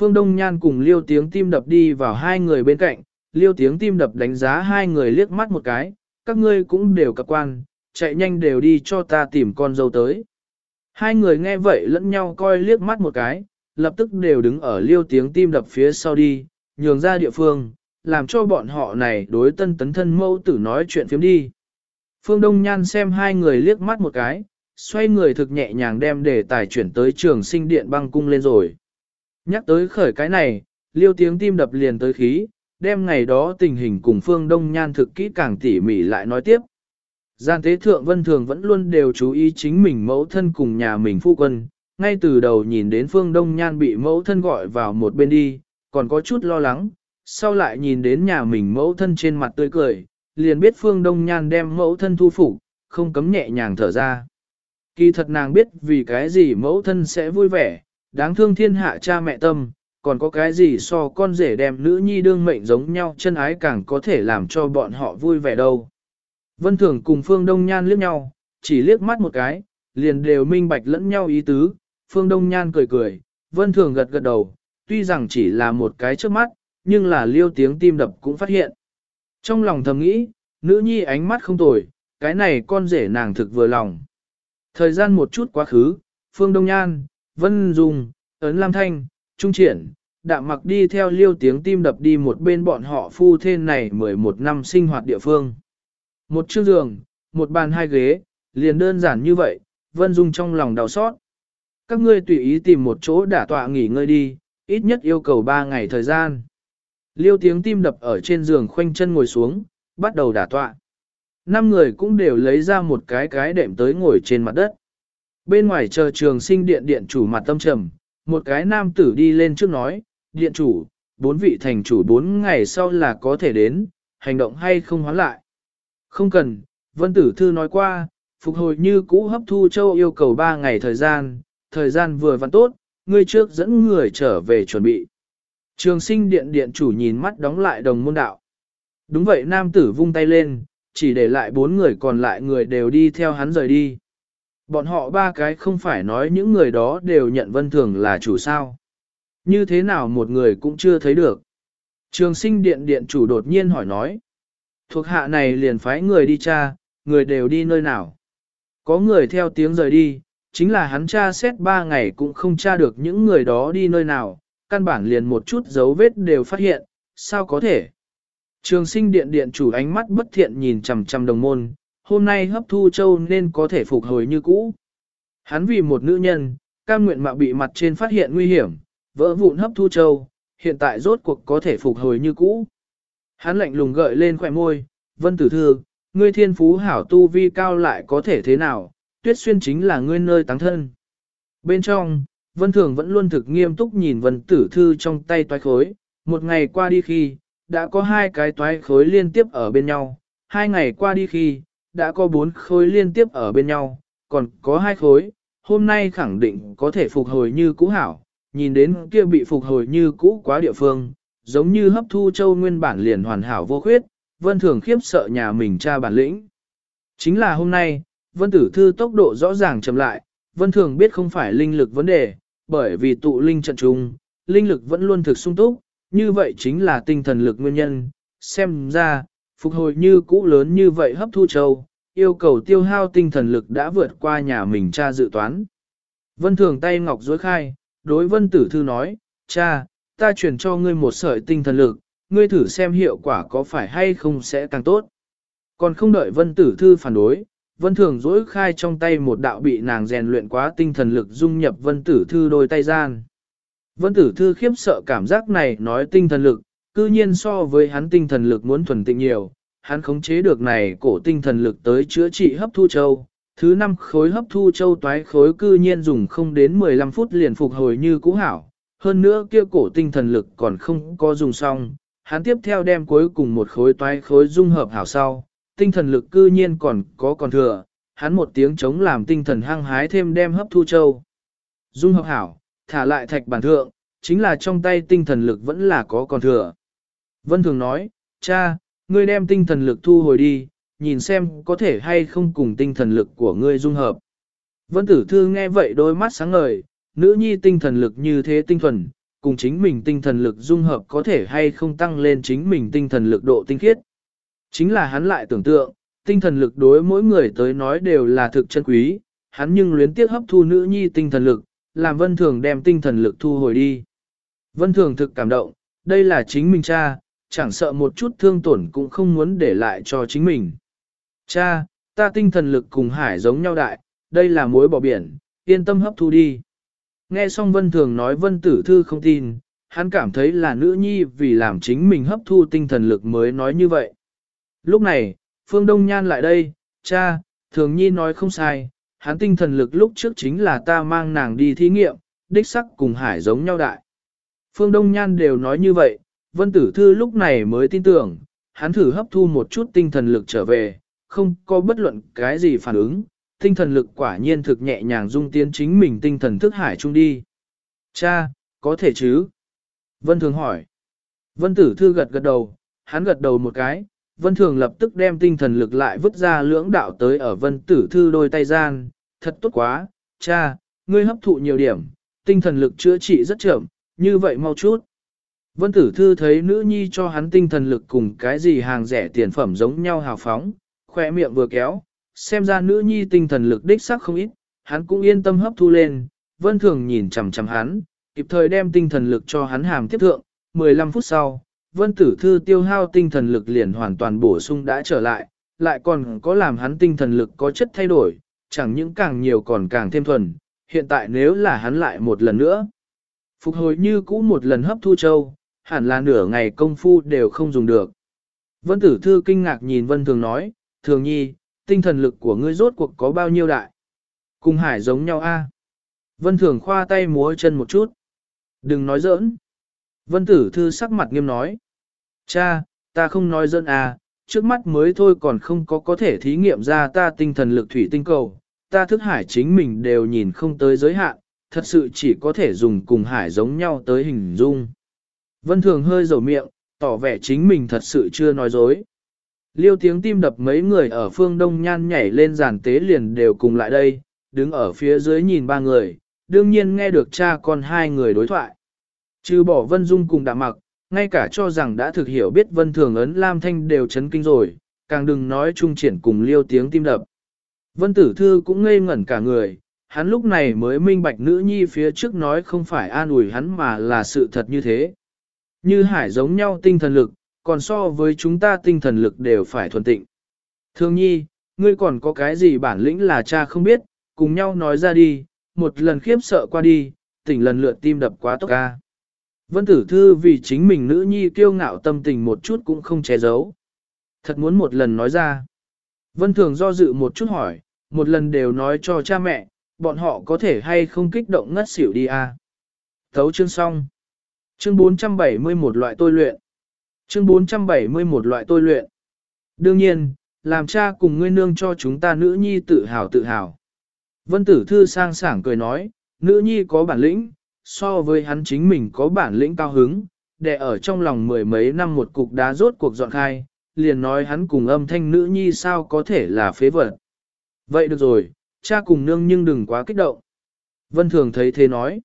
Phương Đông Nhan cùng liêu tiếng tim đập đi vào hai người bên cạnh, liêu tiếng tim đập đánh giá hai người liếc mắt một cái, các ngươi cũng đều cập quan, chạy nhanh đều đi cho ta tìm con dâu tới. Hai người nghe vậy lẫn nhau coi liếc mắt một cái, lập tức đều đứng ở liêu tiếng tim đập phía sau đi, nhường ra địa phương, làm cho bọn họ này đối tân tấn thân mâu tử nói chuyện phiếm đi. Phương Đông Nhan xem hai người liếc mắt một cái, xoay người thực nhẹ nhàng đem đề tài chuyển tới trường sinh điện băng cung lên rồi. Nhắc tới khởi cái này, liêu tiếng tim đập liền tới khí, đem ngày đó tình hình cùng Phương Đông Nhan thực kỹ càng tỉ mỉ lại nói tiếp. Gian tế thượng vân thường vẫn luôn đều chú ý chính mình mẫu thân cùng nhà mình phu quân, ngay từ đầu nhìn đến Phương Đông Nhan bị mẫu thân gọi vào một bên đi, còn có chút lo lắng, sau lại nhìn đến nhà mình mẫu thân trên mặt tươi cười, liền biết Phương Đông Nhan đem mẫu thân thu phục, không cấm nhẹ nhàng thở ra. Kỳ thật nàng biết vì cái gì mẫu thân sẽ vui vẻ, đáng thương thiên hạ cha mẹ tâm, còn có cái gì so con rể đem nữ nhi đương mệnh giống nhau chân ái càng có thể làm cho bọn họ vui vẻ đâu. Vân Thường cùng Phương Đông Nhan liếc nhau, chỉ liếc mắt một cái, liền đều minh bạch lẫn nhau ý tứ, Phương Đông Nhan cười cười, Vân Thường gật gật đầu, tuy rằng chỉ là một cái trước mắt, nhưng là liêu tiếng tim đập cũng phát hiện. Trong lòng thầm nghĩ, nữ nhi ánh mắt không tồi, cái này con rể nàng thực vừa lòng. Thời gian một chút quá khứ, Phương Đông Nhan, Vân Dung, Ấn Lam Thanh, Trung Triển, đạm mặc đi theo liêu tiếng tim đập đi một bên bọn họ phu thên này 11 năm sinh hoạt địa phương. Một chiếc giường, một bàn hai ghế, liền đơn giản như vậy, Vân Dung trong lòng đau xót. Các ngươi tùy ý tìm một chỗ đả tọa nghỉ ngơi đi, ít nhất yêu cầu 3 ngày thời gian. Liêu tiếng tim đập ở trên giường khoanh chân ngồi xuống, bắt đầu đả tọa. Năm người cũng đều lấy ra một cái cái đệm tới ngồi trên mặt đất. Bên ngoài chờ trường sinh điện điện chủ mặt tâm trầm, một cái nam tử đi lên trước nói, điện chủ, bốn vị thành chủ bốn ngày sau là có thể đến, hành động hay không hoán lại. Không cần, vân tử thư nói qua, phục hồi như cũ hấp thu châu yêu cầu ba ngày thời gian, thời gian vừa vặn tốt, ngươi trước dẫn người trở về chuẩn bị. Trường sinh điện điện chủ nhìn mắt đóng lại đồng môn đạo. Đúng vậy nam tử vung tay lên, chỉ để lại bốn người còn lại người đều đi theo hắn rời đi. Bọn họ ba cái không phải nói những người đó đều nhận vân thường là chủ sao. Như thế nào một người cũng chưa thấy được. Trường sinh điện điện chủ đột nhiên hỏi nói. Thuộc hạ này liền phái người đi tra, người đều đi nơi nào. Có người theo tiếng rời đi, chính là hắn tra xét ba ngày cũng không tra được những người đó đi nơi nào, căn bản liền một chút dấu vết đều phát hiện, sao có thể. Trường sinh điện điện chủ ánh mắt bất thiện nhìn chằm chằm đồng môn, hôm nay hấp thu châu nên có thể phục hồi như cũ. Hắn vì một nữ nhân, cam nguyện mạo bị mặt trên phát hiện nguy hiểm, vỡ vụn hấp thu châu, hiện tại rốt cuộc có thể phục hồi như cũ. Hắn lạnh lùng gợi lên khỏe môi, vân tử thư, ngươi thiên phú hảo tu vi cao lại có thể thế nào, tuyết xuyên chính là ngươi nơi táng thân. Bên trong, vân thường vẫn luôn thực nghiêm túc nhìn vân tử thư trong tay toái khối, một ngày qua đi khi, đã có hai cái toái khối liên tiếp ở bên nhau, hai ngày qua đi khi, đã có bốn khối liên tiếp ở bên nhau, còn có hai khối, hôm nay khẳng định có thể phục hồi như cũ hảo, nhìn đến kia bị phục hồi như cũ quá địa phương, giống như hấp thu châu nguyên bản liền hoàn hảo vô khuyết, vân thường khiếp sợ nhà mình cha bản lĩnh. Chính là hôm nay, vân tử thư tốc độ rõ ràng chậm lại, vân thường biết không phải linh lực vấn đề, bởi vì tụ linh trận trung, linh lực vẫn luôn thực sung túc, như vậy chính là tinh thần lực nguyên nhân, xem ra, phục hồi như cũ lớn như vậy hấp thu châu, yêu cầu tiêu hao tinh thần lực đã vượt qua nhà mình cha dự toán. Vân thường tay ngọc dối khai, đối vân tử thư nói, cha, ta chuyển cho ngươi một sợi tinh thần lực, ngươi thử xem hiệu quả có phải hay không sẽ càng tốt. Còn không đợi vân tử thư phản đối, vân thường dối khai trong tay một đạo bị nàng rèn luyện quá tinh thần lực dung nhập vân tử thư đôi tay gian. Vân tử thư khiếp sợ cảm giác này nói tinh thần lực, cư nhiên so với hắn tinh thần lực muốn thuần tịnh nhiều, hắn khống chế được này cổ tinh thần lực tới chữa trị hấp thu châu. Thứ năm khối hấp thu châu toái khối cư nhiên dùng không đến 15 phút liền phục hồi như cũ hảo. Hơn nữa kia cổ tinh thần lực còn không có dùng xong, hắn tiếp theo đem cuối cùng một khối toái khối dung hợp hảo sau, tinh thần lực cư nhiên còn có còn thừa, hắn một tiếng chống làm tinh thần hăng hái thêm đem hấp thu châu. Dung hợp hảo, thả lại thạch bản thượng, chính là trong tay tinh thần lực vẫn là có còn thừa. Vân Thường nói, cha, ngươi đem tinh thần lực thu hồi đi, nhìn xem có thể hay không cùng tinh thần lực của ngươi dung hợp. Vân Tử Thư nghe vậy đôi mắt sáng ngời, nữ nhi tinh thần lực như thế tinh thuần, cùng chính mình tinh thần lực dung hợp có thể hay không tăng lên chính mình tinh thần lực độ tinh khiết. Chính là hắn lại tưởng tượng, tinh thần lực đối mỗi người tới nói đều là thực chân quý, hắn nhưng luyến tiếc hấp thu nữ nhi tinh thần lực, làm vân thường đem tinh thần lực thu hồi đi. Vân thường thực cảm động, đây là chính mình cha, chẳng sợ một chút thương tổn cũng không muốn để lại cho chính mình. Cha, ta tinh thần lực cùng hải giống nhau đại, đây là mối bỏ biển, yên tâm hấp thu đi. Nghe xong vân thường nói vân tử thư không tin, hắn cảm thấy là nữ nhi vì làm chính mình hấp thu tinh thần lực mới nói như vậy. Lúc này, Phương Đông Nhan lại đây, cha, thường nhi nói không sai, hắn tinh thần lực lúc trước chính là ta mang nàng đi thí nghiệm, đích sắc cùng hải giống nhau đại. Phương Đông Nhan đều nói như vậy, Vân Tử Thư lúc này mới tin tưởng, hắn thử hấp thu một chút tinh thần lực trở về, không có bất luận cái gì phản ứng, tinh thần lực quả nhiên thực nhẹ nhàng dung tiến chính mình tinh thần thức hải chung đi. Cha, có thể chứ? Vân Thường hỏi. Vân Tử Thư gật gật đầu, hắn gật đầu một cái, Vân Thường lập tức đem tinh thần lực lại vứt ra lưỡng đạo tới ở Vân Tử Thư đôi tay gian, thật tốt quá, cha, ngươi hấp thụ nhiều điểm, tinh thần lực chữa trị rất chậm, như vậy mau chút. Vân Tử Thư thấy nữ nhi cho hắn tinh thần lực cùng cái gì hàng rẻ tiền phẩm giống nhau hào phóng, khoe miệng vừa kéo, xem ra nữ nhi tinh thần lực đích sắc không ít, hắn cũng yên tâm hấp thu lên, Vân Thường nhìn chằm chằm hắn, kịp thời đem tinh thần lực cho hắn hàm tiếp thượng, 15 phút sau, Vân Tử Thư tiêu hao tinh thần lực liền hoàn toàn bổ sung đã trở lại, lại còn có làm hắn tinh thần lực có chất thay đổi, chẳng những càng nhiều còn càng thêm thuần, hiện tại nếu là hắn lại một lần nữa. Phục hồi như cũ một lần hấp thu châu, hẳn là nửa ngày công phu đều không dùng được. Vân Tử Thư kinh ngạc nhìn Vân Thường nói, Thường Nhi, tinh thần lực của ngươi rốt cuộc có bao nhiêu đại? Cùng hải giống nhau a? Vân Thường khoa tay múa chân một chút. Đừng nói giỡn. Vân Tử Thư sắc mặt nghiêm nói. Cha, ta không nói giỡn à, trước mắt mới thôi còn không có có thể thí nghiệm ra ta tinh thần lực thủy tinh cầu, ta thức hải chính mình đều nhìn không tới giới hạn, thật sự chỉ có thể dùng cùng hải giống nhau tới hình dung. Vân Thường hơi dầu miệng, tỏ vẻ chính mình thật sự chưa nói dối. Liêu tiếng tim đập mấy người ở phương đông nhan nhảy lên giàn tế liền đều cùng lại đây, đứng ở phía dưới nhìn ba người, đương nhiên nghe được cha con hai người đối thoại. Trừ bỏ Vân Dung cùng đạm mặc, ngay cả cho rằng đã thực hiểu biết Vân Thường ấn Lam Thanh đều chấn kinh rồi, càng đừng nói trung triển cùng liêu tiếng tim đập. Vân Tử Thư cũng ngây ngẩn cả người, hắn lúc này mới minh bạch nữ nhi phía trước nói không phải an ủi hắn mà là sự thật như thế. Như hải giống nhau tinh thần lực, còn so với chúng ta tinh thần lực đều phải thuần tịnh. Thương nhi, ngươi còn có cái gì bản lĩnh là cha không biết, cùng nhau nói ra đi, một lần khiếp sợ qua đi, tỉnh lần lượt tim đập quá tốc ca. Vân tử thư vì chính mình nữ nhi kiêu ngạo tâm tình một chút cũng không che giấu. Thật muốn một lần nói ra. Vân thường do dự một chút hỏi, một lần đều nói cho cha mẹ, bọn họ có thể hay không kích động ngất xỉu đi à. Thấu chương xong. Chương 471 loại tôi luyện. Chương 471 loại tôi luyện. Đương nhiên, làm cha cùng ngươi nương cho chúng ta nữ nhi tự hào tự hào. Vân tử thư sang sảng cười nói, nữ nhi có bản lĩnh, so với hắn chính mình có bản lĩnh cao hứng, để ở trong lòng mười mấy năm một cục đá rốt cuộc dọn khai, liền nói hắn cùng âm thanh nữ nhi sao có thể là phế vật. Vậy được rồi, cha cùng nương nhưng đừng quá kích động. Vân Thường thấy thế nói,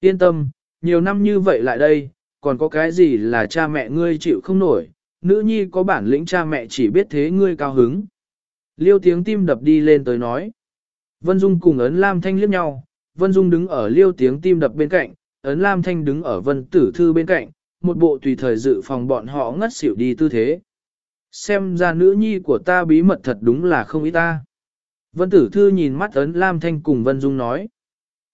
yên tâm, nhiều năm như vậy lại đây, còn có cái gì là cha mẹ ngươi chịu không nổi, nữ nhi có bản lĩnh cha mẹ chỉ biết thế ngươi cao hứng. Liêu tiếng tim đập đi lên tới nói. Vân Dung cùng ấn Lam Thanh liếc nhau, Vân Dung đứng ở liêu tiếng tim đập bên cạnh, ấn Lam Thanh đứng ở Vân Tử Thư bên cạnh, một bộ tùy thời dự phòng bọn họ ngất xỉu đi tư thế. Xem ra nữ nhi của ta bí mật thật đúng là không ý ta. Vân Tử Thư nhìn mắt ấn Lam Thanh cùng Vân Dung nói.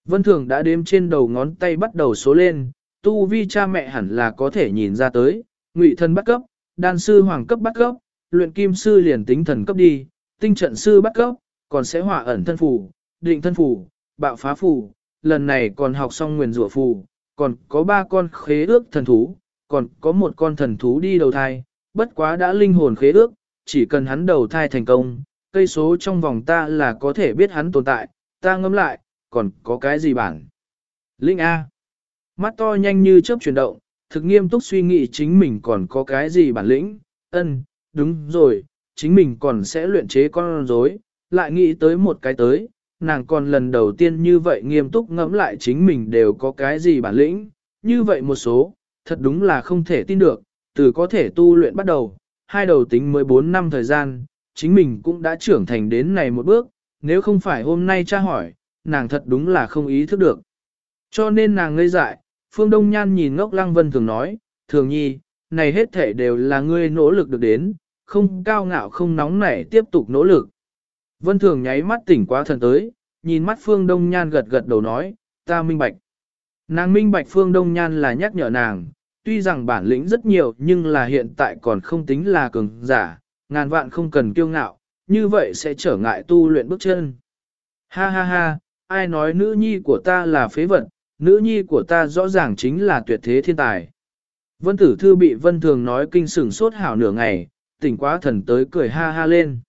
Vân Thường đã đếm trên đầu ngón tay bắt đầu số lên, tu vi cha mẹ hẳn là có thể nhìn ra tới, ngụy thân bắt cấp, đan sư hoàng cấp bắt cấp, luyện kim sư liền tính thần cấp đi, tinh trận sư bắt cấp, còn sẽ hỏa ẩn thân phủ, định thân phủ, bạo phá phủ, lần này còn học xong nguyền rủa phủ, còn có ba con khế ước thần thú, còn có một con thần thú đi đầu thai, bất quá đã linh hồn khế ước, chỉ cần hắn đầu thai thành công, cây số trong vòng ta là có thể biết hắn tồn tại, ta ngâm lại, còn có cái gì bản? Linh A. Mắt to nhanh như chớp chuyển động, thực nghiêm túc suy nghĩ chính mình còn có cái gì bản lĩnh, ân, đúng rồi, chính mình còn sẽ luyện chế con rối, lại nghĩ tới một cái tới, nàng còn lần đầu tiên như vậy nghiêm túc ngẫm lại chính mình đều có cái gì bản lĩnh, như vậy một số, thật đúng là không thể tin được, từ có thể tu luyện bắt đầu, hai đầu tính 14 năm thời gian, chính mình cũng đã trưởng thành đến này một bước, nếu không phải hôm nay cha hỏi, nàng thật đúng là không ý thức được. Cho nên nàng ngây dại, Phương Đông Nhan nhìn ngốc Lăng Vân thường nói, thường nhi, này hết thể đều là ngươi nỗ lực được đến, không cao ngạo không nóng nảy tiếp tục nỗ lực. Vân thường nháy mắt tỉnh quá thần tới, nhìn mắt Phương Đông Nhan gật gật đầu nói, ta minh bạch. Nàng minh bạch Phương Đông Nhan là nhắc nhở nàng, tuy rằng bản lĩnh rất nhiều nhưng là hiện tại còn không tính là cường giả, ngàn vạn không cần kiêu ngạo, như vậy sẽ trở ngại tu luyện bước chân. Ha ha ha, ai nói nữ nhi của ta là phế vật, nữ nhi của ta rõ ràng chính là tuyệt thế thiên tài. Vân tử thư bị vân thường nói kinh sửng sốt hảo nửa ngày, tỉnh quá thần tới cười ha ha lên.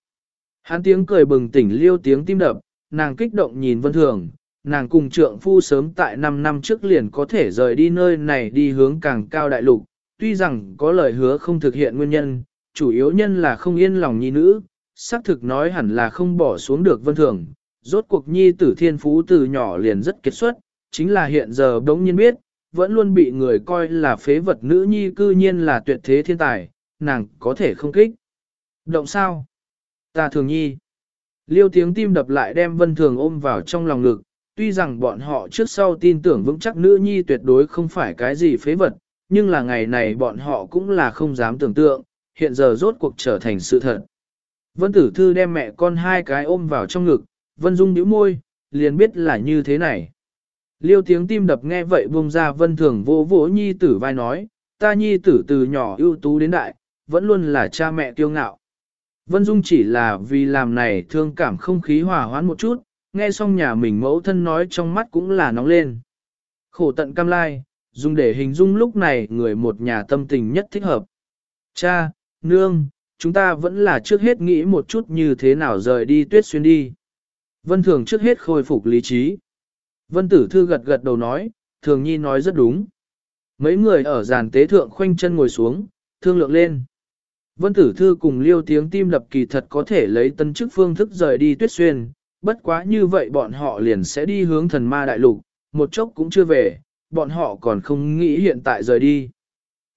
Hắn tiếng cười bừng tỉnh liêu tiếng tim đập, nàng kích động nhìn vân thường, nàng cùng trượng phu sớm tại 5 năm trước liền có thể rời đi nơi này đi hướng càng cao đại lục, tuy rằng có lời hứa không thực hiện nguyên nhân, chủ yếu nhân là không yên lòng nhi nữ, xác thực nói hẳn là không bỏ xuống được vân thường. Rốt cuộc nhi tử thiên phú từ nhỏ liền rất kết xuất, chính là hiện giờ đống nhiên biết, vẫn luôn bị người coi là phế vật nữ nhi cư nhiên là tuyệt thế thiên tài, nàng có thể không kích. Động sao? Ta thường nhi. Liêu tiếng tim đập lại đem vân thường ôm vào trong lòng ngực, tuy rằng bọn họ trước sau tin tưởng vững chắc nữ nhi tuyệt đối không phải cái gì phế vật, nhưng là ngày này bọn họ cũng là không dám tưởng tượng, hiện giờ rốt cuộc trở thành sự thật. Vân tử thư đem mẹ con hai cái ôm vào trong ngực, vân dung nhíu môi, liền biết là như thế này. Liêu tiếng tim đập nghe vậy buông ra vân thường vỗ vỗ nhi tử vai nói, ta nhi tử từ nhỏ ưu tú đến đại, vẫn luôn là cha mẹ kiêu ngạo. Vân Dung chỉ là vì làm này thương cảm không khí hòa hoãn một chút, nghe xong nhà mình mẫu thân nói trong mắt cũng là nóng lên. Khổ tận cam lai, dùng để hình dung lúc này người một nhà tâm tình nhất thích hợp. Cha, nương, chúng ta vẫn là trước hết nghĩ một chút như thế nào rời đi tuyết xuyên đi. Vân Thường trước hết khôi phục lý trí. Vân Tử Thư gật gật đầu nói, Thường Nhi nói rất đúng. Mấy người ở giàn tế thượng khoanh chân ngồi xuống, thương lượng lên. Vân Tử Thư cùng liêu tiếng tim đập kỳ thật có thể lấy tân chức phương thức rời đi tuyết xuyên, bất quá như vậy bọn họ liền sẽ đi hướng thần ma đại lục, một chốc cũng chưa về, bọn họ còn không nghĩ hiện tại rời đi.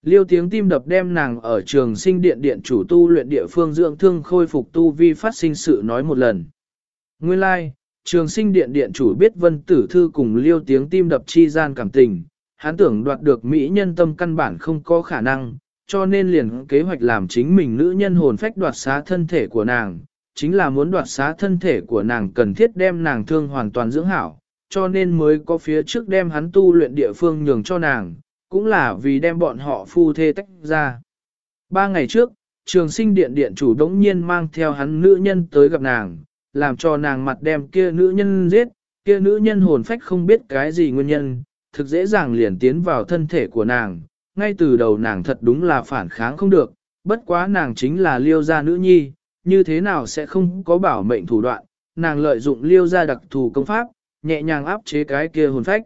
Liêu tiếng tim đập đem nàng ở trường sinh điện điện chủ tu luyện địa phương dưỡng thương khôi phục tu vi phát sinh sự nói một lần. Nguyên lai, like, trường sinh điện điện chủ biết vân tử thư cùng liêu tiếng tim đập chi gian cảm tình, hắn tưởng đoạt được mỹ nhân tâm căn bản không có khả năng, cho nên liền kế hoạch làm chính mình nữ nhân hồn phách đoạt xá thân thể của nàng, chính là muốn đoạt xá thân thể của nàng cần thiết đem nàng thương hoàn toàn dưỡng hảo, cho nên mới có phía trước đem hắn tu luyện địa phương nhường cho nàng, cũng là vì đem bọn họ phu thê tách ra. Ba ngày trước, trường sinh điện điện chủ đống nhiên mang theo hắn nữ nhân tới gặp nàng, làm cho nàng mặt đem kia nữ nhân giết, kia nữ nhân hồn phách không biết cái gì nguyên nhân, thực dễ dàng liền tiến vào thân thể của nàng, ngay từ đầu nàng thật đúng là phản kháng không được, bất quá nàng chính là liêu gia nữ nhi, như thế nào sẽ không có bảo mệnh thủ đoạn, nàng lợi dụng liêu gia đặc thù công pháp, nhẹ nhàng áp chế cái kia hồn phách.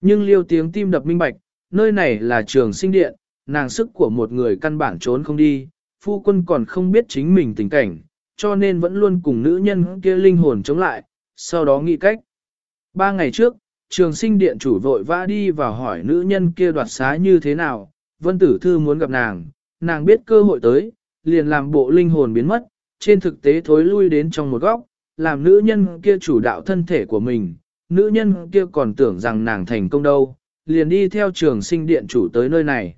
Nhưng liêu tiếng tim đập minh bạch, nơi này là trường sinh điện, nàng sức của một người căn bản trốn không đi, phu quân còn không biết chính mình tình cảnh, cho nên vẫn luôn cùng nữ nhân kia linh hồn chống lại, sau đó nghĩ cách. Ba ngày trước, trường sinh điện chủ vội vã đi vào hỏi nữ nhân kia đoạt xá như thế nào, vân tử thư muốn gặp nàng, nàng biết cơ hội tới, liền làm bộ linh hồn biến mất, trên thực tế thối lui đến trong một góc, làm nữ nhân kia chủ đạo thân thể của mình, nữ nhân kia còn tưởng rằng nàng thành công đâu, liền đi theo trường sinh điện chủ tới nơi này.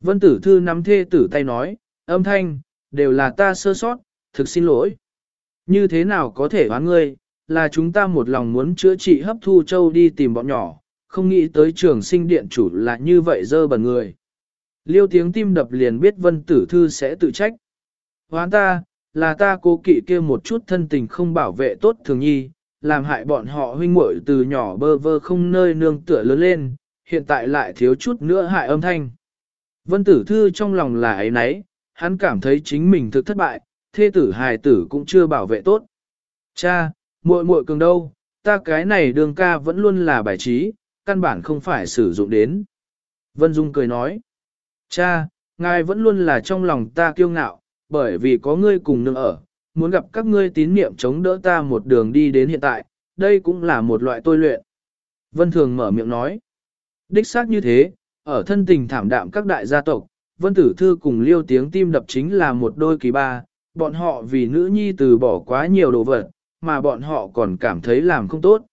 Vân tử thư nắm thê tử tay nói, âm thanh, đều là ta sơ sót, thực xin lỗi. Như thế nào có thể hóa ngươi, là chúng ta một lòng muốn chữa trị hấp thu châu đi tìm bọn nhỏ, không nghĩ tới trường sinh điện chủ là như vậy dơ bẩn người. Liêu tiếng tim đập liền biết vân tử thư sẽ tự trách. Hoán ta, là ta cố kỵ kia một chút thân tình không bảo vệ tốt thường nhi, làm hại bọn họ huynh muội từ nhỏ bơ vơ không nơi nương tựa lớn lên, hiện tại lại thiếu chút nữa hại âm thanh. Vân tử thư trong lòng là ấy nấy, hắn cảm thấy chính mình thực thất bại, thê tử hài tử cũng chưa bảo vệ tốt. Cha, muội muội cường đâu, ta cái này đường ca vẫn luôn là bài trí, căn bản không phải sử dụng đến. Vân Dung cười nói, cha, ngài vẫn luôn là trong lòng ta kiêu ngạo, bởi vì có ngươi cùng nương ở, muốn gặp các ngươi tín niệm chống đỡ ta một đường đi đến hiện tại, đây cũng là một loại tôi luyện. Vân Thường mở miệng nói, Đích xác như thế, ở thân tình thảm đạm các đại gia tộc, Vân Tử Thư cùng Liêu tiếng tim đập chính là một đôi kỳ ba, bọn họ vì nữ nhi từ bỏ quá nhiều đồ vật, mà bọn họ còn cảm thấy làm không tốt.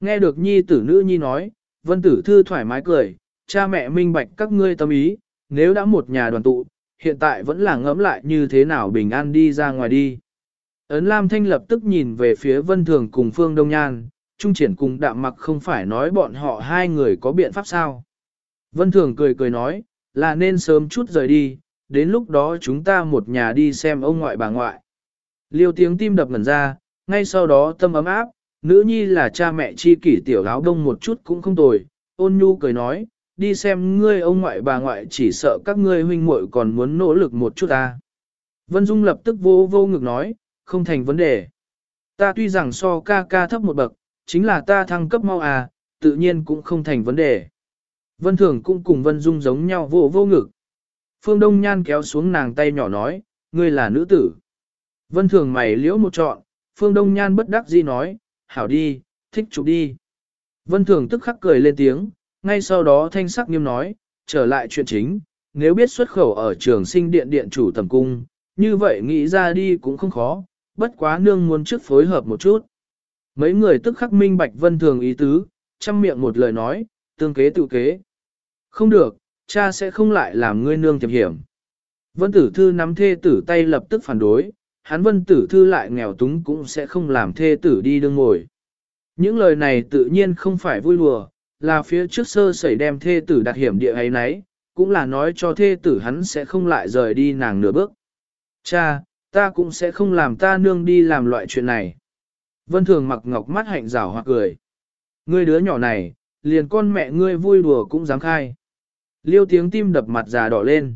Nghe được nhi tử nữ nhi nói, Vân Tử Thư thoải mái cười, cha mẹ minh bạch các ngươi tâm ý, nếu đã một nhà đoàn tụ, hiện tại vẫn là ngẫm lại như thế nào bình an đi ra ngoài đi. Ấn Lam Thanh lập tức nhìn về phía Vân Thường cùng Phương Đông Nhan, Trung Triển cùng Đạm Mặc không phải nói bọn họ hai người có biện pháp sao. Vân Thường cười cười nói, là nên sớm chút rời đi, đến lúc đó chúng ta một nhà đi xem ông ngoại bà ngoại. Liêu tiếng tim đập ngẩn ra, ngay sau đó tâm ấm áp, nữ nhi là cha mẹ chi kỷ tiểu áo đông một chút cũng không tồi, ôn nhu cười nói, đi xem ngươi ông ngoại bà ngoại chỉ sợ các ngươi huynh muội còn muốn nỗ lực một chút ta. Vân Dung lập tức vô vô ngực nói, không thành vấn đề. Ta tuy rằng so ca ca thấp một bậc, chính là ta thăng cấp mau à, tự nhiên cũng không thành vấn đề. Vân Thường cũng cùng Vân Dung giống nhau vô vô ngực. Phương Đông Nhan kéo xuống nàng tay nhỏ nói, ngươi là nữ tử. Vân Thường mày liễu một trọn, Phương Đông Nhan bất đắc dĩ nói, hảo đi, thích chụp đi. Vân Thường tức khắc cười lên tiếng, ngay sau đó thanh sắc nghiêm nói, trở lại chuyện chính, nếu biết xuất khẩu ở trường sinh điện điện chủ tầm cung, như vậy nghĩ ra đi cũng không khó, bất quá nương muốn trước phối hợp một chút. Mấy người tức khắc minh bạch vân thường ý tứ, chăm miệng một lời nói, tương kế tự kế. Không được, cha sẽ không lại làm ngươi nương tiềm hiểm. Vân tử thư nắm thê tử tay lập tức phản đối, hắn vân tử thư lại nghèo túng cũng sẽ không làm thê tử đi đương ngồi. Những lời này tự nhiên không phải vui lùa, là phía trước sơ sẩy đem thê tử đặt hiểm địa ấy nấy, cũng là nói cho thê tử hắn sẽ không lại rời đi nàng nửa bước. Cha, ta cũng sẽ không làm ta nương đi làm loại chuyện này. Vân Thường mặc ngọc mắt hạnh rảo hoặc cười. Ngươi đứa nhỏ này, liền con mẹ ngươi vui đùa cũng dám khai. Liêu tiếng tim đập mặt già đỏ lên.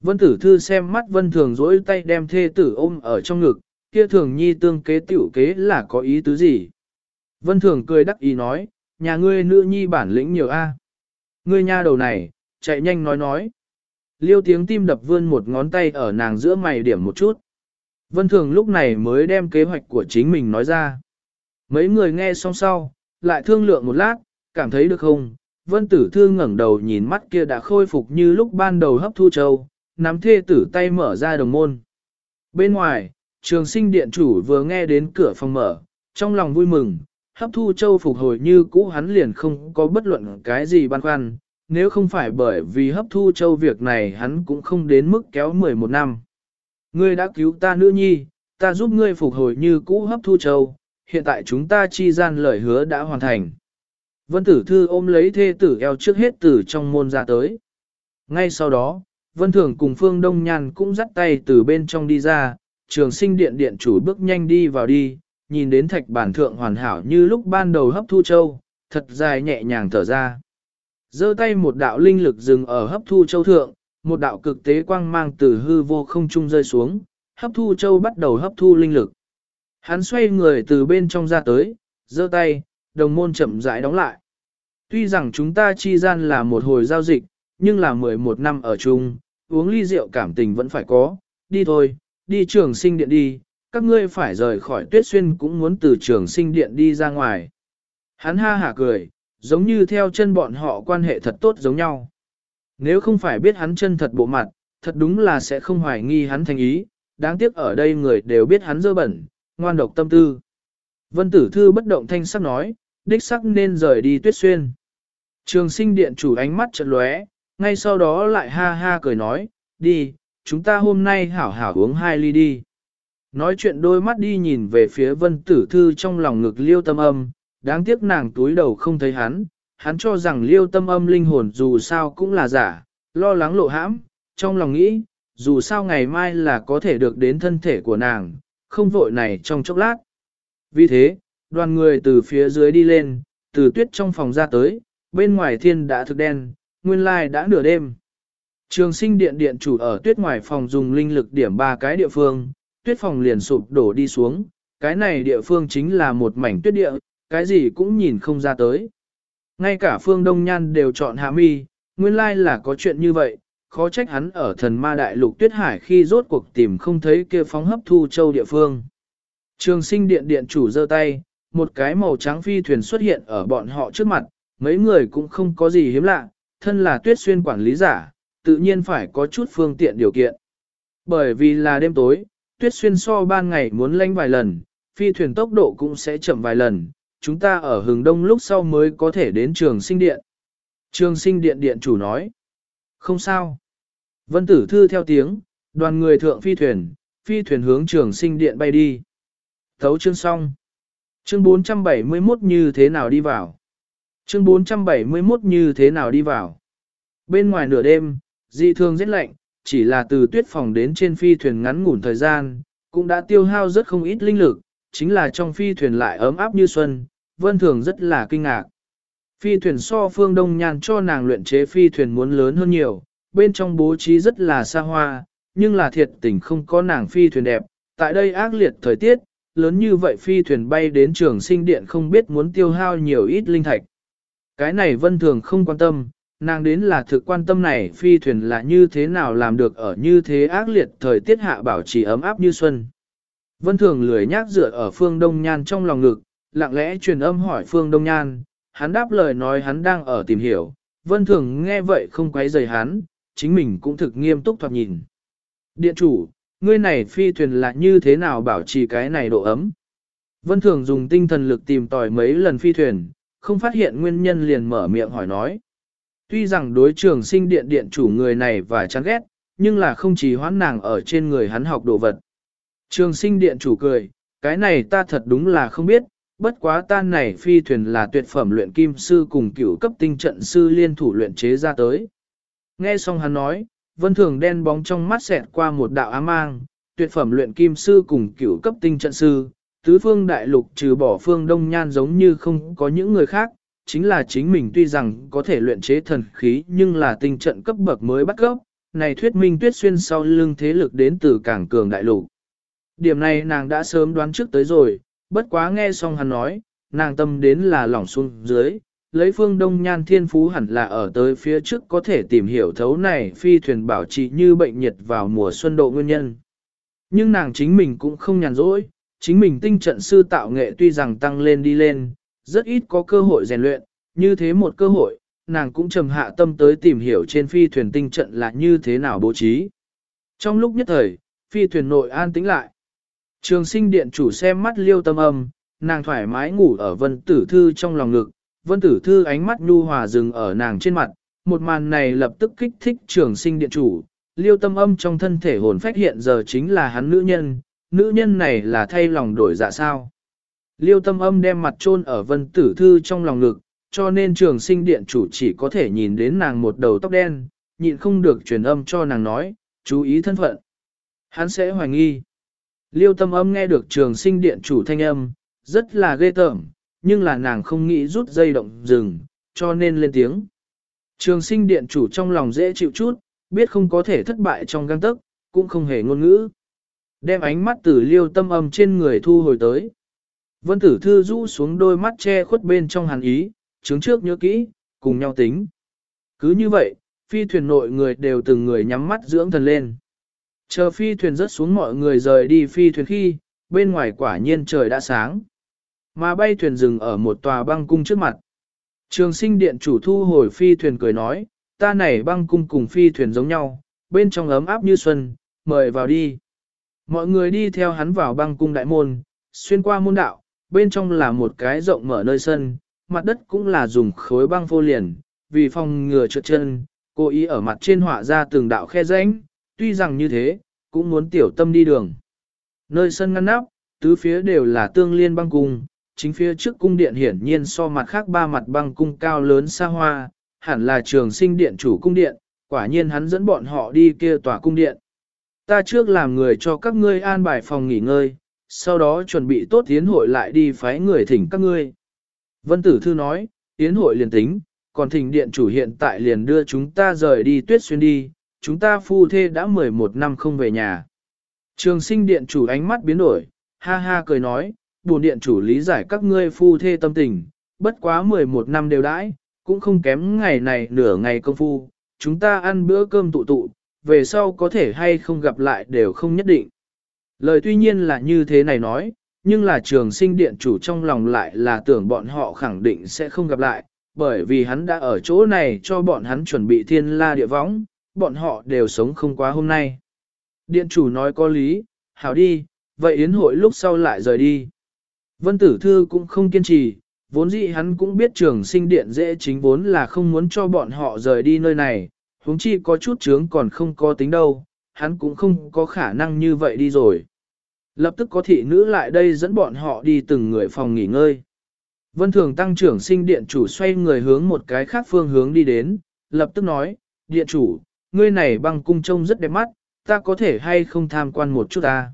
Vân Tử Thư xem mắt Vân Thường dỗi tay đem thê tử ôm ở trong ngực, kia thường nhi tương kế tiểu kế là có ý tứ gì. Vân Thường cười đắc ý nói, nhà ngươi nữ nhi bản lĩnh nhiều a. Ngươi nha đầu này, chạy nhanh nói nói. Liêu tiếng tim đập vươn một ngón tay ở nàng giữa mày điểm một chút. Vân Thường lúc này mới đem kế hoạch của chính mình nói ra. Mấy người nghe xong sau, lại thương lượng một lát, cảm thấy được không? Vân Tử Thương ngẩng đầu nhìn mắt kia đã khôi phục như lúc ban đầu hấp thu châu, nắm thê tử tay mở ra đồng môn. Bên ngoài, trường sinh điện chủ vừa nghe đến cửa phòng mở, trong lòng vui mừng, hấp thu châu phục hồi như cũ hắn liền không có bất luận cái gì băn khoăn, nếu không phải bởi vì hấp thu châu việc này hắn cũng không đến mức kéo 11 năm. Ngươi đã cứu ta nữ nhi, ta giúp ngươi phục hồi như cũ hấp thu châu, hiện tại chúng ta chi gian lời hứa đã hoàn thành. Vân tử thư ôm lấy thê tử eo trước hết từ trong môn ra tới. Ngay sau đó, Vân Thường cùng Phương Đông Nhan cũng dắt tay từ bên trong đi ra, trường sinh điện điện chủ bước nhanh đi vào đi, nhìn đến thạch bản thượng hoàn hảo như lúc ban đầu hấp thu châu, thật dài nhẹ nhàng thở ra. giơ tay một đạo linh lực dừng ở hấp thu châu thượng, một đạo cực tế quang mang từ hư vô không trung rơi xuống, hấp thu châu bắt đầu hấp thu linh lực. Hắn xoay người từ bên trong ra tới, giơ tay, đồng môn chậm rãi đóng lại. Tuy rằng chúng ta chi gian là một hồi giao dịch, nhưng là 11 năm ở chung, uống ly rượu cảm tình vẫn phải có, đi thôi, đi trường sinh điện đi, các ngươi phải rời khỏi tuyết xuyên cũng muốn từ trường sinh điện đi ra ngoài. Hắn ha hả cười, giống như theo chân bọn họ quan hệ thật tốt giống nhau. Nếu không phải biết hắn chân thật bộ mặt, thật đúng là sẽ không hoài nghi hắn thành ý, đáng tiếc ở đây người đều biết hắn dơ bẩn, ngoan độc tâm tư. Vân tử thư bất động thanh sắc nói, đích sắc nên rời đi tuyết xuyên. Trường sinh điện chủ ánh mắt chợt lóe, ngay sau đó lại ha ha cười nói, đi, chúng ta hôm nay hảo hảo uống hai ly đi. Nói chuyện đôi mắt đi nhìn về phía vân tử thư trong lòng ngực liêu tâm âm, đáng tiếc nàng túi đầu không thấy hắn, hắn cho rằng liêu tâm âm linh hồn dù sao cũng là giả, lo lắng lộ hãm, trong lòng nghĩ, dù sao ngày mai là có thể được đến thân thể của nàng, không vội này trong chốc lát. Vì thế, đoàn người từ phía dưới đi lên, từ tuyết trong phòng ra tới, bên ngoài thiên đã thực đen, nguyên lai đã nửa đêm. Trường sinh điện điện chủ ở tuyết ngoài phòng dùng linh lực điểm ba cái địa phương, tuyết phòng liền sụp đổ đi xuống, cái này địa phương chính là một mảnh tuyết địa, cái gì cũng nhìn không ra tới. Ngay cả phương Đông Nhan đều chọn hạ mi, nguyên lai là có chuyện như vậy, khó trách hắn ở thần ma đại lục tuyết hải khi rốt cuộc tìm không thấy kia phóng hấp thu châu địa phương. Trường sinh điện điện chủ giơ tay, một cái màu trắng phi thuyền xuất hiện ở bọn họ trước mặt, mấy người cũng không có gì hiếm lạ, thân là tuyết xuyên quản lý giả, tự nhiên phải có chút phương tiện điều kiện. Bởi vì là đêm tối, tuyết xuyên so ban ngày muốn lanh vài lần, phi thuyền tốc độ cũng sẽ chậm vài lần, chúng ta ở hừng đông lúc sau mới có thể đến trường sinh điện. Trường sinh điện điện chủ nói, không sao. Vân tử thư theo tiếng, đoàn người thượng phi thuyền, phi thuyền hướng trường sinh điện bay đi. Thấu chương xong. Chương 471 như thế nào đi vào? Chương 471 như thế nào đi vào? Bên ngoài nửa đêm, dị thường rất lạnh, chỉ là từ tuyết phòng đến trên phi thuyền ngắn ngủn thời gian, cũng đã tiêu hao rất không ít linh lực, chính là trong phi thuyền lại ấm áp như xuân, vân thường rất là kinh ngạc. Phi thuyền so phương đông nhan cho nàng luyện chế phi thuyền muốn lớn hơn nhiều, bên trong bố trí rất là xa hoa, nhưng là thiệt tình không có nàng phi thuyền đẹp. Tại đây ác liệt thời tiết, lớn như vậy phi thuyền bay đến trường sinh điện không biết muốn tiêu hao nhiều ít linh thạch. Cái này vân thường không quan tâm, nàng đến là thực quan tâm này phi thuyền là như thế nào làm được ở như thế ác liệt thời tiết hạ bảo trì ấm áp như xuân. Vân thường lười nhác dựa ở phương đông nhan trong lòng ngực, lặng lẽ truyền âm hỏi phương đông nhan, hắn đáp lời nói hắn đang ở tìm hiểu, vân thường nghe vậy không quấy rầy hắn, chính mình cũng thực nghiêm túc thoạt nhìn. Điện chủ, ngươi này phi thuyền là như thế nào bảo trì cái này độ ấm? Vân thường dùng tinh thần lực tìm tòi mấy lần phi thuyền, không phát hiện nguyên nhân liền mở miệng hỏi nói. Tuy rằng đối trường sinh điện điện chủ người này và chán ghét, nhưng là không chỉ hoãn nàng ở trên người hắn học đồ vật. Trường sinh điện chủ cười, cái này ta thật đúng là không biết, bất quá tan này phi thuyền là tuyệt phẩm luyện kim sư cùng cửu cấp tinh trận sư liên thủ luyện chế ra tới. Nghe xong hắn nói, vân thường đen bóng trong mắt xẹt qua một đạo ám mang, tuyệt phẩm luyện kim sư cùng cửu cấp tinh trận sư, tứ phương đại lục trừ bỏ phương đông nhan giống như không có những người khác, chính là chính mình tuy rằng có thể luyện chế thần khí nhưng là tinh trận cấp bậc mới bắt gốc, này thuyết minh tuyết xuyên sau lưng thế lực đến từ cảng cường đại lục. Điểm này nàng đã sớm đoán trước tới rồi, bất quá nghe xong hắn nói, nàng tâm đến là lỏng xuống dưới, lấy phương đông nhan thiên phú hẳn là ở tới phía trước có thể tìm hiểu thấu này phi thuyền bảo trì như bệnh nhiệt vào mùa xuân độ nguyên nhân. Nhưng nàng chính mình cũng không nhàn rỗi, chính mình tinh trận sư tạo nghệ tuy rằng tăng lên đi lên, rất ít có cơ hội rèn luyện, như thế một cơ hội, nàng cũng trầm hạ tâm tới tìm hiểu trên phi thuyền tinh trận là như thế nào bố trí. Trong lúc nhất thời, phi thuyền nội an tĩnh lại. Trường sinh điện chủ xem mắt liêu tâm âm, nàng thoải mái ngủ ở vân tử thư trong lòng ngực, vân tử thư ánh mắt nhu hòa dừng ở nàng trên mặt, một màn này lập tức kích thích trường sinh điện chủ, liêu tâm âm trong thân thể hồn phách hiện giờ chính là hắn nữ nhân, nữ nhân này là thay lòng đổi dạ sao. Liêu tâm âm đem mặt chôn ở vân tử thư trong lòng ngực, cho nên trường sinh điện chủ chỉ có thể nhìn đến nàng một đầu tóc đen, nhịn không được truyền âm cho nàng nói, chú ý thân phận. Hắn sẽ hoài nghi. Liêu tâm âm nghe được trường sinh điện chủ thanh âm, rất là ghê tởm, nhưng là nàng không nghĩ rút dây động rừng, cho nên lên tiếng. Trường sinh điện chủ trong lòng dễ chịu chút, biết không có thể thất bại trong găng tức, cũng không hề ngôn ngữ. Đem ánh mắt tử liêu tâm âm trên người thu hồi tới. Vân tử thư rũ xuống đôi mắt che khuất bên trong hàn ý, chứng trước nhớ kỹ, cùng nhau tính. Cứ như vậy, phi thuyền nội người đều từng người nhắm mắt dưỡng thần lên. Chờ phi thuyền rớt xuống mọi người rời đi phi thuyền khi, bên ngoài quả nhiên trời đã sáng. Mà bay thuyền dừng ở một tòa băng cung trước mặt. Trường sinh điện chủ thu hồi phi thuyền cười nói, ta này băng cung cùng phi thuyền giống nhau, bên trong ấm áp như xuân, mời vào đi. Mọi người đi theo hắn vào băng cung đại môn, xuyên qua môn đạo, bên trong là một cái rộng mở nơi sân, mặt đất cũng là dùng khối băng phô liền, vì phòng ngừa trượt chân, cố ý ở mặt trên họa ra từng đạo khe rãnh, tuy rằng như thế, cũng muốn tiểu tâm đi đường. Nơi sân ngăn nắp, tứ phía đều là tương liên băng cung, chính phía trước cung điện hiển nhiên so mặt khác ba mặt băng cung cao lớn xa hoa, hẳn là trường sinh điện chủ cung điện, quả nhiên hắn dẫn bọn họ đi kia tòa cung điện. Ta trước làm người cho các ngươi an bài phòng nghỉ ngơi, sau đó chuẩn bị tốt tiến hội lại đi phái người thỉnh các ngươi. Vân Tử Thư nói, tiến hội liền tính, còn thỉnh điện chủ hiện tại liền đưa chúng ta rời đi tuyết xuyên đi, chúng ta phu thê đã 11 năm không về nhà. Trường sinh điện chủ ánh mắt biến đổi, ha ha cười nói, buồn điện chủ lý giải các ngươi phu thê tâm tình, bất quá 11 năm đều đãi, cũng không kém ngày này nửa ngày công phu, chúng ta ăn bữa cơm tụ tụ, về sau có thể hay không gặp lại đều không nhất định. Lời tuy nhiên là như thế này nói, nhưng là trường sinh điện chủ trong lòng lại là tưởng bọn họ khẳng định sẽ không gặp lại, bởi vì hắn đã ở chỗ này cho bọn hắn chuẩn bị thiên la địa võng, bọn họ đều sống không quá hôm nay. Điện chủ nói có lý, hảo đi, vậy yến hội lúc sau lại rời đi. Vân Tử Thư cũng không kiên trì, vốn dĩ hắn cũng biết trường sinh điện dễ chính vốn là không muốn cho bọn họ rời đi nơi này, huống chi có chút chướng còn không có tính đâu, hắn cũng không có khả năng như vậy đi rồi. Lập tức có thị nữ lại đây dẫn bọn họ đi từng người phòng nghỉ ngơi. Vân Thường tăng trưởng sinh điện chủ xoay người hướng một cái khác phương hướng đi đến, lập tức nói, điện chủ, ngươi này băng cung trông rất đẹp mắt, ta có thể hay không tham quan một chút ta.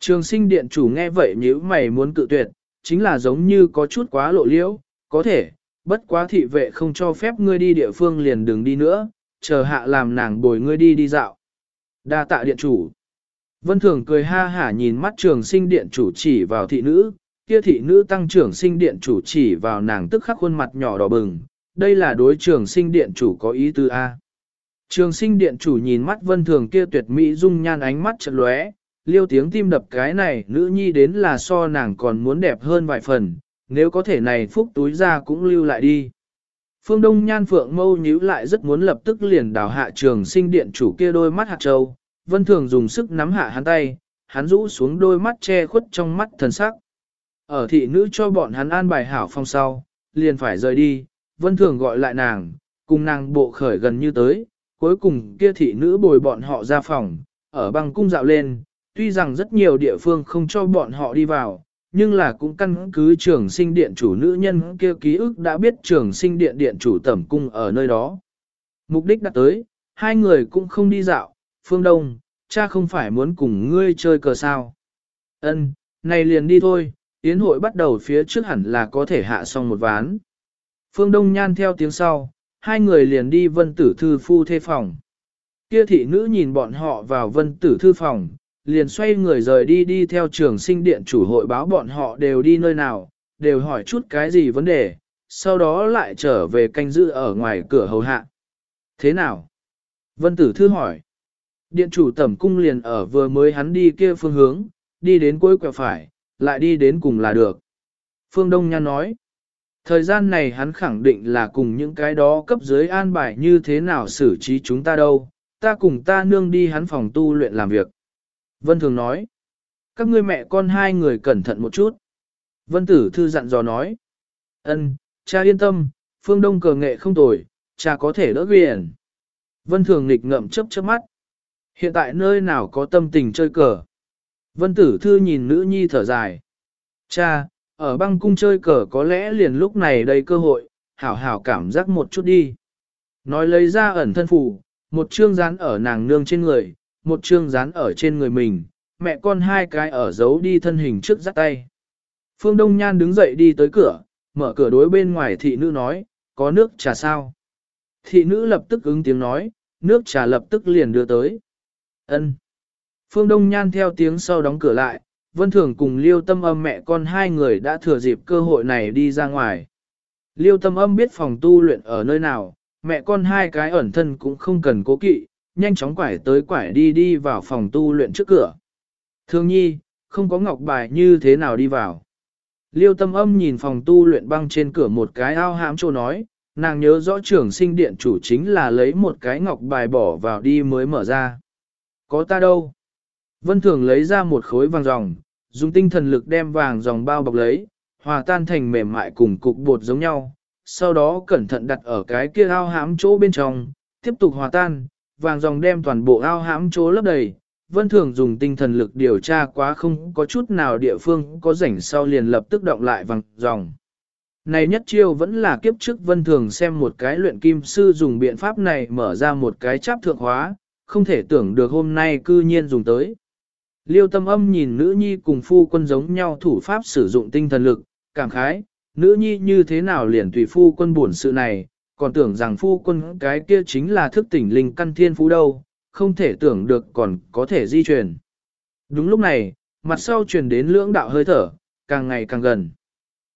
Trường sinh điện chủ nghe vậy nếu mày muốn cự tuyệt, chính là giống như có chút quá lộ liễu, có thể, bất quá thị vệ không cho phép ngươi đi địa phương liền đừng đi nữa, chờ hạ làm nàng bồi ngươi đi đi dạo. Đa tạ điện chủ. Vân Thường cười ha hả nhìn mắt trường sinh điện chủ chỉ vào thị nữ, kia thị nữ tăng trưởng sinh điện chủ chỉ vào nàng tức khắc khuôn mặt nhỏ đỏ bừng, đây là đối trường sinh điện chủ có ý tư A. Trường sinh điện chủ nhìn mắt vân thường kia tuyệt mỹ dung nhan ánh mắt chật lóe, liêu tiếng tim đập cái này nữ nhi đến là so nàng còn muốn đẹp hơn vài phần, nếu có thể này phúc túi ra cũng lưu lại đi. Phương Đông Nhan Phượng mâu nhíu lại rất muốn lập tức liền đào hạ trường sinh điện chủ kia đôi mắt hạt châu, vân thường dùng sức nắm hạ hắn tay, hắn rũ xuống đôi mắt che khuất trong mắt thần sắc. Ở thị nữ cho bọn hắn an bài hảo phong sau, liền phải rời đi, vân thường gọi lại nàng, cùng nàng bộ khởi gần như tới, cuối cùng kia thị nữ bồi bọn họ ra phòng, ở băng cung dạo lên, tuy rằng rất nhiều địa phương không cho bọn họ đi vào, nhưng là cũng căn cứ trường sinh điện chủ nữ nhân kia ký ức đã biết trường sinh điện điện chủ tẩm cung ở nơi đó. Mục đích đã tới, hai người cũng không đi dạo, phương đông, cha không phải muốn cùng ngươi chơi cờ sao. Ân, này liền đi thôi, yến hội bắt đầu phía trước hẳn là có thể hạ xong một ván. Phương Đông Nhan theo tiếng sau, hai người liền đi vân tử thư phu thê phòng. Kia thị nữ nhìn bọn họ vào vân tử thư phòng, liền xoay người rời đi đi theo trường sinh điện chủ hội báo bọn họ đều đi nơi nào, đều hỏi chút cái gì vấn đề, sau đó lại trở về canh giữ ở ngoài cửa hầu hạ. Thế nào? Vân tử thư hỏi. Điện chủ tẩm cung liền ở vừa mới hắn đi kia phương hướng, đi đến cuối quẹo phải, lại đi đến cùng là được. Phương Đông Nhan nói. Thời gian này hắn khẳng định là cùng những cái đó cấp dưới an bài như thế nào xử trí chúng ta đâu, ta cùng ta nương đi hắn phòng tu luyện làm việc. Vân Thường nói, các ngươi mẹ con hai người cẩn thận một chút. Vân Tử Thư dặn dò nói, ân, cha yên tâm, phương đông cờ nghệ không tồi, cha có thể đỡ quyền. Vân Thường nghịch ngậm chớp chớp mắt. Hiện tại nơi nào có tâm tình chơi cờ. Vân Tử Thư nhìn nữ nhi thở dài. Cha, ở băng cung chơi cờ có lẽ liền lúc này đây cơ hội, hảo hảo cảm giác một chút đi. Nói lấy ra ẩn thân phủ một chương dán ở nàng nương trên người, một chương dán ở trên người mình, mẹ con hai cái ở giấu đi thân hình trước dắt tay. Phương Đông Nhan đứng dậy đi tới cửa, mở cửa đối bên ngoài thị nữ nói, có nước trà sao? Thị nữ lập tức ứng tiếng nói, nước trà lập tức liền đưa tới. Ân. Phương Đông Nhan theo tiếng sau đóng cửa lại, Vân Thường cùng Liêu Tâm Âm mẹ con hai người đã thừa dịp cơ hội này đi ra ngoài. Liêu Tâm Âm biết phòng tu luyện ở nơi nào, mẹ con hai cái ẩn thân cũng không cần cố kỵ, nhanh chóng quải tới quải đi đi vào phòng tu luyện trước cửa. Thương nhi, không có ngọc bài như thế nào đi vào. Liêu Tâm Âm nhìn phòng tu luyện băng trên cửa một cái ao hãm trô nói, nàng nhớ rõ trưởng sinh điện chủ chính là lấy một cái ngọc bài bỏ vào đi mới mở ra. Có ta đâu? Vân Thường lấy ra một khối vàng ròng, dùng tinh thần lực đem vàng ròng bao bọc lấy, hòa tan thành mềm mại cùng cục bột giống nhau, sau đó cẩn thận đặt ở cái kia ao hãm chỗ bên trong, tiếp tục hòa tan, vàng dòng đem toàn bộ ao hãm chỗ lấp đầy. Vân Thường dùng tinh thần lực điều tra quá không có chút nào địa phương có rảnh sau liền lập tức động lại vàng dòng. Này nhất chiêu vẫn là kiếp trước Vân Thường xem một cái luyện kim sư dùng biện pháp này mở ra một cái cháp thượng hóa, không thể tưởng được hôm nay cư nhiên dùng tới. Liêu tâm âm nhìn nữ nhi cùng phu quân giống nhau thủ pháp sử dụng tinh thần lực, cảm khái, nữ nhi như thế nào liền tùy phu quân buồn sự này, còn tưởng rằng phu quân cái kia chính là thức tỉnh linh căn thiên phú đâu, không thể tưởng được còn có thể di chuyển. Đúng lúc này, mặt sau truyền đến lưỡng đạo hơi thở, càng ngày càng gần.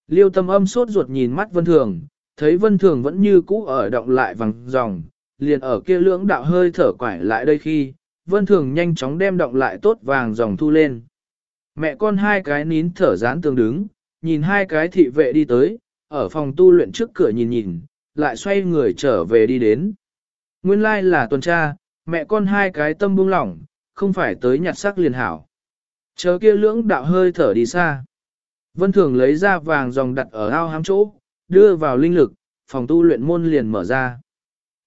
Liêu tâm âm sốt ruột nhìn mắt vân thường, thấy vân thường vẫn như cũ ở động lại vàng dòng, liền ở kia lưỡng đạo hơi thở quải lại đây khi, vân thường nhanh chóng đem động lại tốt vàng dòng thu lên. Mẹ con hai cái nín thở dán tường đứng, nhìn hai cái thị vệ đi tới, ở phòng tu luyện trước cửa nhìn nhìn, lại xoay người trở về đi đến. Nguyên lai like là tuần tra, mẹ con hai cái tâm buông lỏng, không phải tới nhặt sắc liền hảo. Chờ kia lưỡng đạo hơi thở đi xa. Vân Thường lấy ra vàng dòng đặt ở ao hám chỗ, đưa vào linh lực, phòng tu luyện môn liền mở ra.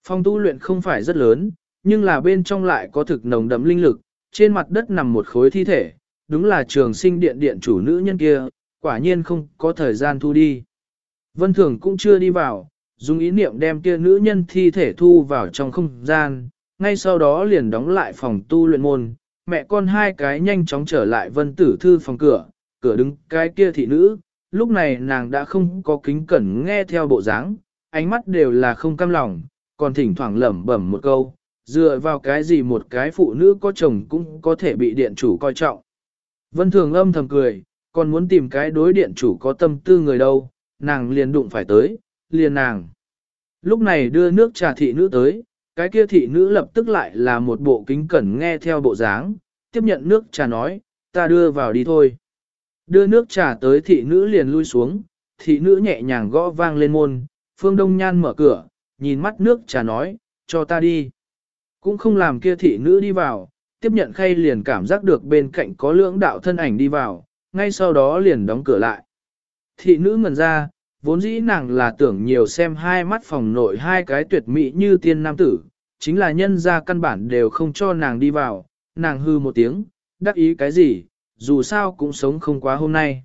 Phòng tu luyện không phải rất lớn, nhưng là bên trong lại có thực nồng đậm linh lực, trên mặt đất nằm một khối thi thể, đúng là trường sinh điện điện chủ nữ nhân kia, quả nhiên không có thời gian thu đi. Vân Thường cũng chưa đi vào, dùng ý niệm đem kia nữ nhân thi thể thu vào trong không gian, ngay sau đó liền đóng lại phòng tu luyện môn, mẹ con hai cái nhanh chóng trở lại vân tử thư phòng cửa, cửa đứng cái kia thị nữ, lúc này nàng đã không có kính cẩn nghe theo bộ dáng, ánh mắt đều là không cam lòng, còn thỉnh thoảng lẩm bẩm một câu, dựa vào cái gì một cái phụ nữ có chồng cũng có thể bị điện chủ coi trọng. Vân thường âm thầm cười, còn muốn tìm cái đối điện chủ có tâm tư người đâu, nàng liền đụng phải tới, liền nàng. Lúc này đưa nước trà thị nữ tới, cái kia thị nữ lập tức lại là một bộ kính cẩn nghe theo bộ dáng, tiếp nhận nước trà nói, ta đưa vào đi thôi. Đưa nước trà tới thị nữ liền lui xuống, thị nữ nhẹ nhàng gõ vang lên môn, phương đông nhan mở cửa, nhìn mắt nước trà nói, cho ta đi. Cũng không làm kia thị nữ đi vào, tiếp nhận khay liền cảm giác được bên cạnh có lưỡng đạo thân ảnh đi vào, ngay sau đó liền đóng cửa lại. Thị nữ ngần ra, vốn dĩ nàng là tưởng nhiều xem hai mắt phòng nội hai cái tuyệt mỹ như tiên nam tử, chính là nhân ra căn bản đều không cho nàng đi vào, nàng hư một tiếng, đắc ý cái gì, dù sao cũng sống không quá hôm nay.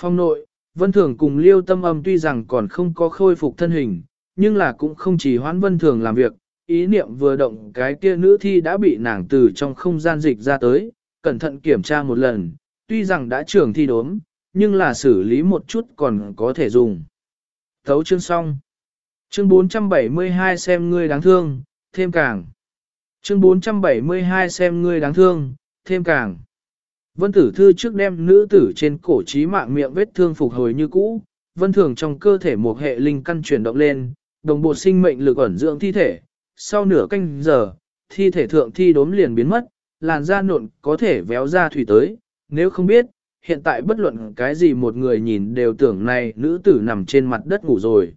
Phong nội, Vân Thường cùng Liêu Tâm Âm tuy rằng còn không có khôi phục thân hình, nhưng là cũng không chỉ hoãn Vân Thường làm việc, ý niệm vừa động cái kia nữ thi đã bị nàng từ trong không gian dịch ra tới, cẩn thận kiểm tra một lần, tuy rằng đã trưởng thi đốm, nhưng là xử lý một chút còn có thể dùng. Thấu chương xong. Chương 472 xem ngươi đáng thương, thêm càng. Chương 472 xem ngươi đáng thương, thêm càng. Vân tử thư trước đem nữ tử trên cổ trí mạng miệng vết thương phục hồi như cũ, vân thường trong cơ thể một hệ linh căn chuyển động lên, đồng bộ sinh mệnh lực ẩn dưỡng thi thể. Sau nửa canh giờ, thi thể thượng thi đốm liền biến mất, làn da nộn có thể véo ra thủy tới, nếu không biết, hiện tại bất luận cái gì một người nhìn đều tưởng này nữ tử nằm trên mặt đất ngủ rồi.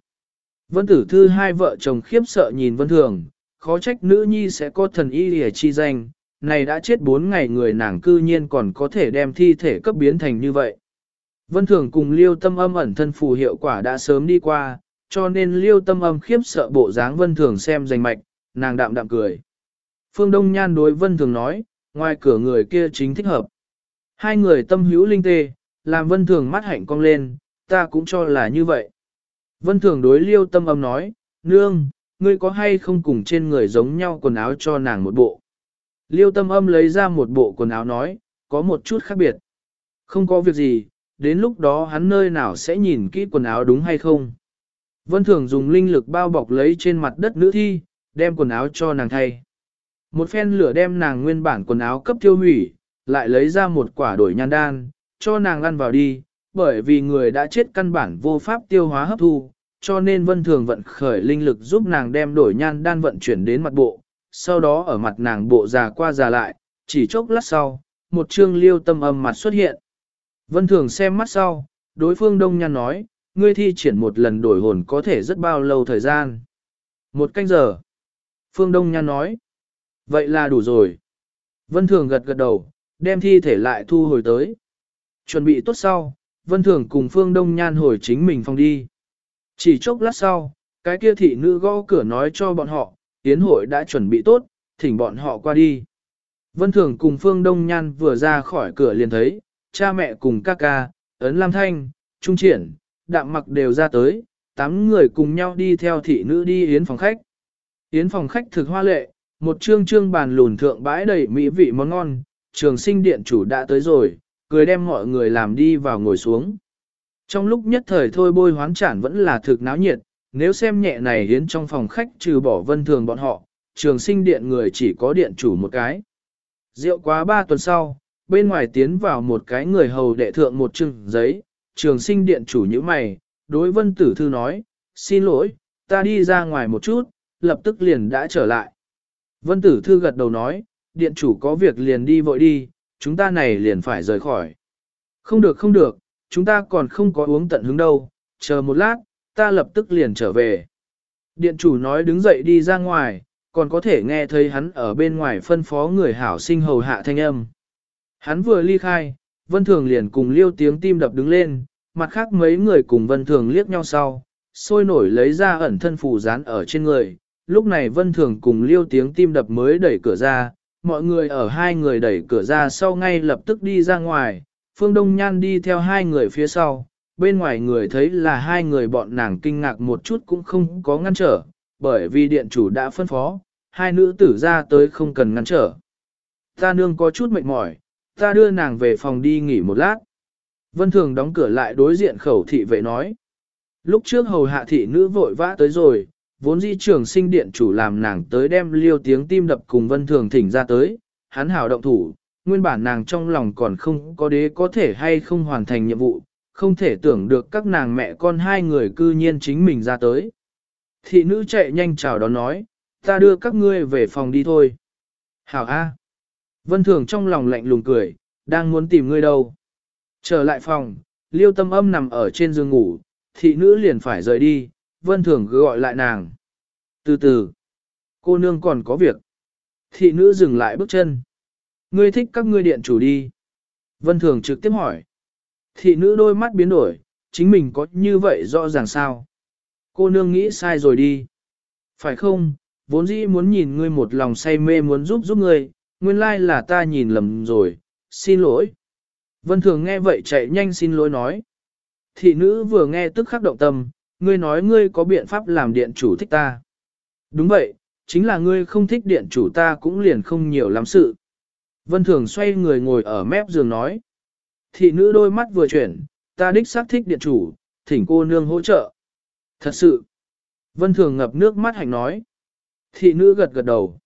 Vân tử thư hai vợ chồng khiếp sợ nhìn vân thường, khó trách nữ nhi sẽ có thần y hề chi danh, này đã chết bốn ngày người nàng cư nhiên còn có thể đem thi thể cấp biến thành như vậy. Vân thường cùng liêu tâm âm ẩn thân phù hiệu quả đã sớm đi qua, cho nên liêu tâm âm khiếp sợ bộ dáng vân thường xem danh mạch, nàng đạm đạm cười. Phương Đông Nhan đối vân thường nói, ngoài cửa người kia chính thích hợp. Hai người tâm hữu linh tê, làm vân thường mắt hạnh cong lên, ta cũng cho là như vậy. Vân thường đối liêu tâm âm nói, nương, ngươi có hay không cùng trên người giống nhau quần áo cho nàng một bộ. Liêu tâm âm lấy ra một bộ quần áo nói, có một chút khác biệt. Không có việc gì, đến lúc đó hắn nơi nào sẽ nhìn kỹ quần áo đúng hay không. Vân thường dùng linh lực bao bọc lấy trên mặt đất nữ thi, đem quần áo cho nàng thay. Một phen lửa đem nàng nguyên bản quần áo cấp tiêu hủy, lại lấy ra một quả đổi nhan đan, cho nàng ăn vào đi, bởi vì người đã chết căn bản vô pháp tiêu hóa hấp thu, cho nên vân thường vận khởi linh lực giúp nàng đem đổi nhan đan vận chuyển đến mặt bộ, sau đó ở mặt nàng bộ già qua già lại, chỉ chốc lát sau, một chương liêu tâm âm mặt xuất hiện. Vân thường xem mắt sau, đối phương đông nhan nói, ngươi thi triển một lần đổi hồn có thể rất bao lâu thời gian. Một canh giờ. Phương Đông Nhan nói. Vậy là đủ rồi. Vân Thường gật gật đầu, đem thi thể lại thu hồi tới. Chuẩn bị tốt sau, Vân Thường cùng Phương Đông Nhan hồi chính mình phòng đi. Chỉ chốc lát sau, cái kia thị nữ gõ cửa nói cho bọn họ, tiến hội đã chuẩn bị tốt, thỉnh bọn họ qua đi. Vân Thường cùng Phương Đông Nhan vừa ra khỏi cửa liền thấy, cha mẹ cùng ca ca, ấn Lam Thanh, Trung Triển, Đạm Mặc đều ra tới, tám người cùng nhau đi theo thị nữ đi yến phòng khách. Yến phòng khách thực hoa lệ, một trương trương bàn lùn thượng bãi đầy mỹ vị món ngon, trường sinh điện chủ đã tới rồi, cười đem mọi người làm đi vào ngồi xuống. Trong lúc nhất thời thôi bôi hoán chản vẫn là thực náo nhiệt, nếu xem nhẹ này hiến trong phòng khách trừ bỏ vân thường bọn họ, trường sinh điện người chỉ có điện chủ một cái. Rượu quá ba tuần sau, bên ngoài tiến vào một cái người hầu đệ thượng một chừng giấy, trường sinh điện chủ như mày, đối vân tử thư nói, xin lỗi, ta đi ra ngoài một chút, lập tức liền đã trở lại. Vân tử thư gật đầu nói, điện chủ có việc liền đi vội đi, chúng ta này liền phải rời khỏi. Không được không được, chúng ta còn không có uống tận hứng đâu, chờ một lát, ta lập tức liền trở về. Điện chủ nói đứng dậy đi ra ngoài, còn có thể nghe thấy hắn ở bên ngoài phân phó người hảo sinh hầu hạ thanh âm. Hắn vừa ly khai, Vân Thường liền cùng liêu tiếng tim đập đứng lên, mặt khác mấy người cùng Vân Thường liếc nhau sau, sôi nổi lấy ra ẩn thân phù dán ở trên người. Lúc này Vân Thường cùng liêu tiếng tim đập mới đẩy cửa ra, mọi người ở hai người đẩy cửa ra sau ngay lập tức đi ra ngoài, Phương Đông Nhan đi theo hai người phía sau, bên ngoài người thấy là hai người bọn nàng kinh ngạc một chút cũng không có ngăn trở, bởi vì điện chủ đã phân phó, hai nữ tử ra tới không cần ngăn trở. Ta nương có chút mệt mỏi, ta đưa nàng về phòng đi nghỉ một lát. Vân Thường đóng cửa lại đối diện khẩu thị vệ nói. Lúc trước hầu hạ thị nữ vội vã tới rồi, vốn di trưởng sinh điện chủ làm nàng tới đem liêu tiếng tim đập cùng Vân Thường thỉnh ra tới, hắn hảo động thủ, nguyên bản nàng trong lòng còn không có đế có thể hay không hoàn thành nhiệm vụ, không thể tưởng được các nàng mẹ con hai người cư nhiên chính mình ra tới. Thị nữ chạy nhanh chào đón nói, ta đưa các ngươi về phòng đi thôi. Hảo A. Vân Thường trong lòng lạnh lùng cười, đang muốn tìm ngươi đâu. Trở lại phòng, liêu tâm âm nằm ở trên giường ngủ, thị nữ liền phải rời đi, Vân Thường gọi lại nàng. Từ từ, cô nương còn có việc. Thị nữ dừng lại bước chân. Ngươi thích các ngươi điện chủ đi. Vân Thường trực tiếp hỏi. Thị nữ đôi mắt biến đổi, chính mình có như vậy rõ ràng sao? Cô nương nghĩ sai rồi đi. Phải không, vốn dĩ muốn nhìn ngươi một lòng say mê muốn giúp giúp ngươi, nguyên lai là ta nhìn lầm rồi, xin lỗi. Vân Thường nghe vậy chạy nhanh xin lỗi nói. Thị nữ vừa nghe tức khắc động tâm, ngươi nói ngươi có biện pháp làm điện chủ thích ta. Đúng vậy, chính là ngươi không thích điện chủ ta cũng liền không nhiều lắm sự. Vân Thường xoay người ngồi ở mép giường nói. Thị nữ đôi mắt vừa chuyển, ta đích xác thích điện chủ, thỉnh cô nương hỗ trợ. Thật sự. Vân Thường ngập nước mắt hạnh nói. Thị nữ gật gật đầu.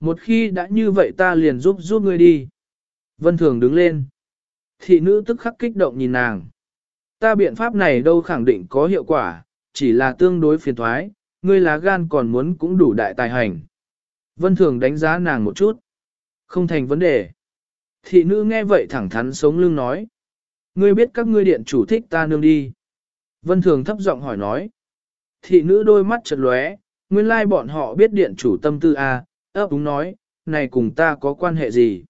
Một khi đã như vậy ta liền giúp giúp ngươi đi. Vân Thường đứng lên. Thị nữ tức khắc kích động nhìn nàng. Ta biện pháp này đâu khẳng định có hiệu quả, chỉ là tương đối phiền thoái, ngươi lá gan còn muốn cũng đủ đại tài hành. Vân Thường đánh giá nàng một chút. Không thành vấn đề. Thị nữ nghe vậy thẳng thắn sống lưng nói. Ngươi biết các ngươi điện chủ thích ta nương đi. Vân Thường thấp giọng hỏi nói. Thị nữ đôi mắt chật lóe, nguyên lai bọn họ biết điện chủ tâm tư A, ấp đúng nói, này cùng ta có quan hệ gì?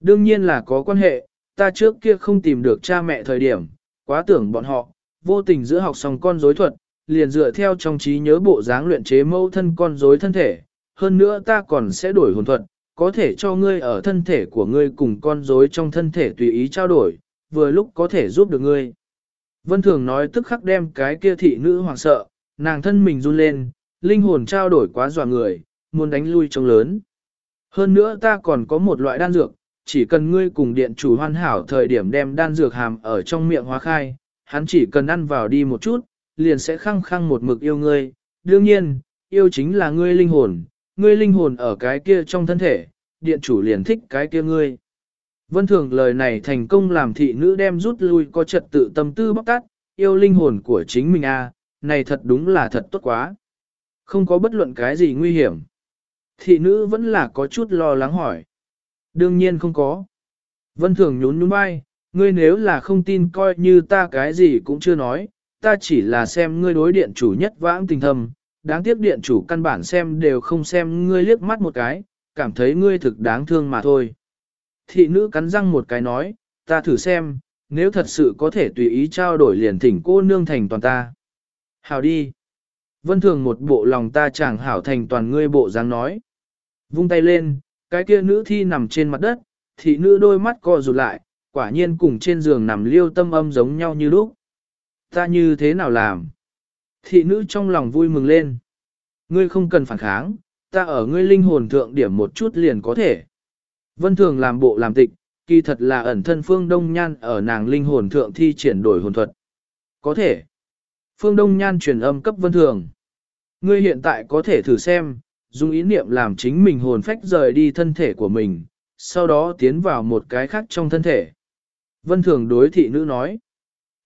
Đương nhiên là có quan hệ, ta trước kia không tìm được cha mẹ thời điểm, quá tưởng bọn họ, vô tình giữa học xong con rối thuật, liền dựa theo trong trí nhớ bộ dáng luyện chế mâu thân con rối thân thể, hơn nữa ta còn sẽ đổi hồn thuật, có thể cho ngươi ở thân thể của ngươi cùng con rối trong thân thể tùy ý trao đổi, vừa lúc có thể giúp được ngươi. Vân Thường nói tức khắc đem cái kia thị nữ hoảng sợ, nàng thân mình run lên, linh hồn trao đổi quá dọa người, muốn đánh lui trông lớn. Hơn nữa ta còn có một loại đan dược, chỉ cần ngươi cùng điện chủ hoàn hảo thời điểm đem đan dược hàm ở trong miệng hóa khai, hắn chỉ cần ăn vào đi một chút, liền sẽ khăng khăng một mực yêu ngươi. Đương nhiên, yêu chính là ngươi linh hồn, ngươi linh hồn ở cái kia trong thân thể, điện chủ liền thích cái kia ngươi. Vân thường lời này thành công làm thị nữ đem rút lui có trật tự tâm tư bóc tát, yêu linh hồn của chính mình a, à, này thật đúng là thật tốt quá. Không có bất luận cái gì nguy hiểm. Thị nữ vẫn là có chút lo lắng hỏi. Đương nhiên không có. Vân thường nhún nhún vai, ngươi nếu là không tin coi như ta cái gì cũng chưa nói, ta chỉ là xem ngươi đối điện chủ nhất vãng tình thầm, đáng tiếc điện chủ căn bản xem đều không xem ngươi liếc mắt một cái, cảm thấy ngươi thực đáng thương mà thôi. Thị nữ cắn răng một cái nói, ta thử xem, nếu thật sự có thể tùy ý trao đổi liền thỉnh cô nương thành toàn ta. Hảo đi. Vân thường một bộ lòng ta chẳng hảo thành toàn ngươi bộ dáng nói. Vung tay lên, cái kia nữ thi nằm trên mặt đất, thị nữ đôi mắt co rụt lại, quả nhiên cùng trên giường nằm liêu tâm âm giống nhau như lúc. Ta như thế nào làm? Thị nữ trong lòng vui mừng lên. Ngươi không cần phản kháng, ta ở ngươi linh hồn thượng điểm một chút liền có thể. Vân thường làm bộ làm tịch, kỳ thật là ẩn thân phương đông nhan ở nàng linh hồn thượng thi triển đổi hồn thuật. Có thể. Phương Đông Nhan truyền âm cấp vân thường. Ngươi hiện tại có thể thử xem, dùng ý niệm làm chính mình hồn phách rời đi thân thể của mình, sau đó tiến vào một cái khác trong thân thể. Vân thường đối thị nữ nói.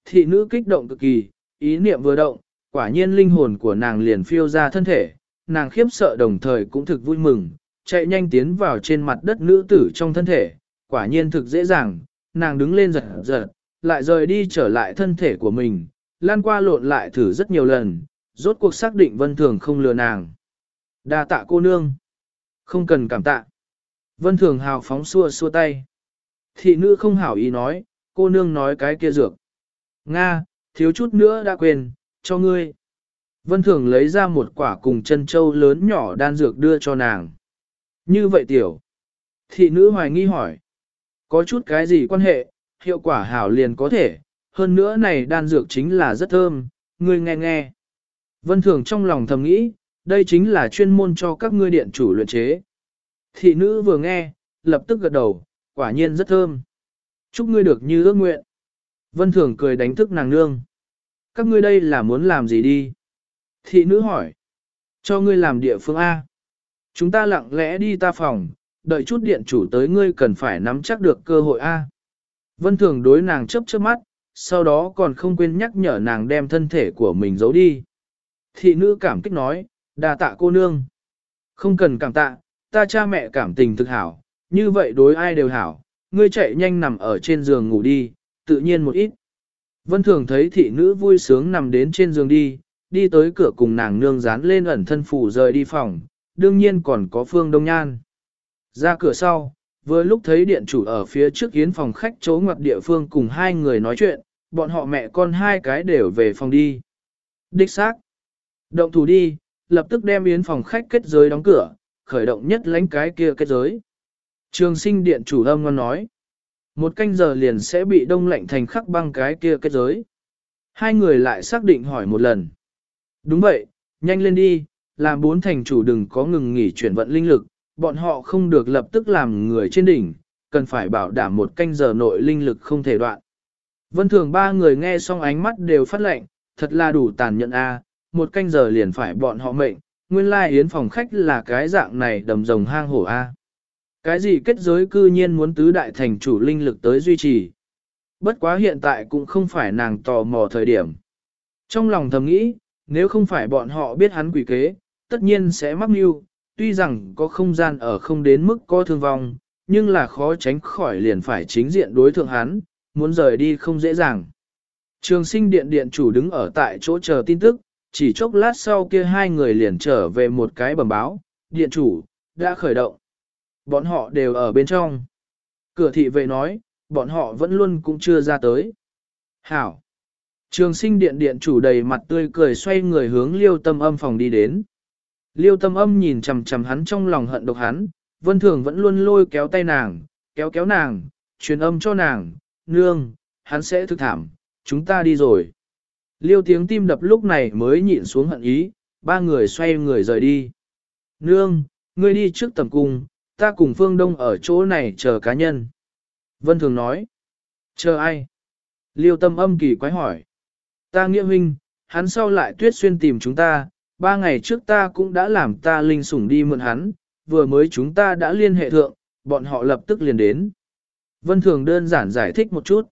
Thị nữ kích động cực kỳ, ý niệm vừa động, quả nhiên linh hồn của nàng liền phiêu ra thân thể, nàng khiếp sợ đồng thời cũng thực vui mừng, chạy nhanh tiến vào trên mặt đất nữ tử trong thân thể, quả nhiên thực dễ dàng, nàng đứng lên giật giật, lại rời đi trở lại thân thể của mình, lan qua lộn lại thử rất nhiều lần, rốt cuộc xác định vân thường không lừa nàng đa tạ cô nương. Không cần cảm tạ. Vân thường hào phóng xua xua tay. Thị nữ không hảo ý nói, cô nương nói cái kia dược. Nga, thiếu chút nữa đã quên, cho ngươi. Vân thường lấy ra một quả cùng chân châu lớn nhỏ đan dược đưa cho nàng. Như vậy tiểu. Thị nữ hoài nghi hỏi. Có chút cái gì quan hệ, hiệu quả hảo liền có thể, hơn nữa này đan dược chính là rất thơm, ngươi nghe nghe. Vân Thường trong lòng thầm nghĩ, đây chính là chuyên môn cho các ngươi điện chủ luyện chế. Thị nữ vừa nghe, lập tức gật đầu, quả nhiên rất thơm. Chúc ngươi được như ước nguyện. Vân Thường cười đánh thức nàng nương. Các ngươi đây là muốn làm gì đi? Thị nữ hỏi. Cho ngươi làm địa phương A. Chúng ta lặng lẽ đi ta phòng, đợi chút điện chủ tới ngươi cần phải nắm chắc được cơ hội A. Vân Thường đối nàng chấp chớp mắt, sau đó còn không quên nhắc nhở nàng đem thân thể của mình giấu đi. Thị nữ cảm kích nói, đà tạ cô nương. Không cần cảm tạ, ta cha mẹ cảm tình thực hảo, như vậy đối ai đều hảo, ngươi chạy nhanh nằm ở trên giường ngủ đi, tự nhiên một ít. Vân Thường thấy thị nữ vui sướng nằm đến trên giường đi, đi tới cửa cùng nàng nương dán lên ẩn thân phủ rời đi phòng, đương nhiên còn có Phương Đông Nhan. Ra cửa sau, vừa lúc thấy điện chủ ở phía trước yến phòng khách chỗ ngoặt địa phương cùng hai người nói chuyện, bọn họ mẹ con hai cái đều về phòng đi. Đích xác. Động thủ đi, lập tức đem yến phòng khách kết giới đóng cửa, khởi động nhất lánh cái kia kết giới. Trường sinh điện chủ âm ngon nói. Một canh giờ liền sẽ bị đông lạnh thành khắc băng cái kia kết giới. Hai người lại xác định hỏi một lần. Đúng vậy, nhanh lên đi, làm bốn thành chủ đừng có ngừng nghỉ chuyển vận linh lực, bọn họ không được lập tức làm người trên đỉnh, cần phải bảo đảm một canh giờ nội linh lực không thể đoạn. Vân thường ba người nghe xong ánh mắt đều phát lệnh, thật là đủ tàn nhẫn a, một canh giờ liền phải bọn họ mệnh, nguyên lai yến phòng khách là cái dạng này đầm rồng hang hổ a. Cái gì kết giới cư nhiên muốn tứ đại thành chủ linh lực tới duy trì. Bất quá hiện tại cũng không phải nàng tò mò thời điểm. Trong lòng thầm nghĩ, nếu không phải bọn họ biết hắn quỷ kế, tất nhiên sẽ mắc mưu, tuy rằng có không gian ở không đến mức có thương vong, nhưng là khó tránh khỏi liền phải chính diện đối thượng hắn, muốn rời đi không dễ dàng. Trường sinh điện điện chủ đứng ở tại chỗ chờ tin tức, chỉ chốc lát sau kia hai người liền trở về một cái bẩm báo, điện chủ, đã khởi động. Bọn họ đều ở bên trong. Cửa thị vệ nói, bọn họ vẫn luôn cũng chưa ra tới. Hảo. Trường sinh điện điện chủ đầy mặt tươi cười xoay người hướng liêu tâm âm phòng đi đến. Liêu tâm âm nhìn chằm chằm hắn trong lòng hận độc hắn, vân thường vẫn luôn lôi kéo tay nàng, kéo kéo nàng, truyền âm cho nàng, nương, hắn sẽ thực thảm, chúng ta đi rồi. Liêu tiếng tim đập lúc này mới nhịn xuống hận ý, ba người xoay người rời đi. Nương, ngươi đi trước tầm cung, ta cùng Phương Đông ở chỗ này chờ cá nhân. Vân Thường nói. Chờ ai? Liêu tâm âm kỳ quái hỏi. Ta nghĩa huynh, hắn sau lại tuyết xuyên tìm chúng ta, ba ngày trước ta cũng đã làm ta linh sủng đi mượn hắn, vừa mới chúng ta đã liên hệ thượng, bọn họ lập tức liền đến. Vân Thường đơn giản giải thích một chút.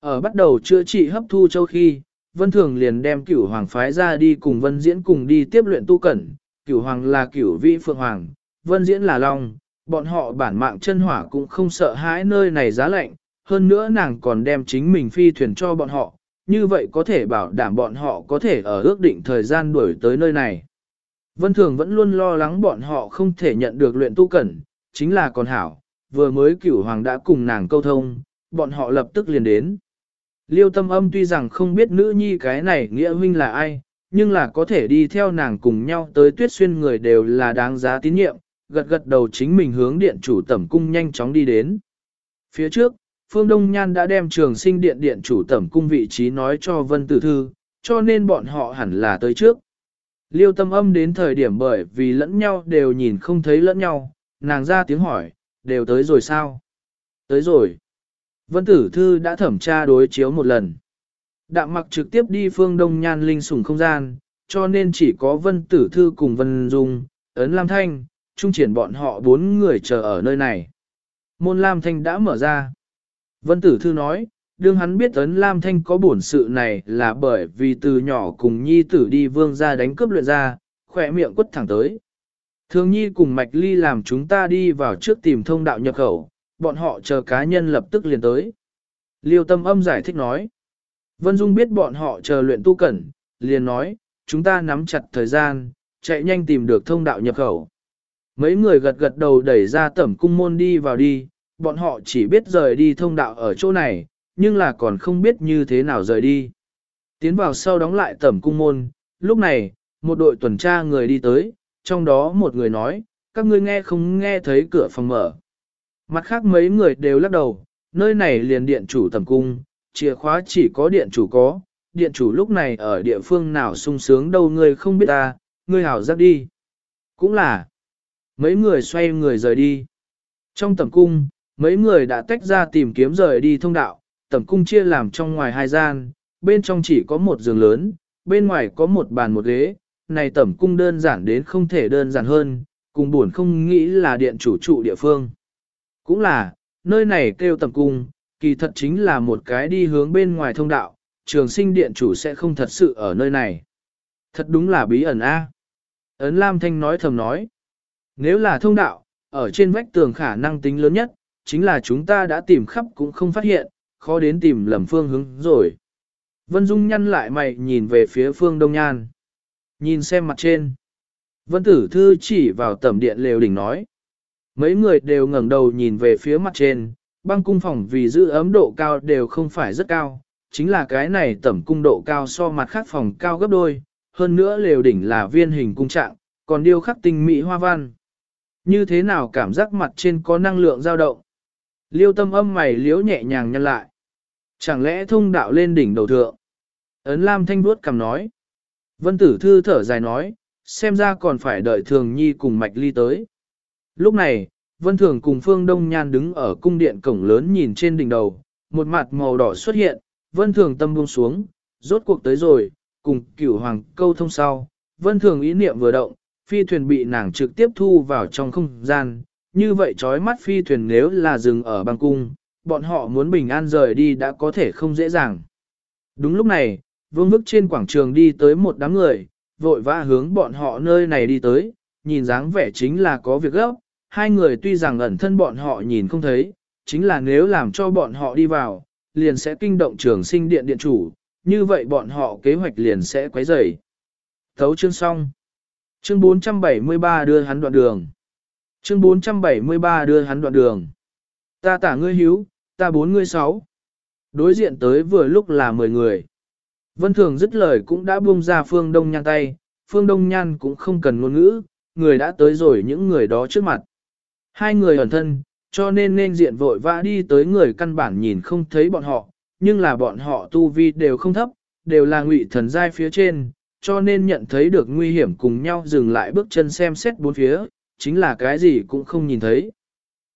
Ở bắt đầu chữa trị hấp thu châu khi, Vân Thường liền đem cửu hoàng phái ra đi cùng Vân Diễn cùng đi tiếp luyện tu cẩn, cửu hoàng là cửu vị phượng hoàng, Vân Diễn là long, bọn họ bản mạng chân hỏa cũng không sợ hãi nơi này giá lạnh, hơn nữa nàng còn đem chính mình phi thuyền cho bọn họ, như vậy có thể bảo đảm bọn họ có thể ở ước định thời gian đuổi tới nơi này. Vân Thường vẫn luôn lo lắng bọn họ không thể nhận được luyện tu cẩn, chính là còn hảo, vừa mới cửu hoàng đã cùng nàng câu thông, bọn họ lập tức liền đến. Liêu tâm âm tuy rằng không biết nữ nhi cái này nghĩa huynh là ai, nhưng là có thể đi theo nàng cùng nhau tới tuyết xuyên người đều là đáng giá tín nhiệm, gật gật đầu chính mình hướng điện chủ tẩm cung nhanh chóng đi đến. Phía trước, Phương Đông Nhan đã đem trường sinh điện điện chủ tẩm cung vị trí nói cho Vân Tử Thư, cho nên bọn họ hẳn là tới trước. Liêu tâm âm đến thời điểm bởi vì lẫn nhau đều nhìn không thấy lẫn nhau, nàng ra tiếng hỏi, đều tới rồi sao? Tới rồi. Vân Tử Thư đã thẩm tra đối chiếu một lần. Đạm mặc trực tiếp đi phương Đông Nhan linh sủng không gian, cho nên chỉ có Vân Tử Thư cùng Vân Dung, Ấn Lam Thanh, trung triển bọn họ bốn người chờ ở nơi này. Môn Lam Thanh đã mở ra. Vân Tử Thư nói, đương hắn biết Ấn Lam Thanh có bổn sự này là bởi vì từ nhỏ cùng nhi tử đi vương ra đánh cướp luyện ra, khỏe miệng quất thẳng tới. Thường nhi cùng Mạch Ly làm chúng ta đi vào trước tìm thông đạo nhập khẩu, bọn họ chờ cá nhân lập tức liền tới. Liêu tâm âm giải thích nói. Vân Dung biết bọn họ chờ luyện tu cẩn, liền nói, chúng ta nắm chặt thời gian, chạy nhanh tìm được thông đạo nhập khẩu. Mấy người gật gật đầu đẩy ra tẩm cung môn đi vào đi, bọn họ chỉ biết rời đi thông đạo ở chỗ này, nhưng là còn không biết như thế nào rời đi. Tiến vào sau đóng lại tẩm cung môn, lúc này, một đội tuần tra người đi tới, trong đó một người nói, các ngươi nghe không nghe thấy cửa phòng mở. Mặt khác mấy người đều lắc đầu, nơi này liền điện chủ tầm cung, chìa khóa chỉ có điện chủ có, điện chủ lúc này ở địa phương nào sung sướng đâu ngươi không biết ta, ngươi hảo giác đi. Cũng là, mấy người xoay người rời đi. Trong tầm cung, mấy người đã tách ra tìm kiếm rời đi thông đạo, tầm cung chia làm trong ngoài hai gian, bên trong chỉ có một giường lớn, bên ngoài có một bàn một ghế, này tẩm cung đơn giản đến không thể đơn giản hơn, cùng buồn không nghĩ là điện chủ trụ địa phương. Cũng là, nơi này kêu tẩm cung, kỳ thật chính là một cái đi hướng bên ngoài thông đạo, trường sinh điện chủ sẽ không thật sự ở nơi này. Thật đúng là bí ẩn a. Ấn Lam Thanh nói thầm nói, nếu là thông đạo, ở trên vách tường khả năng tính lớn nhất, chính là chúng ta đã tìm khắp cũng không phát hiện, khó đến tìm lầm phương hướng rồi. Vân Dung nhăn lại mày nhìn về phía phương Đông Nhan. Nhìn xem mặt trên. Vân Tử Thư chỉ vào tẩm điện lều đỉnh nói. Mấy người đều ngẩng đầu nhìn về phía mặt trên, băng cung phòng vì giữ ấm độ cao đều không phải rất cao, chính là cái này tẩm cung độ cao so mặt khác phòng cao gấp đôi, hơn nữa lều đỉnh là viên hình cung trạng, còn điêu khắc tinh mỹ hoa văn. Như thế nào cảm giác mặt trên có năng lượng dao động? Liêu tâm âm mày liếu nhẹ nhàng nhân lại. Chẳng lẽ thông đạo lên đỉnh đầu thượng? Ấn Lam Thanh đuốt cầm nói. Vân Tử Thư thở dài nói, xem ra còn phải đợi Thường Nhi cùng Mạch Ly tới. Lúc này, Vân Thường cùng Phương Đông Nhan đứng ở cung điện cổng lớn nhìn trên đỉnh đầu, một mặt màu đỏ xuất hiện, Vân Thường tâm buông xuống, rốt cuộc tới rồi, cùng cửu hoàng câu thông sau. Vân Thường ý niệm vừa động, phi thuyền bị nàng trực tiếp thu vào trong không gian, như vậy trói mắt phi thuyền nếu là dừng ở băng cung, bọn họ muốn bình an rời đi đã có thể không dễ dàng. Đúng lúc này, vương bức trên quảng trường đi tới một đám người, vội vã hướng bọn họ nơi này đi tới, nhìn dáng vẻ chính là có việc gấp, hai người tuy rằng ẩn thân bọn họ nhìn không thấy, chính là nếu làm cho bọn họ đi vào, liền sẽ kinh động trường sinh điện điện chủ, như vậy bọn họ kế hoạch liền sẽ quấy rầy. Thấu chương xong. Chương 473 đưa hắn đoạn đường. Chương 473 đưa hắn đoạn đường. Ta tả ngươi hiếu, ta bốn ngươi sáu. Đối diện tới vừa lúc là 10 người. Vân Thường dứt lời cũng đã buông ra Phương Đông Nhan tay, Phương Đông Nhan cũng không cần ngôn ngữ, người đã tới rồi những người đó trước mặt. Hai người ẩn thân, cho nên nên diện vội vã đi tới người căn bản nhìn không thấy bọn họ, nhưng là bọn họ tu vi đều không thấp, đều là ngụy thần giai phía trên, cho nên nhận thấy được nguy hiểm cùng nhau dừng lại bước chân xem xét bốn phía, chính là cái gì cũng không nhìn thấy.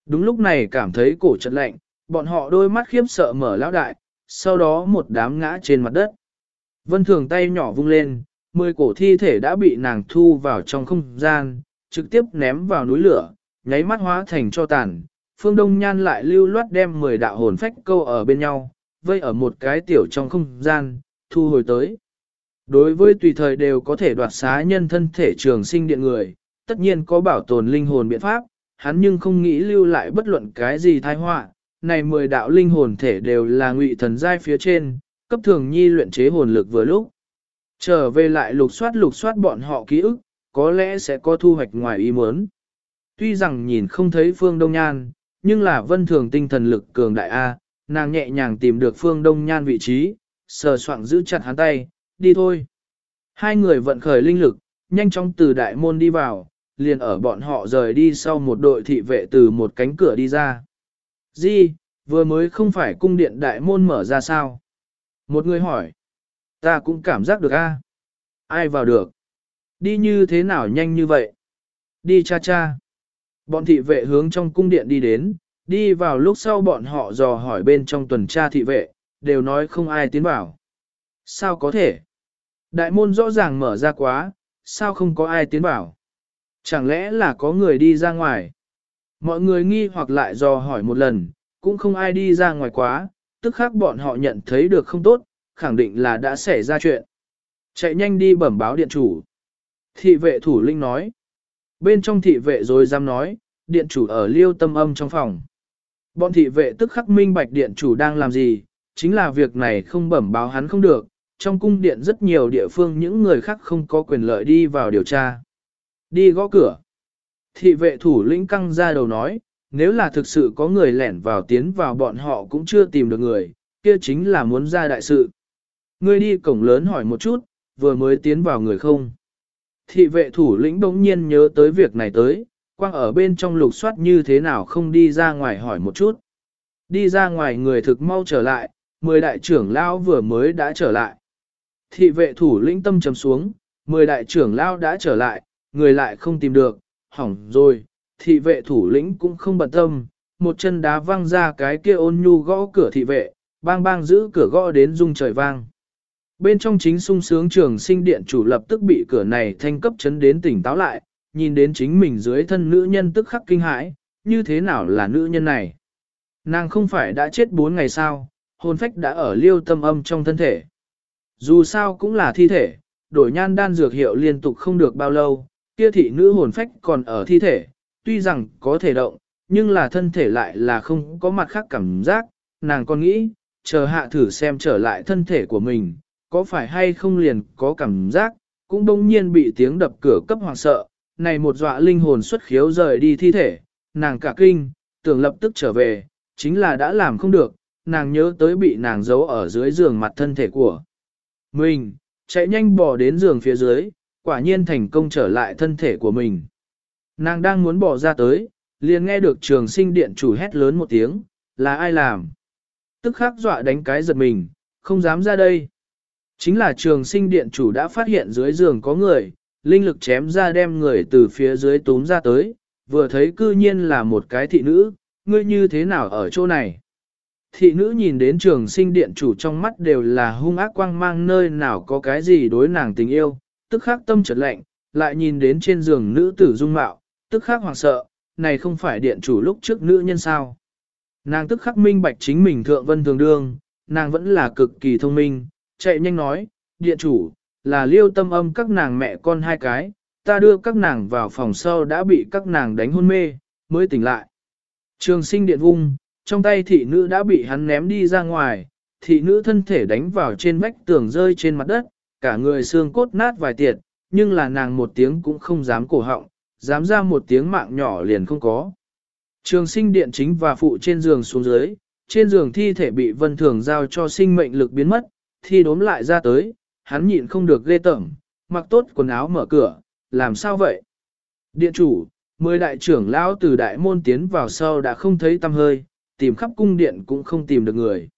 Đúng lúc này cảm thấy cổ chật lạnh, bọn họ đôi mắt khiếp sợ mở lão đại, sau đó một đám ngã trên mặt đất. Vân thường tay nhỏ vung lên, mười cổ thi thể đã bị nàng thu vào trong không gian, trực tiếp ném vào núi lửa, nháy mắt hóa thành cho tàn. Phương Đông Nhan lại lưu loát đem mười đạo hồn phách câu ở bên nhau, vây ở một cái tiểu trong không gian, thu hồi tới. Đối với tùy thời đều có thể đoạt xá nhân thân thể trường sinh điện người, tất nhiên có bảo tồn linh hồn biện pháp, hắn nhưng không nghĩ lưu lại bất luận cái gì tai họa. Này mười đạo linh hồn thể đều là ngụy thần giai phía trên, cấp thường nhi luyện chế hồn lực vừa lúc. Trở về lại lục soát lục soát bọn họ ký ức, có lẽ sẽ có thu hoạch ngoài ý muốn. Tuy rằng nhìn không thấy phương đông nhan, nhưng là vân thường tinh thần lực cường đại A, nàng nhẹ nhàng tìm được phương đông nhan vị trí, sờ soạng giữ chặt hắn tay, đi thôi. Hai người vận khởi linh lực, nhanh chóng từ đại môn đi vào, liền ở bọn họ rời đi sau một đội thị vệ từ một cánh cửa đi ra. Di, vừa mới không phải cung điện đại môn mở ra sao? Một người hỏi. Ta cũng cảm giác được a. Ai vào được? Đi như thế nào nhanh như vậy? Đi cha cha. Bọn thị vệ hướng trong cung điện đi đến, đi vào lúc sau bọn họ dò hỏi bên trong tuần tra thị vệ, đều nói không ai tiến vào. Sao có thể? Đại môn rõ ràng mở ra quá, sao không có ai tiến vào? Chẳng lẽ là có người đi ra ngoài? Mọi người nghi hoặc lại dò hỏi một lần, cũng không ai đi ra ngoài quá, tức khác bọn họ nhận thấy được không tốt, khẳng định là đã xảy ra chuyện. Chạy nhanh đi bẩm báo điện chủ. Thị vệ thủ linh nói. Bên trong thị vệ rồi dám nói, điện chủ ở liêu tâm âm trong phòng. Bọn thị vệ tức khắc minh bạch điện chủ đang làm gì, chính là việc này không bẩm báo hắn không được, trong cung điện rất nhiều địa phương những người khác không có quyền lợi đi vào điều tra. Đi gõ cửa. Thị vệ thủ lĩnh căng ra đầu nói, nếu là thực sự có người lẻn vào tiến vào bọn họ cũng chưa tìm được người, kia chính là muốn ra đại sự. Ngươi đi cổng lớn hỏi một chút, vừa mới tiến vào người không. Thị vệ thủ lĩnh bỗng nhiên nhớ tới việc này tới, quang ở bên trong lục soát như thế nào không đi ra ngoài hỏi một chút. Đi ra ngoài người thực mau trở lại, mười đại trưởng lao vừa mới đã trở lại. Thị vệ thủ lĩnh tâm trầm xuống, mười đại trưởng lao đã trở lại, người lại không tìm được, hỏng rồi, thị vệ thủ lĩnh cũng không bận tâm, một chân đá văng ra cái kia ôn nhu gõ cửa thị vệ, bang bang giữ cửa gõ đến rung trời vang. Bên trong chính sung sướng trường sinh điện chủ lập tức bị cửa này thanh cấp chấn đến tỉnh táo lại, nhìn đến chính mình dưới thân nữ nhân tức khắc kinh hãi, như thế nào là nữ nhân này? Nàng không phải đã chết bốn ngày sao, hồn phách đã ở liêu tâm âm trong thân thể. Dù sao cũng là thi thể, đổi nhan đan dược hiệu liên tục không được bao lâu, kia thị nữ hồn phách còn ở thi thể, tuy rằng có thể động, nhưng là thân thể lại là không có mặt khác cảm giác, nàng còn nghĩ, chờ hạ thử xem trở lại thân thể của mình, có phải hay không liền có cảm giác, cũng đông nhiên bị tiếng đập cửa cấp hoàng sợ, này một dọa linh hồn xuất khiếu rời đi thi thể, nàng cả kinh, tưởng lập tức trở về, chính là đã làm không được, nàng nhớ tới bị nàng giấu ở dưới giường mặt thân thể của mình, chạy nhanh bỏ đến giường phía dưới, quả nhiên thành công trở lại thân thể của mình. Nàng đang muốn bỏ ra tới, liền nghe được trường sinh điện chủ hét lớn một tiếng, là ai làm? Tức khắc dọa đánh cái giật mình, không dám ra đây. Chính là trường sinh điện chủ đã phát hiện dưới giường có người, linh lực chém ra đem người từ phía dưới túm ra tới, vừa thấy cư nhiên là một cái thị nữ, ngươi như thế nào ở chỗ này? Thị nữ nhìn đến trường sinh điện chủ trong mắt đều là hung ác quang mang nơi nào có cái gì đối nàng tình yêu, tức khắc tâm trật lạnh, lại nhìn đến trên giường nữ tử dung mạo, tức khắc hoàng sợ, này không phải điện chủ lúc trước nữ nhân sao. Nàng tức khắc minh bạch chính mình thượng vân thường đương, nàng vẫn là cực kỳ thông minh, chạy nhanh nói, điện chủ, là liêu tâm âm các nàng mẹ con hai cái, ta đưa các nàng vào phòng sau đã bị các nàng đánh hôn mê, mới tỉnh lại. Trường sinh điện vung, trong tay thị nữ đã bị hắn ném đi ra ngoài, thị nữ thân thể đánh vào trên vách tường rơi trên mặt đất, cả người xương cốt nát vài tiệt, nhưng là nàng một tiếng cũng không dám cổ họng, dám ra một tiếng mạng nhỏ liền không có. Trường sinh điện chính và phụ trên giường xuống dưới, trên giường thi thể bị vân thường giao cho sinh mệnh lực biến mất, thi đốm lại ra tới, hắn nhịn không được ghê tởm, mặc tốt quần áo mở cửa, làm sao vậy? Điện chủ, mười đại trưởng lão từ đại môn tiến vào sau đã không thấy tâm hơi, tìm khắp cung điện cũng không tìm được người.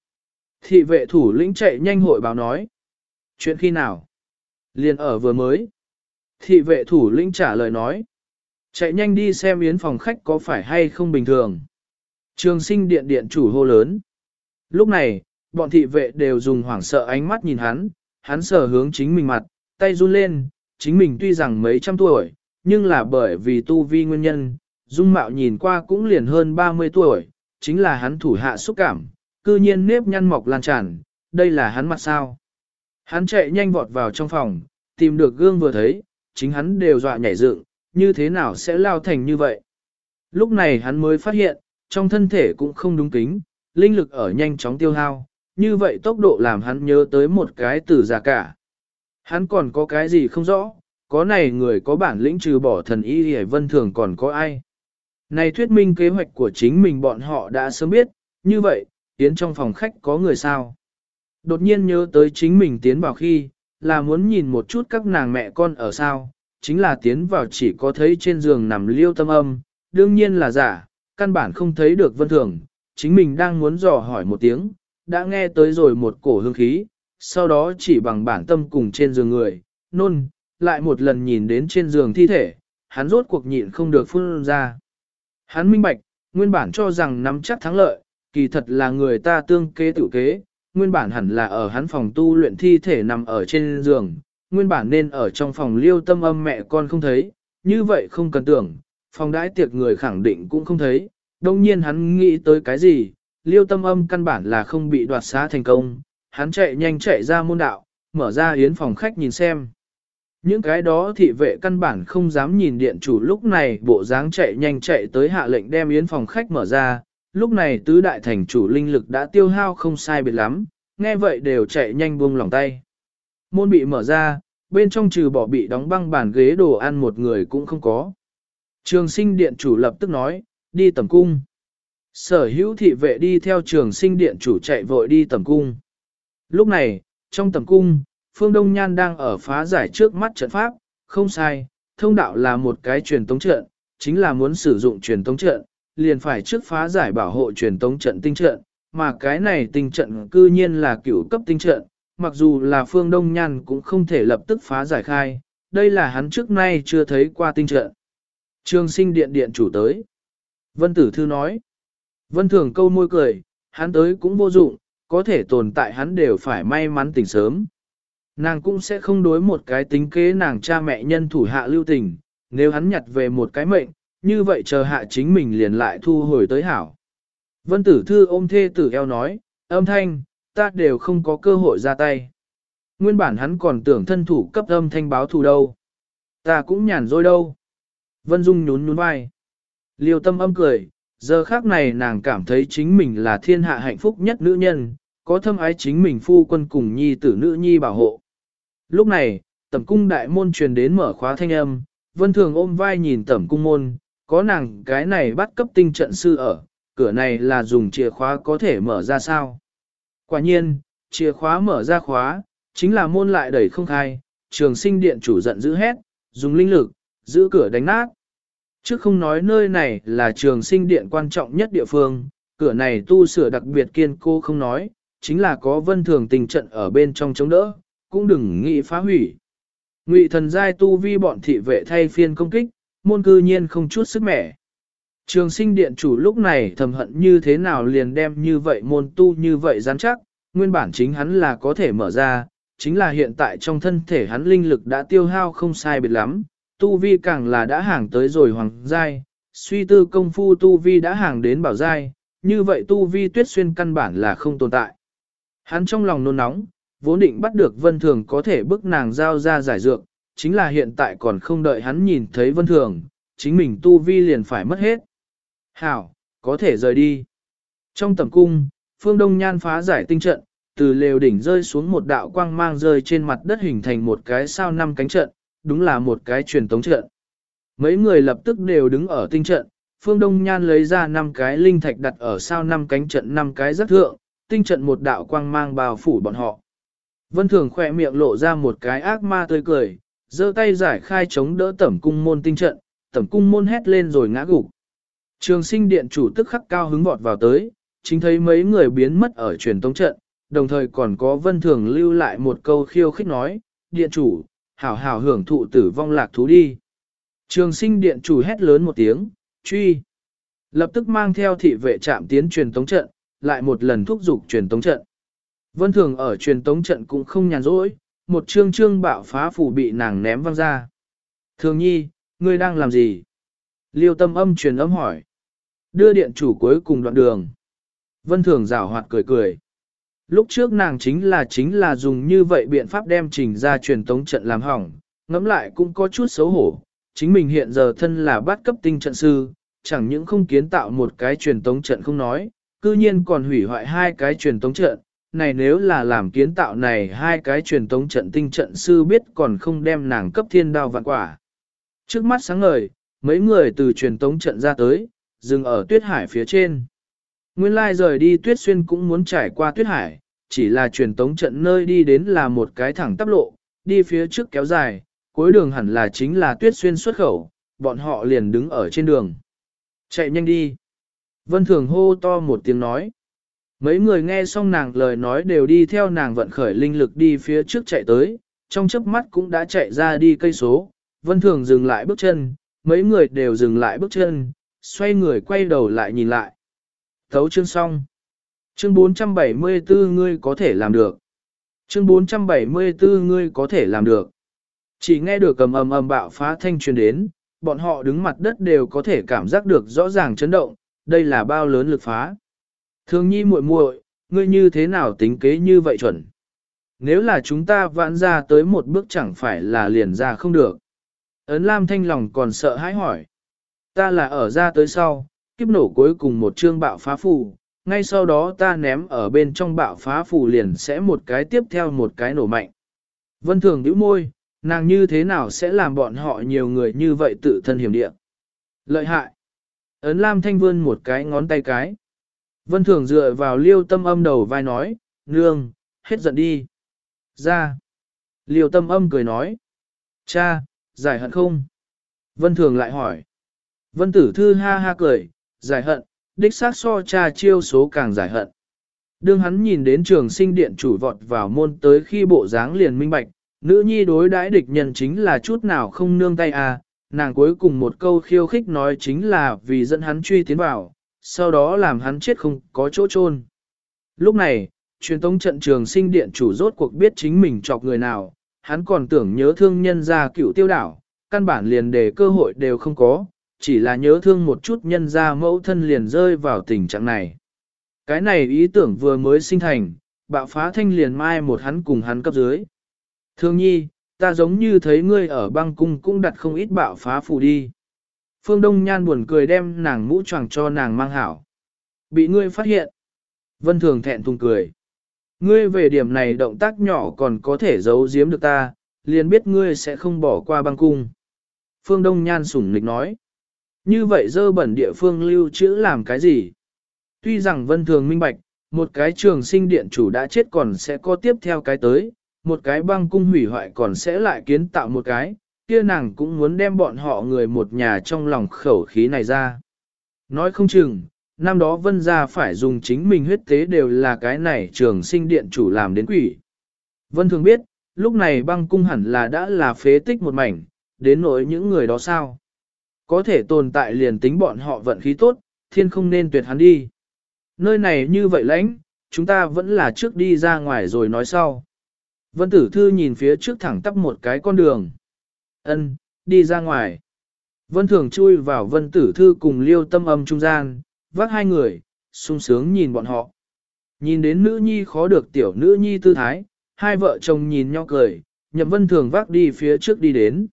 Thị vệ thủ lĩnh chạy nhanh hội báo nói. Chuyện khi nào? Liên ở vừa mới. Thị vệ thủ lĩnh trả lời nói. Chạy nhanh đi xem yến phòng khách có phải hay không bình thường. Trường sinh điện điện chủ hô lớn. Lúc này, bọn thị vệ đều dùng hoảng sợ ánh mắt nhìn hắn, hắn sờ hướng chính mình mặt, tay run lên, chính mình tuy rằng mấy trăm tuổi, nhưng là bởi vì tu vi nguyên nhân, dung mạo nhìn qua cũng liền hơn 30 tuổi, chính là hắn thủ hạ xúc cảm, cư nhiên nếp nhăn mọc lan tràn, đây là hắn mặt sao. Hắn chạy nhanh vọt vào trong phòng, tìm được gương vừa thấy, chính hắn đều dọa nhảy dựng, như thế nào sẽ lao thành như vậy. Lúc này hắn mới phát hiện, trong thân thể cũng không đúng kính, linh lực ở nhanh chóng tiêu hao, như vậy tốc độ làm hắn nhớ tới một cái từ già cả. Hắn còn có cái gì không rõ, có này người có bản lĩnh trừ bỏ thần y hề vân thường còn có ai. Này thuyết minh kế hoạch của chính mình bọn họ đã sớm biết, như vậy, tiến trong phòng khách có người sao. Đột nhiên nhớ tới chính mình tiến vào khi, là muốn nhìn một chút các nàng mẹ con ở sao, chính là tiến vào chỉ có thấy trên giường nằm liêu tâm âm, đương nhiên là giả, căn bản không thấy được vân thường, chính mình đang muốn dò hỏi một tiếng, đã nghe tới rồi một cổ hương khí, sau đó chỉ bằng bản tâm cùng trên giường người, nôn, lại một lần nhìn đến trên giường thi thể, hắn rốt cuộc nhịn không được phun ra. Hắn minh bạch, nguyên bản cho rằng nắm chắc thắng lợi, kỳ thật là người ta tương kế tự kế, nguyên bản hẳn là ở hắn phòng tu luyện thi thể nằm ở trên giường, nguyên bản nên ở trong phòng liêu tâm âm mẹ con không thấy, như vậy không cần tưởng, phòng đãi tiệc người khẳng định cũng không thấy, đồng nhiên hắn nghĩ tới cái gì, liêu tâm âm căn bản là không bị đoạt xá thành công, hắn chạy nhanh chạy ra môn đạo, mở ra yến phòng khách nhìn xem. Những cái đó thị vệ căn bản không dám nhìn điện chủ lúc này bộ dáng chạy nhanh chạy tới hạ lệnh đem yến phòng khách mở ra, lúc này tứ đại thành chủ linh lực đã tiêu hao không sai biệt lắm, nghe vậy đều chạy nhanh buông lòng tay. Môn bị mở ra, bên trong trừ bỏ bị đóng băng bàn ghế đồ ăn một người cũng không có. Trường sinh điện chủ lập tức nói, đi tầm cung. Sở hữu thị vệ đi theo trường sinh điện chủ chạy vội đi tầm cung. Lúc này, trong tầm cung, Phương Đông Nhan đang ở phá giải trước mắt trận pháp, không sai, thông đạo là một cái truyền tống trận, chính là muốn sử dụng truyền tống trận, liền phải trước phá giải bảo hộ truyền tống trận tinh trận, mà cái này tinh trận cư nhiên là cửu cấp tinh trận, mặc dù là Phương Đông Nhan cũng không thể lập tức phá giải khai, đây là hắn trước nay chưa thấy qua tinh trận. Trường sinh điện điện chủ tới. Vân Tử Thư nói. Vân Thường câu môi cười, hắn tới cũng vô dụng, có thể tồn tại hắn đều phải may mắn tỉnh sớm. Nàng cũng sẽ không đối một cái tính kế nàng cha mẹ nhân thủ hạ lưu tình, nếu hắn nhặt về một cái mệnh, như vậy chờ hạ chính mình liền lại thu hồi tới hảo. Vân Tử Thư ôm thê tử eo nói, âm thanh, ta đều không có cơ hội ra tay. Nguyên bản hắn còn tưởng thân thủ cấp âm thanh báo thù đâu. Ta cũng nhàn rỗi đâu. Vân Dung nhún nhún vai. Liêu tâm âm cười, giờ khác này nàng cảm thấy chính mình là thiên hạ hạnh phúc nhất nữ nhân, có thâm ái chính mình phu quân cùng nhi tử nữ nhi bảo hộ. Lúc này, tẩm cung đại môn truyền đến mở khóa thanh âm, vân thường ôm vai nhìn tẩm cung môn, có nàng cái này bắt cấp tinh trận sư ở, cửa này là dùng chìa khóa có thể mở ra sao. Quả nhiên, chìa khóa mở ra khóa, chính là môn lại đẩy không khai, trường sinh điện chủ giận dữ hét, dùng linh lực, giữ cửa đánh nát. Chứ không nói nơi này là trường sinh điện quan trọng nhất địa phương, cửa này tu sửa đặc biệt kiên cố không nói, chính là có vân thường tình trận ở bên trong chống đỡ, cũng đừng nghĩ phá hủy. Ngụy thần giai tu vi bọn thị vệ thay phiên công kích, môn cư nhiên không chút sức mẻ. Trường sinh điện chủ lúc này thầm hận như thế nào liền đem như vậy môn tu như vậy rắn chắc, nguyên bản chính hắn là có thể mở ra, chính là hiện tại trong thân thể hắn linh lực đã tiêu hao không sai biệt lắm, tu vi càng là đã hàng tới rồi hoàng giai, suy tư công phu tu vi đã hàng đến bảo giai, như vậy tu vi tuyết xuyên căn bản là không tồn tại. Hắn trong lòng nôn nóng, vốn định bắt được vân thường có thể bức nàng giao ra giải dược, chính là hiện tại còn không đợi hắn nhìn thấy vân thường, chính mình tu vi liền phải mất hết. Hảo, có thể rời đi. Trong tầm cung, phương đông nhan phá giải tinh trận, từ lều đỉnh rơi xuống một đạo quang mang rơi trên mặt đất hình thành một cái sao năm cánh trận, đúng là một cái truyền tống trận. Mấy người lập tức đều đứng ở tinh trận, phương đông nhan lấy ra năm cái linh thạch đặt ở sau năm cánh trận năm cái rất thượng, tinh trận một đạo quang mang bao phủ bọn họ. Vân Thường khỏe miệng lộ ra một cái ác ma tươi cười, giơ tay giải khai chống đỡ tẩm cung môn tinh trận, tẩm cung môn hét lên rồi ngã gục. Trường sinh điện chủ tức khắc cao hứng vọt vào tới, chính thấy mấy người biến mất ở truyền tống trận, đồng thời còn có vân thường lưu lại một câu khiêu khích nói, điện chủ, hảo hảo hưởng thụ tử vong lạc thú đi. Trường sinh điện chủ hét lớn một tiếng, truy. Lập tức mang theo thị vệ trạm tiến truyền tống trận, lại một lần thúc giục truyền tống trận. Vân thường ở truyền tống trận cũng không nhàn rỗi, một chương trương bạo phá phủ bị nàng ném văng ra. Thường nhi, ngươi đang làm gì? Liêu tâm âm truyền âm hỏi. Đưa điện chủ cuối cùng đoạn đường. Vân thường rảo hoạt cười cười. Lúc trước nàng chính là chính là dùng như vậy biện pháp đem trình ra truyền tống trận làm hỏng, ngẫm lại cũng có chút xấu hổ. Chính mình hiện giờ thân là bát cấp tinh trận sư, chẳng những không kiến tạo một cái truyền tống trận không nói, cư nhiên còn hủy hoại hai cái truyền tống trận. Này nếu là làm kiến tạo này hai cái truyền tống trận tinh trận sư biết còn không đem nàng cấp thiên đao vạn quả. Trước mắt sáng ngời, mấy người từ truyền tống trận ra tới, dừng ở tuyết hải phía trên. Nguyên lai rời đi tuyết xuyên cũng muốn trải qua tuyết hải, chỉ là truyền tống trận nơi đi đến là một cái thẳng tắp lộ, đi phía trước kéo dài, cuối đường hẳn là chính là tuyết xuyên xuất khẩu, bọn họ liền đứng ở trên đường. Chạy nhanh đi. Vân Thường hô to một tiếng nói. Mấy người nghe xong nàng lời nói đều đi theo nàng vận khởi linh lực đi phía trước chạy tới, trong chớp mắt cũng đã chạy ra đi cây số. Vân Thường dừng lại bước chân, mấy người đều dừng lại bước chân, xoay người quay đầu lại nhìn lại. Thấu chương xong. Chương 474 ngươi có thể làm được. Chương 474 ngươi có thể làm được. Chỉ nghe được cầm ầm ầm bạo phá thanh truyền đến, bọn họ đứng mặt đất đều có thể cảm giác được rõ ràng chấn động, đây là bao lớn lực phá. Thường nhi muội muội, ngươi như thế nào tính kế như vậy chuẩn? Nếu là chúng ta vãn ra tới một bước chẳng phải là liền ra không được. Ấn Lam thanh lòng còn sợ hãi hỏi. Ta là ở ra tới sau, kiếp nổ cuối cùng một chương bạo phá phù, ngay sau đó ta ném ở bên trong bạo phá phù liền sẽ một cái tiếp theo một cái nổ mạnh. Vân Thường nhíu môi, nàng như thế nào sẽ làm bọn họ nhiều người như vậy tự thân hiểm địa. Lợi hại. Ấn Lam Thanh vươn một cái ngón tay cái. Vân Thường dựa vào liêu tâm âm đầu vai nói, nương, hết giận đi. Ra. Liêu tâm âm cười nói. Cha, giải hận không? Vân Thường lại hỏi. Vân Tử Thư ha ha cười, giải hận, đích xác so cha chiêu số càng giải hận. Đương hắn nhìn đến trường sinh điện chủ vọt vào môn tới khi bộ dáng liền minh bạch, nữ nhi đối đãi địch nhân chính là chút nào không nương tay à, nàng cuối cùng một câu khiêu khích nói chính là vì dẫn hắn truy tiến vào, sau đó làm hắn chết không có chỗ chôn. Lúc này, truyền tống trận trường sinh điện chủ rốt cuộc biết chính mình chọc người nào, hắn còn tưởng nhớ thương nhân gia cựu tiêu đảo, căn bản liền để cơ hội đều không có, chỉ là nhớ thương một chút nhân gia mẫu thân liền rơi vào tình trạng này. Cái này ý tưởng vừa mới sinh thành, bạo phá thanh liền mai một hắn cùng hắn cấp dưới. Thương nhi, ta giống như thấy ngươi ở băng cung cũng đặt không ít bạo phá phù đi. Phương Đông Nhan buồn cười đem nàng mũ choàng cho nàng mang hảo. Bị ngươi phát hiện. Vân Thường thẹn thùng cười. Ngươi về điểm này động tác nhỏ còn có thể giấu giếm được ta, liền biết ngươi sẽ không bỏ qua băng cung. Phương Đông Nhan sủng nịch nói. Như vậy dơ bẩn địa phương lưu trữ làm cái gì? Tuy rằng Vân Thường minh bạch, một cái trường sinh điện chủ đã chết còn sẽ có tiếp theo cái tới, một cái băng cung hủy hoại còn sẽ lại kiến tạo một cái, kia nàng cũng muốn đem bọn họ người một nhà trong lòng khẩu khí này ra. Nói không chừng, năm đó vân gia phải dùng chính mình huyết tế đều là cái này trường sinh điện chủ làm đến quỷ. Vân thường biết, lúc này băng cung hẳn là đã là phế tích một mảnh, đến nỗi những người đó sao. Có thể tồn tại liền tính bọn họ vận khí tốt, thiên không nên tuyệt hắn đi. Nơi này như vậy lãnh, chúng ta vẫn là trước đi ra ngoài rồi nói sau. Vân tử thư nhìn phía trước thẳng tắp một cái con đường. Ân, đi ra ngoài. Vân thường chui vào vân tử thư cùng liêu tâm âm trung gian, vác hai người, sung sướng nhìn bọn họ. Nhìn đến nữ nhi khó được tiểu nữ nhi tư thái, hai vợ chồng nhìn nhau cười, nhậm vân thường vác đi phía trước đi đến.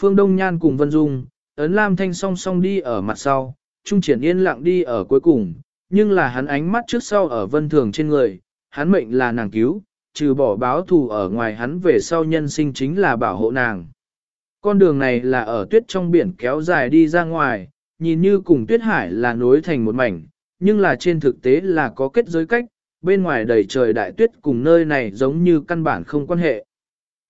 Phương Đông Nhan cùng Vân Dung, ấn Lam Thanh song song đi ở mặt sau, Trung Triển yên lặng đi ở cuối cùng, nhưng là hắn ánh mắt trước sau ở vân thường trên người, hắn mệnh là nàng cứu, trừ bỏ báo thù ở ngoài hắn về sau nhân sinh chính là bảo hộ nàng. Con đường này là ở tuyết trong biển kéo dài đi ra ngoài, nhìn như cùng tuyết hải là nối thành một mảnh, nhưng là trên thực tế là có kết giới cách, bên ngoài đầy trời đại tuyết cùng nơi này giống như căn bản không quan hệ.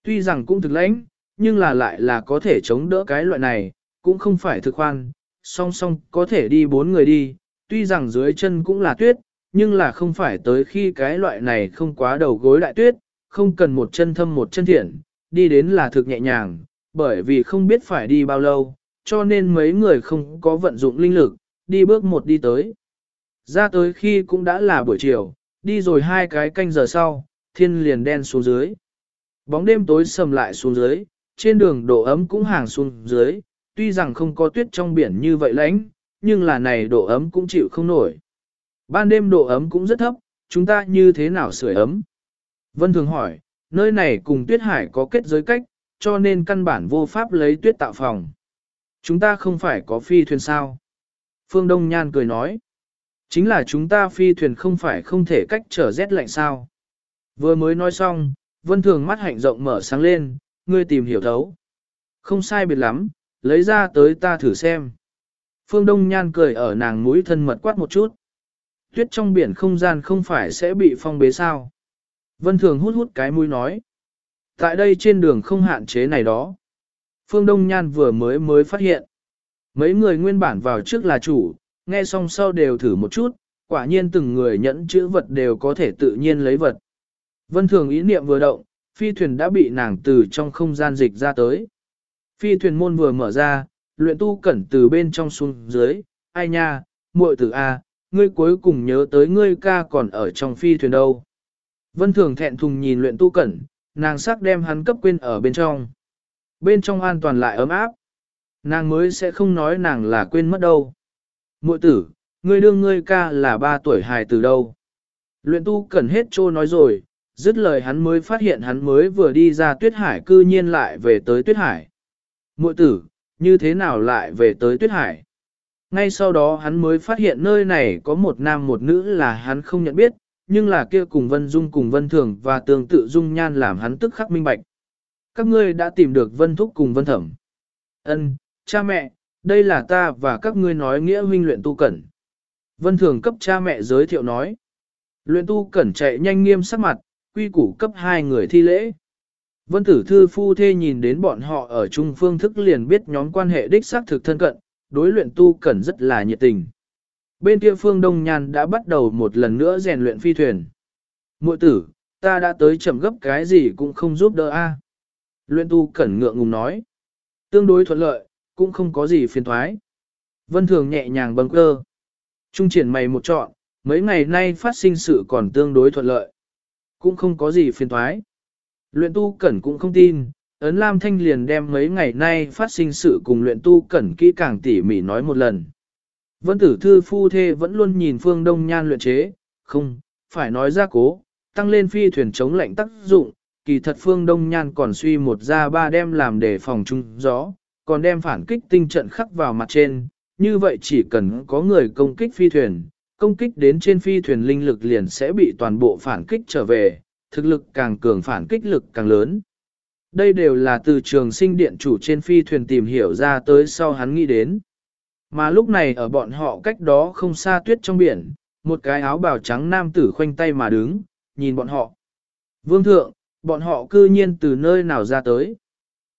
Tuy rằng cũng thực lãnh, nhưng là lại là có thể chống đỡ cái loại này, cũng không phải thực khoan, song song có thể đi bốn người đi, tuy rằng dưới chân cũng là tuyết, nhưng là không phải tới khi cái loại này không quá đầu gối đại tuyết, không cần một chân thâm một chân thiện, đi đến là thực nhẹ nhàng, bởi vì không biết phải đi bao lâu, cho nên mấy người không có vận dụng linh lực, đi bước một đi tới. Ra tới khi cũng đã là buổi chiều, đi rồi hai cái canh giờ sau, thiên liền đen xuống dưới. Bóng đêm tối sầm lại xuống dưới, trên đường độ ấm cũng hàng xuống dưới, tuy rằng không có tuyết trong biển như vậy lánh, nhưng là này độ ấm cũng chịu không nổi. Ban đêm độ ấm cũng rất thấp, chúng ta như thế nào sưởi ấm? Vân Thường hỏi, nơi này cùng tuyết hải có kết giới cách, cho nên căn bản vô pháp lấy tuyết tạo phòng. Chúng ta không phải có phi thuyền sao? Phương Đông Nhan cười nói, chính là chúng ta phi thuyền không phải không thể cách trở rét lạnh sao? Vừa mới nói xong, Vân Thường mắt hạnh rộng mở sáng lên, ngươi tìm hiểu thấu. Không sai biệt lắm, lấy ra tới ta thử xem. Phương Đông Nhan cười ở nàng mũi thân mật quát một chút. Tuyết trong biển không gian không phải sẽ bị phong bế sao. Vân Thường hút hút cái mũi nói. Tại đây trên đường không hạn chế này đó. Phương Đông Nhan vừa mới mới phát hiện. Mấy người nguyên bản vào trước là chủ, nghe xong sau đều thử một chút, quả nhiên từng người nhẫn chữ vật đều có thể tự nhiên lấy vật. Vân Thường ý niệm vừa động, phi thuyền đã bị nàng từ trong không gian dịch ra tới. Phi thuyền môn vừa mở ra, luyện tu cẩn từ bên trong xuống dưới, ai nha, muội tử A, ngươi cuối cùng nhớ tới ngươi ca còn ở trong phi thuyền đâu. Vân Thường thẹn thùng nhìn luyện tu cẩn, nàng sắc đem hắn cấp quên ở bên trong. Bên trong an toàn lại ấm áp. Nàng mới sẽ không nói nàng là quên mất đâu. Muội tử, ngươi đương ngươi ca là ba tuổi hài từ đâu. Luyện tu cẩn hết trô nói rồi, dứt lời hắn mới phát hiện hắn mới vừa đi ra tuyết hải cư nhiên lại về tới tuyết hải. Muội tử, như thế nào lại về tới tuyết hải? Ngay sau đó hắn mới phát hiện nơi này có một nam một nữ là hắn không nhận biết, nhưng là kia cùng Vân Dung cùng Vân Thường và tương tự Dung Nhan làm hắn tức khắc minh bạch. các ngươi đã tìm được Vân Thúc cùng Vân Thẩm. Ân, cha mẹ, đây là ta và các ngươi nói nghĩa huynh luyện tu cẩn. Vân Thường cấp cha mẹ giới thiệu nói. Luyện tu cẩn chạy nhanh nghiêm sắc mặt, quy củ cấp hai người thi lễ. Vân tử thư phu thê nhìn đến bọn họ ở chung phương thức liền biết nhóm quan hệ đích xác thực thân cận, đối luyện tu cẩn rất là nhiệt tình. Bên kia phương Đông Nhan đã bắt đầu một lần nữa rèn luyện phi thuyền. Muội tử, ta đã tới chậm gấp cái gì cũng không giúp đỡ a. Luyện tu cẩn ngượng ngùng nói. Tương đối thuận lợi, cũng không có gì phiền thoái. Vân Thường nhẹ nhàng bâng cơ. Trung triển mày một trọn, mấy ngày nay phát sinh sự còn tương đối thuận lợi. Cũng không có gì phiền thoái. Luyện tu cẩn cũng không tin, Ấn Lam Thanh liền đem mấy ngày nay phát sinh sự cùng luyện tu cẩn kỹ càng tỉ mỉ nói một lần. Vân tử thư phu thê vẫn luôn nhìn phương đông nhan luyện chế, không, phải nói ra cố, tăng lên phi thuyền chống lạnh tác dụng, kỳ thật phương đông nhan còn suy một ra ba đem làm để phòng trung gió, còn đem phản kích tinh trận khắc vào mặt trên, như vậy chỉ cần có người công kích phi thuyền, công kích đến trên phi thuyền linh lực liền sẽ bị toàn bộ phản kích trở về, thực lực càng cường phản kích lực càng lớn. Đây đều là từ trường sinh điện chủ trên phi thuyền tìm hiểu ra tới sau hắn nghĩ đến. Mà lúc này ở bọn họ cách đó không xa tuyết trong biển, một cái áo bào trắng nam tử khoanh tay mà đứng, nhìn bọn họ. Vương thượng, bọn họ cư nhiên từ nơi nào ra tới?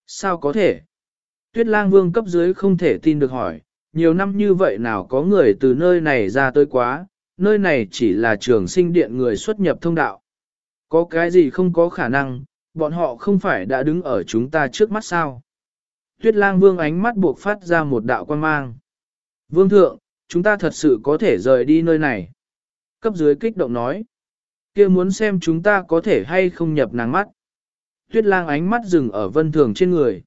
Sao có thể? Tuyết lang vương cấp dưới không thể tin được hỏi, nhiều năm như vậy nào có người từ nơi này ra tới quá, nơi này chỉ là trường sinh điện người xuất nhập thông đạo. Có cái gì không có khả năng, bọn họ không phải đã đứng ở chúng ta trước mắt sao? Tuyết lang vương ánh mắt buộc phát ra một đạo quan mang. Vương thượng, chúng ta thật sự có thể rời đi nơi này. Cấp dưới kích động nói. kia muốn xem chúng ta có thể hay không nhập nàng mắt. Tuyết lang ánh mắt dừng ở vân thường trên người.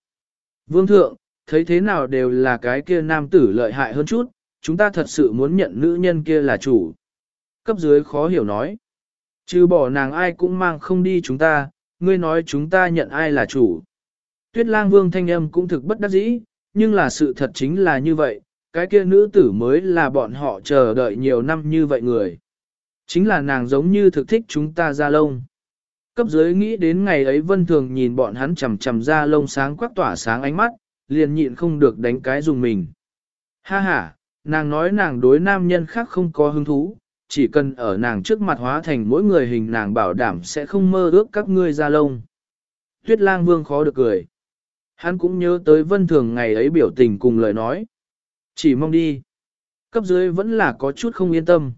Vương thượng, thấy thế nào đều là cái kia nam tử lợi hại hơn chút, chúng ta thật sự muốn nhận nữ nhân kia là chủ. Cấp dưới khó hiểu nói. Chứ bỏ nàng ai cũng mang không đi chúng ta, ngươi nói chúng ta nhận ai là chủ. Tuyết lang vương thanh âm cũng thực bất đắc dĩ, nhưng là sự thật chính là như vậy, cái kia nữ tử mới là bọn họ chờ đợi nhiều năm như vậy người. Chính là nàng giống như thực thích chúng ta ra lông. Cấp dưới nghĩ đến ngày ấy vân thường nhìn bọn hắn chầm chầm ra lông sáng quắc tỏa sáng ánh mắt, liền nhịn không được đánh cái dùng mình. Ha ha, nàng nói nàng đối nam nhân khác không có hứng thú, chỉ cần ở nàng trước mặt hóa thành mỗi người hình nàng bảo đảm sẽ không mơ ước các ngươi ra lông. Tuyết lang vương khó được cười. Hắn cũng nhớ tới vân thường ngày ấy biểu tình cùng lời nói. Chỉ mong đi. Cấp dưới vẫn là có chút không yên tâm.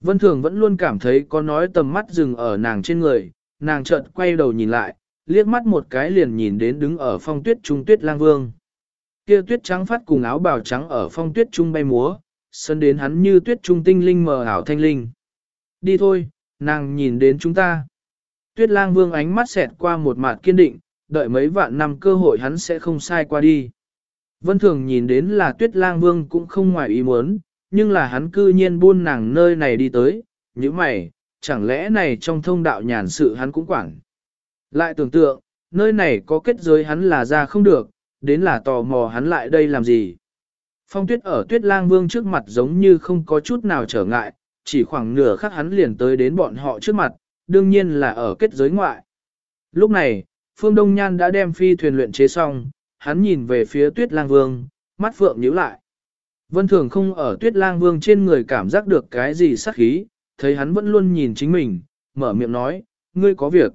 Vân thường vẫn luôn cảm thấy có nói tầm mắt dừng ở nàng trên người, nàng chợt quay đầu nhìn lại, liếc mắt một cái liền nhìn đến đứng ở phong tuyết trung tuyết lang vương. Kia tuyết trắng phát cùng áo bào trắng ở phong tuyết trung bay múa, sân đến hắn như tuyết trung tinh linh mờ ảo thanh linh. Đi thôi, nàng nhìn đến chúng ta. Tuyết lang vương ánh mắt xẹt qua một mặt kiên định, đợi mấy vạn năm cơ hội hắn sẽ không sai qua đi. Vân thường nhìn đến là tuyết lang vương cũng không ngoài ý muốn, nhưng là hắn cư nhiên buôn nàng nơi này đi tới, như mày, chẳng lẽ này trong thông đạo nhàn sự hắn cũng quản. Lại tưởng tượng, nơi này có kết giới hắn là ra không được, đến là tò mò hắn lại đây làm gì. Phong tuyết ở tuyết lang vương trước mặt giống như không có chút nào trở ngại, chỉ khoảng nửa khắc hắn liền tới đến bọn họ trước mặt, đương nhiên là ở kết giới ngoại. Lúc này, Phương Đông Nhan đã đem phi thuyền luyện chế xong, hắn nhìn về phía tuyết lang vương, mắt phượng nhíu lại. Vân Thường không ở tuyết lang vương trên người cảm giác được cái gì sắc khí, thấy hắn vẫn luôn nhìn chính mình, mở miệng nói, ngươi có việc.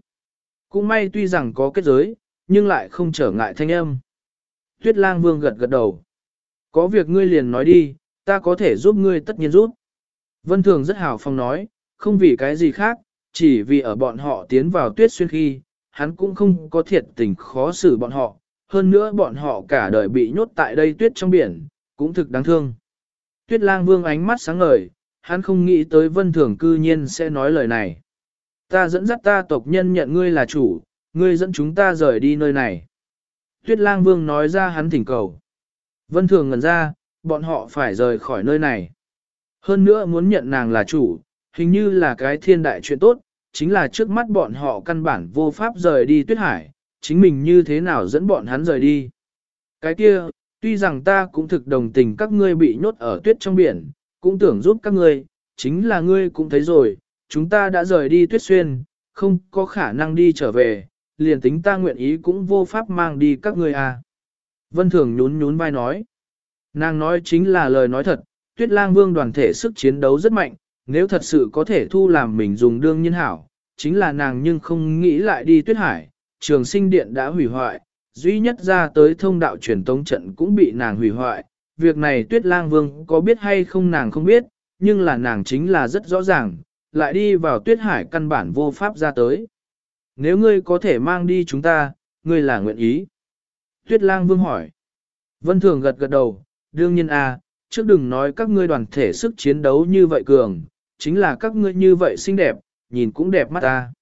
Cũng may tuy rằng có kết giới, nhưng lại không trở ngại thanh âm. Tuyết lang vương gật gật đầu. Có việc ngươi liền nói đi, ta có thể giúp ngươi tất nhiên giúp. Vân Thường rất hào phong nói, không vì cái gì khác, chỉ vì ở bọn họ tiến vào tuyết xuyên khi, hắn cũng không có thiệt tình khó xử bọn họ, hơn nữa bọn họ cả đời bị nhốt tại đây tuyết trong biển, cũng thực đáng thương. Tuyết lang vương ánh mắt sáng ngời, hắn không nghĩ tới vân thường cư nhiên sẽ nói lời này. Ta dẫn dắt ta tộc nhân nhận ngươi là chủ, ngươi dẫn chúng ta rời đi nơi này. Tuyết lang vương nói ra hắn thỉnh cầu. Vân thường ngần ra, bọn họ phải rời khỏi nơi này. Hơn nữa muốn nhận nàng là chủ, hình như là cái thiên đại chuyện tốt, chính là trước mắt bọn họ căn bản vô pháp rời đi tuyết hải, chính mình như thế nào dẫn bọn hắn rời đi. Cái kia, tuy rằng ta cũng thực đồng tình các ngươi bị nhốt ở tuyết trong biển, cũng tưởng giúp các ngươi, chính là ngươi cũng thấy rồi, chúng ta đã rời đi tuyết xuyên, không có khả năng đi trở về, liền tính ta nguyện ý cũng vô pháp mang đi các ngươi à. Vân Thường nhún nhún vai nói. Nàng nói chính là lời nói thật, tuyết lang vương đoàn thể sức chiến đấu rất mạnh, nếu thật sự có thể thu làm mình dùng đương nhiên hảo, chính là nàng nhưng không nghĩ lại đi tuyết hải, trường sinh điện đã hủy hoại, duy nhất ra tới thông đạo truyền tống trận cũng bị nàng hủy hoại, việc này tuyết lang vương có biết hay không nàng không biết, nhưng là nàng chính là rất rõ ràng, lại đi vào tuyết hải căn bản vô pháp ra tới. Nếu ngươi có thể mang đi chúng ta, ngươi là nguyện ý. Tuyết lang vương hỏi. Vân thường gật gật đầu, đương nhiên a, à, trước đừng nói các ngươi đoàn thể sức chiến đấu như vậy cường, chính là các ngươi như vậy xinh đẹp, nhìn cũng đẹp mắt ta.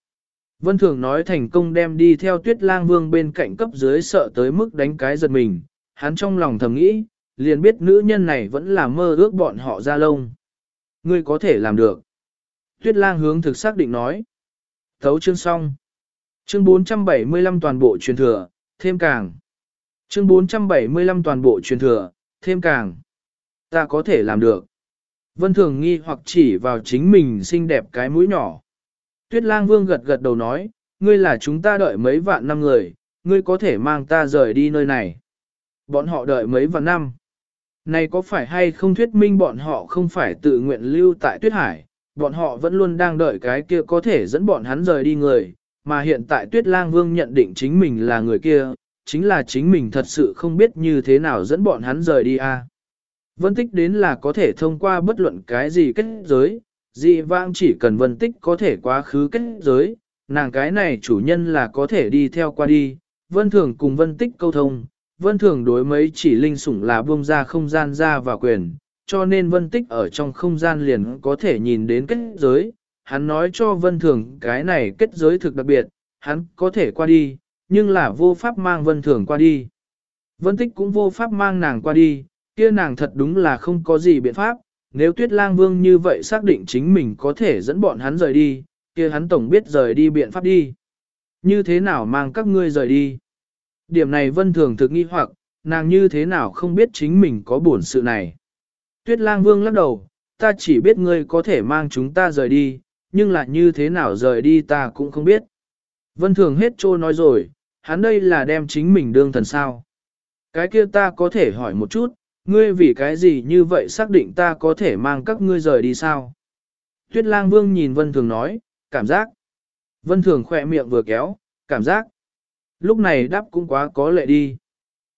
Vân Thường nói thành công đem đi theo tuyết lang vương bên cạnh cấp dưới sợ tới mức đánh cái giật mình, hắn trong lòng thầm nghĩ, liền biết nữ nhân này vẫn là mơ ước bọn họ ra lông. Ngươi có thể làm được. Tuyết lang hướng thực xác định nói. Thấu chương xong. Chương 475 toàn bộ truyền thừa, thêm càng. Chương 475 toàn bộ truyền thừa, thêm càng. Ta có thể làm được. Vân Thường nghi hoặc chỉ vào chính mình xinh đẹp cái mũi nhỏ. Tuyết lang vương gật gật đầu nói, ngươi là chúng ta đợi mấy vạn năm người, ngươi có thể mang ta rời đi nơi này. Bọn họ đợi mấy vạn năm. Này có phải hay không thuyết minh bọn họ không phải tự nguyện lưu tại tuyết hải, bọn họ vẫn luôn đang đợi cái kia có thể dẫn bọn hắn rời đi người, mà hiện tại tuyết lang vương nhận định chính mình là người kia, chính là chính mình thật sự không biết như thế nào dẫn bọn hắn rời đi a. À. Vân tích đến là có thể thông qua bất luận cái gì kết giới, dị vãng chỉ cần vân tích có thể quá khứ kết giới, nàng cái này chủ nhân là có thể đi theo qua đi, vân thường cùng vân tích câu thông, vân thường đối mấy chỉ linh sủng là buông ra không gian ra và quyền, cho nên vân tích ở trong không gian liền có thể nhìn đến kết giới, hắn nói cho vân thường cái này kết giới thực đặc biệt, hắn có thể qua đi, nhưng là vô pháp mang vân thường qua đi. Vân tích cũng vô pháp mang nàng qua đi, kia nàng thật đúng là không có gì biện pháp, nếu tuyết lang vương như vậy xác định chính mình có thể dẫn bọn hắn rời đi, kia hắn tổng biết rời đi biện pháp đi. Như thế nào mang các ngươi rời đi? Điểm này vân thường thực nghi hoặc, nàng như thế nào không biết chính mình có buồn sự này. Tuyết lang vương lắc đầu, ta chỉ biết ngươi có thể mang chúng ta rời đi, nhưng là như thế nào rời đi ta cũng không biết. Vân thường hết trô nói rồi, hắn đây là đem chính mình đương thần sao. Cái kia ta có thể hỏi một chút, ngươi vì cái gì như vậy xác định ta có thể mang các ngươi rời đi sao? Tuyết lang vương nhìn vân thường nói, cảm giác. Vân thường khỏe miệng vừa kéo, cảm giác. Lúc này đáp cũng quá có lệ đi.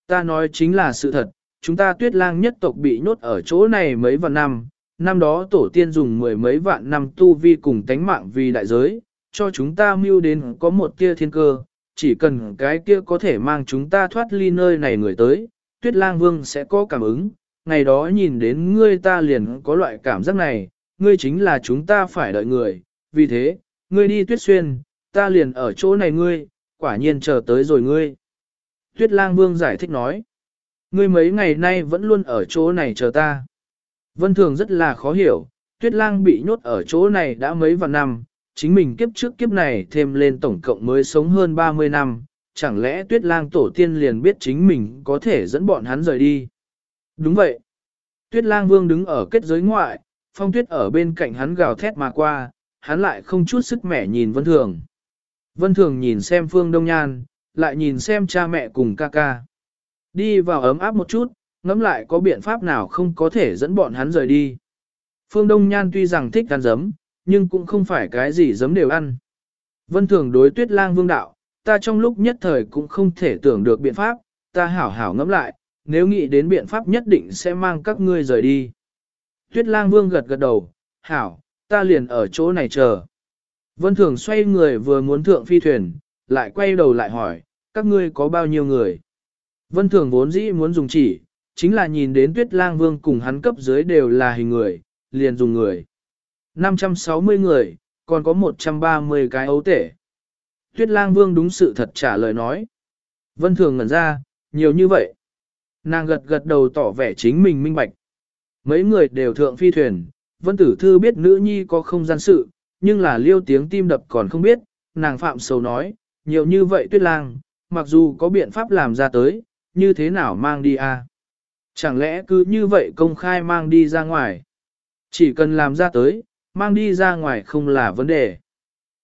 Ta nói chính là sự thật, chúng ta tuyết lang nhất tộc bị nhốt ở chỗ này mấy vạn năm, năm đó tổ tiên dùng mười mấy vạn năm tu vi cùng tánh mạng vì đại giới, cho chúng ta mưu đến có một tia thiên cơ, chỉ cần cái kia có thể mang chúng ta thoát ly nơi này người tới, tuyết lang vương sẽ có cảm ứng, ngày đó nhìn đến ngươi ta liền có loại cảm giác này, ngươi chính là chúng ta phải đợi người, vì thế, ngươi đi tuyết xuyên, ta liền ở chỗ này ngươi, quả nhiên chờ tới rồi ngươi. Tuyết lang vương giải thích nói, ngươi mấy ngày nay vẫn luôn ở chỗ này chờ ta. Vân thường rất là khó hiểu, tuyết lang bị nhốt ở chỗ này đã mấy vạn năm, chính mình kiếp trước kiếp này thêm lên tổng cộng mới sống hơn 30 năm, chẳng lẽ tuyết lang tổ tiên liền biết chính mình có thể dẫn bọn hắn rời đi. Đúng vậy. Tuyết lang vương đứng ở kết giới ngoại, phong tuyết ở bên cạnh hắn gào thét mà qua, hắn lại không chút sức mẻ nhìn vân thường. Vân thường nhìn xem phương đông nhan, lại nhìn xem cha mẹ cùng ca ca. Đi vào ấm áp một chút, ngẫm lại có biện pháp nào không có thể dẫn bọn hắn rời đi. Phương Đông Nhan tuy rằng thích ăn giấm, nhưng cũng không phải cái gì giấm đều ăn. Vân thường đối tuyết lang vương đạo, ta trong lúc nhất thời cũng không thể tưởng được biện pháp, ta hảo hảo ngẫm lại, nếu nghĩ đến biện pháp nhất định sẽ mang các ngươi rời đi. Tuyết lang vương gật gật đầu, hảo, ta liền ở chỗ này chờ. Vân thường xoay người vừa muốn thượng phi thuyền, lại quay đầu lại hỏi, các ngươi có bao nhiêu người? Vân thường vốn dĩ muốn dùng chỉ, chính là nhìn đến tuyết lang vương cùng hắn cấp dưới đều là hình người, liền dùng người. 560 người, còn có 130 cái ấu tể. Tuyết lang vương đúng sự thật trả lời nói. Vân thường ngẩn ra, nhiều như vậy. Nàng gật gật đầu tỏ vẻ chính mình minh bạch. Mấy người đều thượng phi thuyền, vân tử thư biết nữ nhi có không gian sự, nhưng là liêu tiếng tim đập còn không biết, nàng phạm sầu nói, nhiều như vậy tuyết lang, mặc dù có biện pháp làm ra tới, như thế nào mang đi à? Chẳng lẽ cứ như vậy công khai mang đi ra ngoài? Chỉ cần làm ra tới, mang đi ra ngoài không là vấn đề.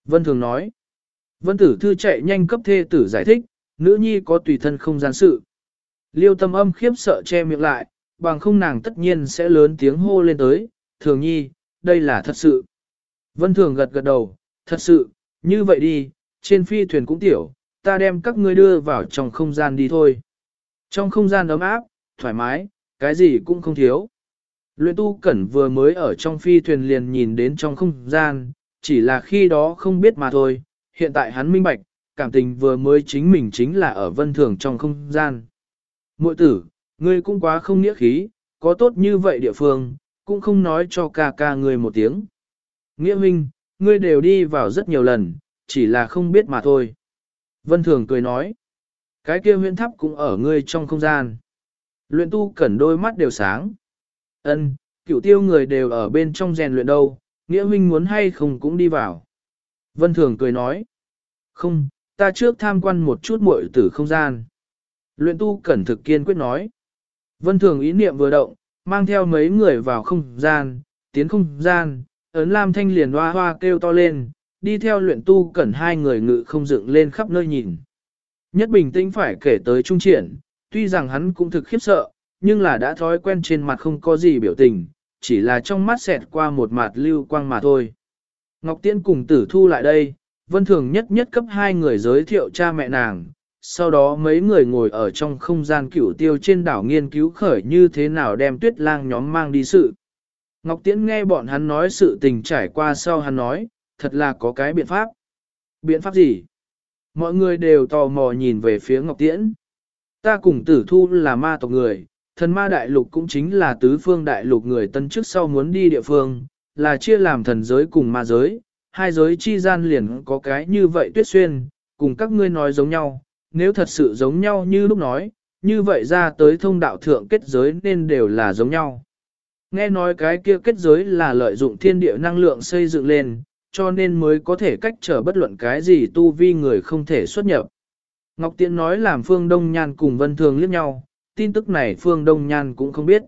Vân thường nói, Vân tử thư chạy nhanh cấp thê tử giải thích, nữ nhi có tùy thân không gian sự. Liêu tâm âm khiếp sợ che miệng lại, bằng không nàng tất nhiên sẽ lớn tiếng hô lên tới, thường nhi, đây là thật sự. Vân thường gật gật đầu, thật sự, như vậy đi, trên phi thuyền cũng tiểu, ta đem các ngươi đưa vào trong không gian đi thôi. Trong không gian ấm áp, thoải mái, cái gì cũng không thiếu. Luyện tu cẩn vừa mới ở trong phi thuyền liền nhìn đến trong không gian, chỉ là khi đó không biết mà thôi, hiện tại hắn minh bạch, cảm tình vừa mới chính mình chính là ở vân thường trong không gian. Mội tử, ngươi cũng quá không nghĩa khí, có tốt như vậy địa phương, cũng không nói cho ca ca ngươi một tiếng. Nghĩa minh, ngươi đều đi vào rất nhiều lần, chỉ là không biết mà thôi. Vân thường cười nói, cái kia huyện thắp cũng ở ngươi trong không gian. Luyện tu cẩn đôi mắt đều sáng. Ân, cửu tiêu người đều ở bên trong rèn luyện đâu, nghĩa huynh muốn hay không cũng đi vào. Vân Thường cười nói, không, ta trước tham quan một chút muội tử không gian. Luyện tu cẩn thực kiên quyết nói. Vân Thường ý niệm vừa động, mang theo mấy người vào không gian, tiến không gian, ấn lam thanh liền hoa hoa kêu to lên, đi theo luyện tu cẩn hai người ngự không dựng lên khắp nơi nhìn. Nhất bình tĩnh phải kể tới trung triển, tuy rằng hắn cũng thực khiếp sợ, nhưng là đã thói quen trên mặt không có gì biểu tình, chỉ là trong mắt xẹt qua một mặt lưu quang mà thôi. Ngọc Tiễn cùng tử thu lại đây, vân thường nhất nhất cấp hai người giới thiệu cha mẹ nàng, sau đó mấy người ngồi ở trong không gian cửu tiêu trên đảo nghiên cứu khởi như thế nào đem tuyết lang nhóm mang đi sự. Ngọc Tiễn nghe bọn hắn nói sự tình trải qua sau hắn nói, thật là có cái biện pháp. Biện pháp gì? Mọi người đều tò mò nhìn về phía Ngọc Tiễn. Ta cùng tử thu là ma tộc người, thần ma đại lục cũng chính là tứ phương đại lục người tân trước sau muốn đi địa phương, là chia làm thần giới cùng ma giới, hai giới chi gian liền có cái như vậy tuyết xuyên, cùng các ngươi nói giống nhau, nếu thật sự giống nhau như lúc nói, như vậy ra tới thông đạo thượng kết giới nên đều là giống nhau. Nghe nói cái kia kết giới là lợi dụng thiên địa năng lượng xây dựng lên, cho nên mới có thể cách trở bất luận cái gì tu vi người không thể xuất nhập. Ngọc Tiễn nói làm Phương Đông Nhan cùng Vân Thường liếc nhau, tin tức này Phương Đông Nhan cũng không biết.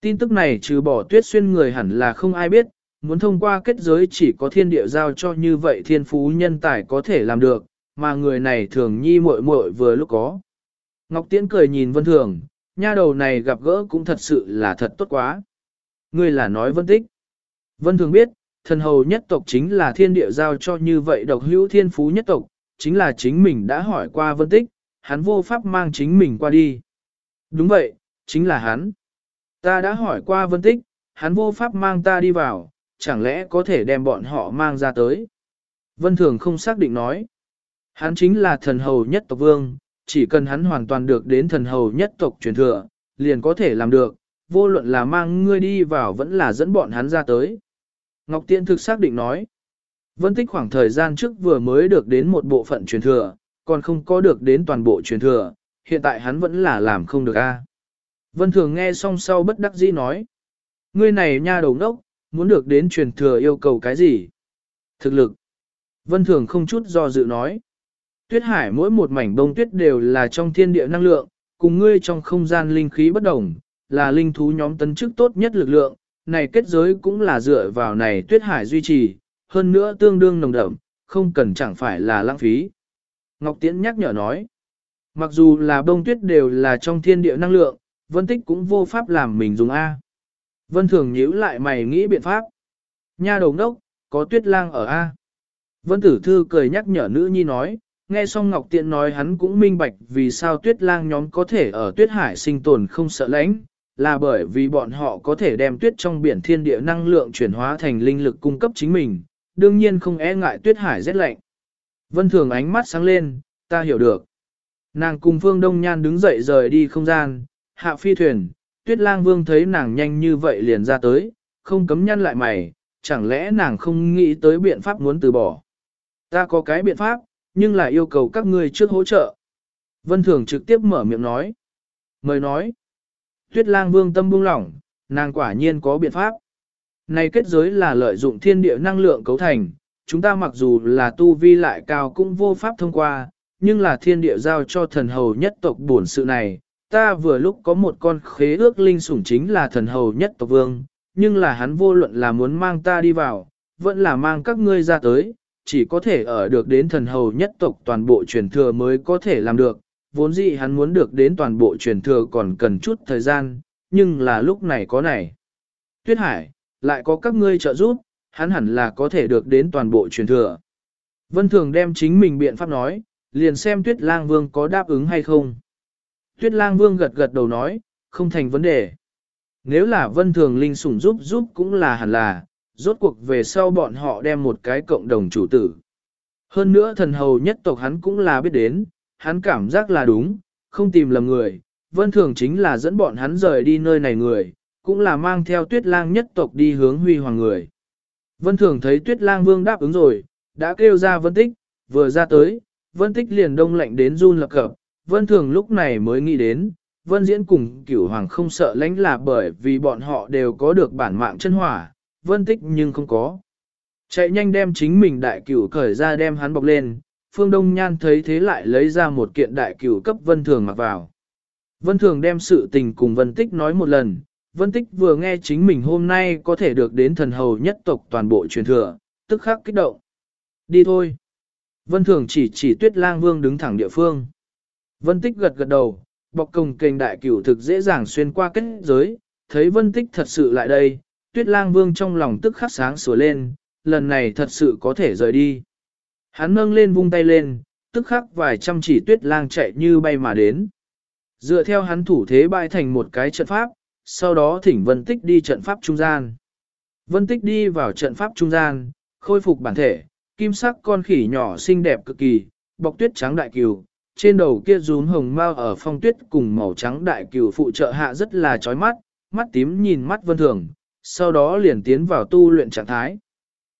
Tin tức này trừ bỏ tuyết xuyên người hẳn là không ai biết, muốn thông qua kết giới chỉ có thiên địa giao cho như vậy thiên phú nhân tài có thể làm được, mà người này thường nhi muội muội vừa lúc có. Ngọc Tiễn cười nhìn Vân Thường, nha đầu này gặp gỡ cũng thật sự là thật tốt quá. Người là nói Vân Tích. Vân Thường biết, thần hầu nhất tộc chính là thiên địa giao cho như vậy độc hữu thiên phú nhất tộc, chính là chính mình đã hỏi qua Vân Tích, hắn vô pháp mang chính mình qua đi. Đúng vậy, chính là hắn. Ta đã hỏi qua Vân Tích, hắn vô pháp mang ta đi vào, chẳng lẽ có thể đem bọn họ mang ra tới. Vân Thường không xác định nói. Hắn chính là thần hầu nhất tộc vương, chỉ cần hắn hoàn toàn được đến thần hầu nhất tộc truyền thừa, liền có thể làm được, vô luận là mang ngươi đi vào vẫn là dẫn bọn hắn ra tới. Ngọc Tiễn thực xác định nói. Vân Tích khoảng thời gian trước vừa mới được đến một bộ phận truyền thừa, còn không có được đến toàn bộ truyền thừa, hiện tại hắn vẫn là làm không được a. Vân Thường nghe xong sau bất đắc dĩ nói. Ngươi này nha đầu ngốc, muốn được đến truyền thừa yêu cầu cái gì? Thực lực. Vân Thường không chút do dự nói. Tuyết hải mỗi một mảnh bông tuyết đều là trong thiên địa năng lượng, cùng ngươi trong không gian linh khí bất đồng, là linh thú nhóm tấn chức tốt nhất lực lượng, này kết giới cũng là dựa vào này tuyết hải duy trì, hơn nữa tương đương nồng đậm, không cần chẳng phải là lãng phí. Ngọc Tiễn nhắc nhở nói, mặc dù là bông tuyết đều là trong thiên địa năng lượng, Vân Tích cũng vô pháp làm mình dùng A. Vân Thường nhíu lại mày nghĩ biện pháp. Nha đầu đốc, có tuyết lang ở A. Vân Tử Thư cười nhắc nhở nữ nhi nói, nghe xong Ngọc Tiện nói hắn cũng minh bạch vì sao tuyết lang nhóm có thể ở tuyết hải sinh tồn không sợ lãnh, là bởi vì bọn họ có thể đem tuyết trong biển thiên địa năng lượng chuyển hóa thành linh lực cung cấp chính mình, đương nhiên không e ngại tuyết hải rét lạnh. Vân Thường ánh mắt sáng lên, ta hiểu được. Nàng cùng Phương Đông Nhan đứng dậy rời đi không gian, hạ phi thuyền, tuyết lang vương thấy nàng nhanh như vậy liền ra tới, không cấm nhăn lại mày, chẳng lẽ nàng không nghĩ tới biện pháp muốn từ bỏ. Ta có cái biện pháp, nhưng lại yêu cầu các ngươi trước hỗ trợ. Vân Thường trực tiếp mở miệng nói. Mời nói. Tuyết lang vương tâm buông lỏng, nàng quả nhiên có biện pháp. Này kết giới là lợi dụng thiên địa năng lượng cấu thành, chúng ta mặc dù là tu vi lại cao cũng vô pháp thông qua, nhưng là thiên địa giao cho thần hầu nhất tộc bổn sự này. Ta vừa lúc có một con khế ước linh sủng chính là thần hầu nhất tộc vương, nhưng là hắn vô luận là muốn mang ta đi vào, vẫn là mang các ngươi ra tới, chỉ có thể ở được đến thần hầu nhất tộc toàn bộ truyền thừa mới có thể làm được, vốn dĩ hắn muốn được đến toàn bộ truyền thừa còn cần chút thời gian, nhưng là lúc này có này. Tuyết Hải, lại có các ngươi trợ giúp, hắn hẳn là có thể được đến toàn bộ truyền thừa. Vân Thường đem chính mình biện pháp nói, liền xem Tuyết Lang Vương có đáp ứng hay không. Tuyết Lang Vương gật gật đầu nói, không thành vấn đề. Nếu là Vân Thường Linh sủng giúp giúp cũng là hẳn là, rốt cuộc về sau bọn họ đem một cái cộng đồng chủ tử. Hơn nữa thần hầu nhất tộc hắn cũng là biết đến, hắn cảm giác là đúng, không tìm lầm người, Vân Thường chính là dẫn bọn hắn rời đi nơi này người, cũng là mang theo tuyết lang nhất tộc đi hướng huy hoàng người. Vân Thường thấy tuyết lang vương đáp ứng rồi, đã kêu ra vân tích, vừa ra tới, vân tích liền đông lạnh đến run lập cập, vân Thường lúc này mới nghĩ đến, vân diễn cùng cửu hoàng không sợ lãnh là bởi vì bọn họ đều có được bản mạng chân hỏa, vân tích nhưng không có. Chạy nhanh đem chính mình đại cửu cởi ra đem hắn bọc lên, phương đông nhan thấy thế lại lấy ra một kiện đại cửu cấp vân thường mặc vào. Vân thường đem sự tình cùng vân tích nói một lần, Vân Tích vừa nghe chính mình hôm nay có thể được đến thần hầu nhất tộc toàn bộ truyền thừa, tức khắc kích động. Đi thôi. Vân Thường chỉ chỉ tuyết lang vương đứng thẳng địa phương. Vân Tích gật gật đầu, bọc công kênh đại cửu thực dễ dàng xuyên qua kết giới, thấy Vân Tích thật sự lại đây, tuyết lang vương trong lòng tức khắc sáng sủa lên, lần này thật sự có thể rời đi. Hắn nâng lên vung tay lên, tức khắc vài trăm chỉ tuyết lang chạy như bay mà đến. Dựa theo hắn thủ thế bại thành một cái trận pháp, sau đó thỉnh Vân Tích đi trận pháp trung gian. Vân Tích đi vào trận pháp trung gian, khôi phục bản thể, kim sắc con khỉ nhỏ xinh đẹp cực kỳ, bọc tuyết trắng đại cừu, trên đầu kia rúm hồng mao ở phong tuyết cùng màu trắng đại cừu phụ trợ hạ rất là chói mắt, mắt tím nhìn mắt Vân Thường, sau đó liền tiến vào tu luyện trạng thái.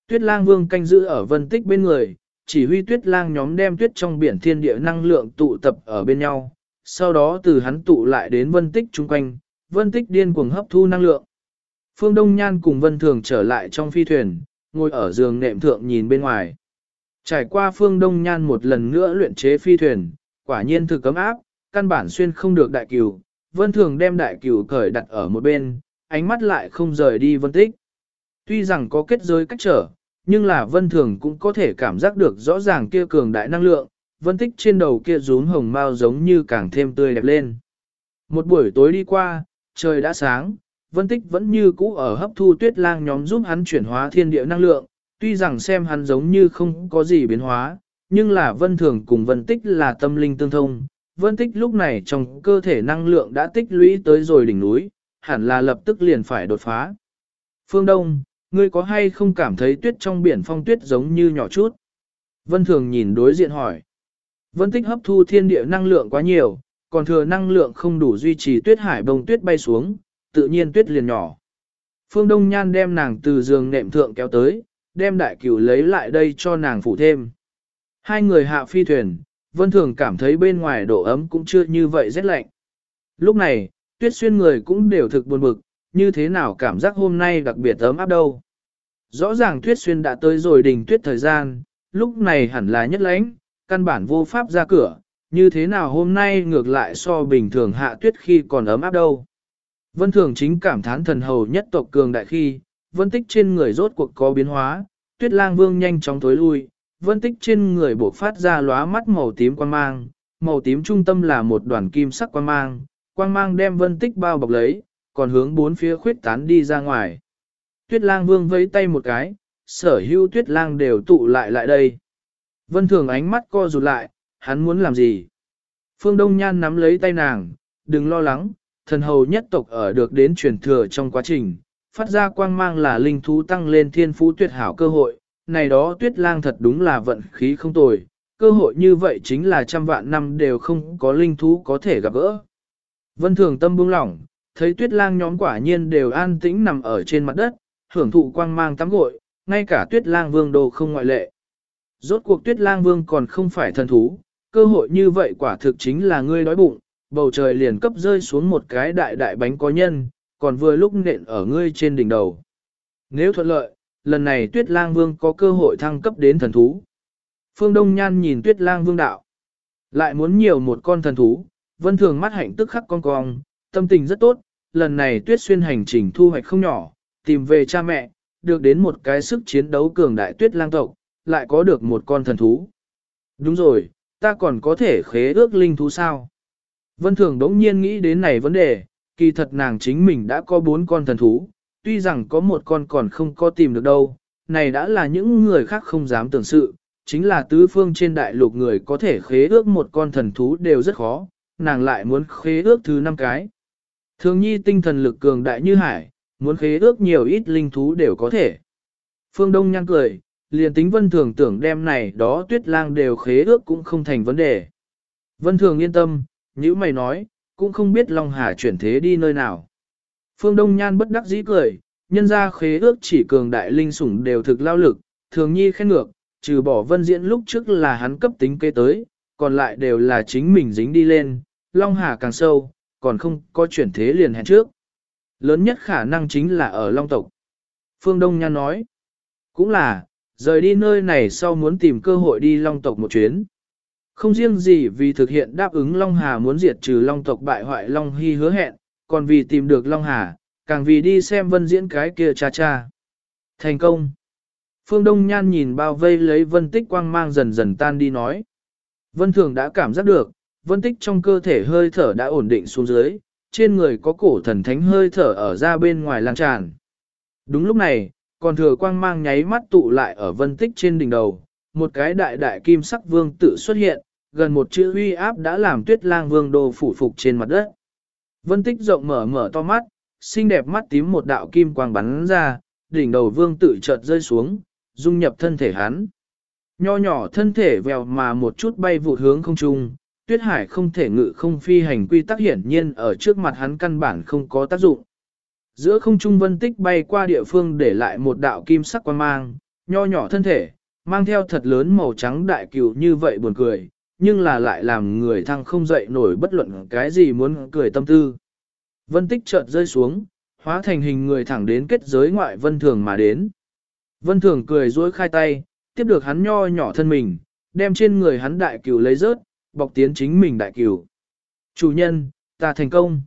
Tuyết lang vương canh giữ ở Vân Tích bên người, chỉ huy tuyết lang nhóm đem tuyết trong biển thiên địa năng lượng tụ tập ở bên nhau, sau đó từ hắn tụ lại đến Vân Tích chung quanh, vân tích điên cuồng hấp thu năng lượng. Phương Đông Nhan cùng Vân Thường trở lại trong phi thuyền, ngồi ở giường nệm thượng nhìn bên ngoài. Trải qua Phương Đông Nhan một lần nữa luyện chế phi thuyền, quả nhiên thực cấm áp, căn bản xuyên không được đại cửu. Vân Thường đem đại cửu cởi đặt ở một bên, ánh mắt lại không rời đi Vân Tích. Tuy rằng có kết giới cách trở, nhưng là Vân Thường cũng có thể cảm giác được rõ ràng kia cường đại năng lượng, Vân Tích trên đầu kia rúm hồng mao giống như càng thêm tươi đẹp lên. Một buổi tối đi qua, trời đã sáng, Vân Tích vẫn như cũ ở hấp thu tuyết lang nhóm giúp hắn chuyển hóa thiên địa năng lượng, tuy rằng xem hắn giống như không có gì biến hóa, nhưng là Vân Thường cùng Vân Tích là tâm linh tương thông. Vân Tích lúc này trong cơ thể năng lượng đã tích lũy tới rồi đỉnh núi, hẳn là lập tức liền phải đột phá. Phương Đông, ngươi có hay không cảm thấy tuyết trong biển phong tuyết giống như nhỏ chút? Vân Thường nhìn đối diện hỏi. Vân Tích hấp thu thiên địa năng lượng quá nhiều, còn thừa năng lượng không đủ duy trì tuyết hải bông tuyết bay xuống, tự nhiên tuyết liền nhỏ. Phương Đông Nhan đem nàng từ giường nệm thượng kéo tới, đem đại cửu lấy lại đây cho nàng phủ thêm. Hai người hạ phi thuyền, Vân Thường cảm thấy bên ngoài độ ấm cũng chưa như vậy rét lạnh. Lúc này, tuyết xuyên người cũng đều thực buồn bực, như thế nào cảm giác hôm nay đặc biệt ấm áp đâu. Rõ ràng tuyết xuyên đã tới rồi đỉnh tuyết thời gian, lúc này hẳn là nhất lãnh, căn bản vô pháp ra cửa, như thế nào hôm nay ngược lại so bình thường hạ tuyết khi còn ấm áp đâu. Vân Thường chính cảm thán thần hầu nhất tộc cường đại khi, vân tích trên người rốt cuộc có biến hóa, tuyết lang vương nhanh chóng tối lui, vân tích trên người bộc phát ra lóa mắt màu tím quang mang, màu tím trung tâm là một đoàn kim sắc quang mang, quang mang đem vân tích bao bọc lấy, còn hướng bốn phía khuyết tán đi ra ngoài. Tuyết lang vương vẫy tay một cái, sở hữu tuyết lang đều tụ lại lại đây. Vân thường ánh mắt co rụt lại, hắn muốn làm gì? Phương Đông Nhan nắm lấy tay nàng, đừng lo lắng, thần hầu nhất tộc ở được đến truyền thừa trong quá trình, phát ra quang mang là linh thú tăng lên thiên phú tuyệt hảo cơ hội, này đó tuyết lang thật đúng là vận khí không tồi, cơ hội như vậy chính là trăm vạn năm đều không có linh thú có thể gặp gỡ. Vân thường tâm buông lỏng, thấy tuyết lang nhóm quả nhiên đều an tĩnh nằm ở trên mặt đất, hưởng thụ quang mang tắm gội, ngay cả tuyết lang vương đồ không ngoại lệ. Rốt cuộc tuyết lang vương còn không phải thần thú, cơ hội như vậy quả thực chính là ngươi đói bụng, bầu trời liền cấp rơi xuống một cái đại đại bánh có nhân, còn vừa lúc nện ở ngươi trên đỉnh đầu. Nếu thuận lợi, lần này tuyết lang vương có cơ hội thăng cấp đến thần thú. Phương Đông Nhan nhìn tuyết lang vương đạo. Lại muốn nhiều một con thần thú, vân thường mắt hạnh tức khắc con cong, tâm tình rất tốt, lần này tuyết xuyên hành trình thu hoạch không nhỏ, tìm về cha mẹ, được đến một cái sức chiến đấu cường đại tuyết lang tộc, lại có được một con thần thú. Đúng rồi, ta còn có thể khế ước linh thú sao? Vân Thường đống nhiên nghĩ đến này vấn đề, kỳ thật nàng chính mình đã có bốn con thần thú, tuy rằng có một con còn không có tìm được đâu, này đã là những người khác không dám tưởng sự, chính là tứ phương trên đại lục người có thể khế ước một con thần thú đều rất khó, nàng lại muốn khế ước thứ năm cái. Thường nhi tinh thần lực cường đại như hải, muốn khế ước nhiều ít linh thú đều có thể. Phương Đông nhăn cười, liền tính vân thường tưởng đem này đó tuyết lang đều khế ước cũng không thành vấn đề. Vân thường yên tâm, như mày nói, cũng không biết Long Hà chuyển thế đi nơi nào. Phương Đông Nhan bất đắc dĩ cười, nhân ra khế ước chỉ cường đại linh sủng đều thực lao lực, thường nhi khen ngược, trừ bỏ vân diễn lúc trước là hắn cấp tính kê tới, còn lại đều là chính mình dính đi lên, Long Hà càng sâu, còn không có chuyển thế liền hẹn trước. Lớn nhất khả năng chính là ở Long tộc. Phương Đông Nhan nói, cũng là, rời đi nơi này sau muốn tìm cơ hội đi Long tộc một chuyến. Không riêng gì vì thực hiện đáp ứng Long Hà muốn diệt trừ Long tộc bại hoại Long Hy hứa hẹn, còn vì tìm được Long Hà, càng vì đi xem vân diễn cái kia cha cha. Thành công! Phương Đông Nhan nhìn bao vây lấy vân tích quang mang dần dần tan đi nói. Vân Thường đã cảm giác được, vân tích trong cơ thể hơi thở đã ổn định xuống dưới, trên người có cổ thần thánh hơi thở ở ra bên ngoài lan tràn. Đúng lúc này, còn thừa quang mang nháy mắt tụ lại ở vân tích trên đỉnh đầu, một cái đại đại kim sắc vương tự xuất hiện, gần một chữ uy áp đã làm tuyết lang vương đồ phủ phục trên mặt đất. Vân tích rộng mở mở to mắt, xinh đẹp mắt tím một đạo kim quang bắn ra, đỉnh đầu vương tự chợt rơi xuống, dung nhập thân thể hắn. Nho nhỏ thân thể vèo mà một chút bay vụt hướng không trung, tuyết hải không thể ngự không phi hành quy tắc hiển nhiên ở trước mặt hắn căn bản không có tác dụng. Giữa không trung vân tích bay qua địa phương để lại một đạo kim sắc quang mang, nho nhỏ thân thể, mang theo thật lớn màu trắng đại cừu như vậy buồn cười, nhưng là lại làm người thăng không dậy nổi bất luận cái gì muốn cười tâm tư. Vân tích chợt rơi xuống, hóa thành hình người thẳng đến kết giới ngoại vân thường mà đến. Vân thường cười dối khai tay, tiếp được hắn nho nhỏ thân mình, đem trên người hắn đại cửu lấy rớt, bọc tiến chính mình đại cửu. Chủ nhân, ta thành công.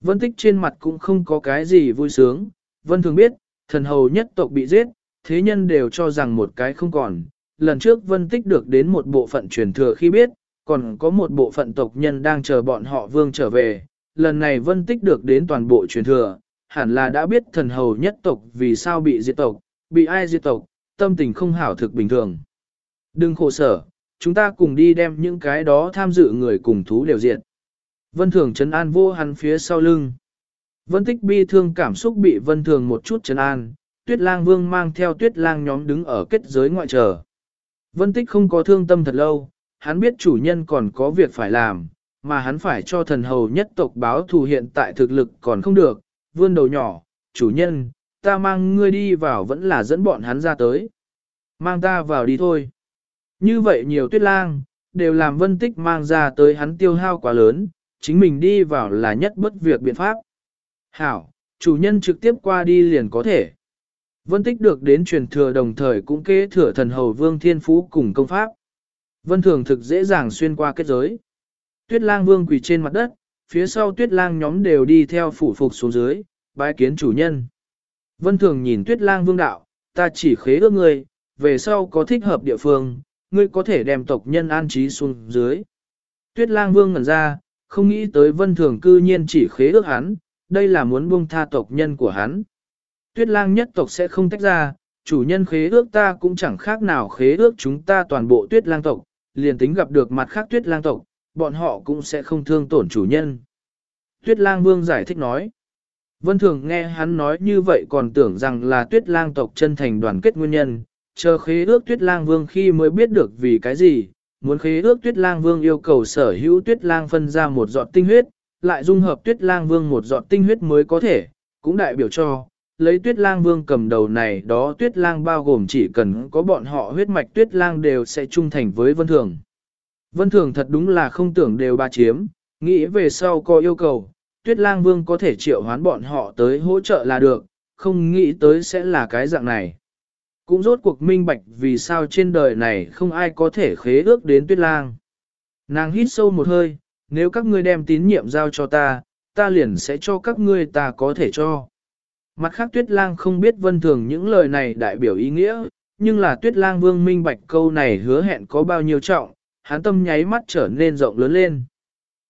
Vân tích trên mặt cũng không có cái gì vui sướng, vân thường biết, thần hầu nhất tộc bị giết, thế nhân đều cho rằng một cái không còn. Lần trước vân tích được đến một bộ phận truyền thừa khi biết, còn có một bộ phận tộc nhân đang chờ bọn họ vương trở về. Lần này vân tích được đến toàn bộ truyền thừa, hẳn là đã biết thần hầu nhất tộc vì sao bị diệt tộc, bị ai diệt tộc, tâm tình không hảo thực bình thường. Đừng khổ sở, chúng ta cùng đi đem những cái đó tham dự người cùng thú đều diệt. Vân Thường trấn an vô hắn phía sau lưng. Vân tích bi thương cảm xúc bị Vân Thường một chút trấn an, Tuyết Lang Vương mang theo Tuyết Lang nhóm đứng ở kết giới ngoại chờ. Vân tích không có thương tâm thật lâu, hắn biết chủ nhân còn có việc phải làm, mà hắn phải cho thần hầu nhất tộc báo thù hiện tại thực lực còn không được, vươn đầu nhỏ, chủ nhân, ta mang ngươi đi vào vẫn là dẫn bọn hắn ra tới. Mang ta vào đi thôi. Như vậy nhiều tuyết lang, đều làm vân tích mang ra tới hắn tiêu hao quá lớn, chính mình đi vào là nhất bất việc biện pháp. Hảo, chủ nhân trực tiếp qua đi liền có thể. Vân tích được đến truyền thừa đồng thời cũng kế thừa thần hầu vương thiên phú cùng công pháp. Vân thường thực dễ dàng xuyên qua kết giới. Tuyết lang vương quỳ trên mặt đất, phía sau tuyết lang nhóm đều đi theo phủ phục xuống dưới, bái kiến chủ nhân. Vân thường nhìn tuyết lang vương đạo, ta chỉ khế ước ngươi, về sau có thích hợp địa phương, ngươi có thể đem tộc nhân an trí xuống dưới. Tuyết lang vương ngẩn ra, không nghĩ tới vân thường cư nhiên chỉ khế ước hắn, đây là muốn buông tha tộc nhân của hắn. Tuyết lang nhất tộc sẽ không tách ra, chủ nhân khế ước ta cũng chẳng khác nào khế ước chúng ta toàn bộ tuyết lang tộc, liền tính gặp được mặt khác tuyết lang tộc, bọn họ cũng sẽ không thương tổn chủ nhân. Tuyết lang vương giải thích nói. Vân thường nghe hắn nói như vậy còn tưởng rằng là tuyết lang tộc chân thành đoàn kết nguyên nhân, chờ khế ước tuyết lang vương khi mới biết được vì cái gì, muốn khế ước tuyết lang vương yêu cầu sở hữu tuyết lang phân ra một giọt tinh huyết, lại dung hợp tuyết lang vương một giọt tinh huyết mới có thể, cũng đại biểu cho, lấy tuyết lang vương cầm đầu này đó tuyết lang bao gồm chỉ cần có bọn họ huyết mạch tuyết lang đều sẽ trung thành với vân thường. Vân thường thật đúng là không tưởng đều ba chiếm, nghĩ về sau có yêu cầu, tuyết lang vương có thể triệu hoán bọn họ tới hỗ trợ là được, không nghĩ tới sẽ là cái dạng này. Cũng rốt cuộc minh bạch vì sao trên đời này không ai có thể khế ước đến tuyết lang. Nàng hít sâu một hơi, nếu các ngươi đem tín nhiệm giao cho ta, ta liền sẽ cho các ngươi ta có thể cho. Mặt khác tuyết lang không biết vân thường những lời này đại biểu ý nghĩa, nhưng là tuyết lang vương minh bạch câu này hứa hẹn có bao nhiêu trọng, hắn tâm nháy mắt trở nên rộng lớn lên.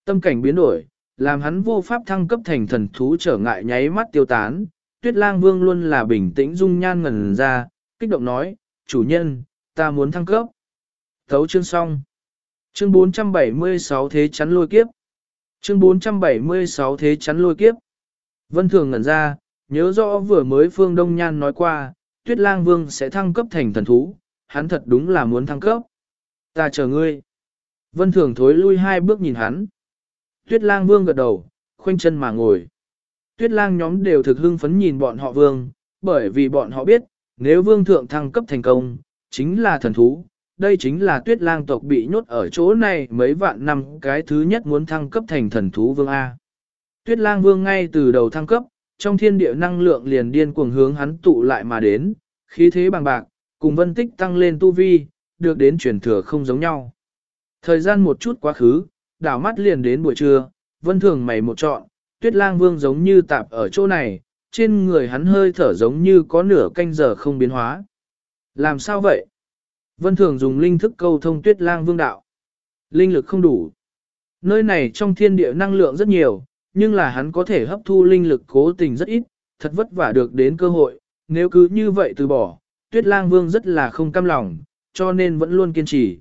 Tâm cảnh biến đổi, làm hắn vô pháp thăng cấp thành thần thú trở ngại nháy mắt tiêu tán, tuyết lang vương luôn là bình tĩnh dung nhan ngần ra, kích động nói, chủ nhân, ta muốn thăng cấp. Thấu chương xong. Chương 476 thế chắn lôi kiếp. Chương 476 thế chắn lôi kiếp. Vân Thường ngẩn ra, nhớ rõ vừa mới Phương Đông Nhan nói qua, Tuyết Lang Vương sẽ thăng cấp thành thần thú, hắn thật đúng là muốn thăng cấp. Ta chờ ngươi. Vân Thường thối lui hai bước nhìn hắn. Tuyết Lang Vương gật đầu, khoanh chân mà ngồi. Tuyết Lang nhóm đều thực hưng phấn nhìn bọn họ Vương, bởi vì bọn họ biết, nếu Vương thượng thăng cấp thành công, chính là thần thú, đây chính là tuyết lang tộc bị nhốt ở chỗ này mấy vạn năm cái thứ nhất muốn thăng cấp thành thần thú vương A. Tuyết lang vương ngay từ đầu thăng cấp, trong thiên địa năng lượng liền điên cuồng hướng hắn tụ lại mà đến, khí thế bằng bạc, cùng vân tích tăng lên tu vi, được đến truyền thừa không giống nhau. Thời gian một chút quá khứ, đảo mắt liền đến buổi trưa, vân thường mày một trọn, tuyết lang vương giống như tạp ở chỗ này, trên người hắn hơi thở giống như có nửa canh giờ không biến hóa. Làm sao vậy? Vân Thường dùng linh thức câu thông tuyết lang vương đạo. Linh lực không đủ. Nơi này trong thiên địa năng lượng rất nhiều, nhưng là hắn có thể hấp thu linh lực cố tình rất ít, thật vất vả được đến cơ hội, nếu cứ như vậy từ bỏ, tuyết lang vương rất là không cam lòng, cho nên vẫn luôn kiên trì.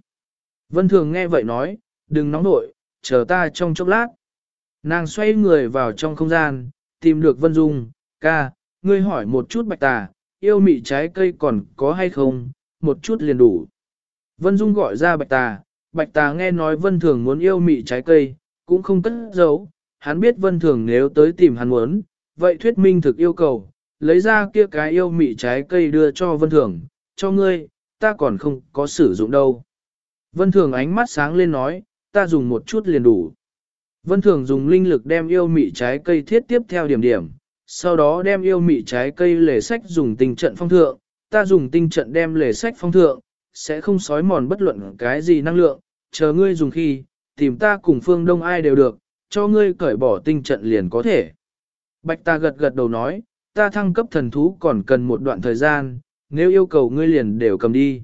Vân Thường nghe vậy nói, đừng nóng nội, chờ ta trong chốc lát. Nàng xoay người vào trong không gian, tìm được Vân Dung, ca, ngươi hỏi một chút bạch tà, yêu mị trái cây còn có hay không, một chút liền đủ. Vân Dung gọi ra bạch tà, bạch tà nghe nói Vân Thường muốn yêu mị trái cây, cũng không cất giấu, hắn biết Vân Thường nếu tới tìm hắn muốn, vậy thuyết minh thực yêu cầu, lấy ra kia cái yêu mị trái cây đưa cho Vân Thường, cho ngươi, ta còn không có sử dụng đâu. Vân Thường ánh mắt sáng lên nói, ta dùng một chút liền đủ. Vân Thường dùng linh lực đem yêu mị trái cây thiết tiếp theo điểm điểm, sau đó đem yêu mị trái cây lề sách dùng tình trận phong thượng, ta dùng tinh trận đem lề sách phong thượng, sẽ không sói mòn bất luận cái gì năng lượng, chờ ngươi dùng khi, tìm ta cùng phương đông ai đều được, cho ngươi cởi bỏ tinh trận liền có thể. Bạch ta gật gật đầu nói, ta thăng cấp thần thú còn cần một đoạn thời gian, nếu yêu cầu ngươi liền đều cầm đi.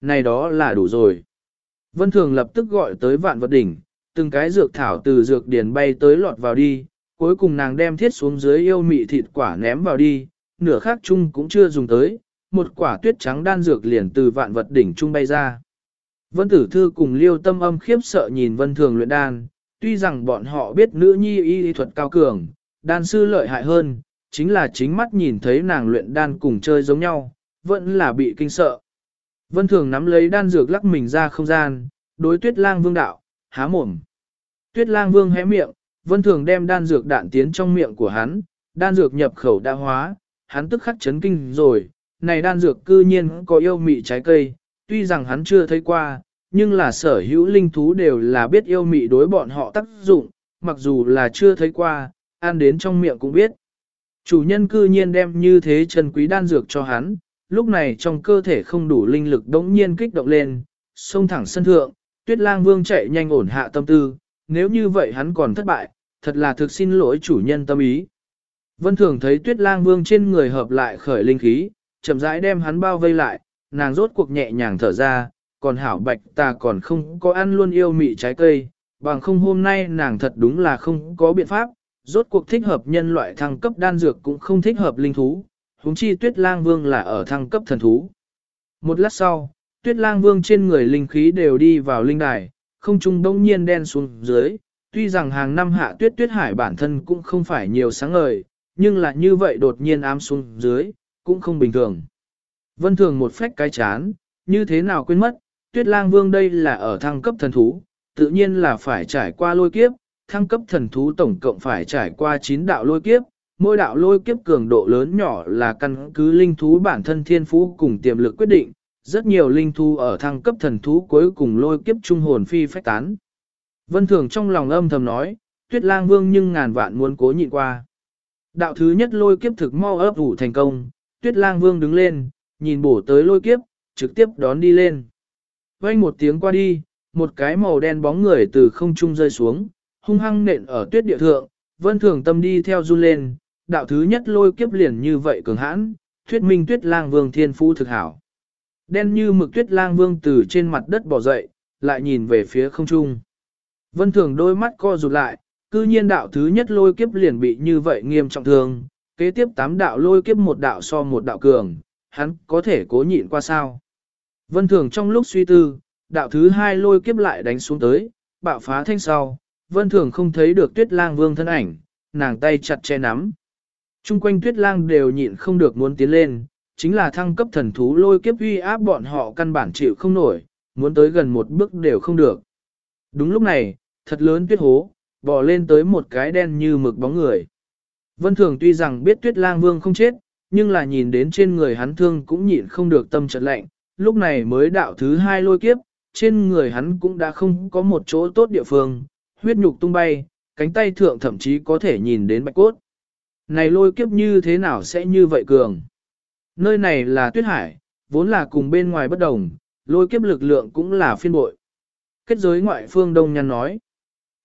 Này đó là đủ rồi. Vân Thường lập tức gọi tới vạn vật đỉnh, từng cái dược thảo từ dược điển bay tới lọt vào đi, cuối cùng nàng đem thiết xuống dưới yêu mị thịt quả ném vào đi, nửa khác chung cũng chưa dùng tới, một quả tuyết trắng đan dược liền từ vạn vật đỉnh trung bay ra. Vân tử thư cùng liêu tâm âm khiếp sợ nhìn vân thường luyện đan, tuy rằng bọn họ biết nữ nhi y thuật cao cường, đan sư lợi hại hơn, chính là chính mắt nhìn thấy nàng luyện đan cùng chơi giống nhau, vẫn là bị kinh sợ. Vân thường nắm lấy đan dược lắc mình ra không gian, đối tuyết lang vương đạo, há mồm. Tuyết lang vương hé miệng, vân thường đem đan dược đạn tiến trong miệng của hắn, đan dược nhập khẩu đa hóa, hắn tức khắc chấn kinh rồi, này đan dược cư nhiên có yêu mị trái cây, tuy rằng hắn chưa thấy qua, nhưng là sở hữu linh thú đều là biết yêu mị đối bọn họ tác dụng, mặc dù là chưa thấy qua, ăn đến trong miệng cũng biết. Chủ nhân cư nhiên đem như thế chân quý đan dược cho hắn, lúc này trong cơ thể không đủ linh lực đống nhiên kích động lên, xông thẳng sân thượng, tuyết lang vương chạy nhanh ổn hạ tâm tư, nếu như vậy hắn còn thất bại, thật là thực xin lỗi chủ nhân tâm ý. Vân thường thấy tuyết lang vương trên người hợp lại khởi linh khí, chậm rãi đem hắn bao vây lại, nàng rốt cuộc nhẹ nhàng thở ra, còn hảo bạch ta còn không có ăn luôn yêu mị trái cây, bằng không hôm nay nàng thật đúng là không có biện pháp, rốt cuộc thích hợp nhân loại thăng cấp đan dược cũng không thích hợp linh thú, huống chi tuyết lang vương là ở thăng cấp thần thú. Một lát sau, tuyết lang vương trên người linh khí đều đi vào linh đài, không trung đông nhiên đen xuống dưới, tuy rằng hàng năm hạ tuyết tuyết hải bản thân cũng không phải nhiều sáng ngời, nhưng là như vậy đột nhiên ám xuống dưới, cũng không bình thường. Vân thường một phách cái chán, như thế nào quên mất, tuyết lang vương đây là ở thăng cấp thần thú, tự nhiên là phải trải qua lôi kiếp, thăng cấp thần thú tổng cộng phải trải qua 9 đạo lôi kiếp, mỗi đạo lôi kiếp cường độ lớn nhỏ là căn cứ linh thú bản thân thiên phú cùng tiềm lực quyết định, rất nhiều linh thú ở thăng cấp thần thú cuối cùng lôi kiếp trung hồn phi phách tán. Vân Thường trong lòng âm thầm nói, tuyết lang vương nhưng ngàn vạn muốn cố nhịn qua. Đạo thứ nhất lôi kiếp thực mau ấp ủ thành công, tuyết lang vương đứng lên, nhìn bổ tới lôi kiếp, trực tiếp đón đi lên. Quanh một tiếng qua đi, một cái màu đen bóng người từ không trung rơi xuống, hung hăng nện ở tuyết địa thượng, vân thường tâm đi theo run lên, đạo thứ nhất lôi kiếp liền như vậy cường hãn, thuyết minh tuyết lang vương thiên phú thực hảo. Đen như mực tuyết lang vương từ trên mặt đất bỏ dậy, lại nhìn về phía không trung. Vân thường đôi mắt co rụt lại, cư nhiên đạo thứ nhất lôi kiếp liền bị như vậy nghiêm trọng thương, kế tiếp tám đạo lôi kiếp một đạo so một đạo cường, hắn có thể cố nhịn qua sao. Vân thường trong lúc suy tư, đạo thứ hai lôi kiếp lại đánh xuống tới, bạo phá thanh sau, vân thường không thấy được tuyết lang vương thân ảnh, nàng tay chặt che nắm. Trung quanh tuyết lang đều nhịn không được muốn tiến lên, chính là thăng cấp thần thú lôi kiếp uy áp bọn họ căn bản chịu không nổi, muốn tới gần một bước đều không được. Đúng lúc này, thật lớn tuyết hố, bò lên tới một cái đen như mực bóng người. Vân Thường tuy rằng biết tuyết lang vương không chết, nhưng là nhìn đến trên người hắn thương cũng nhịn không được tâm trật lạnh, lúc này mới đạo thứ hai lôi kiếp, trên người hắn cũng đã không có một chỗ tốt địa phương, huyết nhục tung bay, cánh tay thượng thậm chí có thể nhìn đến bạch cốt. Này lôi kiếp như thế nào sẽ như vậy cường? Nơi này là tuyết hải, vốn là cùng bên ngoài bất đồng, lôi kiếp lực lượng cũng là phiên bội. Kết giới ngoại phương đông nhăn nói.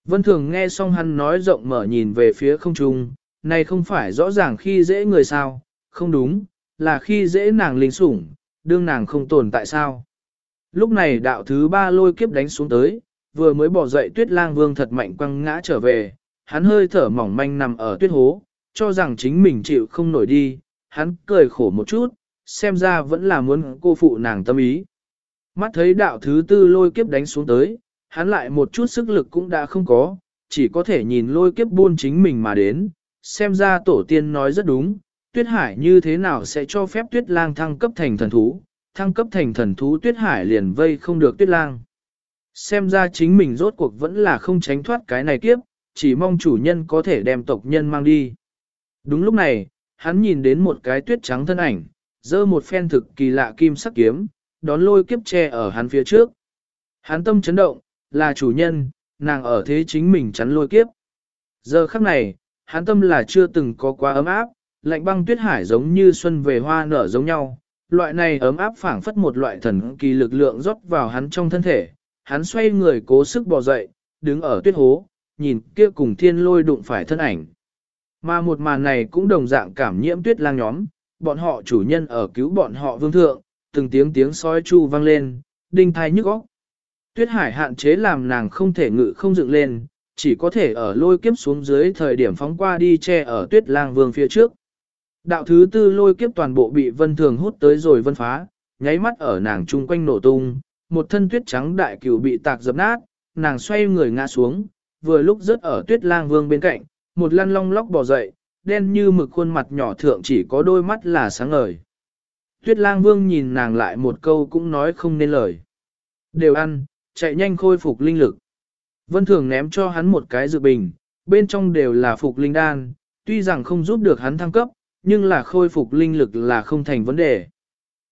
Vân Thường nghe xong hắn nói rộng mở nhìn về phía không trung, này không phải rõ ràng khi dễ người sao, không đúng, là khi dễ nàng linh sủng, đương nàng không tồn tại sao. Lúc này đạo thứ ba lôi kiếp đánh xuống tới, vừa mới bỏ dậy tuyết lang vương thật mạnh quăng ngã trở về, hắn hơi thở mỏng manh nằm ở tuyết hố, cho rằng chính mình chịu không nổi đi, hắn cười khổ một chút, xem ra vẫn là muốn cô phụ nàng tâm ý. Mắt thấy đạo thứ tư lôi kiếp đánh xuống tới, hắn lại một chút sức lực cũng đã không có, chỉ có thể nhìn lôi kiếp buôn chính mình mà đến, xem ra tổ tiên nói rất đúng, tuyết hải như thế nào sẽ cho phép tuyết lang thăng cấp thành thần thú, thăng cấp thành thần thú tuyết hải liền vây không được tuyết lang. Xem ra chính mình rốt cuộc vẫn là không tránh thoát cái này kiếp, chỉ mong chủ nhân có thể đem tộc nhân mang đi. Đúng lúc này, hắn nhìn đến một cái tuyết trắng thân ảnh, dơ một phen thực kỳ lạ kim sắc kiếm, đón lôi kiếp che ở hắn phía trước. Hắn tâm chấn động, là chủ nhân, nàng ở thế chính mình chắn lôi kiếp. Giờ khắc này, hắn tâm là chưa từng có quá ấm áp, lạnh băng tuyết hải giống như xuân về hoa nở giống nhau. Loại này ấm áp phảng phất một loại thần kỳ lực lượng rót vào hắn trong thân thể. Hắn xoay người cố sức bò dậy, đứng ở tuyết hố, nhìn kia cùng thiên lôi đụng phải thân ảnh. Mà một màn này cũng đồng dạng cảm nhiễm tuyết lang nhóm, bọn họ chủ nhân ở cứu bọn họ vương thượng, từng tiếng tiếng sói chu vang lên, đinh thai nhức óc. Tuyết hải hạn chế làm nàng không thể ngự không dựng lên, chỉ có thể ở lôi kiếp xuống dưới thời điểm phóng qua đi che ở tuyết lang vương phía trước. Đạo thứ tư lôi kiếp toàn bộ bị vân thường hút tới rồi vân phá, nháy mắt ở nàng chung quanh nổ tung, một thân tuyết trắng đại cửu bị tạc dập nát, nàng xoay người ngã xuống, vừa lúc rớt ở tuyết lang vương bên cạnh, một lăn long lóc bò dậy, đen như mực khuôn mặt nhỏ thượng chỉ có đôi mắt là sáng ngời. Tuyết lang vương nhìn nàng lại một câu cũng nói không nên lời. Đều ăn, chạy nhanh khôi phục linh lực. Vân thường ném cho hắn một cái dự bình, bên trong đều là phục linh đan, tuy rằng không giúp được hắn thăng cấp, nhưng là khôi phục linh lực là không thành vấn đề.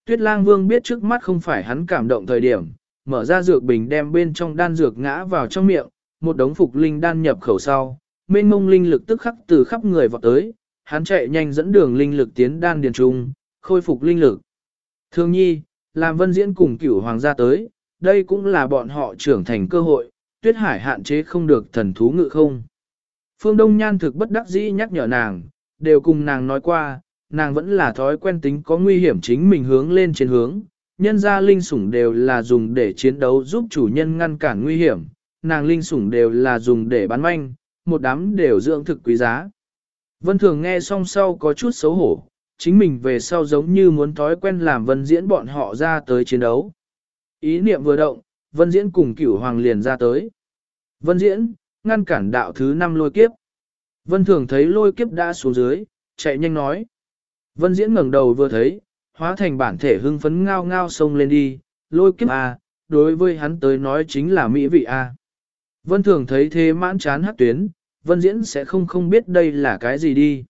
Tuyết lang vương biết trước mắt không phải hắn cảm động thời điểm, mở ra dược bình đem bên trong đan dược ngã vào trong miệng, một đống phục linh đan nhập khẩu sau, mênh mông linh lực tức khắc từ khắp người vọt tới, hắn chạy nhanh dẫn đường linh lực tiến đan điền trung, khôi phục linh lực. Thương nhi, làm vân diễn cùng cửu hoàng gia tới, đây cũng là bọn họ trưởng thành cơ hội, tuyết hải hạn chế không được thần thú ngự không. Phương Đông Nhan thực bất đắc dĩ nhắc nhở nàng, đều cùng nàng nói qua, nàng vẫn là thói quen tính có nguy hiểm chính mình hướng lên trên hướng, nhân ra linh sủng đều là dùng để chiến đấu giúp chủ nhân ngăn cản nguy hiểm, nàng linh sủng đều là dùng để bán manh, một đám đều dưỡng thực quý giá. Vân Thường nghe xong sau có chút xấu hổ, chính mình về sau giống như muốn thói quen làm vân diễn bọn họ ra tới chiến đấu. Ý niệm vừa động, vân diễn cùng cửu hoàng liền ra tới. Vân diễn, ngăn cản đạo thứ năm lôi kiếp. Vân Thường thấy lôi kiếp đã xuống dưới, chạy nhanh nói. Vân diễn ngẩng đầu vừa thấy, hóa thành bản thể hưng phấn ngao ngao sông lên đi, lôi kiếp à, đối với hắn tới nói chính là mỹ vị A. Vân Thường thấy thế mãn chán hát tuyến, Vân Diễn sẽ không không biết đây là cái gì đi.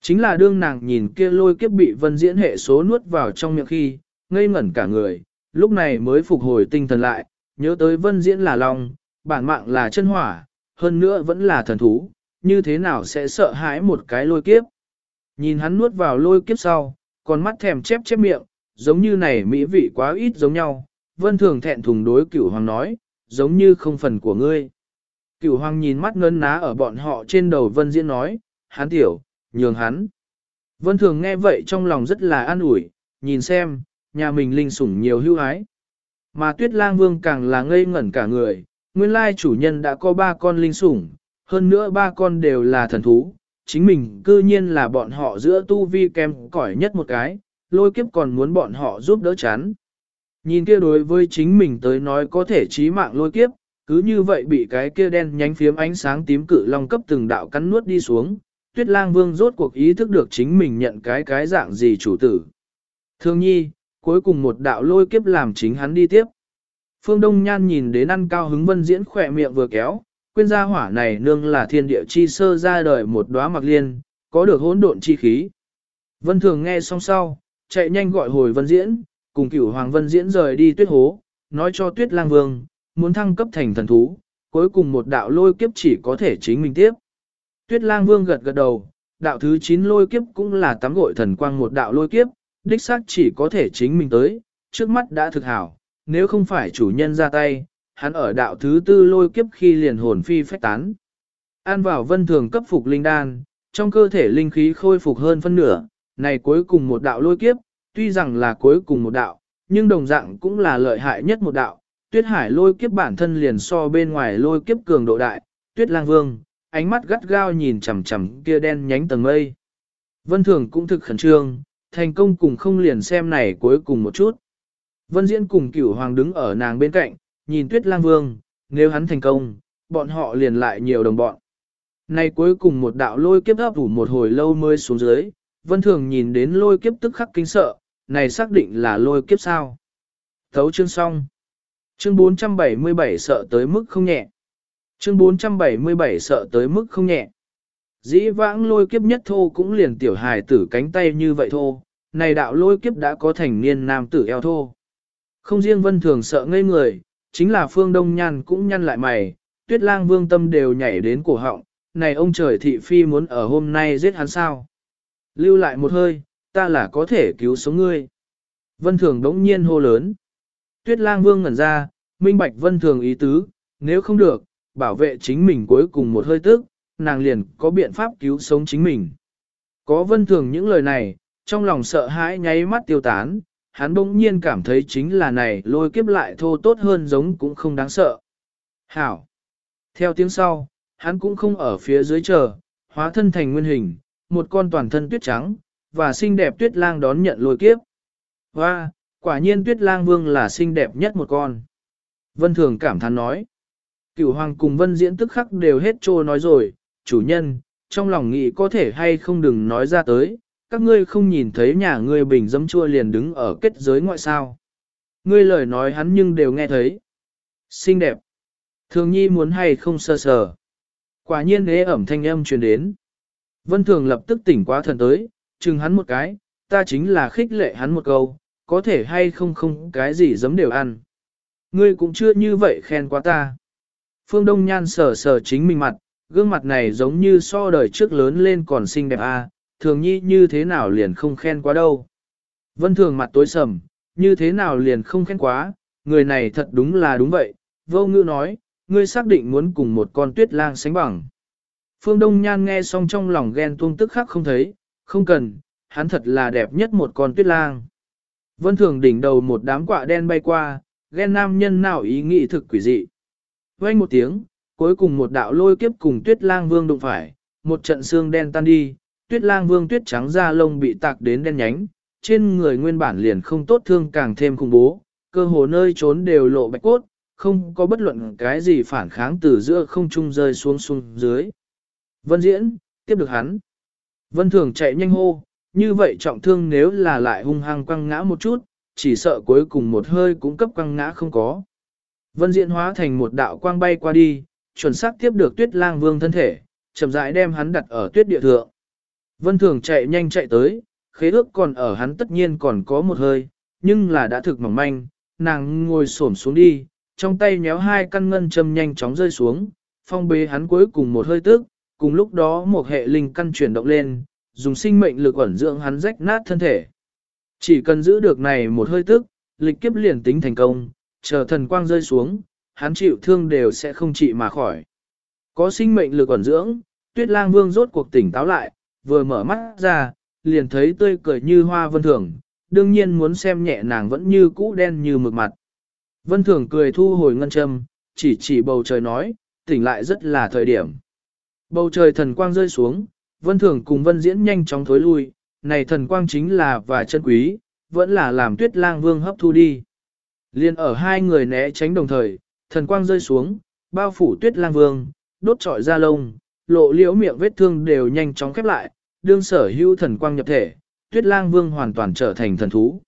Chính là đương nàng nhìn kia lôi kiếp bị Vân Diễn hệ số nuốt vào trong miệng khi, ngây ngẩn cả người, lúc này mới phục hồi tinh thần lại, nhớ tới Vân Diễn là lòng, bản mạng là chân hỏa, hơn nữa vẫn là thần thú, như thế nào sẽ sợ hãi một cái lôi kiếp. Nhìn hắn nuốt vào lôi kiếp sau, còn mắt thèm chép chép miệng, giống như này mỹ vị quá ít giống nhau, Vân Thường thẹn thùng đối cửu hoàng nói, giống như không phần của ngươi. Cửu hoàng nhìn mắt ngân ná ở bọn họ trên đầu vân diễn nói, hắn tiểu, nhường hắn. Vân thường nghe vậy trong lòng rất là an ủi, nhìn xem, nhà mình linh sủng nhiều hưu ái, Mà tuyết lang vương càng là ngây ngẩn cả người, nguyên lai chủ nhân đã có ba con linh sủng, hơn nữa ba con đều là thần thú, chính mình cư nhiên là bọn họ giữa tu vi kém cỏi nhất một cái, lôi kiếp còn muốn bọn họ giúp đỡ chán. Nhìn kia đối với chính mình tới nói có thể chí mạng lôi kiếp, cứ như vậy bị cái kia đen nhánh phiếm ánh sáng tím cự long cấp từng đạo cắn nuốt đi xuống, tuyết lang vương rốt cuộc ý thức được chính mình nhận cái cái dạng gì chủ tử. Thương nhi, cuối cùng một đạo lôi kiếp làm chính hắn đi tiếp. Phương Đông Nhan nhìn đến ăn cao hứng vân diễn khỏe miệng vừa kéo, quên gia hỏa này nương là thiên địa chi sơ ra đời một đóa mặc liên, có được hỗn độn chi khí. Vân Thường nghe xong sau, chạy nhanh gọi hồi vân diễn, cùng cửu hoàng vân diễn rời đi tuyết hố, nói cho tuyết lang vương, muốn thăng cấp thành thần thú, cuối cùng một đạo lôi kiếp chỉ có thể chính mình tiếp. Tuyết lang vương gật gật đầu, đạo thứ 9 lôi kiếp cũng là tắm gội thần quang một đạo lôi kiếp, đích xác chỉ có thể chính mình tới, trước mắt đã thực hảo, nếu không phải chủ nhân ra tay, hắn ở đạo thứ tư lôi kiếp khi liền hồn phi phách tán. An vào vân thường cấp phục linh đan, trong cơ thể linh khí khôi phục hơn phân nửa, này cuối cùng một đạo lôi kiếp, tuy rằng là cuối cùng một đạo, nhưng đồng dạng cũng là lợi hại nhất một đạo. Tuyết hải lôi kiếp bản thân liền so bên ngoài lôi kiếp cường độ đại, tuyết lang vương, ánh mắt gắt gao nhìn chằm chằm kia đen nhánh tầng mây. Vân thường cũng thực khẩn trương, thành công cùng không liền xem này cuối cùng một chút. Vân diễn cùng cửu hoàng đứng ở nàng bên cạnh, nhìn tuyết lang vương, nếu hắn thành công, bọn họ liền lại nhiều đồng bọn. Nay cuối cùng một đạo lôi kiếp ấp ủ một hồi lâu mới xuống dưới, vân thường nhìn đến lôi kiếp tức khắc kinh sợ, này xác định là lôi kiếp sao. Thấu chương xong. Chương 477 sợ tới mức không nhẹ. Chương 477 sợ tới mức không nhẹ. Dĩ vãng lôi kiếp nhất thô cũng liền tiểu hài tử cánh tay như vậy thô, này đạo lôi kiếp đã có thành niên nam tử eo thô. Không riêng vân thường sợ ngây người, chính là phương đông nhan cũng nhăn lại mày, tuyết lang vương tâm đều nhảy đến cổ họng, này ông trời thị phi muốn ở hôm nay giết hắn sao. Lưu lại một hơi, ta là có thể cứu sống ngươi. Vân thường đống nhiên hô lớn. Tuyết lang vương ngẩn ra, minh bạch vân thường ý tứ, nếu không được, bảo vệ chính mình cuối cùng một hơi tức, nàng liền có biện pháp cứu sống chính mình. Có vân thường những lời này, trong lòng sợ hãi nháy mắt tiêu tán, hắn bỗng nhiên cảm thấy chính là này lôi kiếp lại thô tốt hơn giống cũng không đáng sợ. Hảo! Theo tiếng sau, hắn cũng không ở phía dưới chờ, hóa thân thành nguyên hình, một con toàn thân tuyết trắng, và xinh đẹp tuyết lang đón nhận lôi kiếp. Và, quả nhiên tuyết lang vương là xinh đẹp nhất một con. Vân Thường cảm thán nói. Cửu hoàng cùng vân diễn tức khắc đều hết trô nói rồi, chủ nhân, trong lòng nghĩ có thể hay không đừng nói ra tới, các ngươi không nhìn thấy nhà ngươi bình dấm chua liền đứng ở kết giới ngoại sao. Ngươi lời nói hắn nhưng đều nghe thấy. Xinh đẹp. Thường nhi muốn hay không sơ sờ. Quả nhiên ế ẩm thanh âm truyền đến. Vân thường lập tức tỉnh quá thần tới, chừng hắn một cái, ta chính là khích lệ hắn một câu, có thể hay không không cái gì giấm đều ăn. Ngươi cũng chưa như vậy khen quá ta. Phương Đông Nhan sờ sờ chính mình mặt, gương mặt này giống như so đời trước lớn lên còn xinh đẹp a, thường nhi như thế nào liền không khen quá đâu. Vân thường mặt tối sầm, như thế nào liền không khen quá, người này thật đúng là đúng vậy, vô ngữ nói, ngươi xác định muốn cùng một con tuyết lang sánh bằng. Phương Đông Nhan nghe xong trong lòng ghen tuông tức khắc không thấy, không cần, hắn thật là đẹp nhất một con tuyết lang. Vân thường đỉnh đầu một đám quạ đen bay qua, ghen nam nhân nào ý nghĩ thực quỷ dị. Quay một tiếng, cuối cùng một đạo lôi kiếp cùng tuyết lang vương đụng phải, một trận xương đen tan đi, tuyết lang vương tuyết trắng da lông bị tạc đến đen nhánh, trên người nguyên bản liền không tốt thương càng thêm khủng bố, cơ hồ nơi trốn đều lộ bạch cốt, không có bất luận cái gì phản kháng từ giữa không trung rơi xuống xuống dưới. Vân diễn, tiếp được hắn. Vân thường chạy nhanh hô, như vậy trọng thương nếu là lại hung hăng quăng ngã một chút, chỉ sợ cuối cùng một hơi cũng cấp quăng ngã không có. Vân diễn hóa thành một đạo quang bay qua đi, chuẩn xác tiếp được tuyết lang vương thân thể, chậm rãi đem hắn đặt ở tuyết địa thượng. Vân thường chạy nhanh chạy tới, khế ước còn ở hắn tất nhiên còn có một hơi, nhưng là đã thực mỏng manh, nàng ngồi xổm xuống đi, trong tay nhéo hai căn ngân châm nhanh chóng rơi xuống, phong bế hắn cuối cùng một hơi tức, cùng lúc đó một hệ linh căn chuyển động lên, dùng sinh mệnh lực ẩn dưỡng hắn rách nát thân thể. Chỉ cần giữ được này một hơi tức, lịch kiếp liền tính thành công, chờ thần quang rơi xuống, hắn chịu thương đều sẽ không trị mà khỏi. Có sinh mệnh lực ẩn dưỡng, tuyết lang vương rốt cuộc tỉnh táo lại, vừa mở mắt ra, liền thấy tươi cười như hoa vân thường, đương nhiên muốn xem nhẹ nàng vẫn như cũ đen như mực mặt. Vân Thường cười thu hồi ngân châm, chỉ chỉ bầu trời nói, tỉnh lại rất là thời điểm. Bầu trời thần quang rơi xuống, Vân Thường cùng Vân Diễn nhanh chóng thối lui, này thần quang chính là và chân quý, vẫn là làm tuyết lang vương hấp thu đi. Liên ở hai người né tránh đồng thời, thần quang rơi xuống, bao phủ tuyết lang vương, đốt trọi ra lông, lộ liễu miệng vết thương đều nhanh chóng khép lại, đương sở hữu thần quang nhập thể, tuyết lang vương hoàn toàn trở thành thần thú.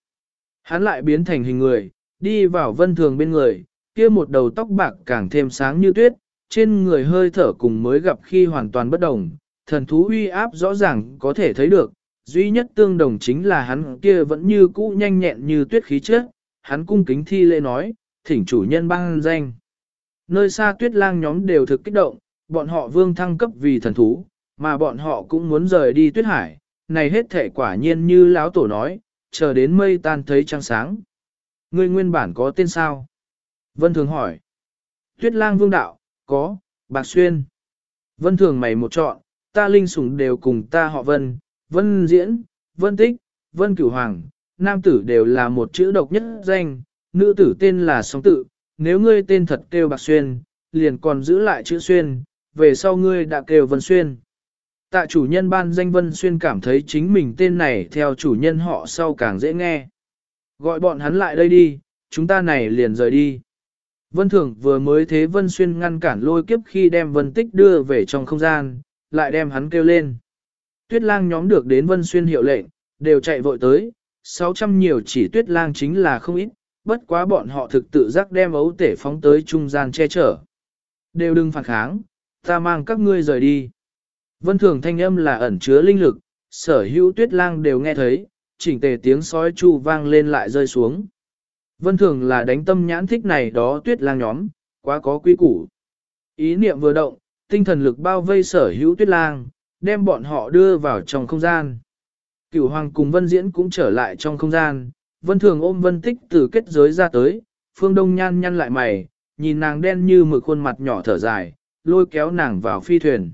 Hắn lại biến thành hình người, đi vào vân thường bên người, kia một đầu tóc bạc càng thêm sáng như tuyết, trên người hơi thở cùng mới gặp khi hoàn toàn bất đồng, thần thú uy áp rõ ràng có thể thấy được, duy nhất tương đồng chính là hắn kia vẫn như cũ nhanh nhẹn như tuyết khí trước, hắn cung kính thi lễ nói, thỉnh chủ nhân ban danh. Nơi xa tuyết lang nhóm đều thực kích động, bọn họ vương thăng cấp vì thần thú, mà bọn họ cũng muốn rời đi tuyết hải, này hết thể quả nhiên như lão tổ nói, chờ đến mây tan thấy trăng sáng. Ngươi nguyên bản có tên sao? Vân Thường hỏi. Tuyết lang vương đạo, có, Bạc Xuyên. Vân Thường mày một chọn, ta linh sủng đều cùng ta họ Vân, Vân Diễn, Vân Tích, Vân Cửu Hoàng, nam tử đều là một chữ độc nhất danh, nữ tử tên là song tự, nếu ngươi tên thật kêu Bạc Xuyên, liền còn giữ lại chữ Xuyên, về sau ngươi đã kêu Vân Xuyên. Tạ chủ nhân ban danh Vân Xuyên cảm thấy chính mình tên này theo chủ nhân họ sau càng dễ nghe. Gọi bọn hắn lại đây đi, chúng ta này liền rời đi. Vân Thường vừa mới thế Vân Xuyên ngăn cản lôi kiếp khi đem Vân Tích đưa về trong không gian, lại đem hắn kêu lên. Tuyết lang nhóm được đến Vân Xuyên hiệu lệnh, đều chạy vội tới, 600 nhiều chỉ tuyết lang chính là không ít, bất quá bọn họ thực tự giác đem ấu tể phóng tới trung gian che chở. Đều đừng phản kháng, ta mang các ngươi rời đi. Vân thường thanh âm là ẩn chứa linh lực, sở hữu tuyết lang đều nghe thấy, chỉnh tề tiếng sói chu vang lên lại rơi xuống. Vân thường là đánh tâm nhãn thích này đó tuyết lang nhóm, quá có quy củ. Ý niệm vừa động, tinh thần lực bao vây sở hữu tuyết lang, đem bọn họ đưa vào trong không gian. Cửu hoàng cùng vân diễn cũng trở lại trong không gian, vân thường ôm vân tích từ kết giới ra tới, phương đông nhan nhăn lại mày, nhìn nàng đen như mực khuôn mặt nhỏ thở dài, lôi kéo nàng vào phi thuyền.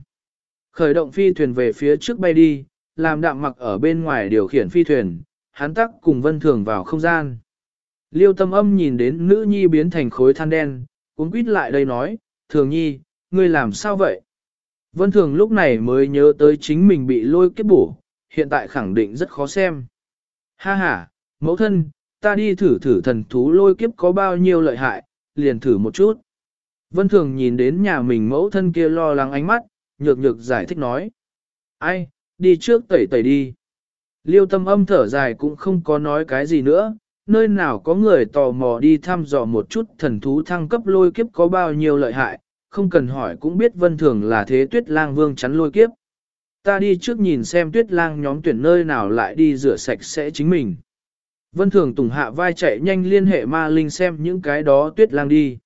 Khởi động phi thuyền về phía trước bay đi, làm đạm mặc ở bên ngoài điều khiển phi thuyền, hắn tắc cùng vân thường vào không gian. Liêu tâm âm nhìn đến nữ nhi biến thành khối than đen, cuốn quýt lại đây nói, thường nhi, ngươi làm sao vậy? Vân thường lúc này mới nhớ tới chính mình bị lôi kiếp bổ, hiện tại khẳng định rất khó xem. Ha ha, mẫu thân, ta đi thử thử thần thú lôi kiếp có bao nhiêu lợi hại, liền thử một chút. Vân thường nhìn đến nhà mình mẫu thân kia lo lắng ánh mắt, nhược nhược giải thích nói. Ai, đi trước tẩy tẩy đi. Liêu tâm âm thở dài cũng không có nói cái gì nữa, nơi nào có người tò mò đi thăm dò một chút thần thú thăng cấp lôi kiếp có bao nhiêu lợi hại, không cần hỏi cũng biết vân thường là thế tuyết lang vương chắn lôi kiếp. Ta đi trước nhìn xem tuyết lang nhóm tuyển nơi nào lại đi rửa sạch sẽ chính mình. Vân thường tùng hạ vai chạy nhanh liên hệ ma linh xem những cái đó tuyết lang đi.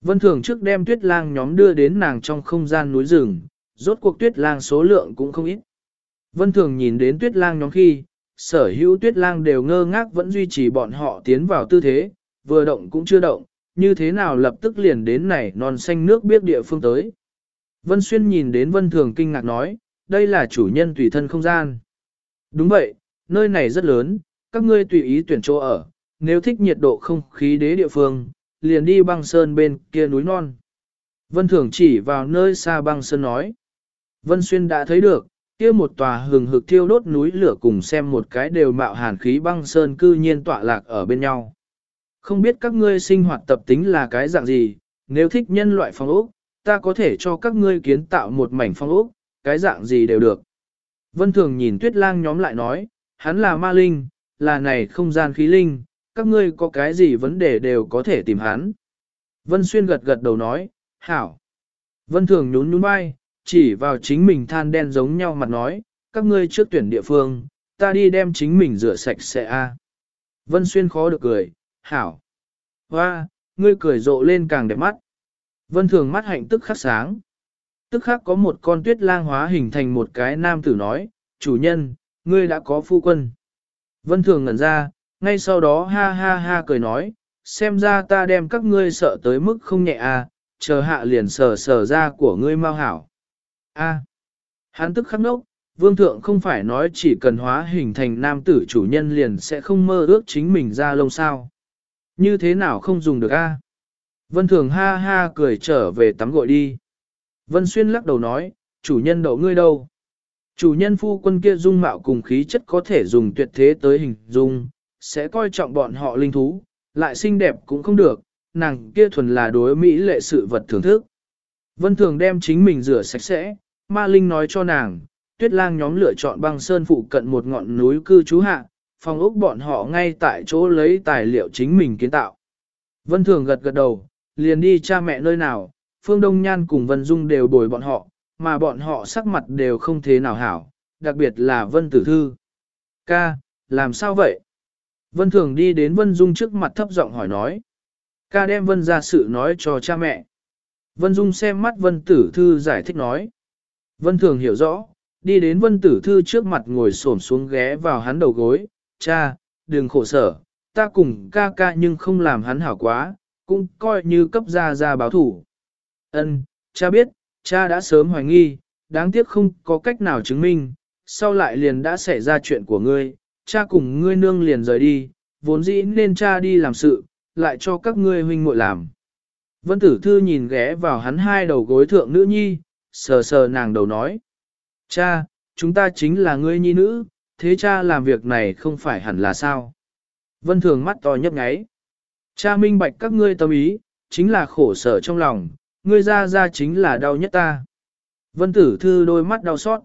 Vân thường trước đem tuyết lang nhóm đưa đến nàng trong không gian núi rừng, rốt cuộc tuyết lang số lượng cũng không ít. Vân thường nhìn đến tuyết lang nhóm khi, sở hữu tuyết lang đều ngơ ngác vẫn duy trì bọn họ tiến vào tư thế, vừa động cũng chưa động, như thế nào lập tức liền đến này non xanh nước biết địa phương tới. Vân Xuyên nhìn đến Vân Thường kinh ngạc nói, đây là chủ nhân tùy thân không gian. Đúng vậy, nơi này rất lớn, các ngươi tùy ý tuyển chỗ ở, nếu thích nhiệt độ không khí đế địa phương, liền đi băng sơn bên kia núi non. Vân Thường chỉ vào nơi xa băng sơn nói. Vân Xuyên đã thấy được, kia một tòa hừng hực thiêu đốt núi lửa cùng xem một cái đều mạo hàn khí băng sơn cư nhiên tọa lạc ở bên nhau. Không biết các ngươi sinh hoạt tập tính là cái dạng gì, nếu thích nhân loại phong ốc, ta có thể cho các ngươi kiến tạo một mảnh phong ốc, cái dạng gì đều được. Vân Thường nhìn Tuyết Lang nhóm lại nói, hắn là ma linh, là này không gian khí linh, các ngươi có cái gì vấn đề đều có thể tìm hắn. Vân Xuyên gật gật đầu nói, hảo. Vân Thường nhún nhún vai, chỉ vào chính mình than đen giống nhau mặt nói, các ngươi trước tuyển địa phương, ta đi đem chính mình rửa sạch sẽ a. Vân Xuyên khó được cười, hảo. Hoa, ngươi cười rộ lên càng đẹp mắt. Vân Thường mắt hạnh tức khắc sáng. Tức khắc có một con tuyết lang hóa hình thành một cái nam tử nói, chủ nhân, ngươi đã có phu quân. Vân Thường ngẩn ra, ngay sau đó ha ha ha cười nói, xem ra ta đem các ngươi sợ tới mức không nhẹ à, chờ hạ liền sờ sờ ra của ngươi mau hảo. A. Hắn tức khắc nốc, vương thượng không phải nói chỉ cần hóa hình thành nam tử chủ nhân liền sẽ không mơ ước chính mình ra lông sao. Như thế nào không dùng được a? Vân thường ha ha cười trở về tắm gội đi. Vân xuyên lắc đầu nói, chủ nhân đậu ngươi đâu? Chủ nhân phu quân kia dung mạo cùng khí chất có thể dùng tuyệt thế tới hình dung, sẽ coi trọng bọn họ linh thú, lại xinh đẹp cũng không được, nàng kia thuần là đối mỹ lệ sự vật thưởng thức. Vân thường đem chính mình rửa sạch sẽ, ma linh nói cho nàng, tuyết lang nhóm lựa chọn băng sơn phụ cận một ngọn núi cư trú hạ, phòng ốc bọn họ ngay tại chỗ lấy tài liệu chính mình kiến tạo. Vân thường gật gật đầu, liền đi cha mẹ nơi nào, Phương Đông Nhan cùng Vân Dung đều bồi bọn họ, mà bọn họ sắc mặt đều không thế nào hảo, đặc biệt là Vân Tử Thư. Ca, làm sao vậy? Vân Thường đi đến Vân Dung trước mặt thấp giọng hỏi nói. Ca đem Vân ra sự nói cho cha mẹ. Vân Dung xem mắt Vân Tử Thư giải thích nói. Vân Thường hiểu rõ, đi đến Vân Tử Thư trước mặt ngồi xổm xuống ghé vào hắn đầu gối. Cha, đừng khổ sở, ta cùng ca ca nhưng không làm hắn hảo quá, cũng coi như cấp ra ra báo thủ. Ân, cha biết, cha đã sớm hoài nghi, đáng tiếc không có cách nào chứng minh, sau lại liền đã xảy ra chuyện của ngươi, cha cùng ngươi nương liền rời đi, vốn dĩ nên cha đi làm sự, lại cho các ngươi huynh muội làm. Vân tử thư nhìn ghé vào hắn hai đầu gối thượng nữ nhi, sờ sờ nàng đầu nói. Cha, chúng ta chính là ngươi nhi nữ, thế cha làm việc này không phải hẳn là sao. Vân thường mắt to nhấp nháy. Cha minh bạch các ngươi tâm ý, chính là khổ sở trong lòng, ngươi ra ra chính là đau nhất ta. Vân tử thư đôi mắt đau xót.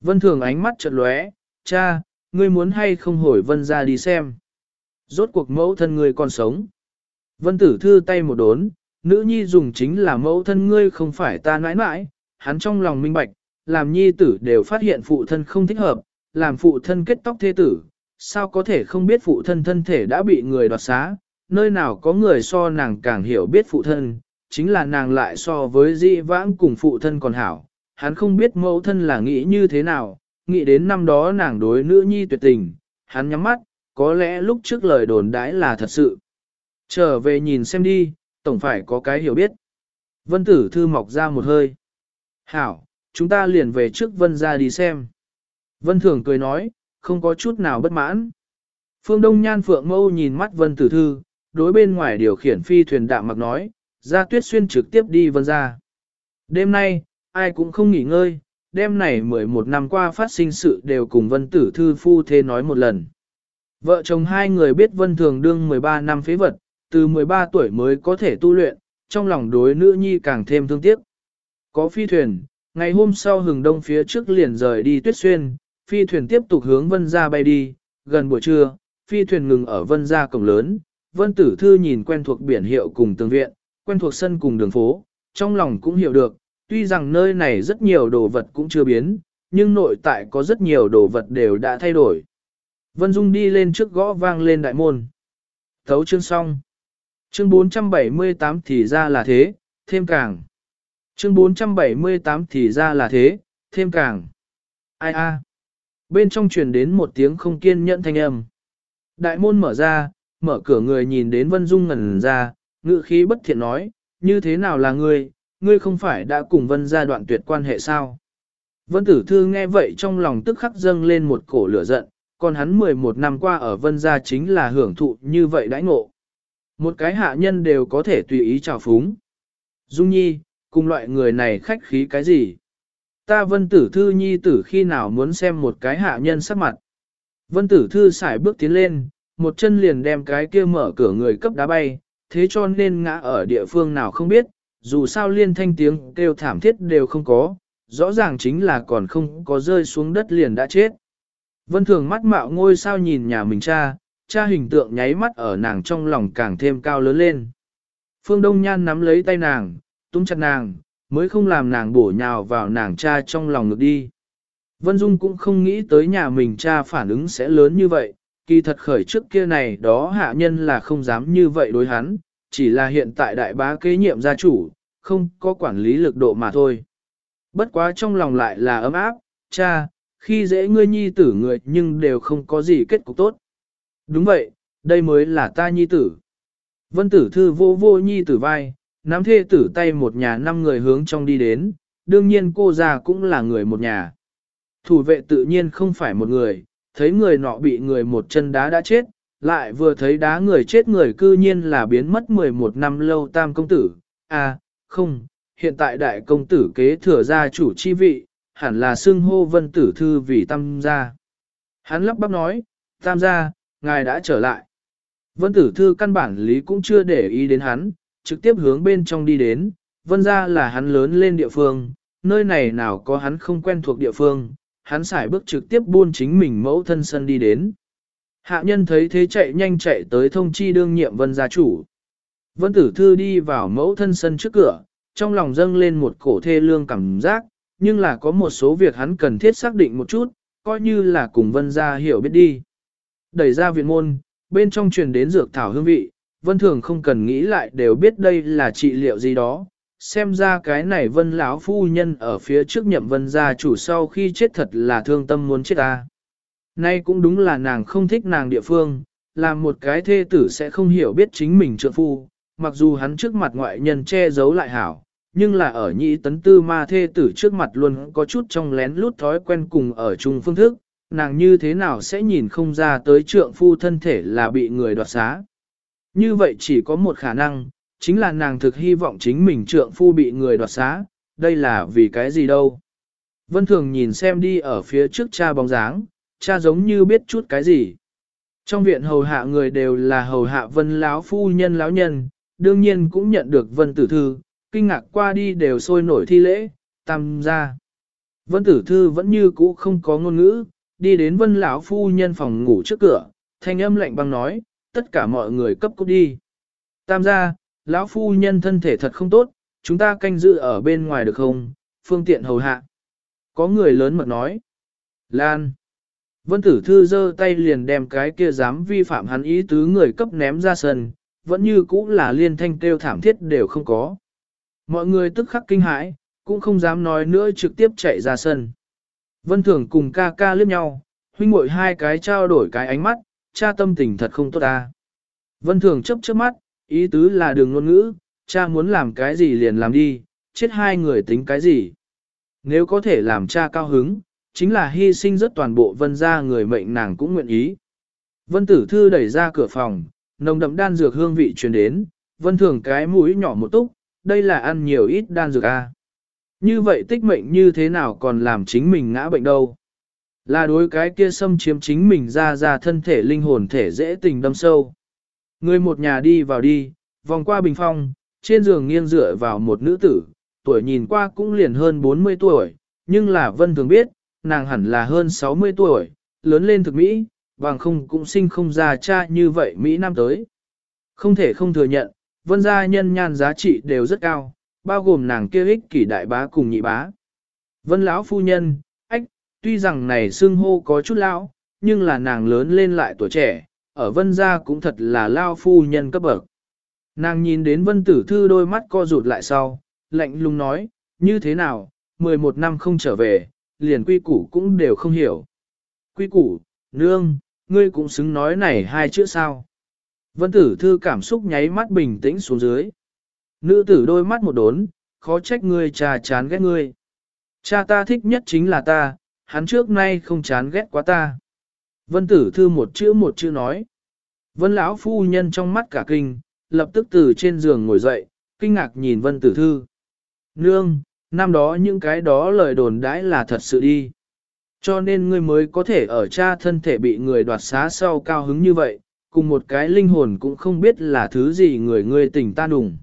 Vân thường ánh mắt chợt lóe, cha, ngươi muốn hay không hỏi vân ra đi xem. Rốt cuộc mẫu thân ngươi còn sống. Vân tử thư tay một đốn, nữ nhi dùng chính là mẫu thân ngươi không phải ta nãi nãi, hắn trong lòng minh bạch, làm nhi tử đều phát hiện phụ thân không thích hợp, làm phụ thân kết tóc thế tử, sao có thể không biết phụ thân thân thể đã bị người đoạt xá, nơi nào có người so nàng càng hiểu biết phụ thân, chính là nàng lại so với di vãng cùng phụ thân còn hảo, hắn không biết mẫu thân là nghĩ như thế nào, nghĩ đến năm đó nàng đối nữ nhi tuyệt tình, hắn nhắm mắt, có lẽ lúc trước lời đồn đãi là thật sự. Trở về nhìn xem đi, tổng phải có cái hiểu biết. Vân tử thư mọc ra một hơi. Hảo, chúng ta liền về trước vân ra đi xem. Vân thường cười nói, không có chút nào bất mãn. Phương Đông Nhan Phượng Mâu nhìn mắt Vân Tử Thư, đối bên ngoài điều khiển phi thuyền đạm mặc nói, ra tuyết xuyên trực tiếp đi vân ra. Đêm nay, ai cũng không nghỉ ngơi, đêm này 11 năm qua phát sinh sự đều cùng Vân Tử Thư phu thế nói một lần. Vợ chồng hai người biết Vân Thường đương 13 năm phế vật, từ 13 tuổi mới có thể tu luyện, trong lòng đối nữ nhi càng thêm thương tiếc. Có phi thuyền, ngày hôm sau hừng đông phía trước liền rời đi tuyết xuyên, phi thuyền tiếp tục hướng vân ra bay đi, gần buổi trưa, phi thuyền ngừng ở vân ra cổng lớn, vân tử thư nhìn quen thuộc biển hiệu cùng tường viện, quen thuộc sân cùng đường phố, trong lòng cũng hiểu được, tuy rằng nơi này rất nhiều đồ vật cũng chưa biến, nhưng nội tại có rất nhiều đồ vật đều đã thay đổi. Vân Dung đi lên trước gõ vang lên đại môn. Thấu chương xong. Chương 478 thì ra là thế, thêm càng. Chương 478 thì ra là thế, thêm càng. Ai a? Bên trong truyền đến một tiếng không kiên nhẫn thanh âm. Đại môn mở ra, mở cửa người nhìn đến Vân Dung ngẩn ra, ngự khí bất thiện nói, như thế nào là ngươi, ngươi không phải đã cùng Vân gia đoạn tuyệt quan hệ sao? Vân Tử Thư nghe vậy trong lòng tức khắc dâng lên một cổ lửa giận, còn hắn 11 năm qua ở Vân gia chính là hưởng thụ như vậy đãi ngộ. Một cái hạ nhân đều có thể tùy ý trào phúng. Dung Nhi, cùng loại người này khách khí cái gì? Ta Vân Tử Thư Nhi tử khi nào muốn xem một cái hạ nhân sắc mặt? Vân Tử Thư xài bước tiến lên, một chân liền đem cái kia mở cửa người cấp đá bay, thế cho nên ngã ở địa phương nào không biết, dù sao liên thanh tiếng kêu thảm thiết đều không có, rõ ràng chính là còn không có rơi xuống đất liền đã chết. Vân Thường mắt mạo ngôi sao nhìn nhà mình cha, cha hình tượng nháy mắt ở nàng trong lòng càng thêm cao lớn lên. Phương Đông Nhan nắm lấy tay nàng, túm chặt nàng, mới không làm nàng bổ nhào vào nàng cha trong lòng ngực đi. Vân Dung cũng không nghĩ tới nhà mình cha phản ứng sẽ lớn như vậy, kỳ thật khởi trước kia này đó hạ nhân là không dám như vậy đối hắn, chỉ là hiện tại đại bá kế nhiệm gia chủ, không có quản lý lực độ mà thôi. Bất quá trong lòng lại là ấm áp, cha, khi dễ ngươi nhi tử người nhưng đều không có gì kết cục tốt. Đúng vậy, đây mới là ta nhi tử. Vân tử thư vô vô nhi tử vai, nắm thê tử tay một nhà năm người hướng trong đi đến, đương nhiên cô già cũng là người một nhà. Thủ vệ tự nhiên không phải một người, thấy người nọ bị người một chân đá đã chết, lại vừa thấy đá người chết người cư nhiên là biến mất 11 năm lâu tam công tử, à, không, hiện tại đại công tử kế thừa gia chủ chi vị, hẳn là xưng hô vân tử thư vì tam gia. Hắn lắp bắp nói, tam gia, ngài đã trở lại. Vân tử thư căn bản lý cũng chưa để ý đến hắn, trực tiếp hướng bên trong đi đến, vân ra là hắn lớn lên địa phương, nơi này nào có hắn không quen thuộc địa phương, hắn xài bước trực tiếp buôn chính mình mẫu thân sân đi đến. Hạ nhân thấy thế chạy nhanh chạy tới thông chi đương nhiệm vân gia chủ. Vân tử thư đi vào mẫu thân sân trước cửa, trong lòng dâng lên một cổ thê lương cảm giác, nhưng là có một số việc hắn cần thiết xác định một chút, coi như là cùng vân gia hiểu biết đi. Đẩy ra viện môn, bên trong truyền đến dược thảo hương vị, vân thường không cần nghĩ lại đều biết đây là trị liệu gì đó. Xem ra cái này vân lão phu nhân ở phía trước nhậm vân gia chủ sau khi chết thật là thương tâm muốn chết ta. Nay cũng đúng là nàng không thích nàng địa phương, làm một cái thê tử sẽ không hiểu biết chính mình trượng phu, mặc dù hắn trước mặt ngoại nhân che giấu lại hảo, nhưng là ở nhị tấn tư ma thê tử trước mặt luôn có chút trong lén lút thói quen cùng ở chung phương thức, nàng như thế nào sẽ nhìn không ra tới trượng phu thân thể là bị người đoạt xá. Như vậy chỉ có một khả năng, chính là nàng thực hy vọng chính mình trượng phu bị người đoạt xá, đây là vì cái gì đâu. Vân Thường nhìn xem đi ở phía trước cha bóng dáng, cha giống như biết chút cái gì. Trong viện hầu hạ người đều là hầu hạ vân lão phu nhân lão nhân, đương nhiên cũng nhận được vân tử thư, kinh ngạc qua đi đều sôi nổi thi lễ, tam ra. Vân tử thư vẫn như cũ không có ngôn ngữ, đi đến vân lão phu nhân phòng ngủ trước cửa, thanh âm lạnh băng nói, tất cả mọi người cấp cút đi. Tam gia, lão phu nhân thân thể thật không tốt, chúng ta canh giữ ở bên ngoài được không, phương tiện hầu hạ. Có người lớn mật nói. Lan. Vân tử thư giơ tay liền đem cái kia dám vi phạm hắn ý tứ người cấp ném ra sân, vẫn như cũ là liên thanh kêu thảm thiết đều không có. Mọi người tức khắc kinh hãi, cũng không dám nói nữa trực tiếp chạy ra sân. Vân Thường cùng ca ca liếc nhau, huynh muội hai cái trao đổi cái ánh mắt, cha tâm tình thật không tốt ta. Vân Thường chấp chớp mắt, ý tứ là đừng ngôn ngữ, cha muốn làm cái gì liền làm đi, chết hai người tính cái gì. Nếu có thể làm cha cao hứng, chính là hy sinh rất toàn bộ vân ra người mệnh nàng cũng nguyện ý. Vân tử thư đẩy ra cửa phòng, nồng đậm đan dược hương vị truyền đến, vân thường cái mũi nhỏ một túc, đây là ăn nhiều ít đan dược a. À. Như vậy tích mệnh như thế nào còn làm chính mình ngã bệnh đâu. Là đối cái kia xâm chiếm chính mình ra ra thân thể linh hồn thể dễ tình đâm sâu. Người một nhà đi vào đi, vòng qua bình phong, trên giường nghiêng dựa vào một nữ tử, tuổi nhìn qua cũng liền hơn 40 tuổi, nhưng là vân thường biết, nàng hẳn là hơn 60 tuổi, lớn lên thực Mỹ, bằng không cũng sinh không ra cha như vậy Mỹ năm tới. Không thể không thừa nhận, vân gia nhân nhan giá trị đều rất cao, bao gồm nàng kia ích kỷ đại bá cùng nhị bá. Vân lão phu nhân, tuy rằng này xưng hô có chút lão, nhưng là nàng lớn lên lại tuổi trẻ, ở vân gia cũng thật là lao phu nhân cấp bậc. Nàng nhìn đến vân tử thư đôi mắt co rụt lại sau, lạnh lùng nói, như thế nào, 11 năm không trở về, liền quy củ cũng đều không hiểu. Quy củ, nương, ngươi cũng xứng nói này hai chữ sao. Vân tử thư cảm xúc nháy mắt bình tĩnh xuống dưới. Nữ tử đôi mắt một đốn, khó trách ngươi cha chán ghét ngươi. Cha ta thích nhất chính là ta, hắn trước nay không chán ghét quá ta. Vân tử thư một chữ một chữ nói. Vân lão phu nhân trong mắt cả kinh, lập tức từ trên giường ngồi dậy, kinh ngạc nhìn vân tử thư. Nương, năm đó những cái đó lời đồn đãi là thật sự đi. Cho nên ngươi mới có thể ở cha thân thể bị người đoạt xá sau cao hứng như vậy, cùng một cái linh hồn cũng không biết là thứ gì người ngươi tình ta đùng.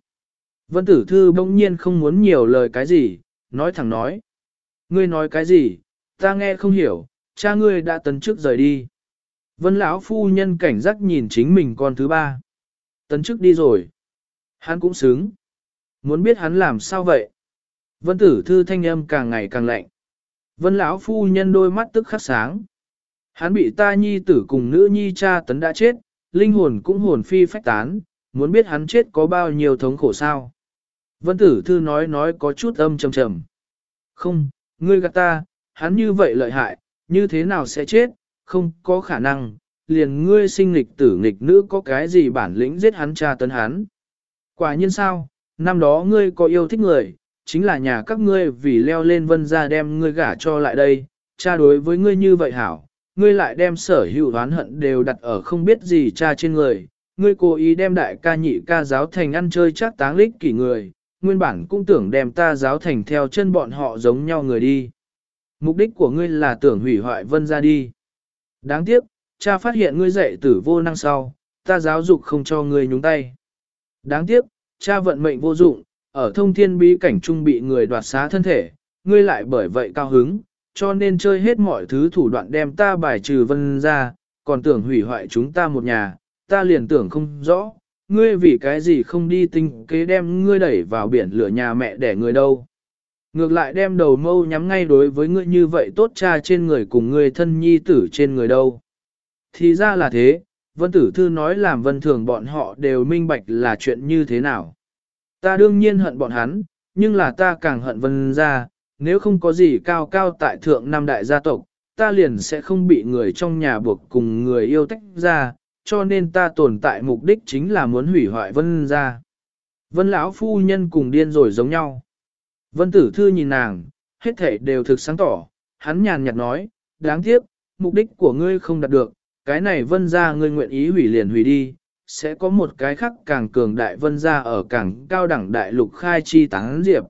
Vân tử thư bỗng nhiên không muốn nhiều lời cái gì, nói thẳng nói. Ngươi nói cái gì, ta nghe không hiểu, cha ngươi đã tấn chức rời đi. Vân lão phu nhân cảnh giác nhìn chính mình con thứ ba. Tấn chức đi rồi. Hắn cũng xứng. Muốn biết hắn làm sao vậy? Vân tử thư thanh âm càng ngày càng lạnh. Vân lão phu nhân đôi mắt tức khắc sáng. Hắn bị ta nhi tử cùng nữ nhi cha tấn đã chết, linh hồn cũng hồn phi phách tán, muốn biết hắn chết có bao nhiêu thống khổ sao. Vân tử thư nói nói có chút âm trầm trầm. Không, ngươi gạt ta, hắn như vậy lợi hại, như thế nào sẽ chết, không có khả năng, liền ngươi sinh nghịch tử nghịch nữ có cái gì bản lĩnh giết hắn cha tấn hắn. Quả nhiên sao, năm đó ngươi có yêu thích người, chính là nhà các ngươi vì leo lên vân ra đem ngươi gả cho lại đây, cha đối với ngươi như vậy hảo, ngươi lại đem sở hữu oán hận đều đặt ở không biết gì cha trên người, ngươi cố ý đem đại ca nhị ca giáo thành ăn chơi chắc táng lích kỷ người, nguyên bản cũng tưởng đem ta giáo thành theo chân bọn họ giống nhau người đi. Mục đích của ngươi là tưởng hủy hoại vân ra đi. Đáng tiếc, cha phát hiện ngươi dạy tử vô năng sau, ta giáo dục không cho ngươi nhúng tay. Đáng tiếc, cha vận mệnh vô dụng, ở thông thiên bí cảnh trung bị người đoạt xá thân thể, ngươi lại bởi vậy cao hứng, cho nên chơi hết mọi thứ thủ đoạn đem ta bài trừ vân ra, còn tưởng hủy hoại chúng ta một nhà, ta liền tưởng không rõ, ngươi vì cái gì không đi tinh kế đem ngươi đẩy vào biển lửa nhà mẹ để người đâu. Ngược lại đem đầu mâu nhắm ngay đối với ngươi như vậy tốt cha trên người cùng ngươi thân nhi tử trên người đâu. Thì ra là thế, vân tử thư nói làm vân thường bọn họ đều minh bạch là chuyện như thế nào. Ta đương nhiên hận bọn hắn, nhưng là ta càng hận vân ra, nếu không có gì cao cao tại thượng năm đại gia tộc, ta liền sẽ không bị người trong nhà buộc cùng người yêu tách ra, cho nên ta tồn tại mục đích chính là muốn hủy hoại vân ra. Vân lão phu nhân cùng điên rồi giống nhau. Vân tử thư nhìn nàng, hết thể đều thực sáng tỏ, hắn nhàn nhạt nói, đáng tiếc, mục đích của ngươi không đạt được, cái này vân ra ngươi nguyện ý hủy liền hủy đi, sẽ có một cái khác càng cường đại vân ra ở càng cao đẳng đại lục khai chi táng diệp.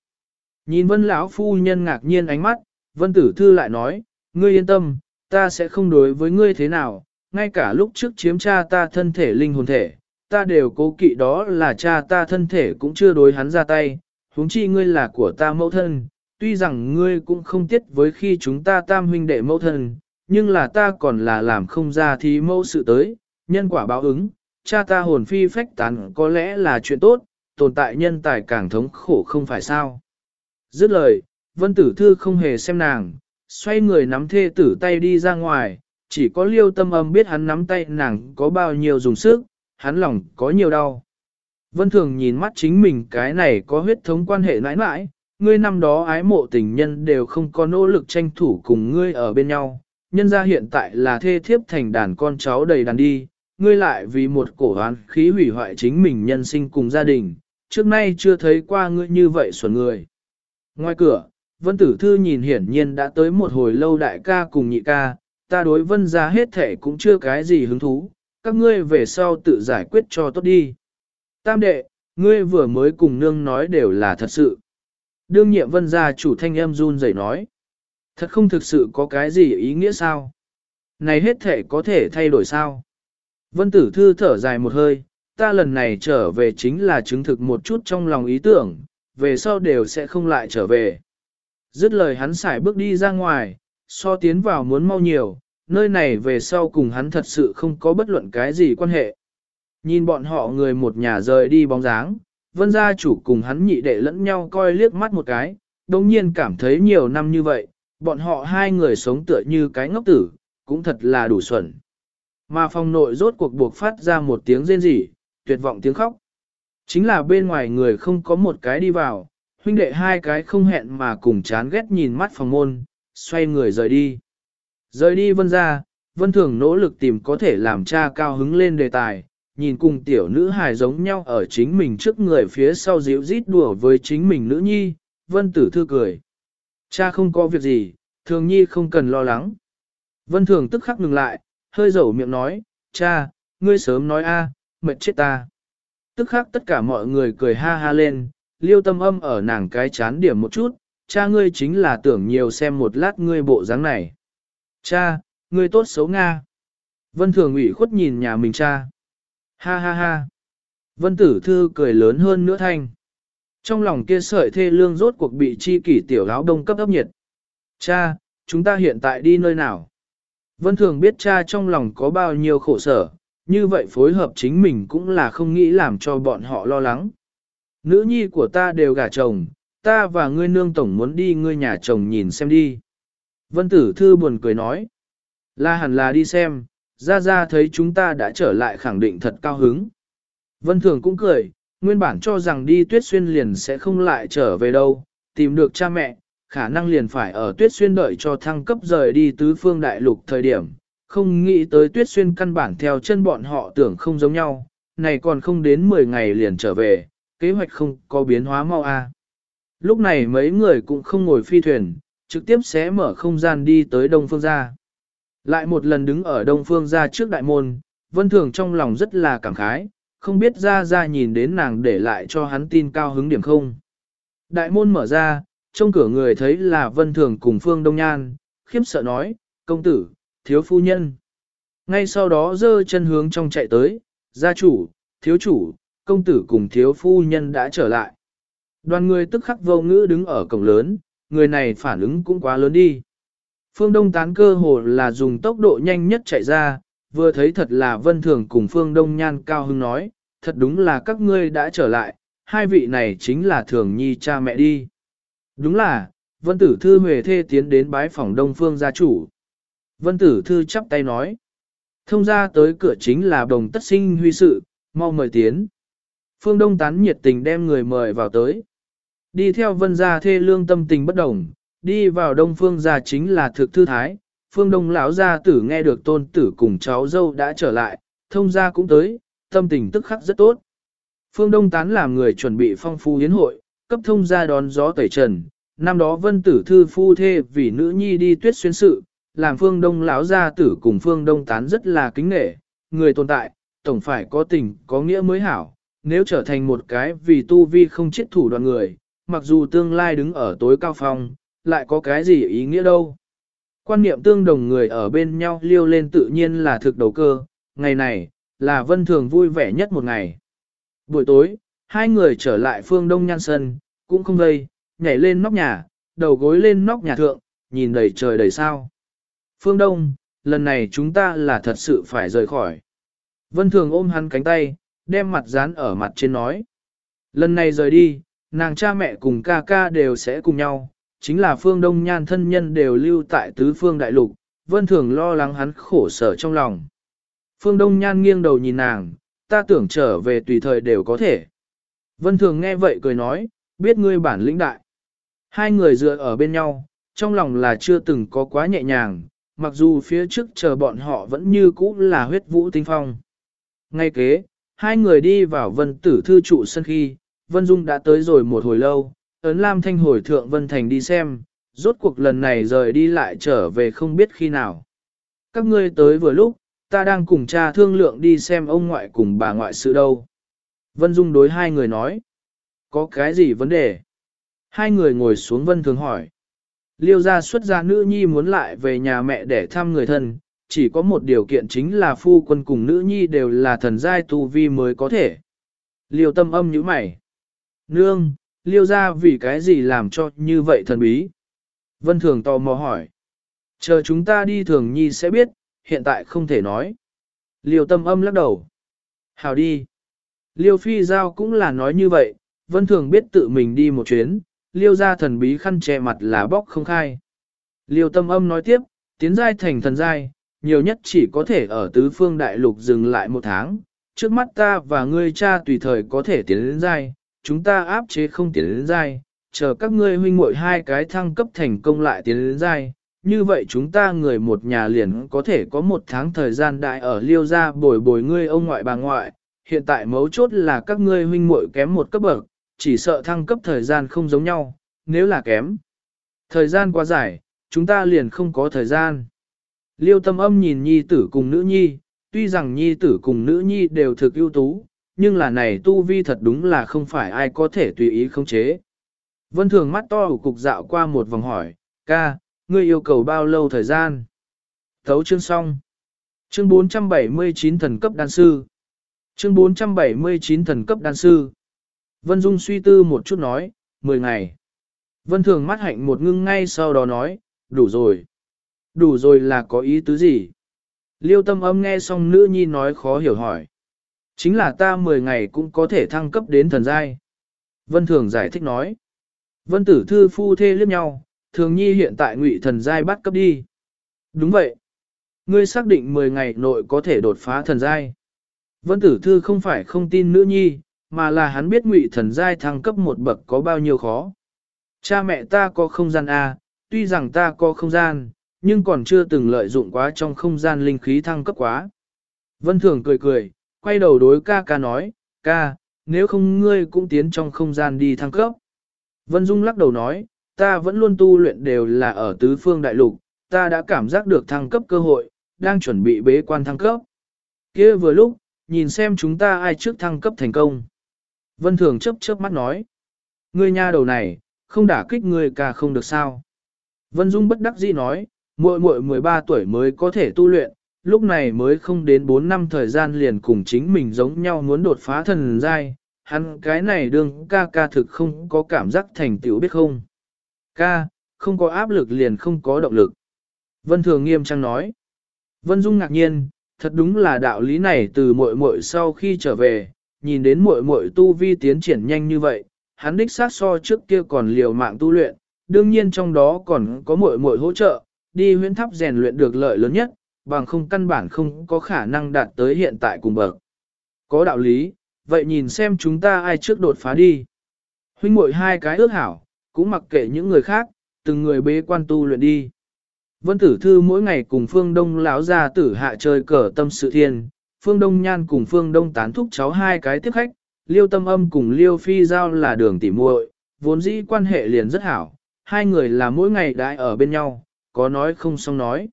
Nhìn vân lão phu nhân ngạc nhiên ánh mắt, vân tử thư lại nói, ngươi yên tâm, ta sẽ không đối với ngươi thế nào, ngay cả lúc trước chiếm cha ta thân thể linh hồn thể, ta đều cố kỵ đó là cha ta thân thể cũng chưa đối hắn ra tay, huống chi ngươi là của ta mẫu thân, tuy rằng ngươi cũng không tiết với khi chúng ta tam huynh đệ mẫu thân, nhưng là ta còn là làm không ra thì mẫu sự tới, nhân quả báo ứng, cha ta hồn phi phách tán có lẽ là chuyện tốt, tồn tại nhân tài càng thống khổ không phải sao. Dứt lời, vân tử thư không hề xem nàng, xoay người nắm thê tử tay đi ra ngoài, chỉ có liêu tâm âm biết hắn nắm tay nàng có bao nhiêu dùng sức, hắn lòng có nhiều đau. Vân thường nhìn mắt chính mình cái này có huyết thống quan hệ nãi nãi, ngươi năm đó ái mộ tình nhân đều không có nỗ lực tranh thủ cùng ngươi ở bên nhau, nhân ra hiện tại là thê thiếp thành đàn con cháu đầy đàn đi, ngươi lại vì một cổ hoán khí hủy hoại chính mình nhân sinh cùng gia đình, trước nay chưa thấy qua ngươi như vậy xuẩn người. Ngoài cửa, Vân Tử Thư nhìn hiển nhiên đã tới một hồi lâu đại ca cùng nhị ca, ta đối vân ra hết thể cũng chưa cái gì hứng thú, các ngươi về sau tự giải quyết cho tốt đi. Tam đệ, ngươi vừa mới cùng nương nói đều là thật sự. Đương nhiệm vân gia chủ thanh em run rẩy nói. Thật không thực sự có cái gì ý nghĩa sao? Này hết thể có thể thay đổi sao? Vân tử thư thở dài một hơi, ta lần này trở về chính là chứng thực một chút trong lòng ý tưởng, về sau đều sẽ không lại trở về. Dứt lời hắn xài bước đi ra ngoài, so tiến vào muốn mau nhiều, nơi này về sau cùng hắn thật sự không có bất luận cái gì quan hệ. Nhìn bọn họ người một nhà rời đi bóng dáng, vân gia chủ cùng hắn nhị đệ lẫn nhau coi liếc mắt một cái, đồng nhiên cảm thấy nhiều năm như vậy, bọn họ hai người sống tựa như cái ngốc tử, cũng thật là đủ xuẩn. Mà phòng nội rốt cuộc buộc phát ra một tiếng rên rỉ, tuyệt vọng tiếng khóc. Chính là bên ngoài người không có một cái đi vào, huynh đệ hai cái không hẹn mà cùng chán ghét nhìn mắt phòng môn, xoay người rời đi. Rời đi vân ra, vân thường nỗ lực tìm có thể làm cha cao hứng lên đề tài, nhìn cùng tiểu nữ hài giống nhau ở chính mình trước người phía sau dịu rít đùa với chính mình nữ nhi, vân tử thư cười. Cha không có việc gì, thường nhi không cần lo lắng. Vân thường tức khắc ngừng lại, hơi dầu miệng nói, cha, ngươi sớm nói a, mệt chết ta. Tức khắc tất cả mọi người cười ha ha lên, liêu tâm âm ở nàng cái chán điểm một chút, cha ngươi chính là tưởng nhiều xem một lát ngươi bộ dáng này. Cha, ngươi tốt xấu Nga. Vân thường ủy khuất nhìn nhà mình cha. Ha ha ha. Vân tử thư cười lớn hơn nữa thanh. Trong lòng kia sợi thê lương rốt cuộc bị chi kỷ tiểu áo đông cấp ấp nhiệt. Cha, chúng ta hiện tại đi nơi nào? Vân thường biết cha trong lòng có bao nhiêu khổ sở, như vậy phối hợp chính mình cũng là không nghĩ làm cho bọn họ lo lắng. Nữ nhi của ta đều gả chồng, ta và ngươi nương tổng muốn đi ngươi nhà chồng nhìn xem đi. Vân tử thư buồn cười nói, là hẳn là đi xem, ra ra thấy chúng ta đã trở lại khẳng định thật cao hứng. Vân thường cũng cười, nguyên bản cho rằng đi tuyết xuyên liền sẽ không lại trở về đâu, tìm được cha mẹ, khả năng liền phải ở tuyết xuyên đợi cho thăng cấp rời đi tứ phương đại lục thời điểm, không nghĩ tới tuyết xuyên căn bản theo chân bọn họ tưởng không giống nhau, này còn không đến 10 ngày liền trở về, kế hoạch không có biến hóa mau a. Lúc này mấy người cũng không ngồi phi thuyền, trực tiếp sẽ mở không gian đi tới Đông Phương gia. Lại một lần đứng ở Đông Phương ra trước đại môn, Vân Thường trong lòng rất là cảm khái, không biết ra ra nhìn đến nàng để lại cho hắn tin cao hứng điểm không. Đại môn mở ra, trong cửa người thấy là Vân Thường cùng Phương Đông Nhan, khiếp sợ nói, công tử, thiếu phu nhân. Ngay sau đó dơ chân hướng trong chạy tới, gia chủ, thiếu chủ, công tử cùng thiếu phu nhân đã trở lại. Đoàn người tức khắc vô ngữ đứng ở cổng lớn, người này phản ứng cũng quá lớn đi. Phương Đông tán cơ hồ là dùng tốc độ nhanh nhất chạy ra, vừa thấy thật là vân thường cùng Phương Đông nhan cao hưng nói, thật đúng là các ngươi đã trở lại, hai vị này chính là thường nhi cha mẹ đi. Đúng là, vân tử thư huề thê tiến đến bái phòng Đông Phương gia chủ. Vân tử thư chắp tay nói, thông ra tới cửa chính là đồng tất sinh huy sự, mau mời tiến. Phương Đông tán nhiệt tình đem người mời vào tới. Đi theo vân gia thê lương tâm tình bất đồng, đi vào đông phương gia chính là thực thư thái. Phương Đông lão gia tử nghe được tôn tử cùng cháu dâu đã trở lại, thông gia cũng tới, tâm tình tức khắc rất tốt. Phương Đông tán làm người chuẩn bị phong phú hiến hội, cấp thông gia đón gió tẩy trần. Năm đó vân tử thư phu thê vì nữ nhi đi tuyết xuyên sự, làm phương đông lão gia tử cùng phương đông tán rất là kính nghệ, người tồn tại, tổng phải có tình, có nghĩa mới hảo, nếu trở thành một cái vì tu vi không chết thủ đoàn người, mặc dù tương lai đứng ở tối cao phong, lại có cái gì ý nghĩa đâu. Quan niệm tương đồng người ở bên nhau liêu lên tự nhiên là thực đầu cơ, ngày này, là vân thường vui vẻ nhất một ngày. Buổi tối, hai người trở lại phương đông nhan sân, cũng không gây, nhảy lên nóc nhà, đầu gối lên nóc nhà thượng, nhìn đầy trời đầy sao. Phương Đông, lần này chúng ta là thật sự phải rời khỏi. Vân Thường ôm hắn cánh tay, đem mặt dán ở mặt trên nói. Lần này rời đi, nàng cha mẹ cùng ca ca đều sẽ cùng nhau, chính là phương đông nhan thân nhân đều lưu tại tứ phương đại lục, vân thường lo lắng hắn khổ sở trong lòng. Phương đông nhan nghiêng đầu nhìn nàng, ta tưởng trở về tùy thời đều có thể. Vân thường nghe vậy cười nói, biết ngươi bản lĩnh đại. Hai người dựa ở bên nhau, trong lòng là chưa từng có quá nhẹ nhàng, mặc dù phía trước chờ bọn họ vẫn như cũ là huyết vũ tinh phong. Ngay kế, hai người đi vào vân tử thư trụ sân khi, Vân Dung đã tới rồi một hồi lâu, ấn Lam Thanh hồi thượng Vân Thành đi xem, rốt cuộc lần này rời đi lại trở về không biết khi nào. Các ngươi tới vừa lúc, ta đang cùng cha thương lượng đi xem ông ngoại cùng bà ngoại sự đâu. Vân Dung đối hai người nói, có cái gì vấn đề? Hai người ngồi xuống Vân Thường hỏi. Liêu gia xuất gia nữ nhi muốn lại về nhà mẹ để thăm người thân, chỉ có một điều kiện chính là phu quân cùng nữ nhi đều là thần giai tu vi mới có thể. Liêu tâm âm như mày. Nương, liêu ra vì cái gì làm cho như vậy thần bí? Vân Thường tò mò hỏi. Chờ chúng ta đi thường nhi sẽ biết, hiện tại không thể nói. Liêu tâm âm lắc đầu. Hào đi. Liêu phi giao cũng là nói như vậy, Vân Thường biết tự mình đi một chuyến, liêu ra thần bí khăn che mặt là bóc không khai. Liêu tâm âm nói tiếp, tiến giai thành thần giai, nhiều nhất chỉ có thể ở tứ phương đại lục dừng lại một tháng. Trước mắt ta và ngươi cha tùy thời có thể tiến đến giai, chúng ta áp chế không tiến đến dai, chờ các ngươi huynh muội hai cái thăng cấp thành công lại tiến đến dai. Như vậy chúng ta người một nhà liền có thể có một tháng thời gian đại ở liêu gia bồi bồi ngươi ông ngoại bà ngoại. Hiện tại mấu chốt là các ngươi huynh muội kém một cấp bậc, chỉ sợ thăng cấp thời gian không giống nhau, nếu là kém. Thời gian quá dài, chúng ta liền không có thời gian. Liêu tâm âm nhìn nhi tử cùng nữ nhi, tuy rằng nhi tử cùng nữ nhi đều thực ưu tú, nhưng là này tu vi thật đúng là không phải ai có thể tùy ý khống chế. Vân thường mắt to của cục dạo qua một vòng hỏi, ca, ngươi yêu cầu bao lâu thời gian? Thấu chương xong. Chương 479 thần cấp đan sư. Chương 479 thần cấp đan sư. Vân Dung suy tư một chút nói, 10 ngày. Vân Thường mắt hạnh một ngưng ngay sau đó nói, đủ rồi. Đủ rồi là có ý tứ gì? Liêu tâm âm nghe xong nữ nhi nói khó hiểu hỏi. Chính là ta 10 ngày cũng có thể thăng cấp đến thần giai. Vân Thường giải thích nói. Vân tử thư phu thê liếc nhau, thường nhi hiện tại ngụy thần giai bắt cấp đi. Đúng vậy. Ngươi xác định 10 ngày nội có thể đột phá thần giai. Vân tử thư không phải không tin nữ nhi, mà là hắn biết ngụy thần giai thăng cấp một bậc có bao nhiêu khó. Cha mẹ ta có không gian A, tuy rằng ta có không gian, nhưng còn chưa từng lợi dụng quá trong không gian linh khí thăng cấp quá. Vân Thường cười cười, quay đầu đối ca ca nói, ca, nếu không ngươi cũng tiến trong không gian đi thăng cấp. Vân Dung lắc đầu nói, ta vẫn luôn tu luyện đều là ở tứ phương đại lục, ta đã cảm giác được thăng cấp cơ hội, đang chuẩn bị bế quan thăng cấp. kia vừa lúc, nhìn xem chúng ta ai trước thăng cấp thành công. Vân Thường chớp chớp mắt nói, ngươi nha đầu này, không đả kích ngươi cả không được sao. Vân Dung bất đắc dĩ nói, muội muội 13 tuổi mới có thể tu luyện, lúc này mới không đến 4 năm thời gian liền cùng chính mình giống nhau muốn đột phá thần giai, hắn cái này đương ca ca thực không có cảm giác thành tựu biết không. Ca, không có áp lực liền không có động lực. Vân Thường nghiêm trang nói. Vân Dung ngạc nhiên, thật đúng là đạo lý này từ muội muội sau khi trở về, nhìn đến muội muội tu vi tiến triển nhanh như vậy, hắn đích xác so trước kia còn liều mạng tu luyện, đương nhiên trong đó còn có muội muội hỗ trợ, đi huyễn tháp rèn luyện được lợi lớn nhất, bằng không căn bản không có khả năng đạt tới hiện tại cùng bậc. Có đạo lý, vậy nhìn xem chúng ta ai trước đột phá đi. Huynh muội hai cái ước hảo, cũng mặc kệ những người khác, từng người bế quan tu luyện đi. Vân Tử Thư mỗi ngày cùng Phương Đông lão gia tử hạ chơi cờ tâm sự thiên, Phương Đông Nhan cùng Phương Đông tán thúc cháu hai cái tiếp khách, Liêu Tâm Âm cùng Liêu Phi Giao là đường tỉ muội, vốn dĩ quan hệ liền rất hảo, hai người là mỗi ngày đãi ở bên nhau, có nói không xong nói.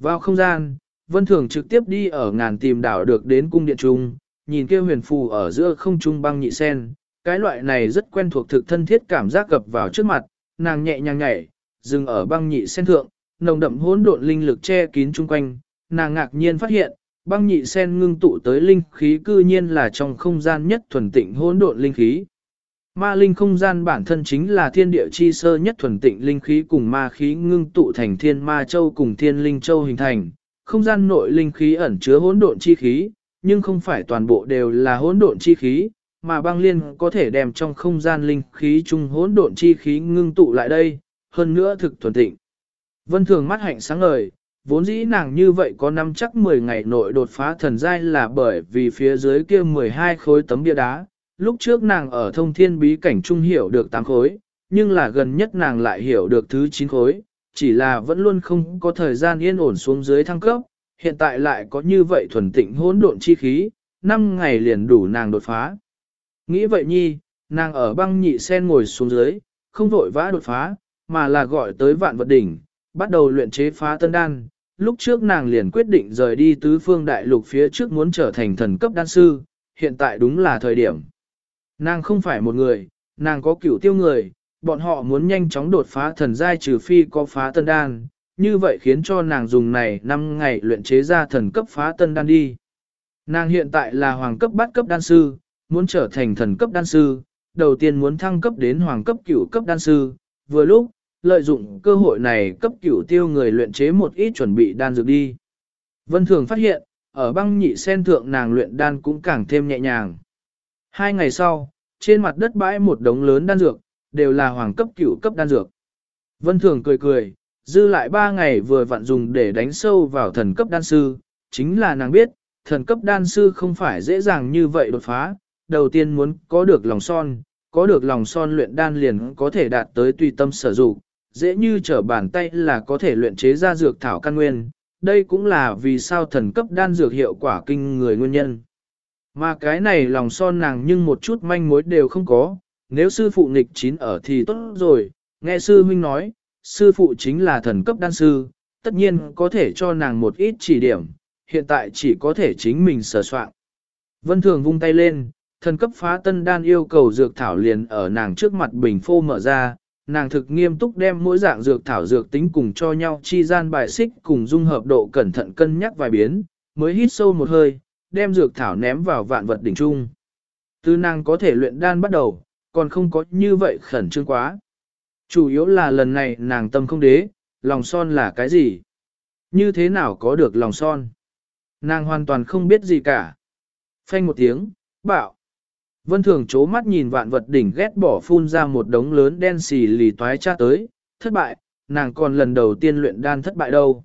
Vào không gian, Vân Thường trực tiếp đi ở ngàn tìm đảo được đến cung điện trung, nhìn kia huyền phù ở giữa không trung băng nhị sen, cái loại này rất quen thuộc thực thân thiết cảm giác gập vào trước mặt, nàng nhẹ nhàng nhảy, dừng ở băng nhị sen thượng, nồng đậm hỗn độn linh lực che kín chung quanh, nàng ngạc nhiên phát hiện, băng nhị sen ngưng tụ tới linh khí cư nhiên là trong không gian nhất thuần tịnh hỗn độn linh khí. Ma linh không gian bản thân chính là thiên địa chi sơ nhất thuần tịnh linh khí cùng ma khí ngưng tụ thành thiên ma châu cùng thiên linh châu hình thành. Không gian nội linh khí ẩn chứa hỗn độn chi khí, nhưng không phải toàn bộ đều là hỗn độn chi khí, mà băng liên có thể đem trong không gian linh khí chung hỗn độn chi khí ngưng tụ lại đây, hơn nữa thực thuần tịnh. Vân thường mắt hạnh sáng ngời, vốn dĩ nàng như vậy có năm chắc 10 ngày nội đột phá thần giai là bởi vì phía dưới kia 12 khối tấm bia đá, lúc trước nàng ở thông thiên bí cảnh trung hiểu được 8 khối, nhưng là gần nhất nàng lại hiểu được thứ 9 khối, chỉ là vẫn luôn không có thời gian yên ổn xuống dưới thăng cấp, hiện tại lại có như vậy thuần tịnh hỗn độn chi khí, 5 ngày liền đủ nàng đột phá. Nghĩ vậy nhi, nàng ở băng nhị sen ngồi xuống dưới, không vội vã đột phá, mà là gọi tới vạn vật đỉnh, bắt đầu luyện chế phá tân đan. Lúc trước nàng liền quyết định rời đi tứ phương đại lục phía trước muốn trở thành thần cấp đan sư, hiện tại đúng là thời điểm. Nàng không phải một người, nàng có cửu tiêu người, bọn họ muốn nhanh chóng đột phá thần giai trừ phi có phá tân đan, như vậy khiến cho nàng dùng này 5 ngày luyện chế ra thần cấp phá tân đan đi. Nàng hiện tại là hoàng cấp bát cấp đan sư, muốn trở thành thần cấp đan sư, đầu tiên muốn thăng cấp đến hoàng cấp cửu cấp đan sư, vừa lúc, lợi dụng cơ hội này cấp cửu tiêu người luyện chế một ít chuẩn bị đan dược đi. Vân Thường phát hiện, ở băng nhị sen thượng nàng luyện đan cũng càng thêm nhẹ nhàng. Hai ngày sau, trên mặt đất bãi một đống lớn đan dược, đều là hoàng cấp cửu cấp đan dược. Vân Thường cười cười, dư lại ba ngày vừa vặn dùng để đánh sâu vào thần cấp đan sư, chính là nàng biết, thần cấp đan sư không phải dễ dàng như vậy đột phá, đầu tiên muốn có được lòng son, có được lòng son luyện đan liền có thể đạt tới tùy tâm sở dụng, dễ như trở bàn tay là có thể luyện chế ra dược thảo căn nguyên, đây cũng là vì sao thần cấp đan dược hiệu quả kinh người nguyên nhân. Mà cái này lòng son nàng nhưng một chút manh mối đều không có, nếu sư phụ nghịch chín ở thì tốt rồi, nghe sư huynh nói, sư phụ chính là thần cấp đan sư, tất nhiên có thể cho nàng một ít chỉ điểm, hiện tại chỉ có thể chính mình sờ soạn. Vân Thường vung tay lên, thần cấp phá tân đan yêu cầu dược thảo liền ở nàng trước mặt bình phô mở ra, nàng thực nghiêm túc đem mỗi dạng dược thảo dược tính cùng cho nhau chi gian bài xích cùng dung hợp độ cẩn thận cân nhắc vài biến, mới hít sâu một hơi, đem dược thảo ném vào vạn vật đỉnh trung. Tư nàng có thể luyện đan bắt đầu, còn không có như vậy khẩn trương quá. Chủ yếu là lần này nàng tâm không đế, lòng son là cái gì? Như thế nào có được lòng son? Nàng hoàn toàn không biết gì cả. Phanh một tiếng, bạo. Vân Thường chố mắt nhìn vạn vật đỉnh ghét bỏ phun ra một đống lớn đen xì lì toái cha tới, thất bại, nàng còn lần đầu tiên luyện đan thất bại đâu.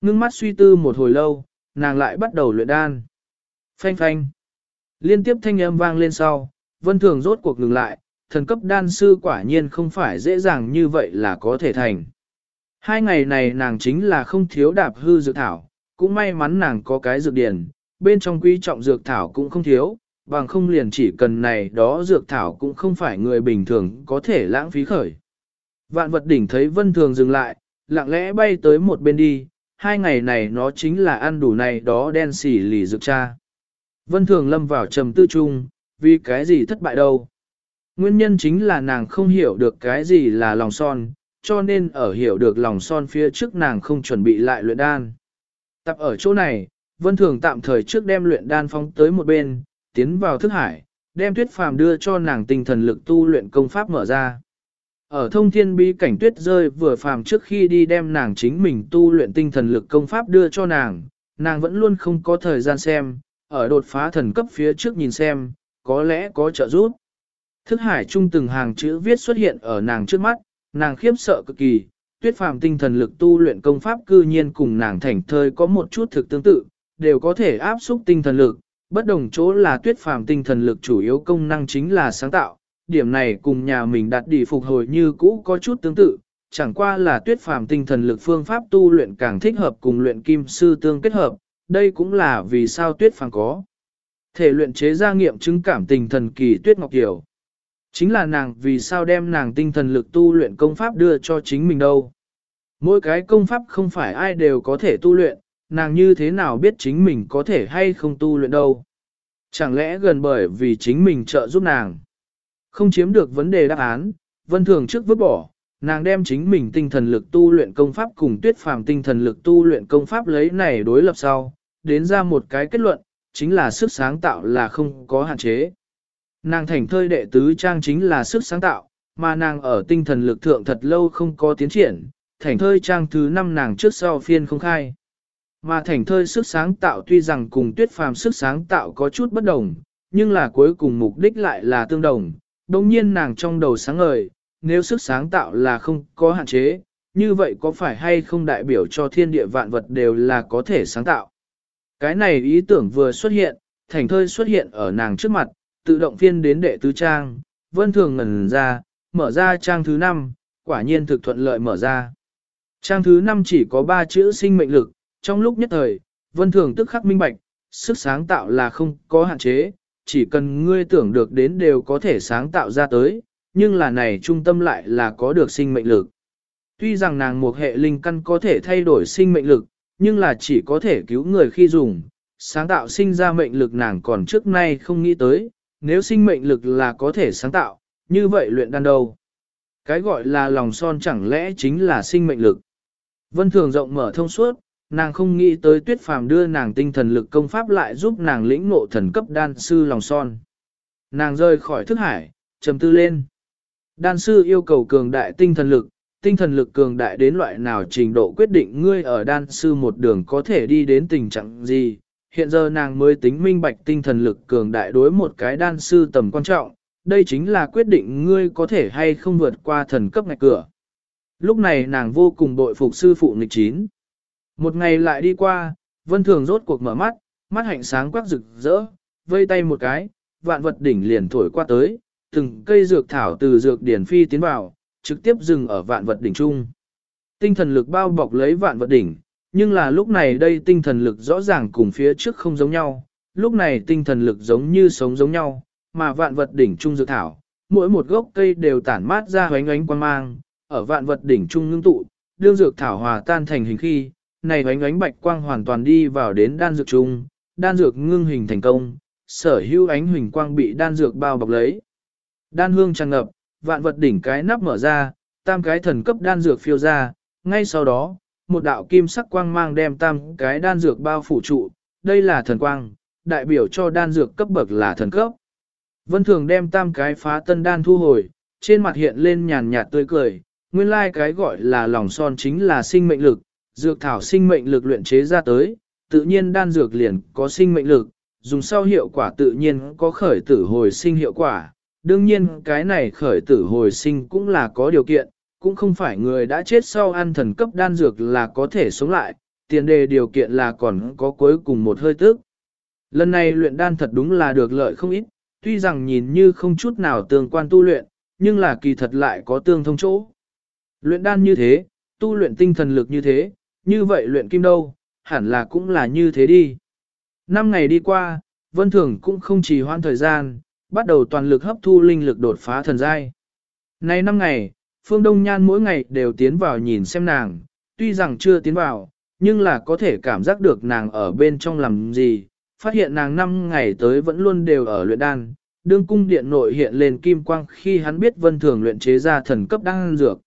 Ngưng mắt suy tư một hồi lâu, nàng lại bắt đầu luyện đan. Phanh phanh. Liên tiếp thanh âm vang lên sau, Vân Thường rốt cuộc ngừng lại, thần cấp đan sư quả nhiên không phải dễ dàng như vậy là có thể thành. Hai ngày này nàng chính là không thiếu đạp hư dược thảo, cũng may mắn nàng có cái dược điển, bên trong quý trọng dược thảo cũng không thiếu, bằng không liền chỉ cần này đó dược thảo cũng không phải người bình thường có thể lãng phí khởi. Vạn vật đỉnh thấy vân thường dừng lại, lặng lẽ bay tới một bên đi, hai ngày này nó chính là ăn đủ này đó đen xỉ lì dược cha. Vân thường lâm vào trầm tư chung, vì cái gì thất bại đâu. Nguyên nhân chính là nàng không hiểu được cái gì là lòng son, cho nên ở hiểu được lòng son phía trước nàng không chuẩn bị lại luyện đan. Tập ở chỗ này, Vân Thường tạm thời trước đem luyện đan phóng tới một bên, tiến vào thức hải, đem tuyết phàm đưa cho nàng tinh thần lực tu luyện công pháp mở ra. Ở thông thiên bí cảnh tuyết rơi vừa phàm trước khi đi đem nàng chính mình tu luyện tinh thần lực công pháp đưa cho nàng, nàng vẫn luôn không có thời gian xem, ở đột phá thần cấp phía trước nhìn xem, có lẽ có trợ giúp. Thức hải trung từng hàng chữ viết xuất hiện ở nàng trước mắt, nàng khiếp sợ cực kỳ, tuyết phàm tinh thần lực tu luyện công pháp cư nhiên cùng nàng thảnh thơi có một chút thực tương tự, đều có thể áp xúc tinh thần lực, bất đồng chỗ là tuyết phàm tinh thần lực chủ yếu công năng chính là sáng tạo, điểm này cùng nhà mình đặt đi phục hồi như cũ có chút tương tự, chẳng qua là tuyết phàm tinh thần lực phương pháp tu luyện càng thích hợp cùng luyện kim sư tương kết hợp, đây cũng là vì sao tuyết phàng có. Thể luyện chế ra nghiệm chứng cảm tình thần kỳ tuyết ngọc kiều. Chính là nàng vì sao đem nàng tinh thần lực tu luyện công pháp đưa cho chính mình đâu. Mỗi cái công pháp không phải ai đều có thể tu luyện, nàng như thế nào biết chính mình có thể hay không tu luyện đâu. Chẳng lẽ gần bởi vì chính mình trợ giúp nàng. Không chiếm được vấn đề đáp án, vân thường trước vứt bỏ, nàng đem chính mình tinh thần lực tu luyện công pháp cùng tuyết phàm tinh thần lực tu luyện công pháp lấy này đối lập sau, đến ra một cái kết luận, chính là sức sáng tạo là không có hạn chế. Nàng thành thơi đệ tứ trang chính là sức sáng tạo, mà nàng ở tinh thần lực thượng thật lâu không có tiến triển, thành thơi trang thứ năm nàng trước sau phiên không khai. Mà thành thơi sức sáng tạo tuy rằng cùng tuyết phàm sức sáng tạo có chút bất đồng, nhưng là cuối cùng mục đích lại là tương đồng. Đồng nhiên nàng trong đầu sáng ngời, nếu sức sáng tạo là không có hạn chế, như vậy có phải hay không đại biểu cho thiên địa vạn vật đều là có thể sáng tạo. Cái này ý tưởng vừa xuất hiện, thành thơi xuất hiện ở nàng trước mặt, tự động phiên đến đệ tứ trang, vân thường ngẩn ra, mở ra trang thứ năm, quả nhiên thực thuận lợi mở ra. Trang thứ năm chỉ có ba chữ sinh mệnh lực, trong lúc nhất thời, vân thường tức khắc minh bạch, sức sáng tạo là không có hạn chế, chỉ cần ngươi tưởng được đến đều có thể sáng tạo ra tới, nhưng là này trung tâm lại là có được sinh mệnh lực. Tuy rằng nàng một hệ linh căn có thể thay đổi sinh mệnh lực, nhưng là chỉ có thể cứu người khi dùng, sáng tạo sinh ra mệnh lực nàng còn trước nay không nghĩ tới, nếu sinh mệnh lực là có thể sáng tạo, như vậy luyện đan đâu. Cái gọi là lòng son chẳng lẽ chính là sinh mệnh lực. Vân thường rộng mở thông suốt, nàng không nghĩ tới tuyết phàm đưa nàng tinh thần lực công pháp lại giúp nàng lĩnh ngộ thần cấp đan sư lòng son. Nàng rơi khỏi thức hải, trầm tư lên. Đan sư yêu cầu cường đại tinh thần lực, tinh thần lực cường đại đến loại nào trình độ quyết định ngươi ở đan sư một đường có thể đi đến tình trạng gì. Hiện giờ nàng mới tính minh bạch tinh thần lực cường đại đối một cái đan sư tầm quan trọng, đây chính là quyết định ngươi có thể hay không vượt qua thần cấp ngạch cửa. Lúc này nàng vô cùng bội phục sư phụ nghịch chín. Một ngày lại đi qua, vân thường rốt cuộc mở mắt, mắt hạnh sáng quắc rực rỡ, vây tay một cái, vạn vật đỉnh liền thổi qua tới, từng cây dược thảo từ dược điển phi tiến vào, trực tiếp dừng ở vạn vật đỉnh trung. Tinh thần lực bao bọc lấy vạn vật đỉnh, nhưng là lúc này đây tinh thần lực rõ ràng cùng phía trước không giống nhau, lúc này tinh thần lực giống như sống giống nhau, mà vạn vật đỉnh trung dược thảo, mỗi một gốc cây đều tản mát ra hoánh ánh quan mang, ở vạn vật đỉnh trung ngưng tụ, đương dược thảo hòa tan thành hình khi, này hoánh ánh bạch quang hoàn toàn đi vào đến đan dược trung, đan dược ngưng hình thành công, sở hữu ánh huỳnh quang bị đan dược bao bọc lấy. Đan hương tràn ngập, vạn vật đỉnh cái nắp mở ra, tam cái thần cấp đan dược phiêu ra, ngay sau đó, một đạo kim sắc quang mang đem tam cái đan dược bao phủ trụ, đây là thần quang, đại biểu cho đan dược cấp bậc là thần cấp. Vân Thường đem tam cái phá tân đan thu hồi, trên mặt hiện lên nhàn nhạt tươi cười, nguyên lai like cái gọi là lòng son chính là sinh mệnh lực, dược thảo sinh mệnh lực luyện chế ra tới, tự nhiên đan dược liền có sinh mệnh lực, dùng sau hiệu quả tự nhiên có khởi tử hồi sinh hiệu quả. Đương nhiên cái này khởi tử hồi sinh cũng là có điều kiện, cũng không phải người đã chết sau ăn thần cấp đan dược là có thể sống lại, tiền đề điều kiện là còn có cuối cùng một hơi tức. Lần này luyện đan thật đúng là được lợi không ít, tuy rằng nhìn như không chút nào tương quan tu luyện, nhưng là kỳ thật lại có tương thông chỗ. Luyện đan như thế, tu luyện tinh thần lực như thế, như vậy luyện kim đâu, hẳn là cũng là như thế đi. Năm ngày đi qua, Vân Thường cũng không chỉ hoãn thời gian, bắt đầu toàn lực hấp thu linh lực đột phá thần giai. Nay năm ngày, Phương Đông Nhan mỗi ngày đều tiến vào nhìn xem nàng, tuy rằng chưa tiến vào, nhưng là có thể cảm giác được nàng ở bên trong làm gì, phát hiện nàng năm ngày tới vẫn luôn đều ở luyện đan, đương cung điện nội hiện lên kim quang khi hắn biết vân thường luyện chế ra thần cấp đan dược.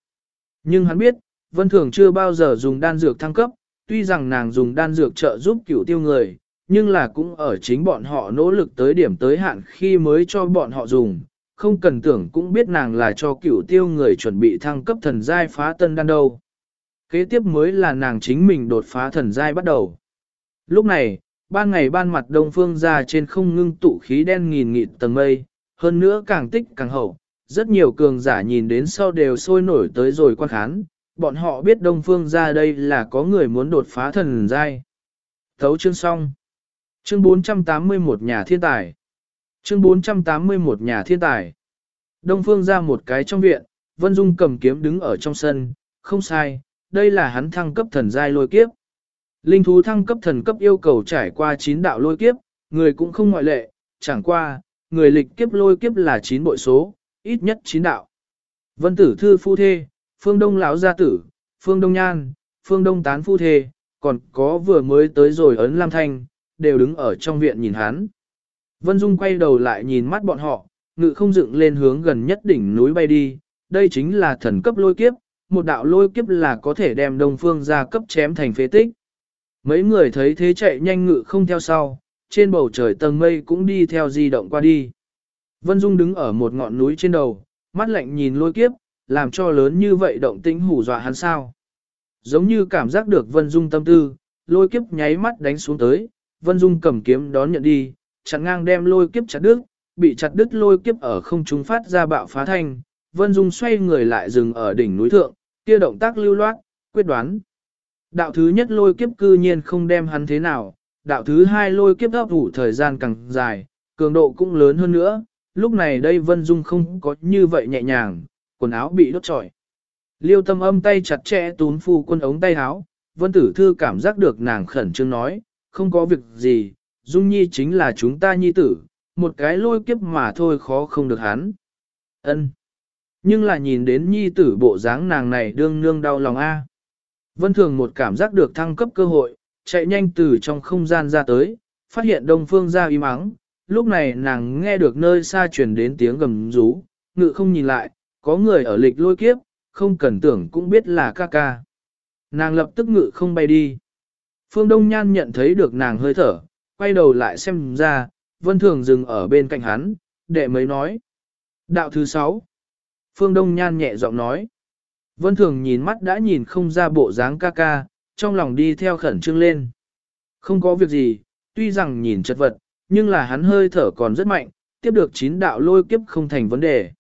Nhưng hắn biết, vân thường chưa bao giờ dùng đan dược thăng cấp, tuy rằng nàng dùng đan dược trợ giúp cửu tiêu người, nhưng là cũng ở chính bọn họ nỗ lực tới điểm tới hạn khi mới cho bọn họ dùng, không cần tưởng cũng biết nàng là cho cửu tiêu người chuẩn bị thăng cấp thần giai phá tân đan đâu. Kế tiếp mới là nàng chính mình đột phá thần giai bắt đầu. Lúc này, ban ngày ban mặt đông phương ra trên không ngưng tụ khí đen nghìn nghịt tầng mây, hơn nữa càng tích càng hậu, rất nhiều cường giả nhìn đến sau đều sôi nổi tới rồi quan khán, bọn họ biết đông phương ra đây là có người muốn đột phá thần giai. Thấu chương xong. Chương 481 nhà thiên tài. Chương 481 nhà thiên tài. Đông phương ra một cái trong viện, Vân Dung cầm kiếm đứng ở trong sân, không sai, đây là hắn thăng cấp thần giai lôi kiếp. Linh thú thăng cấp thần cấp yêu cầu trải qua 9 đạo lôi kiếp, người cũng không ngoại lệ, chẳng qua, người lịch kiếp lôi kiếp là 9 bội số, ít nhất 9 đạo. Vân tử thư phu thê, phương đông lão gia tử, phương đông nhan, phương đông tán phu thê, còn có vừa mới tới rồi ấn lam thanh, đều đứng ở trong viện nhìn hắn. Vân Dung quay đầu lại nhìn mắt bọn họ, ngự không dựng lên hướng gần nhất đỉnh núi bay đi, đây chính là thần cấp lôi kiếp, một đạo lôi kiếp là có thể đem đông phương ra cấp chém thành phế tích. Mấy người thấy thế chạy nhanh ngự không theo sau, trên bầu trời tầng mây cũng đi theo di động qua đi. Vân Dung đứng ở một ngọn núi trên đầu, mắt lạnh nhìn lôi kiếp, làm cho lớn như vậy động tĩnh hù dọa hắn sao. Giống như cảm giác được Vân Dung tâm tư, lôi kiếp nháy mắt đánh xuống tới, Vân Dung cầm kiếm đón nhận đi, chặn ngang đem lôi kiếp chặt đứt, bị chặt đứt lôi kiếp ở không trung phát ra bạo phá thanh, Vân Dung xoay người lại dừng ở đỉnh núi thượng, kia động tác lưu loát, quyết đoán. Đạo thứ nhất lôi kiếp cư nhiên không đem hắn thế nào, đạo thứ hai lôi kiếp ấp ủ thời gian càng dài, cường độ cũng lớn hơn nữa, lúc này đây Vân Dung không có như vậy nhẹ nhàng, quần áo bị đốt trọi. Liêu tâm âm tay chặt chẽ tún phu quân ống tay áo, Vân Tử Thư cảm giác được nàng khẩn trương nói, không có việc gì, Dung Nhi chính là chúng ta nhi tử, một cái lôi kiếp mà thôi khó không được hắn. Ân. Nhưng là nhìn đến nhi tử bộ dáng nàng này đương nương đau lòng a. Vân Thường một cảm giác được thăng cấp cơ hội, chạy nhanh từ trong không gian ra tới, phát hiện Đông Phương ra im mắng. Lúc này nàng nghe được nơi xa truyền đến tiếng gầm rú, ngự không nhìn lại, có người ở lịch lôi kiếp, không cần tưởng cũng biết là ca ca. Nàng lập tức ngự không bay đi. Phương Đông Nhan nhận thấy được nàng hơi thở, quay đầu lại xem ra, Vân Thường dừng ở bên cạnh hắn, đệ mới nói. Đạo thứ sáu. Phương Đông Nhan nhẹ giọng nói. Vân Thường nhìn mắt đã nhìn không ra bộ dáng ca ca, trong lòng đi theo khẩn trương lên. Không có việc gì, tuy rằng nhìn chật vật, nhưng là hắn hơi thở còn rất mạnh, tiếp được chín đạo lôi kiếp không thành vấn đề.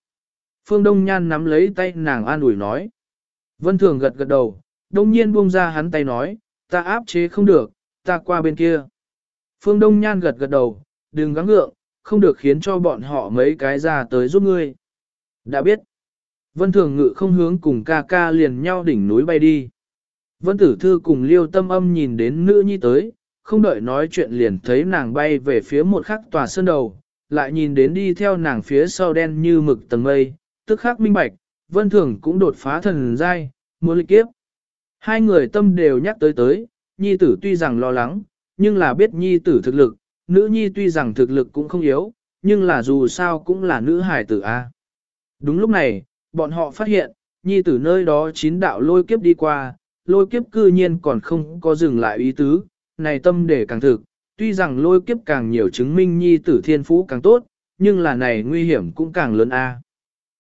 Phương Đông Nhan nắm lấy tay nàng an ủi nói. Vân Thường gật gật đầu, đông nhiên buông ra hắn tay nói, ta áp chế không được, ta qua bên kia. Phương Đông Nhan gật gật đầu, đừng gắng ngượng, không được khiến cho bọn họ mấy cái ra tới giúp ngươi. Đã biết. Vân Thường Ngự không hướng cùng ca ca liền nhau đỉnh núi bay đi. Vân Tử Thư cùng Liêu Tâm Âm nhìn đến nữ nhi tới, không đợi nói chuyện liền thấy nàng bay về phía một khắc tòa sơn đầu, lại nhìn đến đi theo nàng phía sau đen như mực tầng mây, tức khắc minh bạch, Vân Thường cũng đột phá thần giai, muốn lịch kiếp. Hai người tâm đều nhắc tới tới, nhi tử tuy rằng lo lắng, nhưng là biết nhi tử thực lực, nữ nhi tuy rằng thực lực cũng không yếu, nhưng là dù sao cũng là nữ hải tử A. Đúng lúc này, bọn họ phát hiện, nhi tử nơi đó chín đạo lôi kiếp đi qua, lôi kiếp cư nhiên còn không có dừng lại ý tứ, này tâm để càng thực, tuy rằng lôi kiếp càng nhiều chứng minh nhi tử thiên phú càng tốt, nhưng là này nguy hiểm cũng càng lớn a.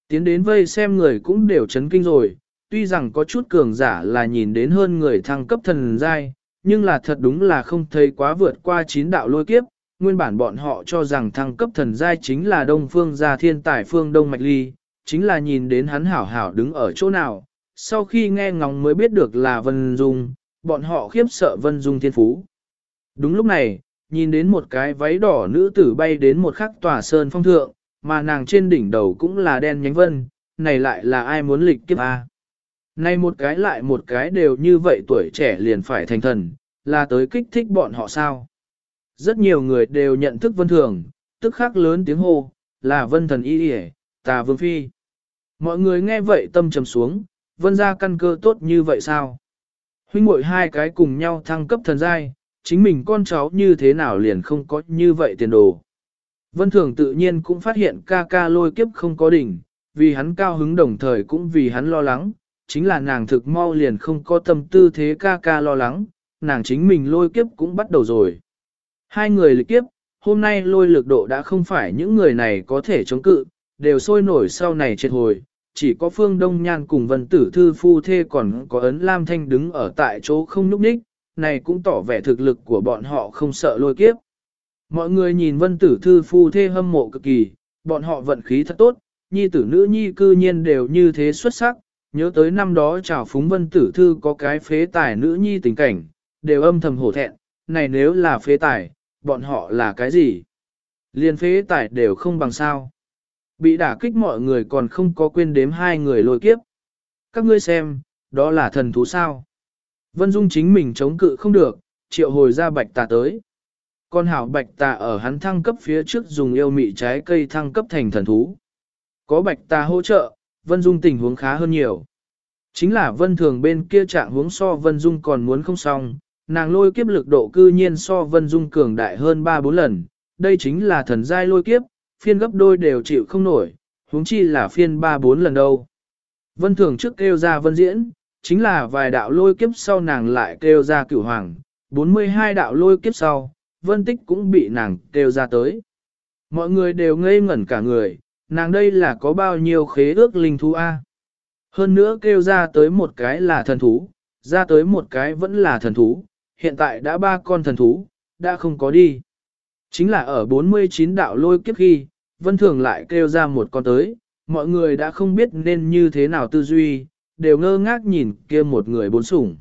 Tiến đến vây xem người cũng đều chấn kinh rồi, tuy rằng có chút cường giả là nhìn đến hơn người thăng cấp thần giai, nhưng là thật đúng là không thấy quá vượt qua chín đạo lôi kiếp, nguyên bản bọn họ cho rằng thăng cấp thần giai chính là đông phương gia thiên tài phương đông mạch ly, chính là nhìn đến hắn hảo hảo đứng ở chỗ nào, sau khi nghe ngóng mới biết được là Vân Dung, bọn họ khiếp sợ Vân Dung thiên phú. Đúng lúc này, nhìn đến một cái váy đỏ nữ tử bay đến một khắc tòa sơn phong thượng, mà nàng trên đỉnh đầu cũng là đen nhánh vân, này lại là ai muốn lịch kiếp A. Này một cái lại một cái đều như vậy tuổi trẻ liền phải thành thần, là tới kích thích bọn họ sao. Rất nhiều người đều nhận thức vân thường, tức khắc lớn tiếng hô, là vân thần y y tà vương phi. Mọi người nghe vậy tâm trầm xuống, vân ra căn cơ tốt như vậy sao? Huynh muội hai cái cùng nhau thăng cấp thần giai, chính mình con cháu như thế nào liền không có như vậy tiền đồ. Vân Thường tự nhiên cũng phát hiện ca ca lôi kiếp không có đỉnh, vì hắn cao hứng đồng thời cũng vì hắn lo lắng, chính là nàng thực mau liền không có tâm tư thế ca ca lo lắng, nàng chính mình lôi kiếp cũng bắt đầu rồi. Hai người lịch kiếp, hôm nay lôi lực độ đã không phải những người này có thể chống cự, đều sôi nổi sau này triệt hồi, chỉ có Phương Đông Nhan cùng Vân Tử Thư Phu Thê còn có Ấn Lam Thanh đứng ở tại chỗ không núp ních, này cũng tỏ vẻ thực lực của bọn họ không sợ lôi kiếp. Mọi người nhìn Vân Tử Thư Phu Thê hâm mộ cực kỳ, bọn họ vận khí thật tốt, nhi tử nữ nhi cư nhiên đều như thế xuất sắc, nhớ tới năm đó chào phúng Vân Tử Thư có cái phế tài nữ nhi tình cảnh, đều âm thầm hổ thẹn, này nếu là phế tài, bọn họ là cái gì? Liên phế tài đều không bằng sao. Bị đả kích mọi người còn không có quên đếm hai người lôi kiếp. Các ngươi xem, đó là thần thú sao. Vân Dung chính mình chống cự không được, triệu hồi ra bạch tà tới. Con hảo bạch tà ở hắn thăng cấp phía trước dùng yêu mị trái cây thăng cấp thành thần thú. Có bạch tà hỗ trợ, Vân Dung tình huống khá hơn nhiều. Chính là Vân Thường bên kia trạng huống so Vân Dung còn muốn không xong, nàng lôi kiếp lực độ cư nhiên so Vân Dung cường đại hơn 3-4 lần, đây chính là thần giai lôi kiếp, phiên gấp đôi đều chịu không nổi, huống chi là phiên 3-4 lần đâu. Vân Thường trước kêu ra Vân Diễn, chính là vài đạo lôi kiếp sau nàng lại kêu ra cửu hoàng, 42 đạo lôi kiếp sau, Vân Tích cũng bị nàng kêu ra tới. Mọi người đều ngây ngẩn cả người, nàng đây là có bao nhiêu khế ước linh thú A. Hơn nữa kêu ra tới một cái là thần thú, ra tới một cái vẫn là thần thú, hiện tại đã ba con thần thú, đã không có đi. Chính là ở 49 đạo lôi kiếp khi, vân thường lại kêu ra một con tới, mọi người đã không biết nên như thế nào tư duy, đều ngơ ngác nhìn kia một người bốn sủng.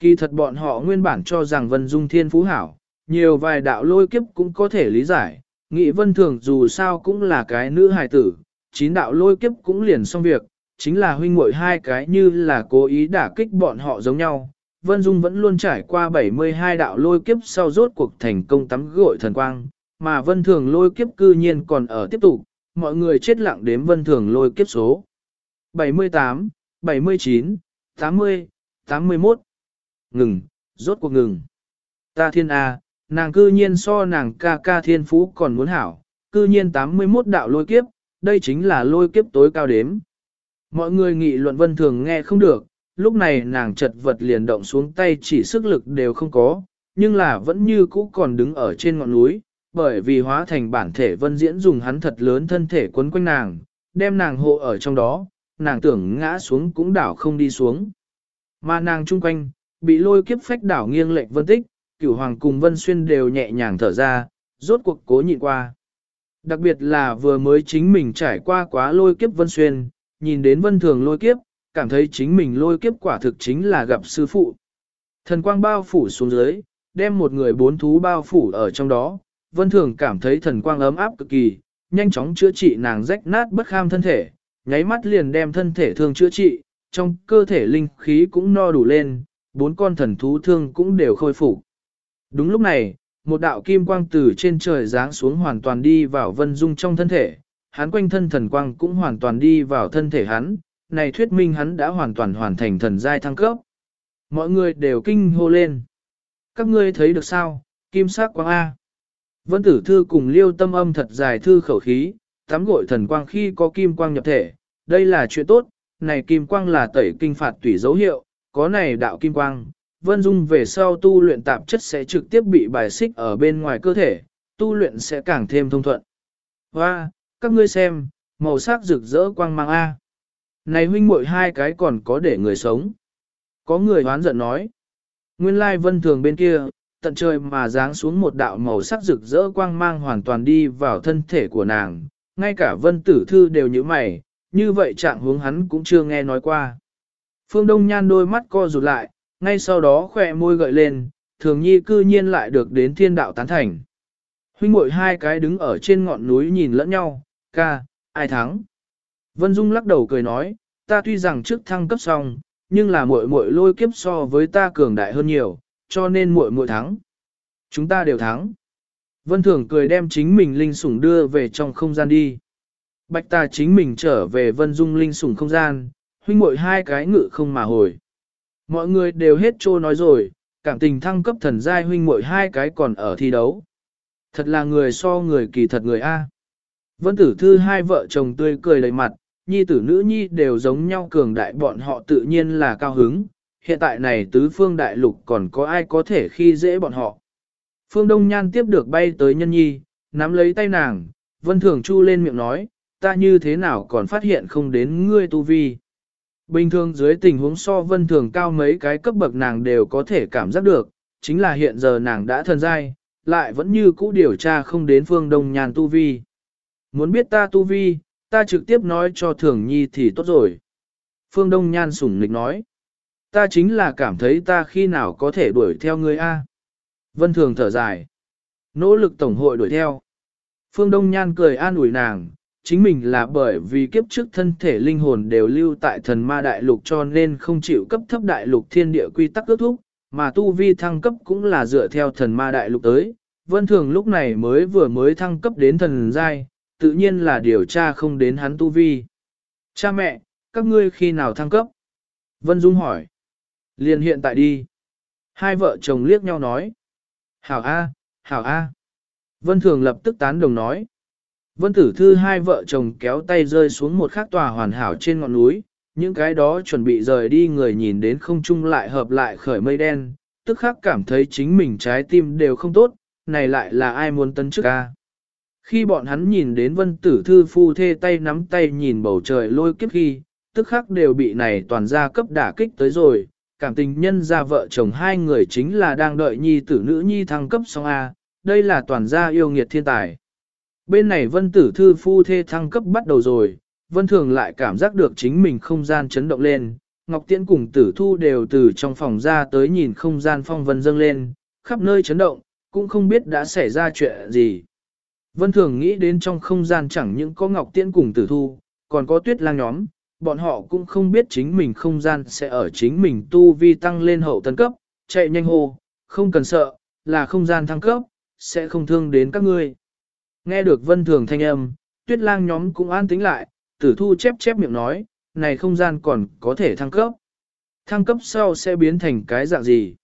Kỳ thật bọn họ nguyên bản cho rằng vân dung thiên phú hảo, nhiều vài đạo lôi kiếp cũng có thể lý giải, Nghị vân thường dù sao cũng là cái nữ hài tử, chín đạo lôi kiếp cũng liền xong việc, chính là huynh muội hai cái như là cố ý đả kích bọn họ giống nhau. Vân Dung vẫn luôn trải qua 72 đạo lôi kiếp sau rốt cuộc thành công tắm gội thần quang, mà Vân Thường lôi kiếp cư nhiên còn ở tiếp tục, mọi người chết lặng đếm Vân Thường lôi kiếp số. 78, 79, 80, 81. Ngừng, rốt cuộc ngừng. Ta thiên A, nàng cư nhiên so nàng ca ca thiên phú còn muốn hảo, cư nhiên 81 đạo lôi kiếp, đây chính là lôi kiếp tối cao đếm. Mọi người nghị luận vân thường nghe không được, lúc này nàng chật vật liền động xuống tay chỉ sức lực đều không có, nhưng là vẫn như cũ còn đứng ở trên ngọn núi, bởi vì hóa thành bản thể vân diễn dùng hắn thật lớn thân thể quấn quanh nàng, đem nàng hộ ở trong đó, nàng tưởng ngã xuống cũng đảo không đi xuống. Mà nàng chung quanh, bị lôi kiếp phách đảo nghiêng lệch vân tích, cửu hoàng cùng vân xuyên đều nhẹ nhàng thở ra, rốt cuộc cố nhịn qua. Đặc biệt là vừa mới chính mình trải qua quá lôi kiếp vân xuyên, nhìn đến vân thường lôi kiếp, cảm thấy chính mình lôi kiếp quả thực chính là gặp sư phụ. Thần quang bao phủ xuống dưới, đem một người bốn thú bao phủ ở trong đó, vân thường cảm thấy thần quang ấm áp cực kỳ, nhanh chóng chữa trị nàng rách nát bất kham thân thể, nháy mắt liền đem thân thể thương chữa trị, trong cơ thể linh khí cũng no đủ lên, bốn con thần thú thương cũng đều khôi phục. Đúng lúc này, một đạo kim quang từ trên trời giáng xuống hoàn toàn đi vào vân dung trong thân thể, hắn quanh thân thần quang cũng hoàn toàn đi vào thân thể hắn, này thuyết minh hắn đã hoàn toàn hoàn thành thần giai thăng cấp. Mọi người đều kinh hô lên. Các ngươi thấy được sao, kim sắc quang A. Vân tử thư cùng liêu tâm âm thật dài thư khẩu khí, tắm gội thần quang khi có kim quang nhập thể, đây là chuyện tốt, này kim quang là tẩy kinh phạt tủy dấu hiệu, có này đạo kim quang, Vân Dung về sau tu luyện tạp chất sẽ trực tiếp bị bài xích ở bên ngoài cơ thể, tu luyện sẽ càng thêm thông thuận. Và, các ngươi xem, màu sắc rực rỡ quang mang A. Này huynh muội hai cái còn có để người sống. Có người hoán giận nói. Nguyên lai vân thường bên kia, tận trời mà giáng xuống một đạo màu sắc rực rỡ quang mang hoàn toàn đi vào thân thể của nàng. Ngay cả vân tử thư đều như mày, như vậy trạng hướng hắn cũng chưa nghe nói qua. Phương Đông Nhan đôi mắt co rụt lại, ngay sau đó khỏe môi gợi lên, thường nhi cư nhiên lại được đến thiên đạo tán thành. Huynh muội hai cái đứng ở trên ngọn núi nhìn lẫn nhau, ca, ai thắng? Vân Dung lắc đầu cười nói, ta tuy rằng trước thăng cấp xong, nhưng là muội muội lôi kiếp so với ta cường đại hơn nhiều, cho nên muội muội thắng. Chúng ta đều thắng. Vân Thường cười đem chính mình linh sủng đưa về trong không gian đi. Bạch ta chính mình trở về vân dung linh sủng không gian, huynh muội hai cái ngự không mà hồi. Mọi người đều hết trô nói rồi, cảm tình thăng cấp thần giai huynh muội hai cái còn ở thi đấu. Thật là người so người kỳ thật người A. Vân tử thư hai vợ chồng tươi cười đầy mặt, nhi tử nữ nhi đều giống nhau cường đại bọn họ tự nhiên là cao hứng. Hiện tại này tứ phương đại lục còn có ai có thể khi dễ bọn họ. Phương Đông Nhan tiếp được bay tới nhân nhi, nắm lấy tay nàng, vân thường chu lên miệng nói, ta như thế nào còn phát hiện không đến ngươi tu vi. Bình thường dưới tình huống so vân thường cao mấy cái cấp bậc nàng đều có thể cảm giác được, chính là hiện giờ nàng đã thần giai, lại vẫn như cũ điều tra không đến phương đông nhàn tu vi. Muốn biết ta tu vi, ta trực tiếp nói cho thường nhi thì tốt rồi. Phương Đông Nhan sủng nịch nói, ta chính là cảm thấy ta khi nào có thể đuổi theo ngươi A. Vân Thường thở dài, nỗ lực tổng hội đuổi theo. Phương Đông Nhan cười an ủi nàng, chính mình là bởi vì kiếp trước thân thể linh hồn đều lưu tại thần ma đại lục cho nên không chịu cấp thấp đại lục thiên địa quy tắc ước thúc, mà tu vi thăng cấp cũng là dựa theo thần ma đại lục tới. Vân Thường lúc này mới vừa mới thăng cấp đến thần giai, tự nhiên là điều tra không đến hắn tu vi. Cha mẹ, các ngươi khi nào thăng cấp? Vân Dung hỏi. Liền hiện tại đi. Hai vợ chồng liếc nhau nói. Hảo A, Hảo A. Vân Thường lập tức tán đồng nói. Vân Tử Thư hai vợ chồng kéo tay rơi xuống một khắc tòa hoàn hảo trên ngọn núi, những cái đó chuẩn bị rời đi người nhìn đến không chung lại hợp lại khởi mây đen, tức khắc cảm thấy chính mình trái tim đều không tốt, này lại là ai muốn tấn chức ca. Khi bọn hắn nhìn đến Vân Tử Thư phu thê tay nắm tay nhìn bầu trời lôi kiếp khi, tức khắc đều bị này toàn gia cấp đả kích tới rồi, cảm tình nhân gia vợ chồng hai người chính là đang đợi nhi tử nữ nhi thăng cấp xong A, đây là toàn gia yêu nghiệt thiên tài. Bên này vân tử thư phu thê thăng cấp bắt đầu rồi, vân thường lại cảm giác được chính mình không gian chấn động lên, Ngọc Tiễn cùng tử thu đều từ trong phòng ra tới nhìn không gian phong vân dâng lên, khắp nơi chấn động, cũng không biết đã xảy ra chuyện gì. Vân thường nghĩ đến trong không gian chẳng những có Ngọc Tiễn cùng tử thu, còn có tuyết lang nhóm, bọn họ cũng không biết chính mình không gian sẽ ở chính mình tu vi tăng lên hậu tân cấp, chạy nhanh hô, không cần sợ, là không gian thăng cấp, sẽ không thương đến các ngươi. Nghe được vân thường thanh âm, tuyết lang nhóm cũng an tính lại, tử thu chép chép miệng nói, này không gian còn có thể thăng cấp. Thăng cấp sau sẽ biến thành cái dạng gì?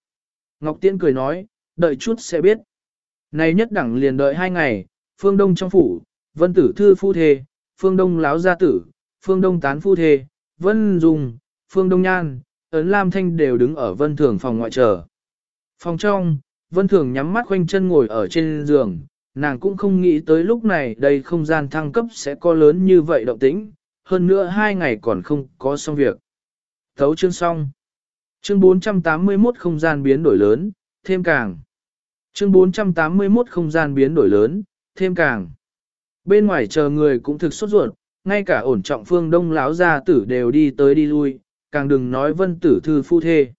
Ngọc Tiễn cười nói, đợi chút sẽ biết. Này nhất đẳng liền đợi hai ngày, phương đông trong phủ, vân tử thư phu thê, phương đông láo gia tử, phương đông tán phu thê, vân dùng, phương đông nhan, ấn lam thanh đều đứng ở vân thường phòng ngoại trở. Phòng trong, vân thường nhắm mắt khoanh chân ngồi ở trên giường, nàng cũng không nghĩ tới lúc này đây không gian thăng cấp sẽ có lớn như vậy động tĩnh, hơn nữa hai ngày còn không có xong việc. Thấu chương xong. Chương 481 không gian biến đổi lớn, thêm càng. Chương 481 không gian biến đổi lớn, thêm càng. Bên ngoài chờ người cũng thực sốt ruột, ngay cả ổn trọng phương đông lão gia tử đều đi tới đi lui, càng đừng nói vân tử thư phu thê.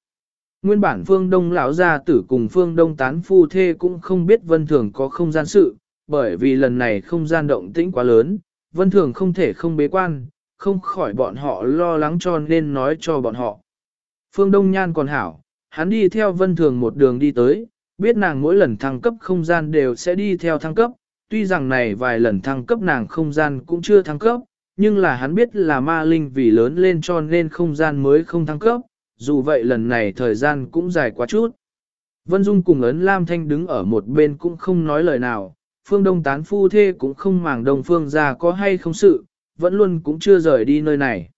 Nguyên bản phương đông lão gia tử cùng phương đông tán phu thê cũng không biết vân thường có không gian sự, bởi vì lần này không gian động tĩnh quá lớn, vân thường không thể không bế quan, không khỏi bọn họ lo lắng cho nên nói cho bọn họ. Phương Đông Nhan còn hảo, hắn đi theo vân thường một đường đi tới, biết nàng mỗi lần thăng cấp không gian đều sẽ đi theo thăng cấp, tuy rằng này vài lần thăng cấp nàng không gian cũng chưa thăng cấp, nhưng là hắn biết là ma linh vì lớn lên cho nên không gian mới không thăng cấp, dù vậy lần này thời gian cũng dài quá chút. Vân Dung cùng ấn Lam Thanh đứng ở một bên cũng không nói lời nào, phương đông tán phu thê cũng không màng đồng phương ra có hay không sự, vẫn luôn cũng chưa rời đi nơi này.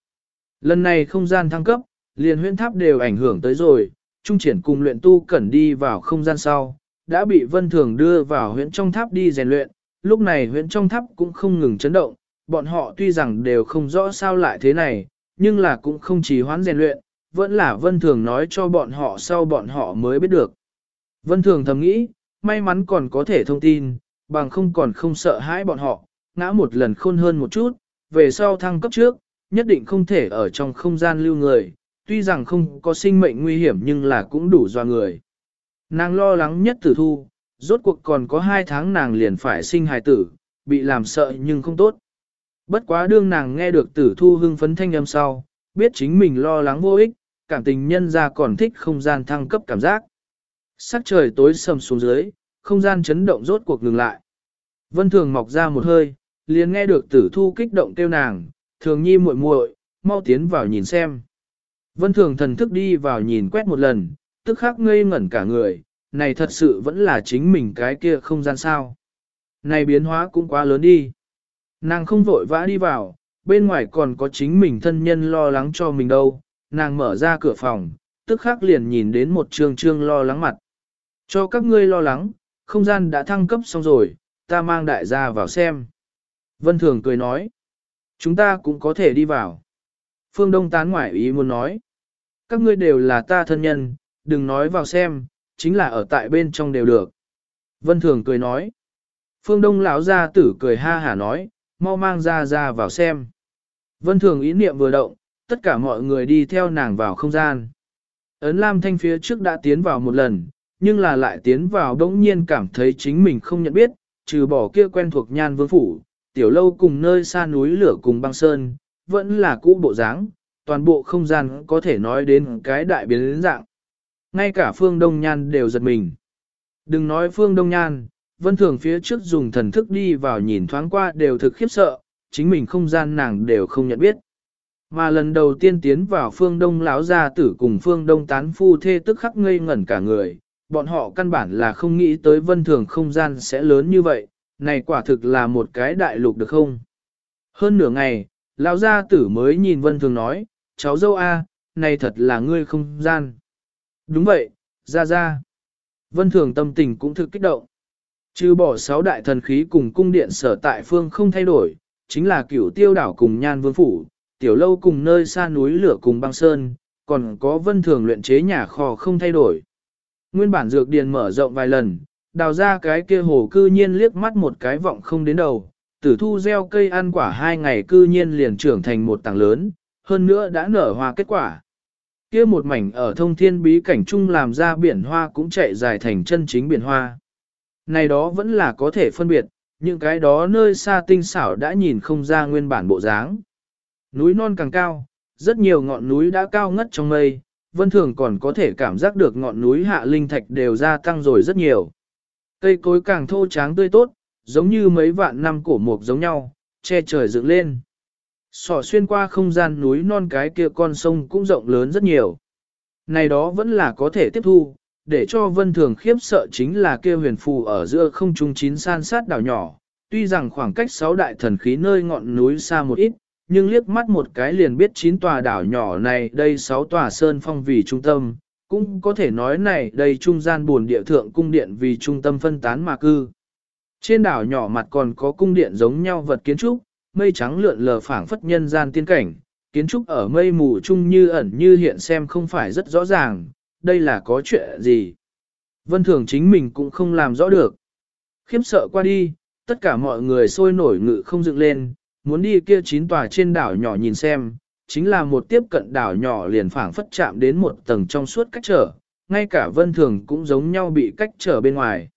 Lần này không gian thăng cấp, liền huyễn tháp đều ảnh hưởng tới rồi, trung triển cùng luyện tu cẩn đi vào không gian sau, đã bị vân thường đưa vào huyễn trong tháp đi rèn luyện, lúc này huyễn trong tháp cũng không ngừng chấn động, bọn họ tuy rằng đều không rõ sao lại thế này, nhưng là cũng không chỉ hoán rèn luyện, vẫn là vân thường nói cho bọn họ sau bọn họ mới biết được. Vân thường thầm nghĩ, may mắn còn có thể thông tin, bằng không còn không sợ hãi bọn họ, ngã một lần khôn hơn một chút, về sau thăng cấp trước, nhất định không thể ở trong không gian lưu người, tuy rằng không có sinh mệnh nguy hiểm nhưng là cũng đủ do người. Nàng lo lắng nhất tử thu, rốt cuộc còn có hai tháng nàng liền phải sinh hài tử, bị làm sợ nhưng không tốt. Bất quá đương nàng nghe được tử thu hưng phấn thanh âm sau, biết chính mình lo lắng vô ích, cảm tình nhân ra còn thích không gian thăng cấp cảm giác. Sắc trời tối sầm xuống dưới, không gian chấn động rốt cuộc ngừng lại. Vân Thường mọc ra một hơi, liền nghe được tử thu kích động kêu nàng, thường nhi muội muội, mau tiến vào nhìn xem. Vân thường thần thức đi vào nhìn quét một lần, tức khắc ngây ngẩn cả người, này thật sự vẫn là chính mình cái kia không gian sao. Này biến hóa cũng quá lớn đi. Nàng không vội vã đi vào, bên ngoài còn có chính mình thân nhân lo lắng cho mình đâu. Nàng mở ra cửa phòng, tức khắc liền nhìn đến một trương trương lo lắng mặt. Cho các ngươi lo lắng, không gian đã thăng cấp xong rồi, ta mang đại gia vào xem. Vân Thường cười nói, chúng ta cũng có thể đi vào. Phương Đông tán ngoại ý muốn nói, các ngươi đều là ta thân nhân, đừng nói vào xem, chính là ở tại bên trong đều được. Vân Thường cười nói, Phương Đông lão gia tử cười ha hả nói, mau mang ra ra vào xem. Vân Thường ý niệm vừa động, tất cả mọi người đi theo nàng vào không gian. Ấn Lam Thanh phía trước đã tiến vào một lần, nhưng là lại tiến vào đống nhiên cảm thấy chính mình không nhận biết, trừ bỏ kia quen thuộc nhan vương phủ, tiểu lâu cùng nơi xa núi lửa cùng băng sơn, vẫn là cũ bộ dáng, toàn bộ không gian có thể nói đến cái đại biến dạng. Ngay cả phương đông nhan đều giật mình. Đừng nói phương đông nhan, vân thường phía trước dùng thần thức đi vào nhìn thoáng qua đều thực khiếp sợ, chính mình không gian nàng đều không nhận biết. Mà lần đầu tiên tiến vào phương đông lão gia tử cùng phương đông tán phu thê tức khắc ngây ngẩn cả người, bọn họ căn bản là không nghĩ tới vân thường không gian sẽ lớn như vậy, này quả thực là một cái đại lục được không? Hơn nửa ngày, lão gia tử mới nhìn vân thường nói, cháu dâu A, này thật là ngươi không gian. Đúng vậy, ra ra. Vân thường tâm tình cũng thực kích động. Trừ bỏ sáu đại thần khí cùng cung điện sở tại phương không thay đổi, chính là cửu tiêu đảo cùng nhan vương phủ, tiểu lâu cùng nơi xa núi lửa cùng băng sơn, còn có vân thường luyện chế nhà kho không thay đổi. Nguyên bản dược điền mở rộng vài lần, đào ra cái kia hồ cư nhiên liếc mắt một cái vọng không đến đầu, tử thu gieo cây ăn quả hai ngày cư nhiên liền trưởng thành một tảng lớn, hơn nữa đã nở hoa kết quả. Kia một mảnh ở thông thiên bí cảnh chung làm ra biển hoa cũng chạy dài thành chân chính biển hoa. Này đó vẫn là có thể phân biệt, những cái đó nơi xa tinh xảo đã nhìn không ra nguyên bản bộ dáng. Núi non càng cao, rất nhiều ngọn núi đã cao ngất trong mây, vân thường còn có thể cảm giác được ngọn núi hạ linh thạch đều gia tăng rồi rất nhiều. Cây cối càng thô tráng tươi tốt, giống như mấy vạn năm cổ mục giống nhau, che trời dựng lên. Sỏ xuyên qua không gian núi non cái kia con sông cũng rộng lớn rất nhiều. Này đó vẫn là có thể tiếp thu, để cho vân thường khiếp sợ chính là kia huyền phù ở giữa không trung chín san sát đảo nhỏ. Tuy rằng khoảng cách sáu đại thần khí nơi ngọn núi xa một ít, nhưng liếc mắt một cái liền biết chín tòa đảo nhỏ này đây sáu tòa sơn phong vì trung tâm, cũng có thể nói này đây trung gian buồn địa thượng cung điện vì trung tâm phân tán mà cư. Trên đảo nhỏ mặt còn có cung điện giống nhau vật kiến trúc, mây trắng lượn lờ phảng phất nhân gian tiên cảnh, kiến trúc ở mây mù chung như ẩn như hiện xem không phải rất rõ ràng, đây là có chuyện gì. Vân thường chính mình cũng không làm rõ được. Khiếp sợ qua đi, tất cả mọi người sôi nổi ngự không dựng lên, muốn đi kia chín tòa trên đảo nhỏ nhìn xem, chính là một tiếp cận đảo nhỏ liền phảng phất chạm đến một tầng trong suốt cách trở, ngay cả vân thường cũng giống nhau bị cách trở bên ngoài.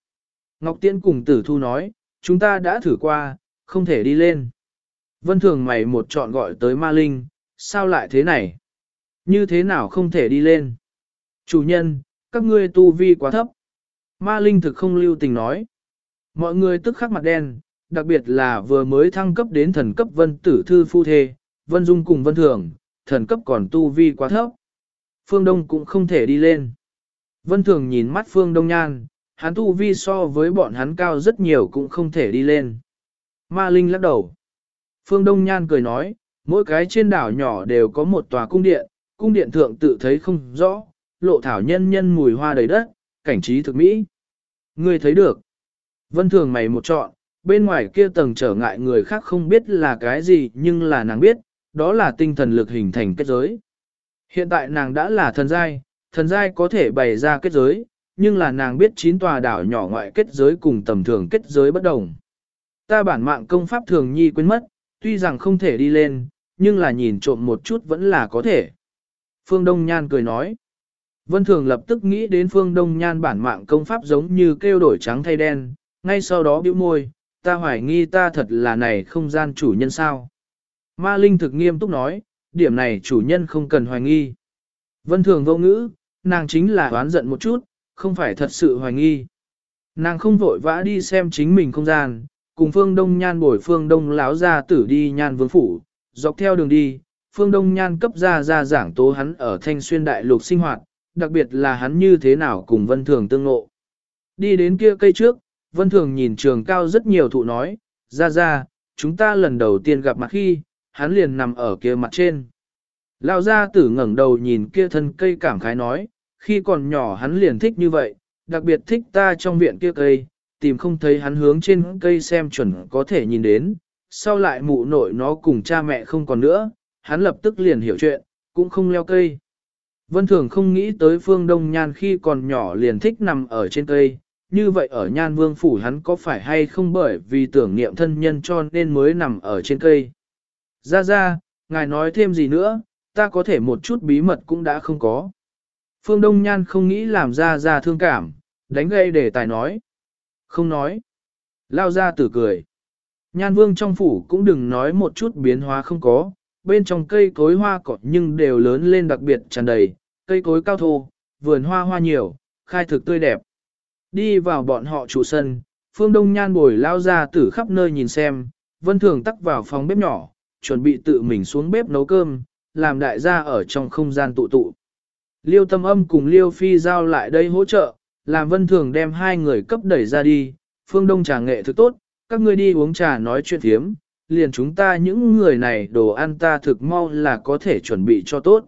Ngọc Tiễn cùng tử thu nói, chúng ta đã thử qua, không thể đi lên. Vân thường mày một chọn gọi tới ma linh, sao lại thế này? Như thế nào không thể đi lên? Chủ nhân, các ngươi tu vi quá thấp. Ma linh thực không lưu tình nói. Mọi người tức khắc mặt đen, đặc biệt là vừa mới thăng cấp đến thần cấp vân tử thư phu thê, vân dung cùng vân thường, thần cấp còn tu vi quá thấp. Phương Đông cũng không thể đi lên. Vân thường nhìn mắt Phương Đông nhan, hắn tu vi so với bọn hắn cao rất nhiều cũng không thể đi lên. Ma Linh lắc đầu. Phương Đông nhan cười nói, mỗi cái trên đảo nhỏ đều có một tòa cung điện, cung điện thượng tự thấy không rõ, lộ thảo nhân nhân mùi hoa đầy đất, cảnh trí thực mỹ. Ngươi thấy được. Vân thường mày một chọn, bên ngoài kia tầng trở ngại người khác không biết là cái gì nhưng là nàng biết, đó là tinh thần lực hình thành kết giới. Hiện tại nàng đã là thần giai, thần giai có thể bày ra kết giới, nhưng là nàng biết chín tòa đảo nhỏ ngoại kết giới cùng tầm thường kết giới bất đồng. Ta bản mạng công pháp thường nhi quên mất, tuy rằng không thể đi lên, nhưng là nhìn trộm một chút vẫn là có thể. Phương Đông Nhan cười nói. Vân Thường lập tức nghĩ đến Phương Đông Nhan bản mạng công pháp giống như kêu đổi trắng thay đen, ngay sau đó bĩu môi, ta hoài nghi ta thật là này không gian chủ nhân sao. Ma Linh thực nghiêm túc nói, điểm này chủ nhân không cần hoài nghi. Vân Thường vô ngữ, nàng chính là oán giận một chút, không phải thật sự hoài nghi. Nàng không vội vã đi xem chính mình không gian, cùng phương đông nhan bồi phương đông láo ra tử đi nhan vương phủ, dọc theo đường đi, phương đông nhan cấp ra ra giảng tố hắn ở thanh xuyên đại lục sinh hoạt, đặc biệt là hắn như thế nào cùng vân thường tương ngộ. Đi đến kia cây trước, vân thường nhìn trường cao rất nhiều thụ nói, ra ra, chúng ta lần đầu tiên gặp mặt khi, hắn liền nằm ở kia mặt trên. Lão gia tử ngẩng đầu nhìn kia thân cây cảm khái nói, khi còn nhỏ hắn liền thích như vậy, đặc biệt thích ta trong viện kia cây, tìm không thấy hắn hướng trên cây xem chuẩn có thể nhìn đến, sau lại mụ nội nó cùng cha mẹ không còn nữa, hắn lập tức liền hiểu chuyện, cũng không leo cây. Vân Thường không nghĩ tới phương Đông Nhan khi còn nhỏ liền thích nằm ở trên cây, như vậy ở Nhan Vương Phủ hắn có phải hay không bởi vì tưởng niệm thân nhân cho nên mới nằm ở trên cây. Ra ra, ngài nói thêm gì nữa, ta có thể một chút bí mật cũng đã không có. Phương Đông Nhan không nghĩ làm ra ra thương cảm, đánh gây để tài nói. Không nói. Lao ra tử cười. Nhan Vương trong phủ cũng đừng nói một chút biến hóa không có, bên trong cây cối hoa cỏ nhưng đều lớn lên đặc biệt tràn đầy, cây cối cao thô, vườn hoa hoa nhiều, khai thực tươi đẹp. Đi vào bọn họ trụ sân, Phương Đông Nhan bồi lao ra từ khắp nơi nhìn xem, Vân Thường tắc vào phòng bếp nhỏ, chuẩn bị tự mình xuống bếp nấu cơm, làm đại gia ở trong không gian tụ tụ. Liêu tâm âm cùng Liêu Phi giao lại đây hỗ trợ, làm Vân Thường đem hai người cấp đẩy ra đi, Phương Đông trà nghệ thực tốt, các ngươi đi uống trà nói chuyện thiếm, liền chúng ta những người này đồ ăn ta thực mau là có thể chuẩn bị cho tốt.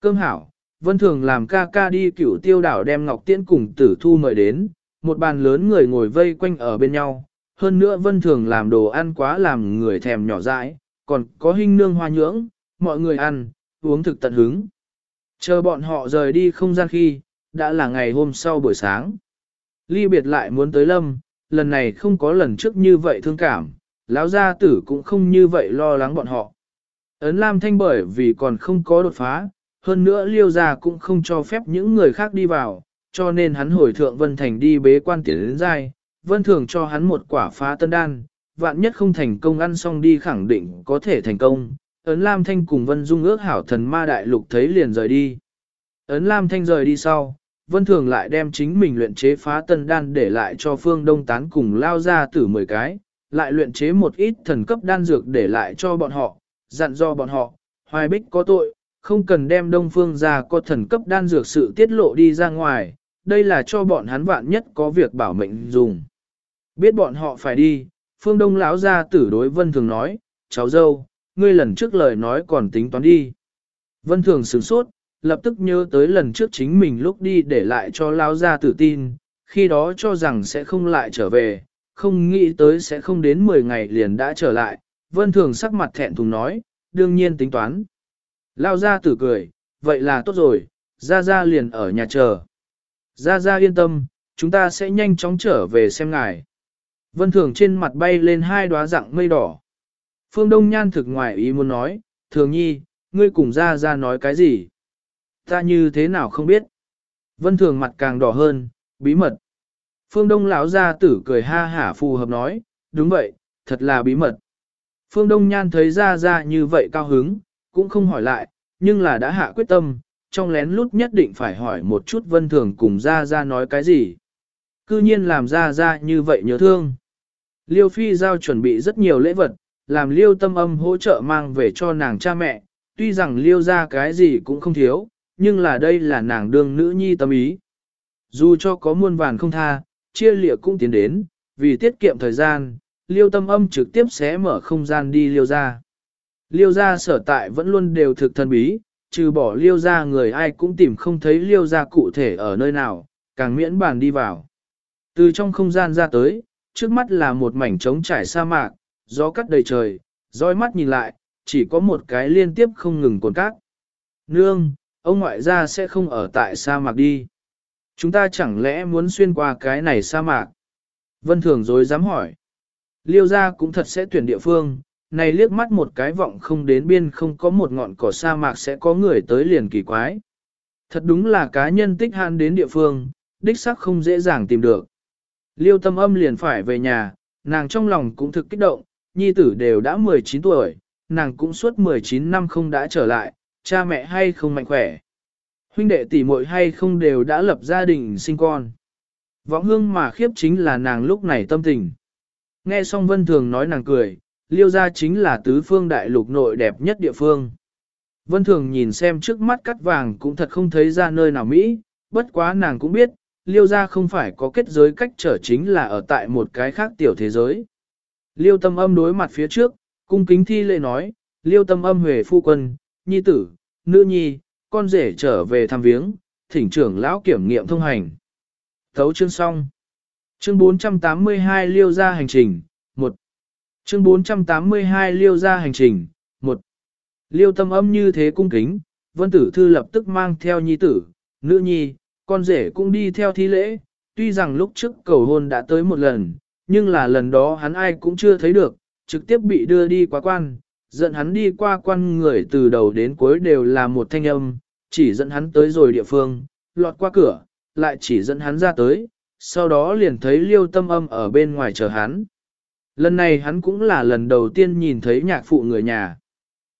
Cơm hảo, Vân Thường làm ca ca đi cửu tiêu đảo đem Ngọc Tiễn cùng tử thu mời đến, một bàn lớn người ngồi vây quanh ở bên nhau, hơn nữa Vân Thường làm đồ ăn quá làm người thèm nhỏ dãi, còn có hình nương hoa nhưỡng, mọi người ăn, uống thực tận hứng. Chờ bọn họ rời đi không gian khi, đã là ngày hôm sau buổi sáng. Ly biệt lại muốn tới lâm, lần này không có lần trước như vậy thương cảm, lão gia tử cũng không như vậy lo lắng bọn họ. Ấn Lam Thanh bởi vì còn không có đột phá, hơn nữa liêu gia cũng không cho phép những người khác đi vào, cho nên hắn hồi thượng Vân Thành đi bế quan tiến đến giai, Vân Thường cho hắn một quả phá tân đan, vạn nhất không thành công ăn xong đi khẳng định có thể thành công. Ấn Lam Thanh cùng Vân Dung ước hảo thần ma đại lục thấy liền rời đi. Ấn Lam Thanh rời đi sau, Vân Thường lại đem chính mình luyện chế phá tân đan để lại cho Phương Đông Tán cùng lao ra tử 10 cái, lại luyện chế một ít thần cấp đan dược để lại cho bọn họ, dặn do bọn họ, hoài bích có tội, không cần đem Đông Phương ra có thần cấp đan dược sự tiết lộ đi ra ngoài, đây là cho bọn hắn vạn nhất có việc bảo mệnh dùng. Biết bọn họ phải đi, Phương Đông lão ra tử đối Vân Thường nói, cháu dâu, ngươi lần trước lời nói còn tính toán đi. Vân Thường sửng sốt, lập tức nhớ tới lần trước chính mình lúc đi để lại cho lão ra tử tin, khi đó cho rằng sẽ không lại trở về, không nghĩ tới sẽ không đến 10 ngày liền đã trở lại, Vân Thường sắc mặt thẹn thùng nói, đương nhiên tính toán. Lao ra tử cười, vậy là tốt rồi, ra ra liền ở nhà chờ. Ra ra yên tâm, chúng ta sẽ nhanh chóng trở về xem ngài. Vân Thường trên mặt bay lên hai đóa dạng mây đỏ. Phương Đông Nhan thực ngoài ý muốn nói, Thường Nhi, ngươi cùng ra ra nói cái gì? Ta như thế nào không biết? Vân Thường mặt càng đỏ hơn, bí mật. Phương Đông lão gia tử cười ha hả phù hợp nói, đúng vậy, thật là bí mật. Phương Đông Nhan thấy ra ra như vậy cao hứng, cũng không hỏi lại, nhưng là đã hạ quyết tâm, trong lén lút nhất định phải hỏi một chút vân thường cùng ra ra nói cái gì. Cư nhiên làm ra ra như vậy nhớ thương. Liêu Phi Giao chuẩn bị rất nhiều lễ vật, làm Liêu tâm âm hỗ trợ mang về cho nàng cha mẹ, tuy rằng Liêu ra cái gì cũng không thiếu, nhưng là đây là nàng đương nữ nhi tâm ý. Dù cho có muôn vàn không tha, chia lịa cũng tiến đến, vì tiết kiệm thời gian, Liêu tâm âm trực tiếp sẽ mở không gian đi Liêu ra. Liêu gia sở tại vẫn luôn đều thực thần bí, trừ bỏ liêu gia người ai cũng tìm không thấy liêu gia cụ thể ở nơi nào, càng miễn bàn đi vào. Từ trong không gian ra tới, trước mắt là một mảnh trống trải sa mạc, gió cắt đầy trời, dõi mắt nhìn lại, chỉ có một cái liên tiếp không ngừng cồn cát. Nương, ông ngoại gia sẽ không ở tại sa mạc đi. Chúng ta chẳng lẽ muốn xuyên qua cái này sa mạc? Vân Thường dối dám hỏi. Liêu gia cũng thật sẽ tuyển địa phương, này liếc mắt một cái vọng không đến biên không có một ngọn cỏ sa mạc sẽ có người tới liền kỳ quái. Thật đúng là cá nhân tích han đến địa phương, đích sắc không dễ dàng tìm được. Liêu tâm âm liền phải về nhà, nàng trong lòng cũng thực kích động, nhi tử đều đã 19 tuổi, nàng cũng suốt 19 năm không đã trở lại, cha mẹ hay không mạnh khỏe. Huynh đệ tỷ muội hay không đều đã lập gia đình sinh con. Vọng hương mà khiếp chính là nàng lúc này tâm tình. Nghe xong vân thường nói nàng cười, liêu gia chính là tứ phương đại lục nội đẹp nhất địa phương. Vân thường nhìn xem trước mắt cắt vàng cũng thật không thấy ra nơi nào Mỹ, bất quá nàng cũng biết, liêu gia không phải có kết giới cách trở chính là ở tại một cái khác tiểu thế giới. Liêu tâm âm đối mặt phía trước, cung kính thi lễ nói, liêu tâm âm huề phu quân, nhi tử, nữ nhi, con rể trở về thăm viếng, thỉnh trưởng lão kiểm nghiệm thông hành. Thấu chương xong. Chương 482 liêu ra hành trình, 1. Chương 482 liêu ra hành trình, 1. Liêu tâm âm như thế cung kính, vân tử thư lập tức mang theo nhi tử, nữ nhi, con rể cũng đi theo thi lễ, tuy rằng lúc trước cầu hôn đã tới một lần, nhưng là lần đó hắn ai cũng chưa thấy được, trực tiếp bị đưa đi quá quan, dẫn hắn đi qua quan người từ đầu đến cuối đều là một thanh âm, chỉ dẫn hắn tới rồi địa phương, lọt qua cửa, lại chỉ dẫn hắn ra tới, sau đó liền thấy liêu tâm âm ở bên ngoài chờ hắn. Lần này hắn cũng là lần đầu tiên nhìn thấy nhạc phụ người nhà.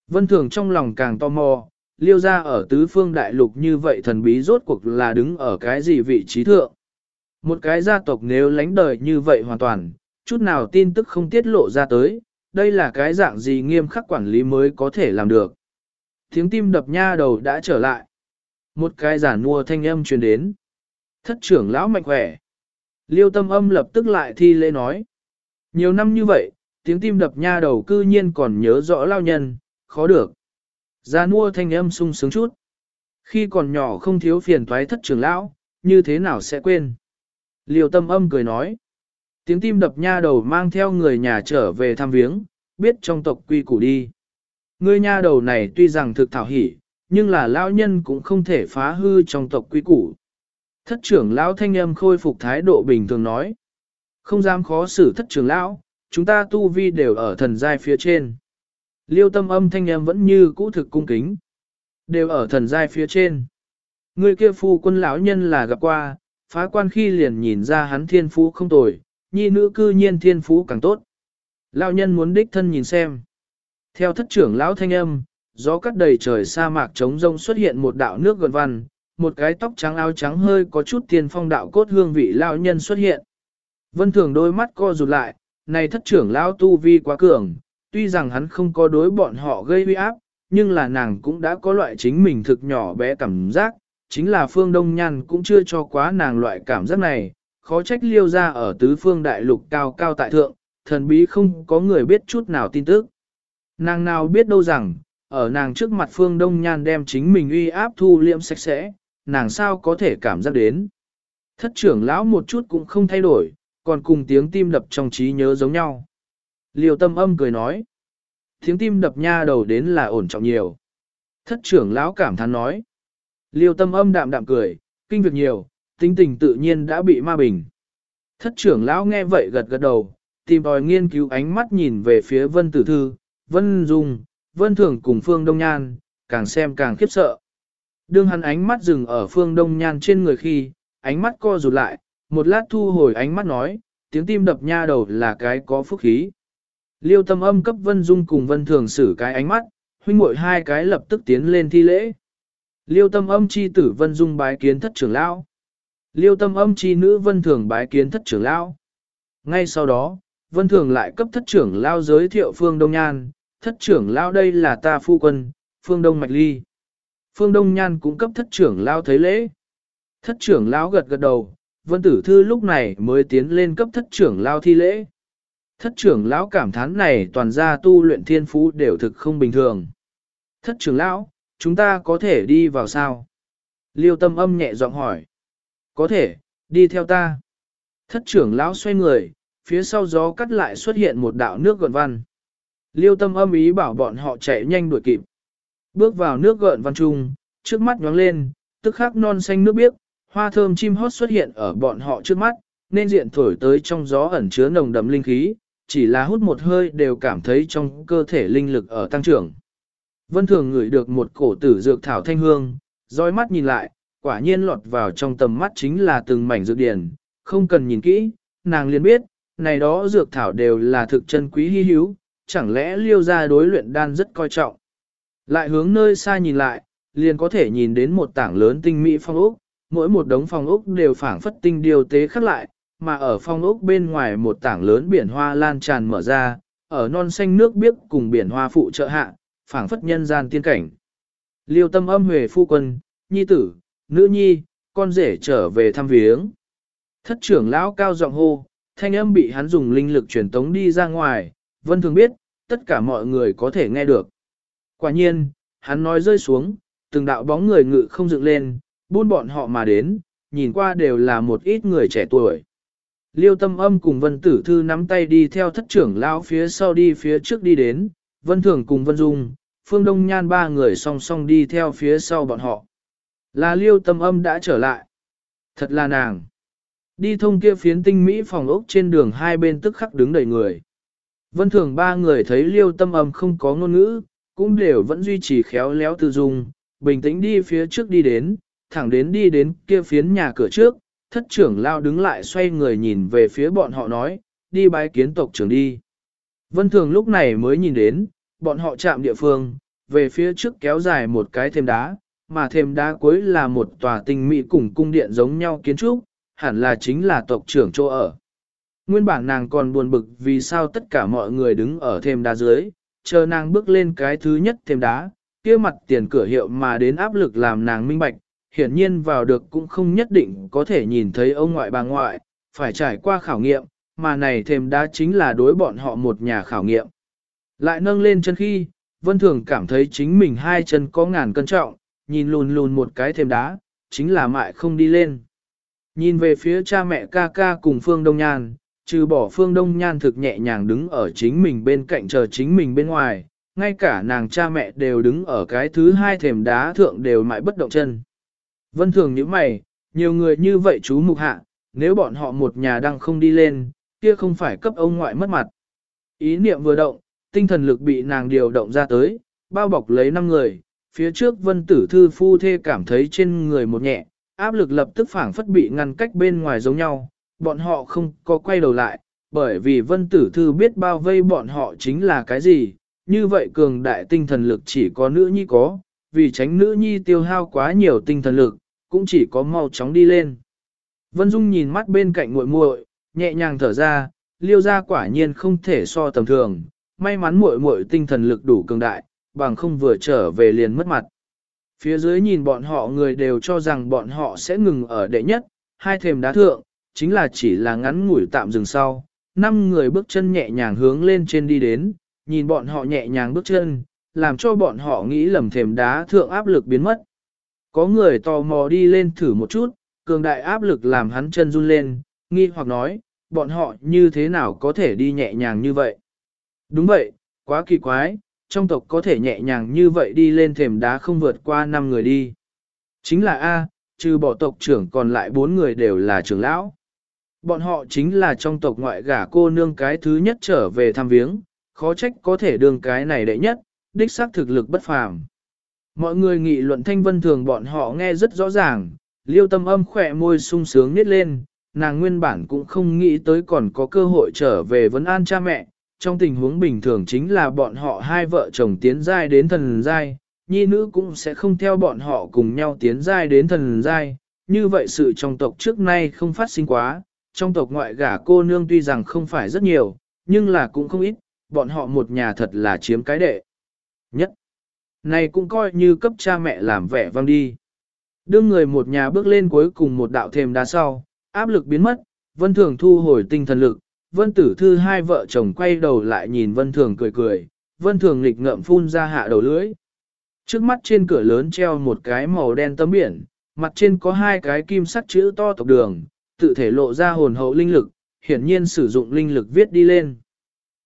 Vân Thường trong lòng càng tò mò, liêu ra ở tứ phương đại lục như vậy thần bí rốt cuộc là đứng ở cái gì vị trí thượng. Một cái gia tộc nếu lánh đời như vậy hoàn toàn, chút nào tin tức không tiết lộ ra tới, đây là cái dạng gì nghiêm khắc quản lý mới có thể làm được. Tiếng tim đập nha đầu đã trở lại. Một cái giản mua thanh âm truyền đến. Thất trưởng lão mạnh khỏe. Liêu tâm âm lập tức lại thi lễ nói. Nhiều năm như vậy, tiếng tim đập nha đầu cư nhiên còn nhớ rõ lao nhân, khó được. gia nua thanh âm sung sướng chút. Khi còn nhỏ không thiếu phiền toái thất trưởng lão, như thế nào sẽ quên. liều tâm âm cười nói. Tiếng tim đập nha đầu mang theo người nhà trở về thăm viếng, biết trong tộc quy củ đi. Người nha đầu này tuy rằng thực thảo hỉ, nhưng là lão nhân cũng không thể phá hư trong tộc quy củ. Thất trưởng lão thanh âm khôi phục thái độ bình thường nói. Không dám khó xử thất trưởng lão, chúng ta tu vi đều ở thần giai phía trên. Liêu tâm âm thanh em vẫn như cũ thực cung kính. Đều ở thần giai phía trên. Người kia phu quân lão nhân là gặp qua, phá quan khi liền nhìn ra hắn thiên phú không tồi, nhi nữ cư nhiên thiên phú càng tốt. Lão nhân muốn đích thân nhìn xem. Theo thất trưởng lão thanh âm, gió cắt đầy trời sa mạc trống rông xuất hiện một đạo nước gần văn, một cái tóc trắng áo trắng hơi có chút tiền phong đạo cốt hương vị lão nhân xuất hiện. Vân thường đôi mắt co rụt lại, này thất trưởng lão tu vi quá cường, tuy rằng hắn không có đối bọn họ gây uy áp, nhưng là nàng cũng đã có loại chính mình thực nhỏ bé cảm giác, chính là phương đông nhan cũng chưa cho quá nàng loại cảm giác này, khó trách liêu ra ở tứ phương đại lục cao cao tại thượng, thần bí không có người biết chút nào tin tức. Nàng nào biết đâu rằng, ở nàng trước mặt phương đông nhan đem chính mình uy áp thu liệm sạch sẽ, nàng sao có thể cảm giác đến. Thất trưởng lão một chút cũng không thay đổi, còn cùng tiếng tim đập trong trí nhớ giống nhau. Liêu tâm âm cười nói. Tiếng tim đập nha đầu đến là ổn trọng nhiều. Thất trưởng lão cảm thán nói. Liêu tâm âm đạm đạm cười, kinh việc nhiều, tính tình tự nhiên đã bị ma bình. Thất trưởng lão nghe vậy gật gật đầu, tìm tòi nghiên cứu ánh mắt nhìn về phía vân tử thư, vân dung, vân thường cùng phương đông nhan, càng xem càng khiếp sợ. Đương hắn ánh mắt dừng ở phương đông nhan trên người khi, ánh mắt co rụt lại, một lát thu hồi ánh mắt nói, tiếng tim đập nha đầu là cái có phúc khí. Liêu tâm âm cấp vân dung cùng vân thường xử cái ánh mắt, huynh muội hai cái lập tức tiến lên thi lễ. Liêu tâm âm chi tử vân dung bái kiến thất trưởng lão. Liêu tâm âm chi nữ vân thường bái kiến thất trưởng lão. Ngay sau đó, vân thường lại cấp thất trưởng lão giới thiệu phương đông nhan, thất trưởng lão đây là ta phu quân, phương đông mạch ly. Phương đông nhan cũng cấp thất trưởng lão thấy lễ. Thất trưởng lão gật gật đầu, vân tử thư lúc này mới tiến lên cấp thất trưởng lão thi lễ. Thất trưởng lão cảm thán này toàn gia tu luyện thiên phú đều thực không bình thường. Thất trưởng lão, chúng ta có thể đi vào sao? Liêu tâm âm nhẹ giọng hỏi. Có thể, đi theo ta. Thất trưởng lão xoay người, phía sau gió cắt lại xuất hiện một đạo nước gợn văn. Liêu tâm âm ý bảo bọn họ chạy nhanh đuổi kịp. Bước vào nước gợn văn trung, trước mắt nhóng lên, tức khắc non xanh nước biếc, hoa thơm chim hót xuất hiện ở bọn họ trước mắt, nên diện thổi tới trong gió ẩn chứa nồng đậm linh khí, chỉ là hút một hơi đều cảm thấy trong cơ thể linh lực ở tăng trưởng. Vân Thường ngửi được một cổ tử dược thảo thanh hương, dõi mắt nhìn lại, quả nhiên lọt vào trong tầm mắt chính là từng mảnh dược điển, không cần nhìn kỹ, nàng liền biết, này đó dược thảo đều là thực chân quý hy hữu, chẳng lẽ liêu ra đối luyện đan rất coi trọng. Lại hướng nơi xa nhìn lại, liền có thể nhìn đến một tảng lớn tinh mỹ phong ốc, mỗi một đống phong ốc đều phảng phất tinh điều tế khắc lại, mà ở phong ốc bên ngoài một tảng lớn biển hoa lan tràn mở ra, ở non xanh nước biếc cùng biển hoa phụ trợ hạ, phảng phất nhân gian tiên cảnh. Liêu tâm âm huề phu quân, nhi tử, nữ nhi, con rể trở về thăm viếng. Thất trưởng lão cao giọng hô, thanh âm bị hắn dùng linh lực truyền tống đi ra ngoài, vân thường biết, tất cả mọi người có thể nghe được. Quả nhiên, hắn nói rơi xuống, từng đạo bóng người ngự không dựng lên, buôn bọn họ mà đến, nhìn qua đều là một ít người trẻ tuổi. Liêu tâm âm cùng vân tử thư nắm tay đi theo thất trưởng lão phía sau đi phía trước đi đến, vân thường cùng vân dung, phương đông nhan ba người song song đi theo phía sau bọn họ. Là liêu tâm âm đã trở lại. Thật là nàng. Đi thông kia phiến tinh mỹ phòng ốc trên đường hai bên tức khắc đứng đầy người. Vân thường ba người thấy liêu tâm âm không có ngôn ngữ, cũng đều vẫn duy trì khéo léo tự dung, bình tĩnh đi phía trước đi đến, thẳng đến đi đến kia phiến nhà cửa trước, thất trưởng lao đứng lại xoay người nhìn về phía bọn họ nói, đi bái kiến tộc trưởng đi. Vân thường lúc này mới nhìn đến, bọn họ chạm địa phương, về phía trước kéo dài một cái thêm đá, mà thêm đá cuối là một tòa tinh mỹ cùng cung điện giống nhau kiến trúc, hẳn là chính là tộc trưởng chỗ ở. Nguyên bản nàng còn buồn bực vì sao tất cả mọi người đứng ở thêm đá dưới, chờ nàng bước lên cái thứ nhất thêm đá, kia mặt tiền cửa hiệu mà đến áp lực làm nàng minh bạch, hiển nhiên vào được cũng không nhất định có thể nhìn thấy ông ngoại bà ngoại, phải trải qua khảo nghiệm, mà này thêm đá chính là đối bọn họ một nhà khảo nghiệm. Lại nâng lên chân khi, Vân Thường cảm thấy chính mình hai chân có ngàn cân trọng, nhìn lùn lùn một cái thêm đá, chính là mại không đi lên. Nhìn về phía cha mẹ ca ca cùng Phương Đông Nhan, trừ bỏ Phương Đông Nhan thực nhẹ nhàng đứng ở chính mình bên cạnh chờ chính mình bên ngoài, ngay cả nàng cha mẹ đều đứng ở cái thứ hai thềm đá thượng đều mãi bất động chân. Vân thường như mày, nhiều người như vậy chú mục hạ, nếu bọn họ một nhà đang không đi lên, kia không phải cấp ông ngoại mất mặt. Ý niệm vừa động, tinh thần lực bị nàng điều động ra tới, bao bọc lấy năm người, phía trước vân tử thư phu thê cảm thấy trên người một nhẹ, áp lực lập tức phảng phất bị ngăn cách bên ngoài giống nhau, bọn họ không có quay đầu lại, bởi vì vân tử thư biết bao vây bọn họ chính là cái gì, như vậy cường đại tinh thần lực chỉ có nữ nhi có, vì tránh nữ nhi tiêu hao quá nhiều tinh thần lực, cũng chỉ có mau chóng đi lên. Vân Dung nhìn mắt bên cạnh muội muội, nhẹ nhàng thở ra, liêu ra quả nhiên không thể so tầm thường, may mắn muội muội tinh thần lực đủ cường đại, bằng không vừa trở về liền mất mặt. Phía dưới nhìn bọn họ người đều cho rằng bọn họ sẽ ngừng ở đệ nhất, hai thềm đá thượng, chính là chỉ là ngắn ngủi tạm dừng sau. Năm người bước chân nhẹ nhàng hướng lên trên đi đến, nhìn bọn họ nhẹ nhàng bước chân, làm cho bọn họ nghĩ lầm thềm đá thượng áp lực biến mất. Có người tò mò đi lên thử một chút, cường đại áp lực làm hắn chân run lên, nghi hoặc nói, bọn họ như thế nào có thể đi nhẹ nhàng như vậy? Đúng vậy, quá kỳ quái, trong tộc có thể nhẹ nhàng như vậy đi lên thềm đá không vượt qua 5 người đi. Chính là A, trừ bỏ tộc trưởng còn lại 4 người đều là trưởng lão. Bọn họ chính là trong tộc ngoại gả cô nương cái thứ nhất trở về thăm viếng, khó trách có thể đương cái này đệ nhất, đích xác thực lực bất phàm. Mọi người nghị luận thanh vân thường bọn họ nghe rất rõ ràng, liêu tâm âm khỏe môi sung sướng nít lên, nàng nguyên bản cũng không nghĩ tới còn có cơ hội trở về vấn an cha mẹ, trong tình huống bình thường chính là bọn họ hai vợ chồng tiến giai đến thần giai, nhi nữ cũng sẽ không theo bọn họ cùng nhau tiến giai đến thần giai, như vậy sự trong tộc trước nay không phát sinh quá, trong tộc ngoại gả cô nương tuy rằng không phải rất nhiều, nhưng là cũng không ít, bọn họ một nhà thật là chiếm cái đệ. Nhất, này cũng coi như cấp cha mẹ làm vẻ vang đi. Đương người một nhà bước lên cuối cùng một đạo thềm đá sau, áp lực biến mất, vân thường thu hồi tinh thần lực, vân tử thư hai vợ chồng quay đầu lại nhìn vân thường cười cười, vân thường lịch ngậm phun ra hạ đầu lưỡi. Trước mắt trên cửa lớn treo một cái màu đen tấm biển, mặt trên có hai cái kim sắt chữ to tộc đường, tự thể lộ ra hồn hậu linh lực, hiển nhiên sử dụng linh lực viết đi lên.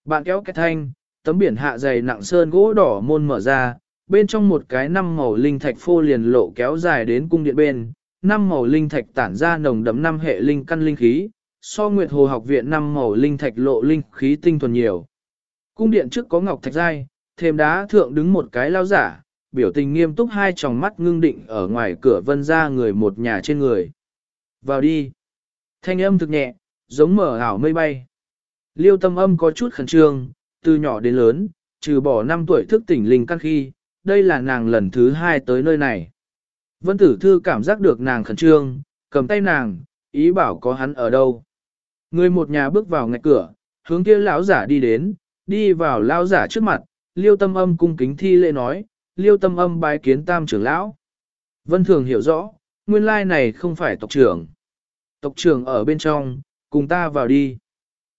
Bạn kéo cái thanh, tấm biển hạ dày nặng sơn gỗ đỏ môn mở ra, bên trong một cái năm màu linh thạch phô liền lộ kéo dài đến cung điện bên, năm màu linh thạch tản ra nồng đậm năm hệ linh căn linh khí, so Nguyệt Hồ học viện năm màu linh thạch lộ linh khí tinh thuần nhiều. Cung điện trước có ngọc thạch giai, thêm đá thượng đứng một cái lao giả, biểu tình nghiêm túc hai tròng mắt ngưng định ở ngoài cửa vân ra người một nhà trên người. Vào đi. Thanh âm thực nhẹ, giống mở ảo mây bay. Liêu tâm âm có chút khẩn trương, từ nhỏ đến lớn, trừ bỏ năm tuổi thức tỉnh linh căn khi, đây là nàng lần thứ hai tới nơi này. Vân tử thư cảm giác được nàng khẩn trương, cầm tay nàng, ý bảo có hắn ở đâu. Người một nhà bước vào ngạch cửa, hướng kia lão giả đi đến, đi vào lão giả trước mặt, liêu tâm âm cung kính thi lễ nói, liêu tâm âm bái kiến tam trưởng lão. Vân Thường hiểu rõ, nguyên lai này không phải tộc trưởng. Tộc trưởng ở bên trong, cùng ta vào đi.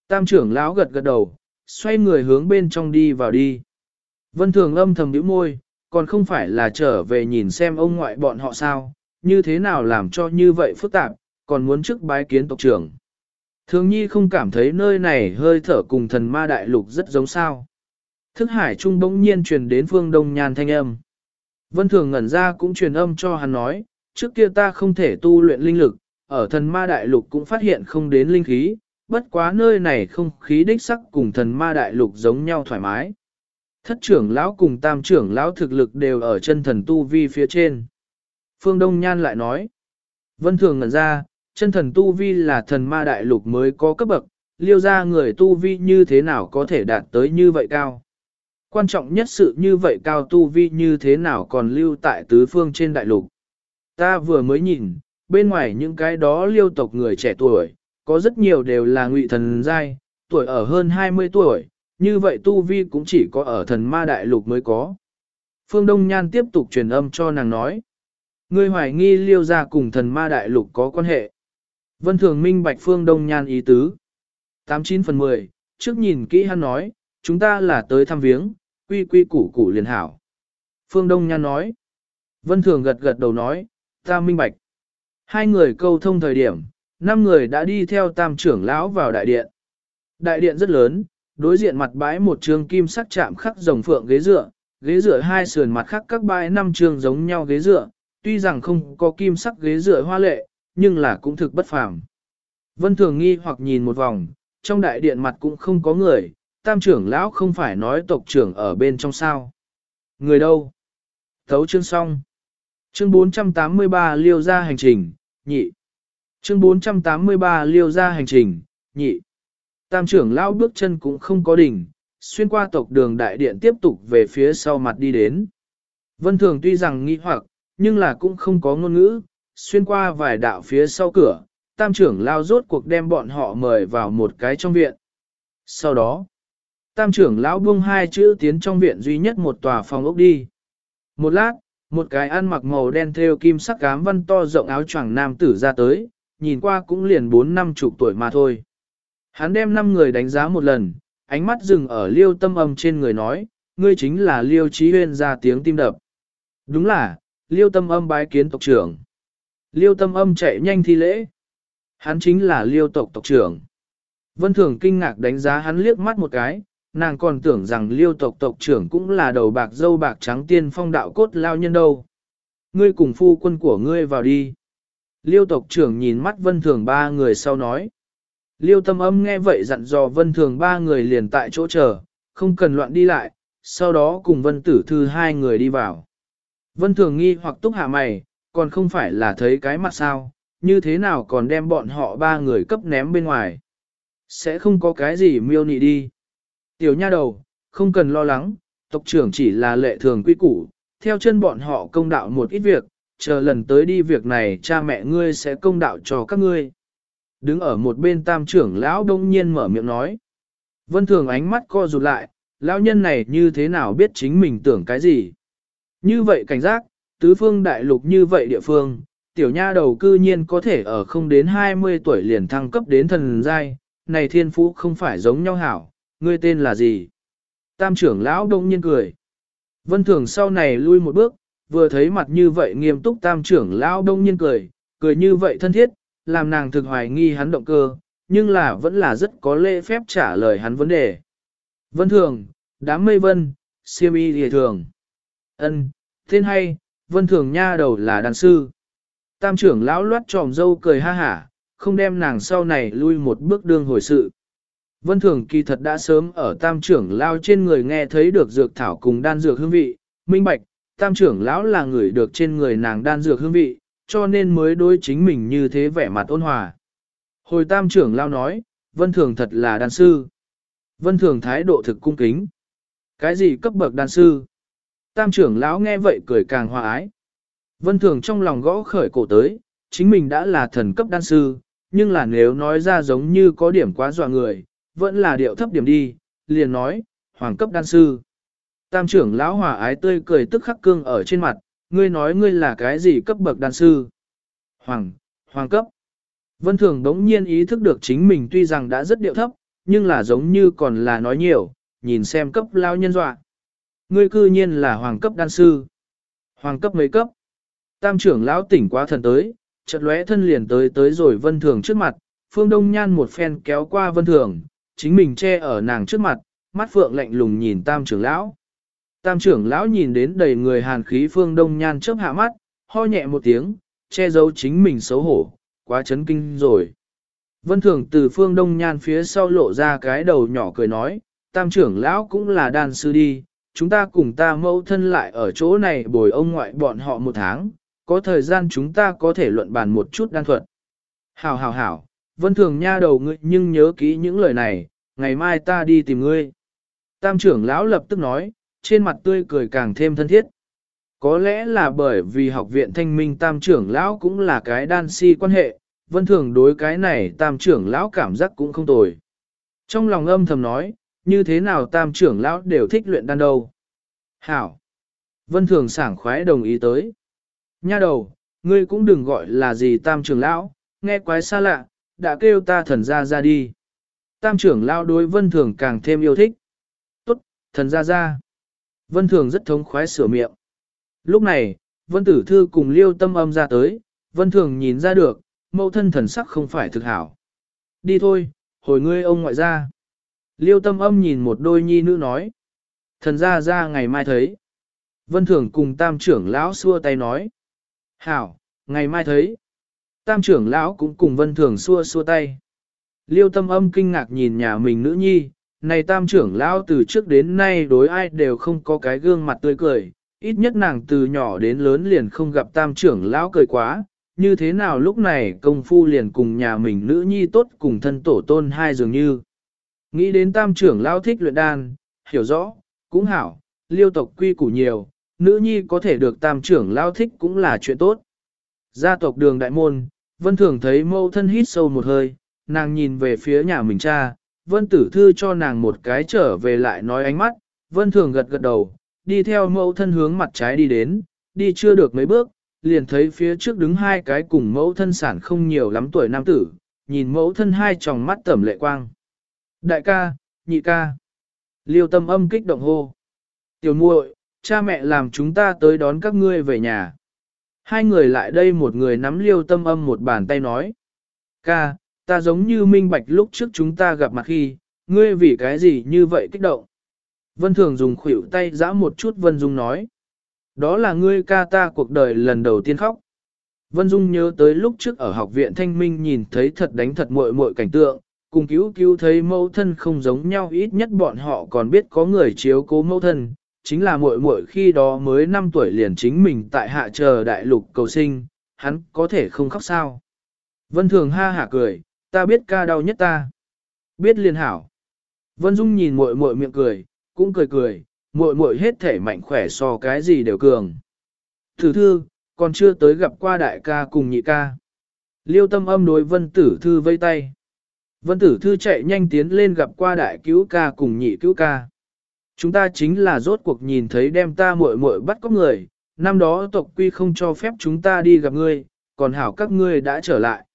Tam trưởng lão gật gật đầu, xoay người hướng bên trong đi vào đi. Vân Thường âm thầm nhíu môi, còn không phải là trở về nhìn xem ông ngoại bọn họ sao, như thế nào làm cho như vậy phức tạp, còn muốn trước bái kiến tộc trưởng. Thường nhi không cảm thấy nơi này hơi thở cùng thần ma đại lục rất giống sao. Thức hải trung bỗng nhiên truyền đến phương đông nhan thanh âm. Vân thường ngẩn ra cũng truyền âm cho hắn nói, trước kia ta không thể tu luyện linh lực, ở thần ma đại lục cũng phát hiện không đến linh khí, bất quá nơi này không khí đích sắc cùng thần ma đại lục giống nhau thoải mái. Thất trưởng lão cùng tam trưởng lão thực lực đều ở chân thần tu vi phía trên. Phương Đông Nhan lại nói, Vân Thường ngẩn ra, chân thần tu vi là thần ma đại lục mới có cấp bậc, liêu ra người tu vi như thế nào có thể đạt tới như vậy cao. Quan trọng nhất sự như vậy cao tu vi như thế nào còn lưu tại tứ phương trên đại lục. Ta vừa mới nhìn, bên ngoài những cái đó liêu tộc người trẻ tuổi, có rất nhiều đều là ngụy thần giai, tuổi ở hơn 20 tuổi, như vậy tu vi cũng chỉ có ở thần ma đại lục mới có. Phương Đông Nhan tiếp tục truyền âm cho nàng nói. Ngươi hoài nghi liêu ra cùng thần ma đại lục có quan hệ. Vân Thường minh bạch Phương Đông Nhan ý tứ. 89 phần 10, trước nhìn kỹ hắn nói, chúng ta là tới thăm viếng, quy quy củ củ liền hảo. Phương Đông Nhan nói. Vân Thường gật gật đầu nói, ta minh bạch. Hai người câu thông thời điểm, năm người đã đi theo tam trưởng lão vào đại điện. Đại điện rất lớn, đối diện mặt bãi một trường kim sắc chạm khắc rồng phượng ghế dựa, ghế dựa hai sườn mặt khác các bãi năm trường giống nhau ghế dựa, tuy rằng không có kim sắc ghế dựa hoa lệ, nhưng là cũng thực bất phàm. Vân Thường nghi hoặc nhìn một vòng, trong đại điện mặt cũng không có người, tam trưởng lão không phải nói tộc trưởng ở bên trong sao. Người đâu? Thấu chương xong. Chương 483 liêu ra hành trình, nhị. Chương 483 liêu ra hành trình, nhị. Tam trưởng lão bước chân cũng không có đỉnh, xuyên qua tộc đường đại điện tiếp tục về phía sau mặt đi đến. Vân Thường tuy rằng nghi hoặc, nhưng là cũng không có ngôn ngữ, xuyên qua vài đạo phía sau cửa, tam trưởng lao rốt cuộc đem bọn họ mời vào một cái trong viện. Sau đó, tam trưởng lão buông hai chữ tiến trong viện duy nhất một tòa phòng ốc đi. Một lát, một cái ăn mặc màu đen theo kim sắc cám văn to rộng áo choàng nam tử ra tới, nhìn qua cũng liền bốn năm chục tuổi mà thôi. Hắn đem năm người đánh giá một lần, ánh mắt dừng ở liêu tâm âm trên người nói, ngươi chính là liêu trí huyên ra tiếng tim đập. Đúng là, liêu tâm âm bái kiến tộc trưởng. Liêu tâm âm chạy nhanh thi lễ. Hắn chính là liêu tộc tộc trưởng. Vân Thường kinh ngạc đánh giá hắn liếc mắt một cái, nàng còn tưởng rằng liêu tộc tộc trưởng cũng là đầu bạc dâu bạc trắng tiên phong đạo cốt lao nhân đâu. Ngươi cùng phu quân của ngươi vào đi. Liêu tộc trưởng nhìn mắt vân thường ba người sau nói. Liêu tâm âm nghe vậy dặn dò vân thường ba người liền tại chỗ chờ, không cần loạn đi lại, sau đó cùng vân tử thư hai người đi vào. Vân thường nghi hoặc túc hạ mày, còn không phải là thấy cái mặt sao, như thế nào còn đem bọn họ ba người cấp ném bên ngoài. Sẽ không có cái gì miêu nị đi. Tiểu nha đầu, không cần lo lắng, tộc trưởng chỉ là lệ thường quy củ, theo chân bọn họ công đạo một ít việc, chờ lần tới đi việc này cha mẹ ngươi sẽ công đạo cho các ngươi. Đứng ở một bên tam trưởng lão đông nhiên mở miệng nói. Vân thường ánh mắt co rụt lại, lão nhân này như thế nào biết chính mình tưởng cái gì. Như vậy cảnh giác, tứ phương đại lục như vậy địa phương, tiểu nha đầu cư nhiên có thể ở không đến 20 tuổi liền thăng cấp đến thần giai, này thiên phú không phải giống nhau hảo, ngươi tên là gì? Tam trưởng lão đông nhiên cười. Vân thường sau này lui một bước, vừa thấy mặt như vậy nghiêm túc tam trưởng lão đông nhiên cười, cười như vậy thân thiết, làm nàng thực hoài nghi hắn động cơ, nhưng là vẫn là rất có lễ phép trả lời hắn vấn đề. Vân thường, đám mây vân, siêm y địa thường. ân tên hay, vân thường nha đầu là đàn sư. Tam trưởng lão loát tròm dâu cười ha hả, không đem nàng sau này lui một bước đương hồi sự. Vân thường kỳ thật đã sớm ở tam trưởng lão trên người nghe thấy được dược thảo cùng đan dược hương vị, minh bạch, tam trưởng lão là người được trên người nàng đan dược hương vị, cho nên mới đối chính mình như thế vẻ mặt ôn hòa. Hồi tam trưởng lão nói, vân thường thật là đan sư. Vân thường thái độ thực cung kính. Cái gì cấp bậc đan sư? Tam trưởng lão nghe vậy cười càng hòa ái. Vân thường trong lòng gõ khởi cổ tới, chính mình đã là thần cấp đan sư, nhưng là nếu nói ra giống như có điểm quá dọa người, vẫn là điệu thấp điểm đi, liền nói, hoàng cấp đan sư. Tam trưởng lão hòa ái tươi cười tức khắc cương ở trên mặt, ngươi nói ngươi là cái gì cấp bậc đan sư? Hoàng, hoàng cấp. Vân Thường đống nhiên ý thức được chính mình tuy rằng đã rất điệu thấp, nhưng là giống như còn là nói nhiều, nhìn xem cấp lao nhân dọa. Ngươi cư nhiên là hoàng cấp đan sư. Hoàng cấp mấy cấp? Tam trưởng lão tỉnh quá thần tới, chợt lóe thân liền tới tới rồi Vân Thường trước mặt, Phương Đông Nhan một phen kéo qua Vân Thường, chính mình che ở nàng trước mặt, mắt phượng lạnh lùng nhìn Tam trưởng lão. Tam trưởng lão nhìn đến đầy người hàn khí Phương Đông Nhan chớp hạ mắt, ho nhẹ một tiếng, che giấu chính mình xấu hổ, quá chấn kinh rồi. Vân Thường từ Phương Đông Nhan phía sau lộ ra cái đầu nhỏ cười nói, Tam trưởng lão cũng là đàn sư đi, chúng ta cùng ta mẫu thân lại ở chỗ này bồi ông ngoại bọn họ một tháng, có thời gian chúng ta có thể luận bàn một chút đan thuật. Hảo hảo hảo, vân thường nha đầu ngươi nhưng nhớ kỹ những lời này, ngày mai ta đi tìm ngươi. Tam trưởng lão lập tức nói, trên mặt tươi cười càng thêm thân thiết. Có lẽ là bởi vì học viện thanh minh tam trưởng lão cũng là cái đan si quan hệ, vân thường đối cái này tam trưởng lão cảm giác cũng không tồi. Trong lòng âm thầm nói, như thế nào tam trưởng lão đều thích luyện đan đâu. Hảo! Vân thường sảng khoái đồng ý tới. Nha đầu, ngươi cũng đừng gọi là gì tam trưởng lão, nghe quái xa lạ, đã kêu ta thần ra ra đi. Tam trưởng lão đối vân thường càng thêm yêu thích. Tốt, thần ra ra. Vân thường rất thống khoái sửa miệng. Lúc này, vân tử thư cùng liêu tâm âm ra tới, vân thường nhìn ra được, mẫu thân thần sắc không phải thực hảo. Đi thôi, hồi ngươi ông ngoại ra. Liêu tâm âm nhìn một đôi nhi nữ nói. Thần ra ra ngày mai thấy. Vân thường cùng tam trưởng lão xua tay nói. Hảo, ngày mai thấy. Tam trưởng lão cũng cùng vân thường xua xua tay. Liêu tâm âm kinh ngạc nhìn nhà mình nữ nhi, này tam trưởng lão từ trước đến nay đối ai đều không có cái gương mặt tươi cười, ít nhất nàng từ nhỏ đến lớn liền không gặp tam trưởng lão cười quá, như thế nào lúc này công phu liền cùng nhà mình nữ nhi tốt cùng thân tổ tôn hai dường như. Nghĩ đến tam trưởng lão thích luyện đan, hiểu rõ, cũng hảo, liêu tộc quy củ nhiều, nữ nhi có thể được tam trưởng lão thích cũng là chuyện tốt. Gia tộc đường đại môn, vân thường thấy mâu thân hít sâu một hơi, nàng nhìn về phía nhà mình cha, vân tử thư cho nàng một cái trở về lại nói ánh mắt, vân thường gật gật đầu, đi theo mẫu thân hướng mặt trái đi đến, đi chưa được mấy bước, liền thấy phía trước đứng hai cái cùng mẫu thân sản không nhiều lắm tuổi nam tử, nhìn mẫu thân hai tròng mắt tẩm lệ quang. Đại ca, nhị ca. Liêu tâm âm kích động hô. Tiểu muội, cha mẹ làm chúng ta tới đón các ngươi về nhà. Hai người lại đây một người nắm liêu tâm âm một bàn tay nói. Ca, ta giống như minh bạch lúc trước chúng ta gặp mặt khi, ngươi vì cái gì như vậy kích động. Vân Thường dùng khuỷu tay giã một chút Vân Dung nói. Đó là ngươi ca ta cuộc đời lần đầu tiên khóc. Vân Dung nhớ tới lúc trước ở học viện Thanh Minh nhìn thấy thật đánh thật muội muội cảnh tượng, cùng cứu cứu thấy mẫu thân không giống nhau ít nhất bọn họ còn biết có người chiếu cố mẫu thân, chính là muội muội khi đó mới 5 tuổi liền chính mình tại hạ chờ đại lục cầu sinh, hắn có thể không khóc sao. Vân Thường ha hả cười, ta biết ca đau nhất ta. Biết liền hảo. Vân Dung nhìn muội muội miệng cười, cũng cười cười, muội muội hết thể mạnh khỏe so cái gì đều cường. Thử thư, còn chưa tới gặp qua đại ca cùng nhị ca. Liêu tâm âm đối vân tử thư vây tay. Vân tử thư chạy nhanh tiến lên gặp qua đại cứu ca cùng nhị cứu ca. Chúng ta chính là rốt cuộc nhìn thấy đem ta muội muội bắt có người, năm đó tộc quy không cho phép chúng ta đi gặp ngươi, còn hảo các ngươi đã trở lại.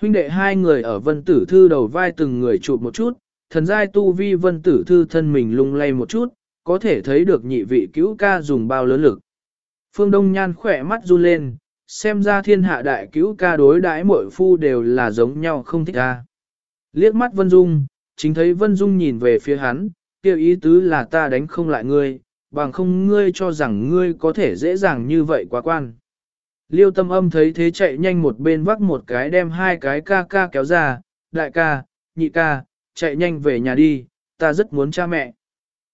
Huynh đệ hai người ở vân tử thư đầu vai từng người chụp một chút, thần giai tu vi vân tử thư thân mình lung lay một chút, có thể thấy được nhị vị cứu ca dùng bao lớn lực. Phương Đông Nhan khỏe mắt run lên, xem ra thiên hạ đại cứu ca đối đãi mỗi phu đều là giống nhau không thích ca. Liếc mắt Vân Dung, chính thấy Vân Dung nhìn về phía hắn, kêu ý tứ là ta đánh không lại ngươi, bằng không ngươi cho rằng ngươi có thể dễ dàng như vậy quá quan. Liêu tâm âm thấy thế chạy nhanh một bên vắt một cái đem hai cái ca ca kéo ra, đại ca, nhị ca, chạy nhanh về nhà đi, ta rất muốn cha mẹ.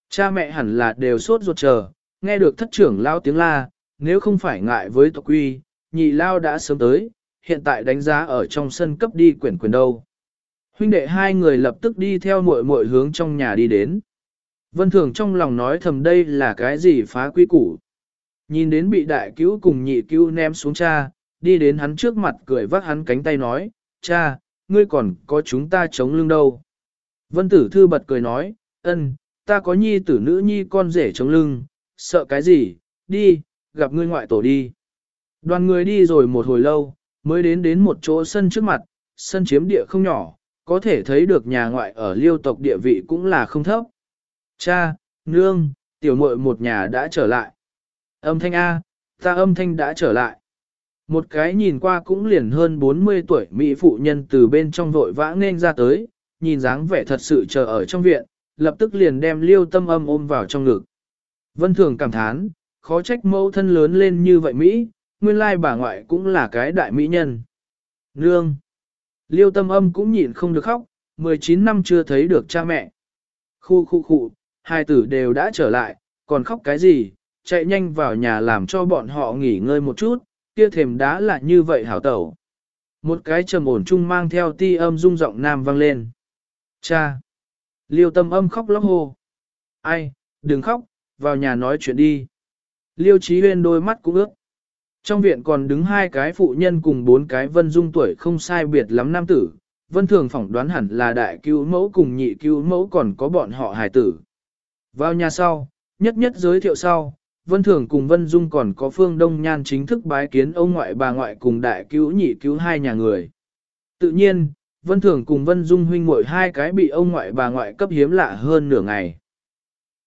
Cha mẹ hẳn là đều sốt ruột chờ, nghe được thất trưởng lao tiếng la, nếu không phải ngại với tộc quy, nhị lao đã sớm tới, hiện tại đánh giá ở trong sân cấp đi quyển quyền đâu. Huynh đệ hai người lập tức đi theo muội muội hướng trong nhà đi đến. Vân Thường trong lòng nói thầm đây là cái gì phá quy củ. Nhìn đến bị đại cứu cùng nhị cứu ném xuống cha, đi đến hắn trước mặt cười vác hắn cánh tay nói, cha, ngươi còn có chúng ta chống lưng đâu. Vân tử thư bật cười nói, ân, ta có nhi tử nữ nhi con rể chống lưng, sợ cái gì, đi, gặp ngươi ngoại tổ đi. Đoàn người đi rồi một hồi lâu, mới đến đến một chỗ sân trước mặt, sân chiếm địa không nhỏ, có thể thấy được nhà ngoại ở liêu tộc địa vị cũng là không thấp. Cha, nương, tiểu muội một nhà đã trở lại. Âm thanh A, ta âm thanh đã trở lại. Một cái nhìn qua cũng liền hơn 40 tuổi mỹ phụ nhân từ bên trong vội vã nên ra tới, nhìn dáng vẻ thật sự chờ ở trong viện, lập tức liền đem liêu tâm âm ôm vào trong ngực. Vân thường cảm thán, khó trách mẫu thân lớn lên như vậy Mỹ, nguyên lai bà ngoại cũng là cái đại mỹ nhân. Nương! Liêu tâm âm cũng nhịn không được khóc, 19 năm chưa thấy được cha mẹ. Khu khu khu, hai tử đều đã trở lại, còn khóc cái gì, chạy nhanh vào nhà làm cho bọn họ nghỉ ngơi một chút, kia thềm đá là như vậy hảo tẩu. Một cái trầm ổn chung mang theo ti âm rung giọng nam vang lên. Cha! Liêu tâm âm khóc lóc hô. Ai, đừng khóc, vào nhà nói chuyện đi. Liêu trí huyên đôi mắt cũng ước. Trong viện còn đứng hai cái phụ nhân cùng bốn cái vân dung tuổi không sai biệt lắm nam tử. Vân thường phỏng đoán hẳn là đại cứu mẫu cùng nhị cứu mẫu còn có bọn họ hài tử. Vào nhà sau, nhất nhất giới thiệu sau, Vân Thường cùng Vân Dung còn có Phương Đông Nhan chính thức bái kiến ông ngoại bà ngoại cùng đại cứu nhị cứu hai nhà người. Tự nhiên, Vân Thường cùng Vân Dung huynh muội hai cái bị ông ngoại bà ngoại cấp hiếm lạ hơn nửa ngày.